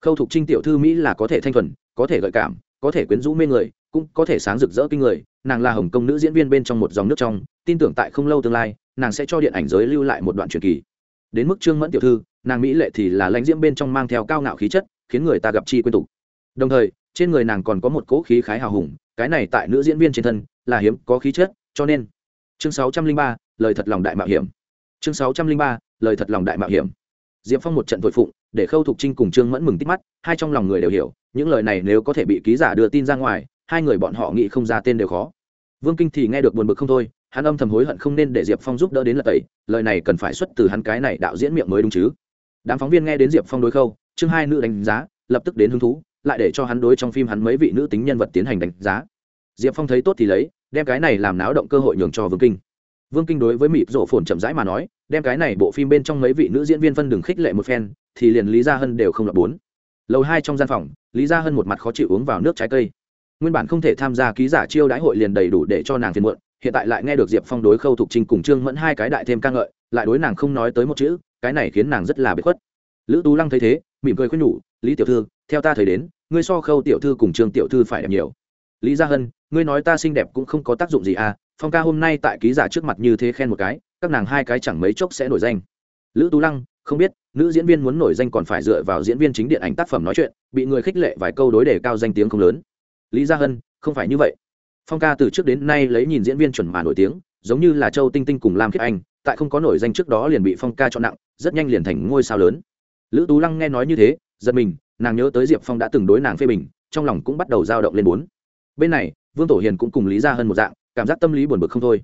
Khâu thục trinh tiểu thư mỹ là có thể thanh thuần, có thể gợi cảm, có thể quyến rũ mê người, cũng có thể sáng rực rỡ kinh người. Nàng là hồng kông nữ diễn viên bên trong một dòng nước trong, tin tưởng tại không lâu tương lai, nàng sẽ cho điện ảnh giới lưu lại một đoạn truyền kỳ. Đến mức trương mẫn tiểu thư, nàng mỹ lệ thì là lãnh diễm bên trong mang theo cao ngạo khí chất, khiến người ta gặp chi quên tục. Đồng thời, trên người nàng còn có một cỗ khí khái hào hùng, cái này tại nữ diễn viên trên thân là hiếm có khí chất, cho nên chương sáu trăm linh ba, lời thật lòng đại mạo hiểm. Chương sáu trăm linh ba, lời thật lòng đại mạo hiểm. Diệp phong một trận tội phụng, để khâu thục trinh cùng trương mẫn mừng tít mắt, hai trong lòng người đều hiểu, những lời này nếu có thể bị ký giả đưa tin ra ngoài, hai người bọn họ nghĩ không ra tên đều khó. Vương kinh thì nghe được buồn bực không thôi, hắn âm thầm hối hận không nên để diệp phong giúp đỡ đến lật tẩy, lời này cần phải xuất từ hắn cái này đạo diễn miệng mới đúng chứ. Đám phóng viên nghe đến diệp phong đối khâu, chương hai nữ đánh giá, lập tức đến hứng thú, lại để cho hắn đối trong phim hắn mấy vị nữ tính nhân vật tiến hành đánh giá. Diệp phong thấy tốt thì lấy đem cái này làm náo động cơ hội nhường cho vương kinh. Vương kinh đối với mịp rổ phồn chậm rãi mà nói, đem cái này bộ phim bên trong mấy vị nữ diễn viên phân đường khích lệ một phen, thì liền lý gia hân đều không lập bốn. Lầu hai trong gian phòng, lý gia hân một mặt khó chịu uống vào nước trái cây. Nguyên bản không thể tham gia ký giả chiêu đãi hội liền đầy đủ để cho nàng phiền muộn, hiện tại lại nghe được diệp phong đối khâu thục trinh cùng trương mẫn hai cái đại thêm ca ngợi, lại đối nàng không nói tới một chữ, cái này khiến nàng rất là bế khuất. Lữ tú lăng thấy thế, mỉm cười khuyên nhủ, lý tiểu thư, theo ta thấy đến, ngươi so khâu tiểu thư cùng trương tiểu thư phải đẹp nhiều. Lý gia hân ngươi nói ta xinh đẹp cũng không có tác dụng gì à phong ca hôm nay tại ký giả trước mặt như thế khen một cái, các nàng hai cái chẳng mấy chốc sẽ nổi danh. Lữ tú lăng, không biết, nữ diễn viên muốn nổi danh còn phải dựa vào diễn viên chính điện ảnh tác phẩm nói chuyện, bị người khích lệ vài câu đối đề cao danh tiếng không lớn. Lý gia hân, không phải như vậy. Phong ca từ trước đến nay lấy nhìn diễn viên chuẩn mà nổi tiếng, giống như là châu tinh tinh cùng lam khiết anh, tại không có nổi danh trước đó liền bị phong ca chọn nặng, rất nhanh liền thành ngôi sao lớn. Lữ tú lăng nghe nói như thế, giật mình, nàng nhớ tới diệp phong đã từng đối nàng phê bình, trong lòng cũng bắt đầu dao động lên bốn. Bên này vương tổ hiền cũng cùng lý ra hơn một dạng, cảm giác tâm lý buồn bực không thôi.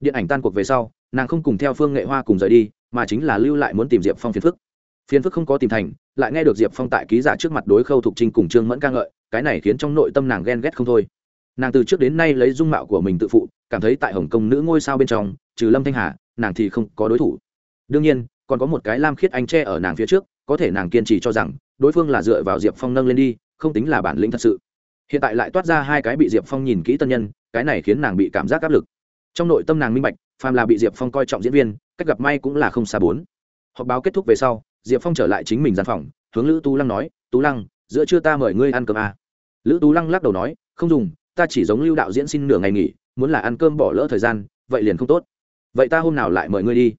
Điện ảnh tan cuộc về sau, nàng không cùng theo phương nghệ hoa cùng rời đi, mà chính là lưu lại muốn tìm diệp phong phiền phức. Phiền phức không có tìm thành, lại nghe được diệp phong tại ký giả trước mặt đối khâu thục trinh cùng trương mẫn ca ngợi, cái này khiến trong nội tâm nàng ghen ghét không thôi. Nàng từ trước đến nay lấy dung mạo của mình tự phụ, cảm thấy tại hồng kông nữ ngôi sao bên trong, trừ lâm thanh hà, nàng thì không có đối thủ. Đương nhiên, còn có một cái lam khiết anh tre ở nàng phía trước, có thể nàng kiên trì cho rằng, đối phương là dựa vào diệp phong nâng lên đi, không tính là bản lĩnh thật sự hiện tại lại toát ra hai cái bị diệp phong nhìn kỹ tân nhân, cái này khiến nàng bị cảm giác áp lực. Trong nội tâm nàng minh bạch, phàm là bị diệp phong coi trọng diễn viên, cách gặp may cũng là không xa bốn. Họp báo kết thúc về sau, diệp phong trở lại chính mình gian phòng, hướng lữ tú lăng nói, tú lăng, giữa trưa ta mời ngươi ăn cơm à. lữ tú lăng lắc đầu nói, không dùng, ta chỉ giống lưu đạo diễn xin nửa ngày nghỉ, muốn là ăn cơm bỏ lỡ thời gian, vậy liền không tốt. Vậy ta hôm nào lại mời ngươi đi?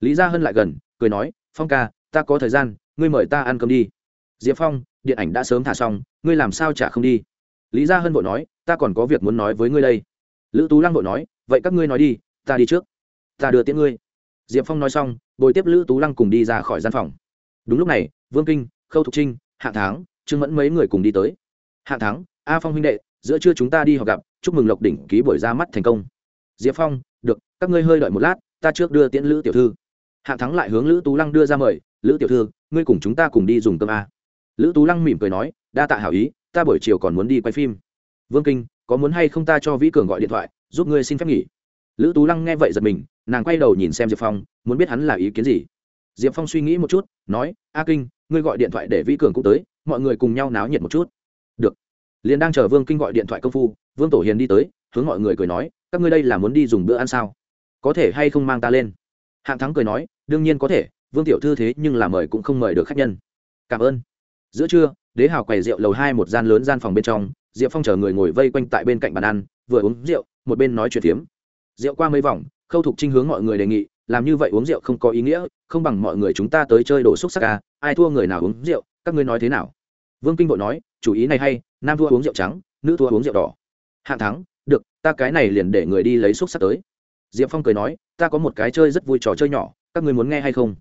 Lý gia hân lại gần, cười nói, phong ca, ta có thời gian, ngươi mời ta ăn cơm đi. Diệp phong, điện ảnh đã sớm thả xong, ngươi làm sao chả không đi? Lý gia hân vội nói, ta còn có việc muốn nói với ngươi đây. Lữ tú lăng vội nói, vậy các ngươi nói đi, ta đi trước. Ta đưa tiễn ngươi. Diệp phong nói xong, bồi tiếp lữ tú lăng cùng đi ra khỏi gian phòng. Đúng lúc này, vương kinh, khâu thục trinh hạ tháng trương mẫn mấy người cùng đi tới. Hạ thắng, a phong huynh đệ, giữa trưa chúng ta đi họp gặp, chúc mừng lộc đỉnh ký buổi ra mắt thành công. Diệp phong, được, các ngươi hơi đợi một lát, ta trước đưa tiễn lữ tiểu thư. Hạ thắng lại hướng lữ tú lăng đưa ra mời, lữ tiểu thư, ngươi cùng chúng ta cùng đi dùng cơm a. Lữ tú lăng mỉm cười nói, đa tạ hảo ý ta buổi chiều còn muốn đi quay phim. Vương kinh, có muốn hay không ta cho vĩ cường gọi điện thoại, giúp ngươi xin phép nghỉ. Lữ tú lăng nghe vậy giật mình, nàng quay đầu nhìn xem diệp phong, muốn biết hắn là ý kiến gì. Diệp phong suy nghĩ một chút, nói, a kinh, ngươi gọi điện thoại để vĩ cường cũng tới, mọi người cùng nhau náo nhiệt một chút. Được. Liền đang chờ vương kinh gọi điện thoại công phu, vương tổ hiền đi tới, hướng mọi người cười nói, các ngươi đây là muốn đi dùng bữa ăn sao? Có thể hay không mang ta lên? Hạng thắng cười nói, đương nhiên có thể, vương tiểu thư thế nhưng là mời cũng không mời được khách nhân. Cảm ơn. Giữa trưa đế hào quầy rượu lầu hai một gian lớn gian phòng bên trong, diệp phong chờ người ngồi vây quanh tại bên cạnh bàn ăn, vừa uống rượu, một bên nói chuyện phiếm. Rượu qua mấy vòng, khâu thục trinh hướng mọi người đề nghị, làm như vậy uống rượu không có ý nghĩa, không bằng mọi người chúng ta tới chơi đổ xúc sắc ca ai thua người nào uống rượu, các ngươi nói thế nào? Vương kinh vội nói, chủ ý này hay, nam thua uống rượu trắng, nữ thua uống rượu đỏ. Hạng thắng, được, ta cái này liền để người đi lấy xúc sắc tới. Diệp phong cười nói, ta có một cái chơi rất vui trò chơi nhỏ, các ngươi muốn nghe hay không?